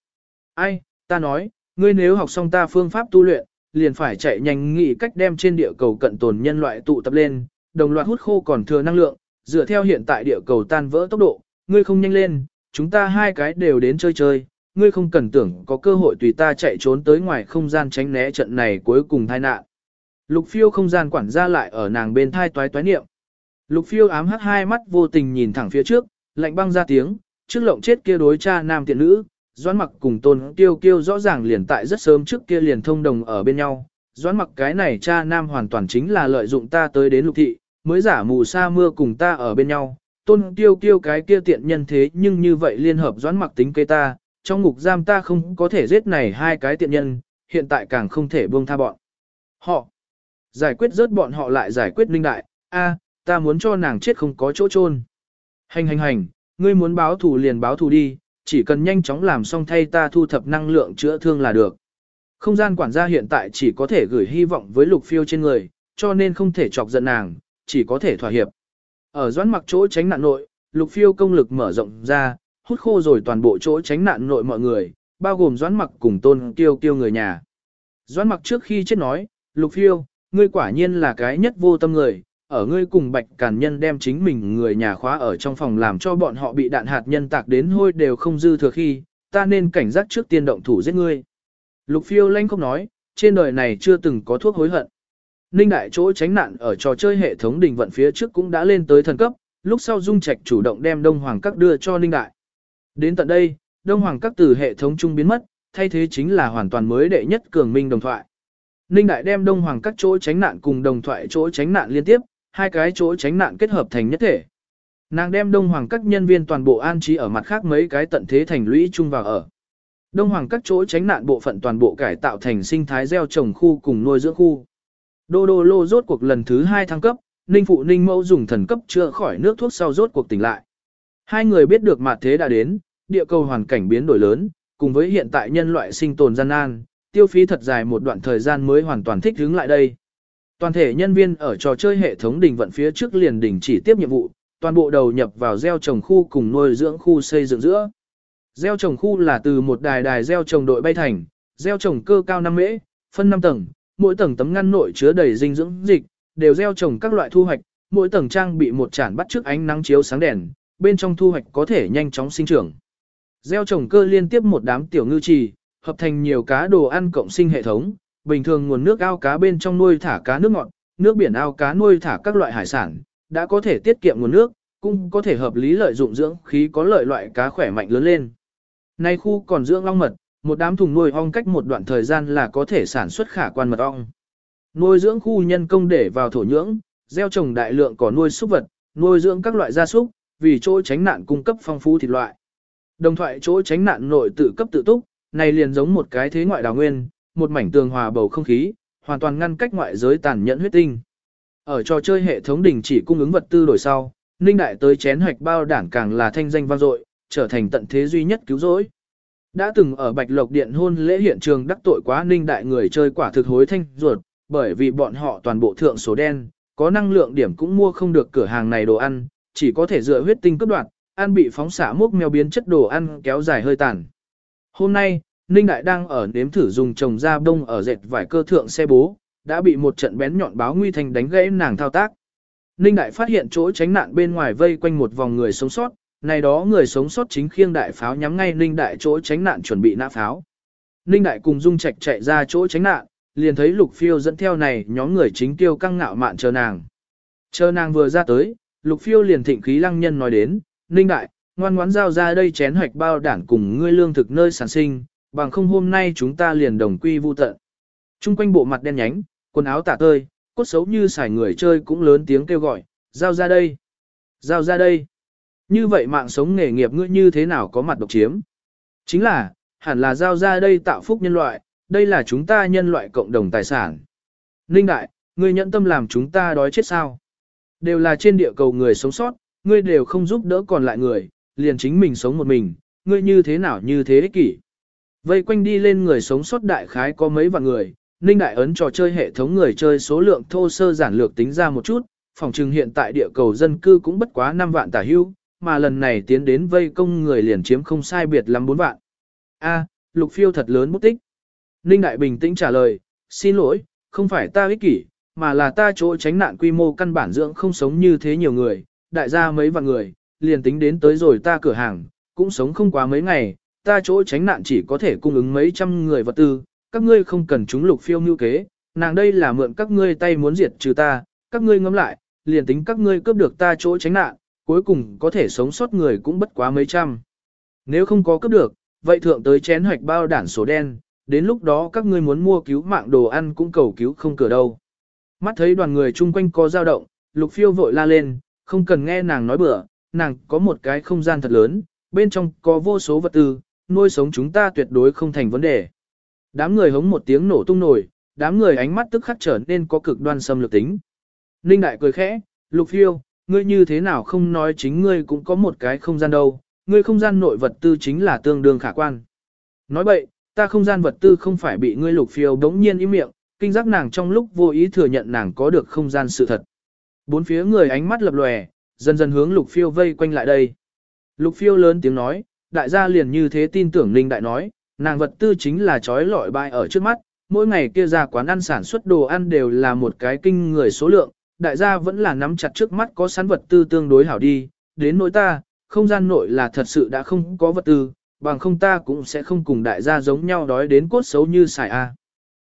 Ai, ta nói, ngươi nếu học xong ta phương pháp tu luyện, liền phải chạy nhanh nghĩ cách đem trên địa cầu cận tồn nhân loại tụ tập lên, đồng loạt hút khô còn thừa năng lượng, dựa theo hiện tại địa cầu tan vỡ tốc độ, ngươi không nhanh lên, chúng ta hai cái đều đến chơi chơi, ngươi không cần tưởng có cơ hội tùy ta chạy trốn tới ngoài không gian tránh né trận này cuối cùng tai nạn. Lục phiêu không gian quản gia lại ở nàng bên thai toái toái niệm. Lục phiêu ám hắt hai mắt vô tình nhìn thẳng phía trước, lạnh băng ra tiếng, trước lộng chết kia đối cha nam tiện nữ, doãn mặc cùng tôn tiêu kiêu rõ ràng liền tại rất sớm trước kia liền thông đồng ở bên nhau. Doãn mặc cái này cha nam hoàn toàn chính là lợi dụng ta tới đến lục thị, mới giả mù sa mưa cùng ta ở bên nhau. Tôn tiêu kiêu cái kia tiện nhân thế nhưng như vậy liên hợp doãn mặc tính kế ta, trong ngục giam ta không có thể giết này hai cái tiện nhân, hiện tại càng không thể buông tha bọn. Họ giải quyết rớt bọn họ lại giải quyết linh đại, a, ta muốn cho nàng chết không có chỗ chôn. Hành hành hành, ngươi muốn báo thù liền báo thù đi, chỉ cần nhanh chóng làm xong thay ta thu thập năng lượng chữa thương là được. Không gian quản gia hiện tại chỉ có thể gửi hy vọng với lục phiêu trên người, cho nên không thể chọc giận nàng, chỉ có thể thỏa hiệp. Ở doãn mặc chỗ tránh nạn nội, lục phiêu công lực mở rộng ra, hút khô rồi toàn bộ chỗ tránh nạn nội mọi người, bao gồm doãn mặc cùng tôn tiêu tiêu người nhà. Doãn mặc trước khi chết nói, lục phiêu, ngươi quả nhiên là cái nhất vô tâm người, ở ngươi cùng bạch càn nhân đem chính mình người nhà khóa ở trong phòng làm cho bọn họ bị đạn hạt nhân tạc đến hôi đều không dư thừa khi, ta nên cảnh giác trước tiên động thủ giết ngươi. Lục phiêu lanh không nói, trên đời này chưa từng có thuốc hối hận. Ninh đại chỗ tránh nạn ở trò chơi hệ thống đình vận phía trước cũng đã lên tới thần cấp, lúc sau dung trạch chủ động đem đông hoàng các đưa cho ninh đại. Đến tận đây, đông hoàng các từ hệ thống trung biến mất, thay thế chính là hoàn toàn mới đệ nhất cường minh đồng thoại. Ninh đại đem đông hoàng các chỗ tránh nạn cùng đồng thoại chỗ tránh nạn liên tiếp, hai cái chỗ tránh nạn kết hợp thành nhất thể. Nàng đem Đông Hoàng các nhân viên toàn bộ an trí ở mặt khác mấy cái tận thế thành lũy chung vào ở. Đông Hoàng các chỗ tránh nạn bộ phận toàn bộ cải tạo thành sinh thái gieo trồng khu cùng nuôi dưỡng khu. Đô đô lô rốt cuộc lần thứ hai thăng cấp, Ninh Phụ Ninh Mẫu dùng thần cấp chữa khỏi nước thuốc sau rốt cuộc tỉnh lại. Hai người biết được mặt thế đã đến, địa cầu hoàn cảnh biến đổi lớn, cùng với hiện tại nhân loại sinh tồn gian nan, tiêu phí thật dài một đoạn thời gian mới hoàn toàn thích ứng lại đây. Toàn thể nhân viên ở trò chơi hệ thống đình vận phía trước liền đình chỉ tiếp nhiệm vụ, toàn bộ đầu nhập vào gieo trồng khu cùng nuôi dưỡng khu xây dựng giữa. Gieo trồng khu là từ một đài đài gieo trồng đội bay thành, gieo trồng cơ cao 5 mễ, phân 5 tầng, mỗi tầng tấm ngăn nội chứa đầy dinh dưỡng dịch, đều gieo trồng các loại thu hoạch, mỗi tầng trang bị một chản bắt trước ánh nắng chiếu sáng đèn, bên trong thu hoạch có thể nhanh chóng sinh trưởng. Gieo trồng cơ liên tiếp một đám tiểu ngư trì, hợp thành nhiều cá đồ ăn cộng sinh hệ thống, bình thường nguồn nước ao cá bên trong nuôi thả cá nước ngọt, nước biển ao cá nuôi thả các loại hải sản, đã có thể tiết kiệm nguồn nước, cũng có thể hợp lý lợi dụng dưỡng khí có lợi loại cá khỏe mạnh lớn lên. Nay khu còn dưỡng long mật, một đám thùng nuôi ong cách một đoạn thời gian là có thể sản xuất khả quan mật ong. Nuôi dưỡng khu nhân công để vào thổ nhưỡng, gieo trồng đại lượng cỏ nuôi súc vật, nuôi dưỡng các loại gia súc, vì chỗ tránh nạn cung cấp phong phú thịt loại. Đồng thoại chỗ tránh nạn nội tự cấp tự túc, này liền giống một cái thế ngoại đào nguyên, một mảnh tường hòa bầu không khí, hoàn toàn ngăn cách ngoại giới tàn nhẫn huyết tinh. Ở trò chơi hệ thống đình chỉ cung ứng vật tư đổi sau, Ninh Đại tới chén hoạch bao đảng càng là thanh danh vang dội, trở thành tận thế duy nhất cứu rỗi. Đã từng ở Bạch Lộc Điện hôn lễ hiện trường đắc tội quá Ninh Đại người chơi quả thực hối thanh ruột, bởi vì bọn họ toàn bộ thượng số đen, có năng lượng điểm cũng mua không được cửa hàng này đồ ăn, chỉ có thể dựa huyết tinh cấp đoạt ăn bị phóng xạ mốc mèo biến chất đồ ăn kéo dài hơi tàn. Hôm nay, Ninh Đại đang ở nếm thử dùng trồng da bông ở dệt vải cơ thượng xe bố, đã bị một trận bén nhọn báo nguy thành đánh gãy nàng thao tác. Ninh Đại phát hiện chỗ tránh nạn bên ngoài vây quanh một vòng người sống sót, này đó người sống sót chính khiêng đại pháo nhắm ngay Ninh Đại chỗ tránh nạn chuẩn bị nã pháo. Ninh Đại cùng Dung Trạch chạy ra chỗ tránh nạn, liền thấy Lục Phiêu dẫn theo này nhóm người chính tiêu căng ngạo mạn chờ nàng. Chờ nàng vừa ra tới, Lục Phiêu liền thịnh khí lăng nhân nói đến, Ninh Đại, ngoan ngoãn giao ra đây chén hoạch bao đảng cùng ngươi lương thực nơi sản sinh, bằng không hôm nay chúng ta liền đồng quy vu tận. Trung quanh bộ mặt đen nhánh, quần áo tả tơi, cốt xấu như xài người chơi cũng lớn tiếng kêu gọi, giao ra đây, giao ra đây. Như vậy mạng sống nghề nghiệp ngươi như thế nào có mặt độc chiếm? Chính là, hẳn là giao ra đây tạo phúc nhân loại, đây là chúng ta nhân loại cộng đồng tài sản. Ninh đại, ngươi nhận tâm làm chúng ta đói chết sao? Đều là trên địa cầu người sống sót, ngươi đều không giúp đỡ còn lại người, liền chính mình sống một mình, ngươi như thế nào như thế ích kỷ. Vây quanh đi lên người sống sót đại khái có mấy vạn người, Ninh Đại ấn trò chơi hệ thống người chơi số lượng thô sơ giản lược tính ra một chút, phòng trừng hiện tại địa cầu dân cư cũng bất quá 5 vạn tả hưu, mà lần này tiến đến vây công người liền chiếm không sai biệt lắm 4 vạn. A, lục phiêu thật lớn bút tích. Ninh Đại bình tĩnh trả lời, xin lỗi, không phải ta ích kỷ, mà là ta chỗ tránh nạn quy mô căn bản dưỡng không sống như thế nhiều người, đại gia mấy vạn người, liền tính đến tới rồi ta cửa hàng, cũng sống không quá mấy ngày, ta chỗ tránh nạn chỉ có thể cung ứng mấy trăm người vật tư, các ngươi không cần chúng lục phiêu mưu kế, nàng đây là mượn các ngươi tay muốn diệt trừ ta, các ngươi ngẫm lại, liền tính các ngươi cướp được ta chỗ tránh nạn, cuối cùng có thể sống sót người cũng bất quá mấy trăm. Nếu không có cướp được, vậy thượng tới chén hoạch bao đản số đen, đến lúc đó các ngươi muốn mua cứu mạng đồ ăn cũng cầu cứu không cửa đâu. Mắt thấy đoàn người chung quanh có dao động, lục phiêu vội la lên, không cần nghe nàng nói bừa, nàng có một cái không gian thật lớn, bên trong có vô số vật tư, nuôi sống chúng ta tuyệt đối không thành vấn đề. Đám người hống một tiếng nổ tung nổi, đám người ánh mắt tức khắc trở nên có cực đoan xâm lược tính. Ninh đại cười khẽ, lục phiêu, ngươi như thế nào không nói chính ngươi cũng có một cái không gian đâu, ngươi không gian nội vật tư chính là tương đương khả quan. Nói vậy, ta không gian vật tư không phải bị ngươi lục phiêu đống nhiên im miệng, kinh giác nàng trong lúc vô ý thừa nhận nàng có được không gian sự thật. Bốn phía người ánh mắt lập lòe, dần dần hướng lục phiêu vây quanh lại đây. Lục phiêu lớn tiếng nói, đại gia liền như thế tin tưởng Ninh đại nói, nàng vật tư chính là trói lọi bại ở trước mắt, mỗi ngày kia ra quán ăn sản xuất đồ ăn đều là một cái kinh người số lượng, đại gia vẫn là nắm chặt trước mắt có sẵn vật tư tương đối hảo đi, đến nỗi ta, không gian nội là thật sự đã không có vật tư, bằng không ta cũng sẽ không cùng đại gia giống nhau đói đến cốt xấu như xài A.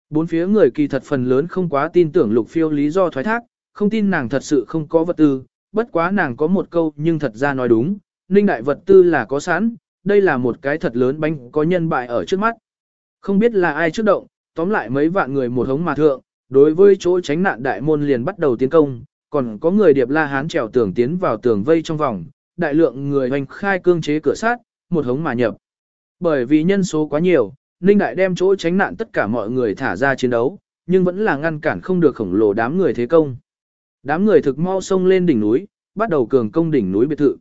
Bốn phía người kỳ thật phần lớn không quá tin tưởng lục phiêu lý do thoái thác, không tin nàng thật sự không có vật tư, bất quá nàng có một câu nhưng thật ra nói đúng, ninh đại vật tư là có sẵn, đây là một cái thật lớn bánh có nhân bại ở trước mắt. Không biết là ai trước động, tóm lại mấy vạn người một hống mà thượng, đối với chỗ tránh nạn đại môn liền bắt đầu tiến công, còn có người điệp la hán trèo tường tiến vào tường vây trong vòng, đại lượng người hoành khai cương chế cửa sát, một hống mà nhập. Bởi vì nhân số quá nhiều, Ninh Đại đem chỗ tránh nạn tất cả mọi người thả ra chiến đấu, nhưng vẫn là ngăn cản không được khổng lồ đám người thế công. Đám người thực mau sông lên đỉnh núi, bắt đầu cường công đỉnh núi biệt thự.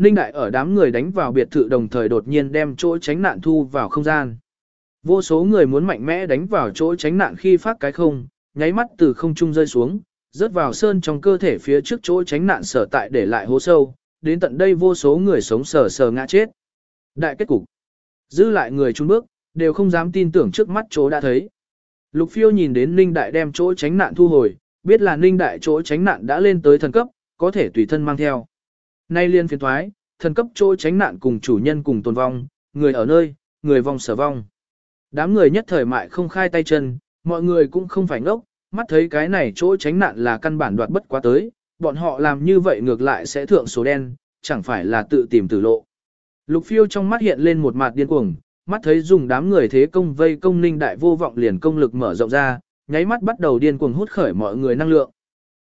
Ninh Đại ở đám người đánh vào biệt thự đồng thời đột nhiên đem chỗ tránh nạn thu vào không gian. Vô số người muốn mạnh mẽ đánh vào chỗ tránh nạn khi phát cái không, nháy mắt từ không trung rơi xuống, rớt vào sơn trong cơ thể phía trước chỗ tránh nạn sở tại để lại hố sâu, đến tận đây vô số người sống sờ sờ ngã chết. Đại kết cục. Giữ lại người chung bước, đều không dám tin tưởng trước mắt chỗ đã thấy. Lục phiêu nhìn đến Ninh Đại đem chỗ tránh nạn thu hồi, biết là Ninh Đại chỗ tránh nạn đã lên tới thần cấp, có thể tùy thân mang theo. Nay liên phiền thoái, thần cấp chỗ tránh nạn cùng chủ nhân cùng tồn vong, người ở nơi, người vong sở vong. Đám người nhất thời mại không khai tay chân, mọi người cũng không phải ngốc, mắt thấy cái này chỗ tránh nạn là căn bản đoạt bất quá tới, bọn họ làm như vậy ngược lại sẽ thượng số đen, chẳng phải là tự tìm tử lộ. Lục phiêu trong mắt hiện lên một mặt điên cuồng, mắt thấy dùng đám người thế công vây công ninh đại vô vọng liền công lực mở rộng ra, nháy mắt bắt đầu điên cuồng hút khởi mọi người năng lượng.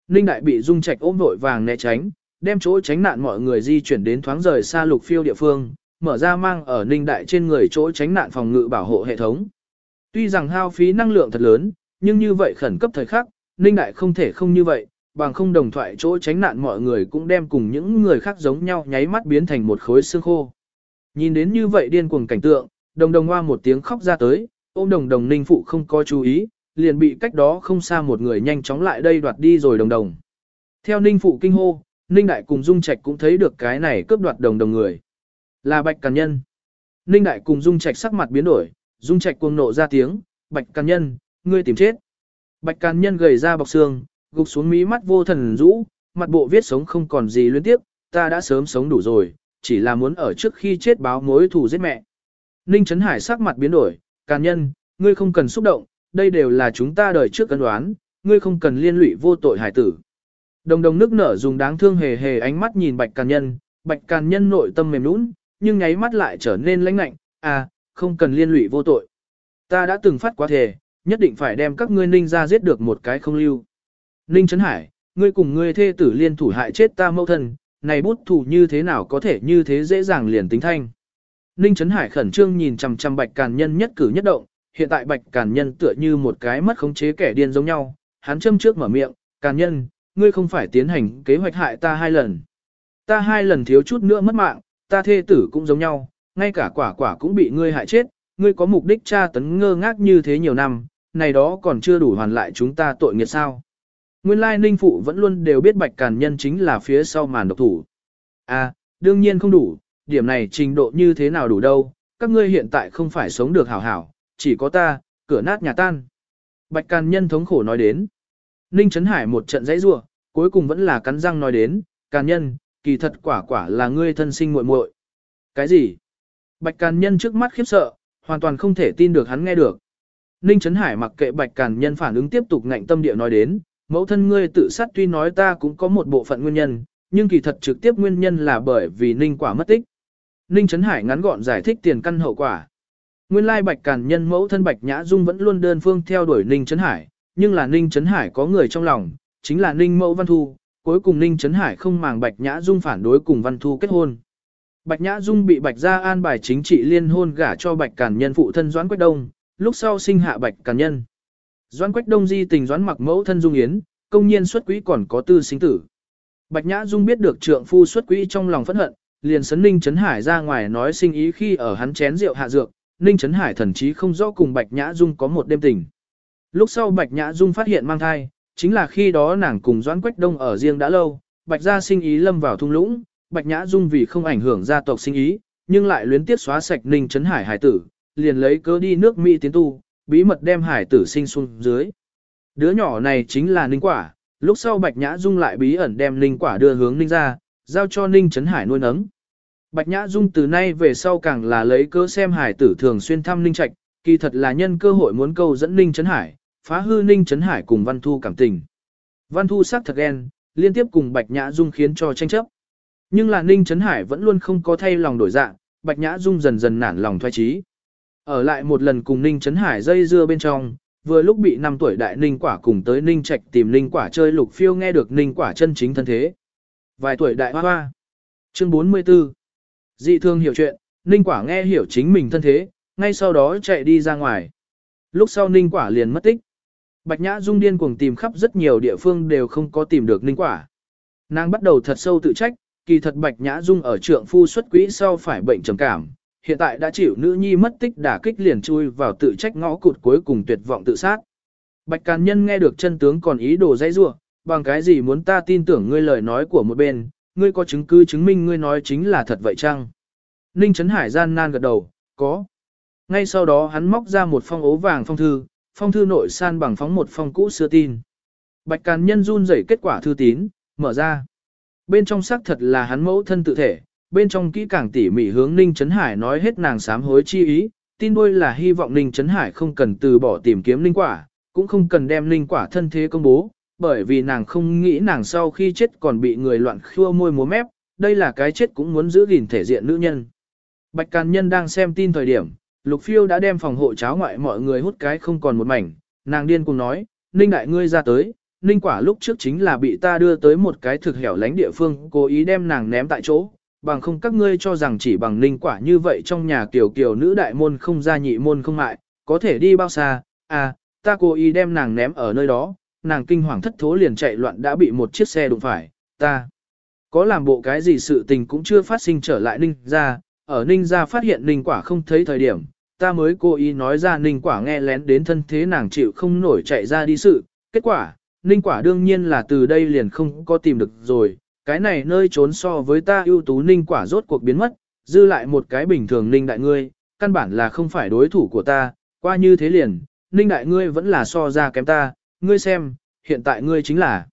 Ninh đại bị dung trạch ôm vội vàng né tránh, đem chỗ tránh nạn mọi người di chuyển đến thoáng rời xa lục phiêu địa phương, mở ra mang ở ninh đại trên người chỗ tránh nạn phòng ngự bảo hộ hệ thống. Tuy rằng hao phí năng lượng thật lớn, nhưng như vậy khẩn cấp thời khắc, ninh đại không thể không như vậy, bằng không đồng thoại chỗ tránh nạn mọi người cũng đem cùng những người khác giống nhau nháy mắt biến thành một khối xương khô. Nhìn đến như vậy điên cuồng cảnh tượng, đồng đồng hoa một tiếng khóc ra tới, ôm đồng đồng ninh phụ không có chú ý, liền bị cách đó không xa một người nhanh chóng lại đây đoạt đi rồi đồng đồng. Theo ninh phụ kinh hô, ninh đại cùng dung trạch cũng thấy được cái này cướp đoạt đồng đồng người. Là bạch càn nhân. Ninh đại cùng dung trạch sắc mặt biến đổi, dung trạch cuồng nộ ra tiếng, bạch càn nhân, ngươi tìm chết. Bạch càn nhân gầy ra bọc xương, gục xuống mí mắt vô thần rũ, mặt bộ viết sống không còn gì liên tiếp, ta đã sớm sống đủ rồi, chỉ là muốn ở trước khi chết báo mối thù giết mẹ. Ninh Trấn Hải sắc mặt biến đổi, càn nhân, ngươi không cần xúc động, đây đều là chúng ta đời trước cân đoán, ngươi không cần liên lụy vô tội hải tử. Đồng đồng nước nở dùng đáng thương hề hề ánh mắt nhìn bạch càn nhân, bạch càn nhân nội tâm mềm nũng, nhưng nháy mắt lại trở nên lãnh lạnh, à, không cần liên lụy vô tội. Ta đã từng phát quá thề, nhất định phải đem các ngươi ninh ra giết được một cái không lưu. Ninh Trấn Hải, ngươi cùng ngươi thê tử liên thủ hại chết ta mâu thân, này bút thủ như thế nào có thể như thế dễ dàng liền tính thanh. Ninh Trấn Hải khẩn trương nhìn chằm chằm Bạch Càn Nhân nhất cử nhất động, hiện tại Bạch Càn Nhân tựa như một cái mất khống chế kẻ điên giống nhau, hắn châm trước mở miệng, "Càn Nhân, ngươi không phải tiến hành kế hoạch hại ta hai lần. Ta hai lần thiếu chút nữa mất mạng, ta thê tử cũng giống nhau, ngay cả quả quả cũng bị ngươi hại chết, ngươi có mục đích tra tấn ngơ ngác như thế nhiều năm, này đó còn chưa đủ hoàn lại chúng ta tội nghiệt sao?" Nguyên lai ninh phụ vẫn luôn đều biết bạch càn nhân chính là phía sau màn độc thủ. À, đương nhiên không đủ, điểm này trình độ như thế nào đủ đâu, các ngươi hiện tại không phải sống được hảo hảo, chỉ có ta, cửa nát nhà tan. Bạch càn nhân thống khổ nói đến. Ninh Trấn Hải một trận dãy rua, cuối cùng vẫn là cắn răng nói đến, càn nhân, kỳ thật quả quả là ngươi thân sinh muội muội. Cái gì? Bạch càn nhân trước mắt khiếp sợ, hoàn toàn không thể tin được hắn nghe được. Ninh Trấn Hải mặc kệ bạch càn nhân phản ứng tiếp tục ngạnh tâm địa nói đến, mẫu thân ngươi tự sát tuy nói ta cũng có một bộ phận nguyên nhân, nhưng kỳ thật trực tiếp nguyên nhân là bởi vì Ninh quả mất tích. Ninh Trấn Hải ngắn gọn giải thích tiền căn hậu quả. Nguyên lai bạch càn nhân mẫu thân bạch nhã dung vẫn luôn đơn phương theo đuổi Ninh Trấn Hải, nhưng là Ninh Trấn Hải có người trong lòng, chính là Ninh mẫu văn thu, cuối cùng Ninh Trấn Hải không màng bạch nhã dung phản đối cùng văn thu kết hôn. Bạch Nhã Dung bị Bạch Gia an bài chính trị liên hôn gả cho Bạch Càn Nhân phụ thân Doãn Quách Đông, lúc sau sinh hạ Bạch Càn Nhân. Doãn Quách Đông di tình Doãn mặc mẫu thân Dung Yến, công nhiên xuất quỹ còn có tư sinh tử. Bạch Nhã Dung biết được trượng phu xuất quỹ trong lòng phẫn hận, liền sấn Ninh Trấn Hải ra ngoài nói sinh ý khi ở hắn chén rượu hạ dược, Ninh Trấn Hải thần chí không rõ cùng Bạch Nhã Dung có một đêm tình. Lúc sau Bạch Nhã Dung phát hiện mang thai, chính là khi đó nàng cùng Doãn Quách Đông ở riêng đã lâu, Bạch gia sinh ý lâm vào thung lũng, Bạch Nhã Dung vì không ảnh hưởng gia tộc sinh ý, nhưng lại luyến tiếc xóa sạch Ninh Trấn Hải hải tử, liền lấy cớ đi nước Mỹ tiến tu, bí mật đem hải tử sinh xuống dưới. Đứa nhỏ này chính là Ninh Quả, lúc sau Bạch Nhã Dung lại bí ẩn đem Ninh Quả đưa hướng Ninh ra, giao cho Ninh Trấn Hải nuôi nấng. Bạch Nhã Dung từ nay về sau càng là lấy cớ xem hải tử thường xuyên thăm Ninh Trạch, kỳ thật là nhân cơ hội muốn câu dẫn Ninh Trấn Hải, phá hư Ninh Trấn Hải cùng Văn Thu cảm tình. Văn Thu sắc thật ghen, liên tiếp cùng Bạch Nhã Dung khiến cho tranh chấp. Nhưng là Ninh Trấn Hải vẫn luôn không có thay lòng đổi dạng, Bạch Nhã Dung dần dần nản lòng thoái trí. Ở lại một lần cùng Ninh Trấn Hải dây dưa bên trong, vừa lúc bị 5 tuổi đại Ninh Quả cùng tới Ninh Trạch tìm Ninh Quả chơi lục phiêu nghe được Ninh Quả chân chính thân thế. Vài tuổi đại hoa hoa. Chương 44. Dị thương hiểu chuyện, Ninh Quả nghe hiểu chính mình thân thế, ngay sau đó chạy đi ra ngoài. Lúc sau Ninh Quả liền mất tích. Bạch Nhã Dung điên cuồng tìm khắp rất nhiều địa phương đều không có tìm được Ninh Quả. Nàng bắt đầu thật sâu tự trách, kỳ thật Bạch Nhã Dung ở trượng phu xuất quỹ sau phải bệnh trầm cảm, hiện tại đã chịu nữ nhi mất tích đả kích liền chui vào tự trách ngõ cụt cuối cùng tuyệt vọng tự sát. Bạch Càn Nhân nghe được chân tướng còn ý đồ dây rủa, bằng cái gì muốn ta tin tưởng ngươi lời nói của một bên, ngươi có chứng cứ chứng minh ngươi nói chính là thật vậy chăng? Ninh Trấn Hải gian nan gật đầu, có. Ngay sau đó hắn móc ra một phong ố vàng phong thư, phong thư nội san bằng phóng một phong cũ xưa tin. Bạch Càn Nhân run rẩy kết quả thư tín, mở ra. Bên trong xác thật là hắn mẫu thân tự thể, bên trong kỹ càng tỉ mỉ hướng Ninh Trấn Hải nói hết nàng sám hối chi ý, tin đuôi là hy vọng Ninh Trấn Hải không cần từ bỏ tìm kiếm linh Quả, cũng không cần đem linh Quả thân thế công bố, bởi vì nàng không nghĩ nàng sau khi chết còn bị người loạn khua môi múa mép, đây là cái chết cũng muốn giữ gìn thể diện nữ nhân. Bạch Càn Nhân đang xem tin thời điểm, Lục Phiêu đã đem phòng hộ cháo ngoại mọi người hút cái không còn một mảnh, nàng điên cùng nói, Ninh đại ngươi ra tới, Ninh quả lúc trước chính là bị ta đưa tới một cái thực hẻo lánh địa phương, cố ý đem nàng ném tại chỗ, bằng không các ngươi cho rằng chỉ bằng Ninh quả như vậy trong nhà kiểu kiểu nữ đại môn không ra nhị môn không mại, có thể đi bao xa, à, ta cố ý đem nàng ném ở nơi đó, nàng kinh hoàng thất thố liền chạy loạn đã bị một chiếc xe đụng phải, ta có làm bộ cái gì sự tình cũng chưa phát sinh trở lại Ninh ra, ở Ninh ra phát hiện Ninh quả không thấy thời điểm, ta mới cố ý nói ra Ninh quả nghe lén đến thân thế nàng chịu không nổi chạy ra đi sự, kết quả, Ninh quả đương nhiên là từ đây liền không có tìm được rồi, cái này nơi trốn so với ta ưu tú Ninh quả rốt cuộc biến mất, dư lại một cái bình thường Ninh đại ngươi, căn bản là không phải đối thủ của ta, qua như thế liền, Ninh đại ngươi vẫn là so ra kém ta, ngươi xem, hiện tại ngươi chính là.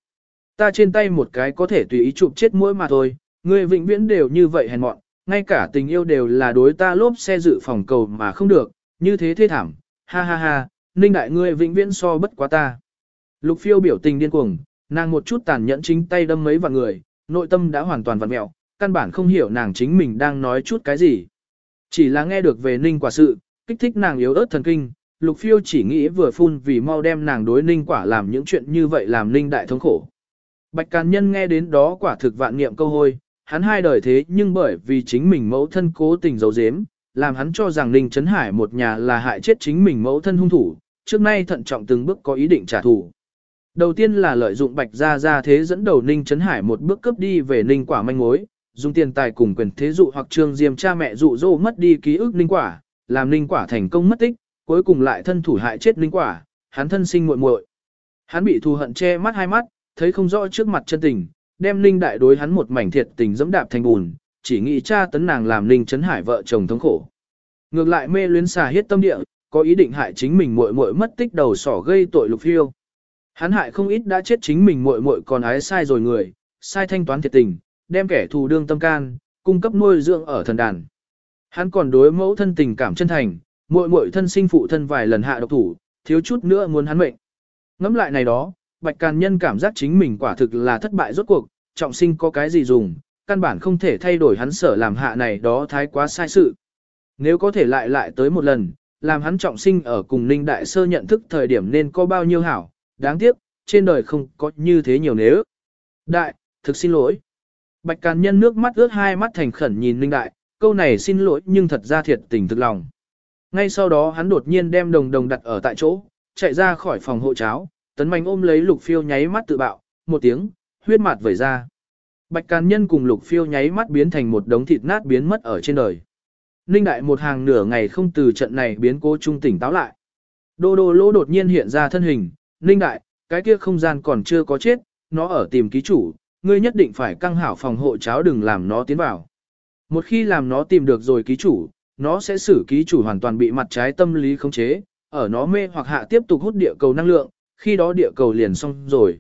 Ta trên tay một cái có thể tùy ý chụp chết mỗi mà thôi, ngươi vĩnh viễn đều như vậy hèn mọn, ngay cả tình yêu đều là đối ta lốp xe dự phòng cầu mà không được, như thế thế thảm, ha ha ha, Ninh đại ngươi vĩnh viễn so bất quá ta. Lục phiêu biểu tình điên cuồng, nàng một chút tàn nhẫn chính tay đâm mấy vạn người, nội tâm đã hoàn toàn vặn mẹo, căn bản không hiểu nàng chính mình đang nói chút cái gì. Chỉ là nghe được về ninh quả sự, kích thích nàng yếu ớt thần kinh, lục phiêu chỉ nghĩ vừa phun vì mau đem nàng đối ninh quả làm những chuyện như vậy làm ninh đại thống khổ. Bạch Càn Nhân nghe đến đó quả thực vạn niệm câu hôi, hắn hai đời thế nhưng bởi vì chính mình mẫu thân cố tình giấu giếm, làm hắn cho rằng Ninh Trấn Hải một nhà là hại chết chính mình mẫu thân hung thủ, trước nay thận trọng từng bước có ý định trả thù. Đầu tiên là lợi dụng Bạch Gia Gia thế dẫn đầu Ninh Trấn Hải một bước cấp đi về Ninh Quả manh mối, dùng tiền tài cùng quyền thế dụ hoặc trương diêm cha mẹ dụ dỗ mất đi ký ức Ninh Quả, làm Ninh Quả thành công mất tích, cuối cùng lại thân thủ hại chết Ninh Quả, hắn thân sinh muội muội. Hắn bị thù hận che mắt hai mắt, thấy không rõ trước mặt chân tình, đem Ninh Đại đối hắn một mảnh thiệt tình dẫm đạp thành bùn, chỉ nghĩ cha tấn nàng làm Ninh Trấn Hải vợ chồng thống khổ. Ngược lại mê luyến xà hiết tâm địa, có ý định hại chính mình muội muội mất tích đầu sỏ gây tội lục phiêu. Hắn hại không ít đã chết chính mình muội muội còn ái sai rồi người, sai thanh toán thiệt tình, đem kẻ thù đương tâm can, cung cấp nuôi dưỡng ở thần đàn. Hắn còn đối mẫu thân tình cảm chân thành, muội muội thân sinh phụ thân vài lần hạ độc thủ, thiếu chút nữa muốn hắn mệnh. Ngắm lại này đó, Bạch Càn Nhân cảm giác chính mình quả thực là thất bại rốt cuộc, trọng sinh có cái gì dùng, căn bản không thể thay đổi hắn sở làm hạ này đó thái quá sai sự. Nếu có thể lại lại tới một lần, làm hắn trọng sinh ở cùng Ninh Đại Sơ nhận thức thời điểm nên có bao nhiêu hảo, đáng tiếc, trên đời không có như thế nhiều nếu. Đại, thực xin lỗi. Bạch Càn Nhân nước mắt ướt hai mắt thành khẩn nhìn Ninh Đại, câu này xin lỗi nhưng thật ra thiệt tình thực lòng. Ngay sau đó hắn đột nhiên đem đồng đồng đặt ở tại chỗ, chạy ra khỏi phòng hộ cháo, tấn manh ôm lấy lục phiêu nháy mắt tự bạo, một tiếng, huyết mạt vẩy ra. Bạch Càn Nhân cùng lục phiêu nháy mắt biến thành một đống thịt nát biến mất ở trên đời. Ninh Đại một hàng nửa ngày không từ trận này biến cố trung tỉnh táo lại. Đô đô lỗ đột nhiên hiện ra thân hình, Ninh Đại, cái kia không gian còn chưa có chết, nó ở tìm ký chủ, ngươi nhất định phải căng hảo phòng hộ cháo đừng làm nó tiến vào. Một khi làm nó tìm được rồi ký chủ, nó sẽ xử ký chủ hoàn toàn bị mặt trái tâm lý khống chế, ở nó mê hoặc hạ tiếp tục hút địa cầu năng lượng, khi đó địa cầu liền xong rồi.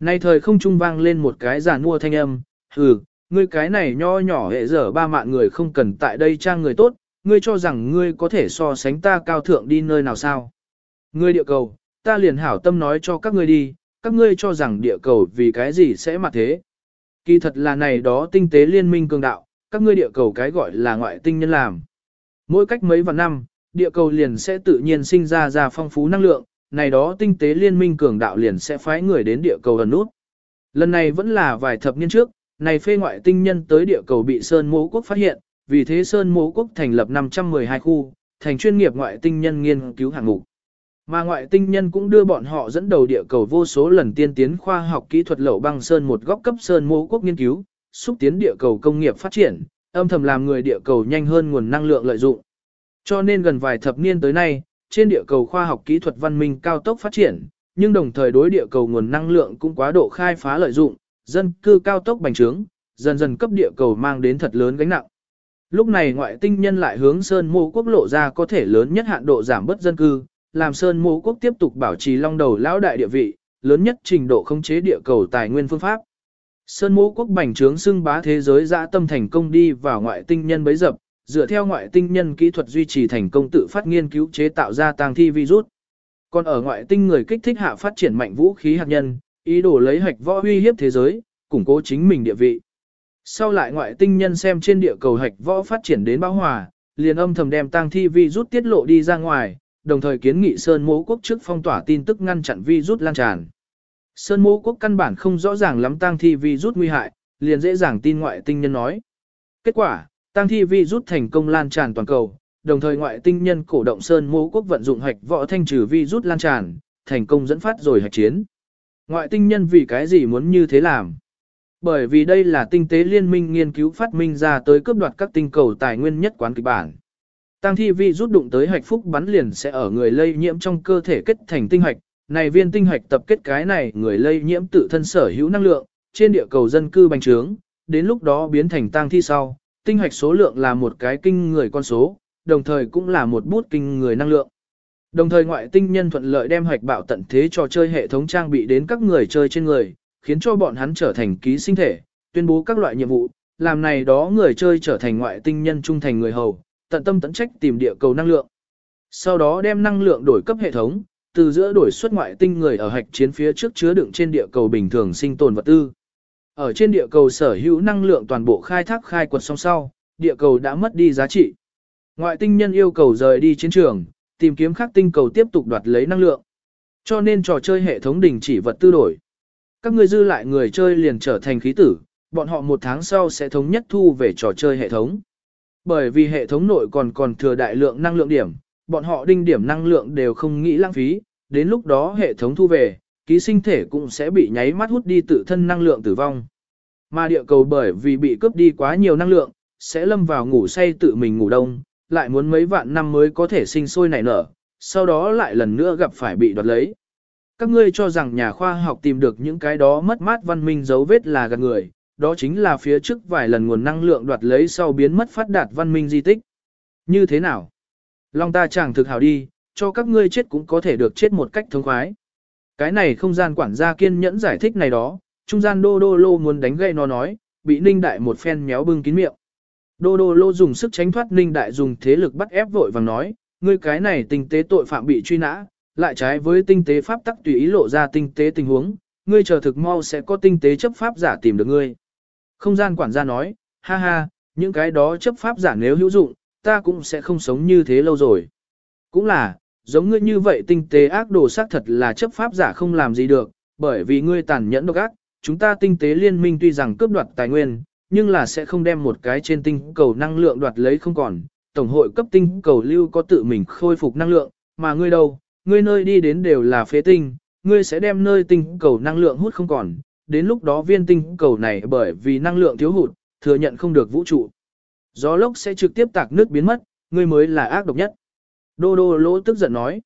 Nay thời không trung vang lên một cái giàn mua thanh âm, hừ, ngươi cái này nho nhỏ hệ dở ba mạng người không cần tại đây trang người tốt, ngươi cho rằng ngươi có thể so sánh ta cao thượng đi nơi nào sao. Ngươi địa cầu, ta liền hảo tâm nói cho các ngươi đi, các ngươi cho rằng địa cầu vì cái gì sẽ mặt thế. Kỳ thật là này đó tinh tế liên minh cường đạo, các ngươi địa cầu cái gọi là ngoại tinh nhân làm. Mỗi cách mấy vạn năm, địa cầu liền sẽ tự nhiên sinh ra ra phong phú năng lượng, này đó tinh tế liên minh cường đạo liền sẽ phái người đến địa cầu ẩn nút. Lần này vẫn là vài thập niên trước, này phê ngoại tinh nhân tới địa cầu bị Sơn Mỗ Quốc phát hiện, vì thế Sơn Mỗ Quốc thành lập 512 khu, thành chuyên nghiệp ngoại tinh nhân nghiên cứu hạng mục. Mà ngoại tinh nhân cũng đưa bọn họ dẫn đầu địa cầu vô số lần tiên tiến khoa học kỹ thuật lậu băng sơn một góc cấp Sơn Mỗ Quốc nghiên cứu, xúc tiến địa cầu công nghiệp phát triển, âm thầm làm người địa cầu nhanh hơn nguồn năng lượng lợi dụng. Cho nên gần vài thập niên tới nay, trên địa cầu khoa học kỹ thuật văn minh cao tốc phát triển, nhưng đồng thời đối địa cầu nguồn năng lượng cũng quá độ khai phá lợi dụng, dân cư cao tốc bành trướng, dần dần cấp địa cầu mang đến thật lớn gánh nặng. Lúc này ngoại tinh nhân lại hướng Sơn Mô Quốc lộ ra có thể lớn nhất hạn độ giảm bớt dân cư, làm Sơn Mô Quốc tiếp tục bảo trì long đầu lão đại địa vị, lớn nhất trình độ khống chế địa cầu tài nguyên phương pháp. Sơn Mô Quốc bành trướng xưng bá thế giới dã tâm thành công đi vào ngoại tinh nhân bấy dập, dựa theo ngoại tinh nhân kỹ thuật duy trì thành công tự phát nghiên cứu chế tạo ra tang thi virus. Còn ở ngoại tinh người kích thích hạ phát triển mạnh vũ khí hạt nhân, ý đồ lấy hạch võ uy hiếp thế giới, củng cố chính mình địa vị. Sau lại ngoại tinh nhân xem trên địa cầu hạch võ phát triển đến bão hòa, liền âm thầm đem tang thi virus tiết lộ đi ra ngoài, đồng thời kiến nghị Sơn Mỗ quốc trước phong tỏa tin tức ngăn chặn virus lan tràn. Sơn Mỗ quốc căn bản không rõ ràng lắm tang thi virus nguy hại, liền dễ dàng tin ngoại tinh nhân nói. Kết quả, tang thi Vi rút thành công lan tràn toàn cầu, đồng thời ngoại tinh nhân cổ động Sơn mô quốc vận dụng hạch võ thanh trừ vi rút lan tràn, thành công dẫn phát rồi hạch chiến. Ngoại tinh nhân vì cái gì muốn như thế làm? Bởi vì đây là tinh tế liên minh nghiên cứu phát minh ra tới cướp đoạt các tinh cầu tài nguyên nhất quán kịch bản. Tăng thi vi rút đụng tới hạch phúc bắn liền sẽ ở người lây nhiễm trong cơ thể kết thành tinh hạch, này viên tinh hạch tập kết cái này người lây nhiễm tự thân sở hữu năng lượng, trên địa cầu dân cư bành trướng, đến lúc đó biến thành tang thi sau, tinh hoạch số lượng là một cái kinh người con số, đồng thời cũng là một bút kinh người năng lượng. Đồng thời ngoại tinh nhân thuận lợi đem hoạch bạo tận thế trò chơi hệ thống trang bị đến các người chơi trên người, khiến cho bọn hắn trở thành ký sinh thể, tuyên bố các loại nhiệm vụ, làm này đó người chơi trở thành ngoại tinh nhân trung thành người hầu, tận tâm tận trách tìm địa cầu năng lượng. Sau đó đem năng lượng đổi cấp hệ thống, từ giữa đổi xuất ngoại tinh người ở hạch chiến phía trước chứa đựng trên địa cầu bình thường sinh tồn vật tư. Ở trên địa cầu sở hữu năng lượng toàn bộ khai thác khai quật song sau, địa cầu đã mất đi giá trị. Ngoại tinh nhân yêu cầu rời đi chiến trường, tìm kiếm khác tinh cầu tiếp tục đoạt lấy năng lượng. Cho nên trò chơi hệ thống đình chỉ vật tư đổi. Các người dư lại người chơi liền trở thành khí tử, bọn họ một tháng sau sẽ thống nhất thu về trò chơi hệ thống. Bởi vì hệ thống nội còn còn thừa đại lượng năng lượng điểm, bọn họ đinh điểm năng lượng đều không nghĩ lãng phí, đến lúc đó hệ thống thu về, ký sinh thể cũng sẽ bị nháy mắt hút đi tự thân năng lượng tử vong. Mà địa cầu bởi vì bị cướp đi quá nhiều năng lượng, sẽ lâm vào ngủ say tự mình ngủ đông, lại muốn mấy vạn năm mới có thể sinh sôi nảy nở, sau đó lại lần nữa gặp phải bị đoạt lấy. Các ngươi cho rằng nhà khoa học tìm được những cái đó mất mát văn minh dấu vết là gạt người, đó chính là phía trước vài lần nguồn năng lượng đoạt lấy sau biến mất phát đạt văn minh di tích. Như thế nào? Long ta chẳng thực hào đi, cho các ngươi chết cũng có thể được chết một cách thống khoái. Cái này không gian quản gia kiên nhẫn giải thích này đó, trung gian đô đô lô muốn đánh gây nó nói, bị ninh đại một phen méo bưng kín miệng. Đô đô lô dùng sức tránh thoát ninh đại dùng thế lực bắt ép vội vàng nói, ngươi cái này tinh tế tội phạm bị truy nã, lại trái với tinh tế pháp tắc tùy ý lộ ra tinh tế tình huống, ngươi chờ thực mau sẽ có tinh tế chấp pháp giả tìm được ngươi. Không gian quản gia nói, ha ha, những cái đó chấp pháp giả nếu hữu dụng, ta cũng sẽ không sống như thế lâu rồi. Cũng là, giống ngươi như vậy tinh tế ác đồ xác thật là chấp pháp giả không làm gì được, bởi vì ngươi tàn nhẫn độc ác, chúng ta tinh tế liên minh tuy rằng cướp đoạt tài nguyên, nhưng là sẽ không đem một cái trên tinh cầu năng lượng đoạt lấy không còn. Tổng hội cấp tinh cầu lưu có tự mình khôi phục năng lượng, mà ngươi đâu, ngươi nơi đi đến đều là phế tinh, ngươi sẽ đem nơi tinh cầu năng lượng hút không còn, đến lúc đó viên tinh cầu này bởi vì năng lượng thiếu hụt, thừa nhận không được vũ trụ. Gió lốc sẽ trực tiếp tạc nước biến mất, ngươi mới là ác độc nhất. Đô đô lỗ tức giận nói.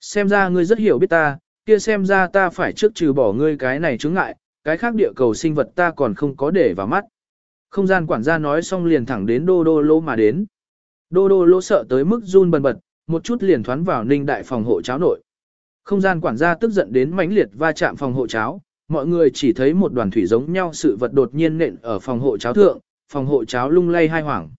Xem ra ngươi rất hiểu biết ta, kia xem ra ta phải trước trừ bỏ ngươi cái này chứng ngại, cái khác địa cầu sinh vật ta còn không có để vào mắt. Không gian quản gia nói xong liền thẳng đến đô đô lỗ mà đến. Đô đô lỗ sợ tới mức run bần bật, một chút liền thoán vào ninh đại phòng hộ cháo nội. Không gian quản gia tức giận đến mãnh liệt va chạm phòng hộ cháo, mọi người chỉ thấy một đoàn thủy giống nhau sự vật đột nhiên nện ở phòng hộ cháo thượng, phòng hộ cháo lung lay hai hoảng.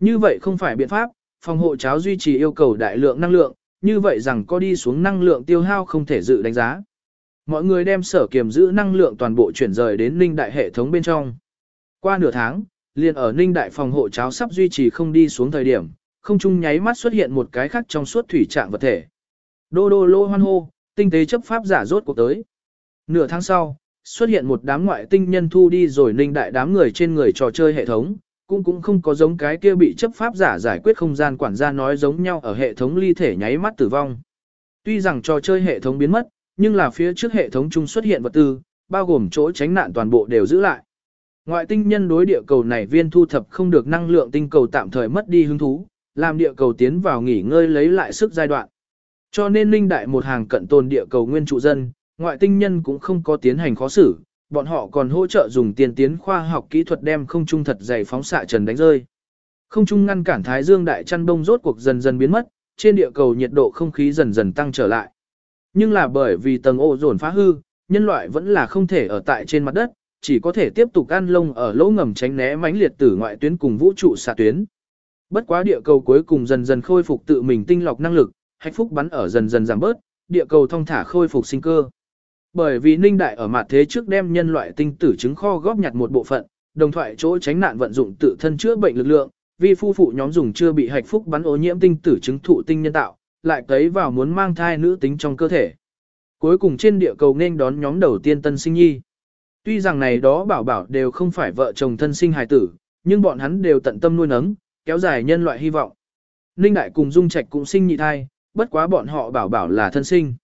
Như vậy không phải biện pháp, phòng hộ cháo duy trì yêu cầu đại lượng năng lượng, như vậy rằng có đi xuống năng lượng tiêu hao không thể dự đánh giá. Mọi người đem sở kiềm giữ năng lượng toàn bộ chuyển rời đến ninh đại hệ thống bên trong. Qua nửa tháng, liền ở ninh đại phòng hộ cháo sắp duy trì không đi xuống thời điểm, không chung nháy mắt xuất hiện một cái khác trong suốt thủy trạng vật thể. Đô đô lô hoan hô, tinh tế chấp pháp giả rốt cuộc tới. Nửa tháng sau, xuất hiện một đám ngoại tinh nhân thu đi rồi ninh đại đám người trên người trò chơi hệ thống, cũng cũng không có giống cái kia bị chấp pháp giả giải quyết không gian quản gia nói giống nhau ở hệ thống ly thể nháy mắt tử vong. Tuy rằng trò chơi hệ thống biến mất, nhưng là phía trước hệ thống chung xuất hiện vật tư, bao gồm chỗ tránh nạn toàn bộ đều giữ lại. Ngoại tinh nhân đối địa cầu này viên thu thập không được năng lượng tinh cầu tạm thời mất đi hứng thú, làm địa cầu tiến vào nghỉ ngơi lấy lại sức giai đoạn. Cho nên linh đại một hàng cận tồn địa cầu nguyên trụ dân, ngoại tinh nhân cũng không có tiến hành khó xử, bọn họ còn hỗ trợ dùng tiền tiến khoa học kỹ thuật đem không trung thật dày phóng xạ trần đánh rơi. Không trung ngăn cản thái dương đại chăn bông rốt cuộc dần dần biến mất, trên địa cầu nhiệt độ không khí dần dần tăng trở lại. Nhưng là bởi vì tầng ô dồn phá hư, nhân loại vẫn là không thể ở tại trên mặt đất, chỉ có thể tiếp tục ăn lông ở lỗ ngầm tránh né mãnh liệt tử ngoại tuyến cùng vũ trụ xạ tuyến. Bất quá địa cầu cuối cùng dần dần khôi phục tự mình tinh lọc năng lực, hạnh phúc bắn ở dần dần giảm bớt, địa cầu thông thả khôi phục sinh cơ. Bởi vì Ninh Đại ở mặt thế trước đem nhân loại tinh tử trứng kho góp nhặt một bộ phận, đồng thoại chỗ tránh nạn vận dụng tự thân chữa bệnh lực lượng, vì phu phụ nhóm dùng chưa bị hạch phúc bắn ô nhiễm tinh tử trứng thụ tinh nhân tạo, lại cấy vào muốn mang thai nữ tính trong cơ thể. Cuối cùng trên địa cầu nên đón nhóm đầu tiên tân sinh nhi. Tuy rằng này đó bảo bảo đều không phải vợ chồng thân sinh hài tử, nhưng bọn hắn đều tận tâm nuôi nấng, kéo dài nhân loại hy vọng. Ninh Đại cùng Dung Trạch cũng sinh nhị thai, bất quá bọn họ bảo bảo là thân sinh.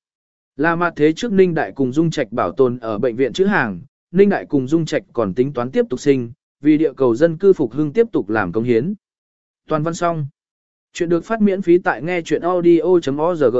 Là mặt thế trước Ninh Đại cùng Dung Trạch bảo tồn ở bệnh viện chữ hàng, Ninh Đại cùng Dung Trạch còn tính toán tiếp tục sinh, vì địa cầu dân cư phục hưng tiếp tục làm công hiến. Toàn văn xong. Chuyện được phát miễn phí tại nghe chuyện audio.org.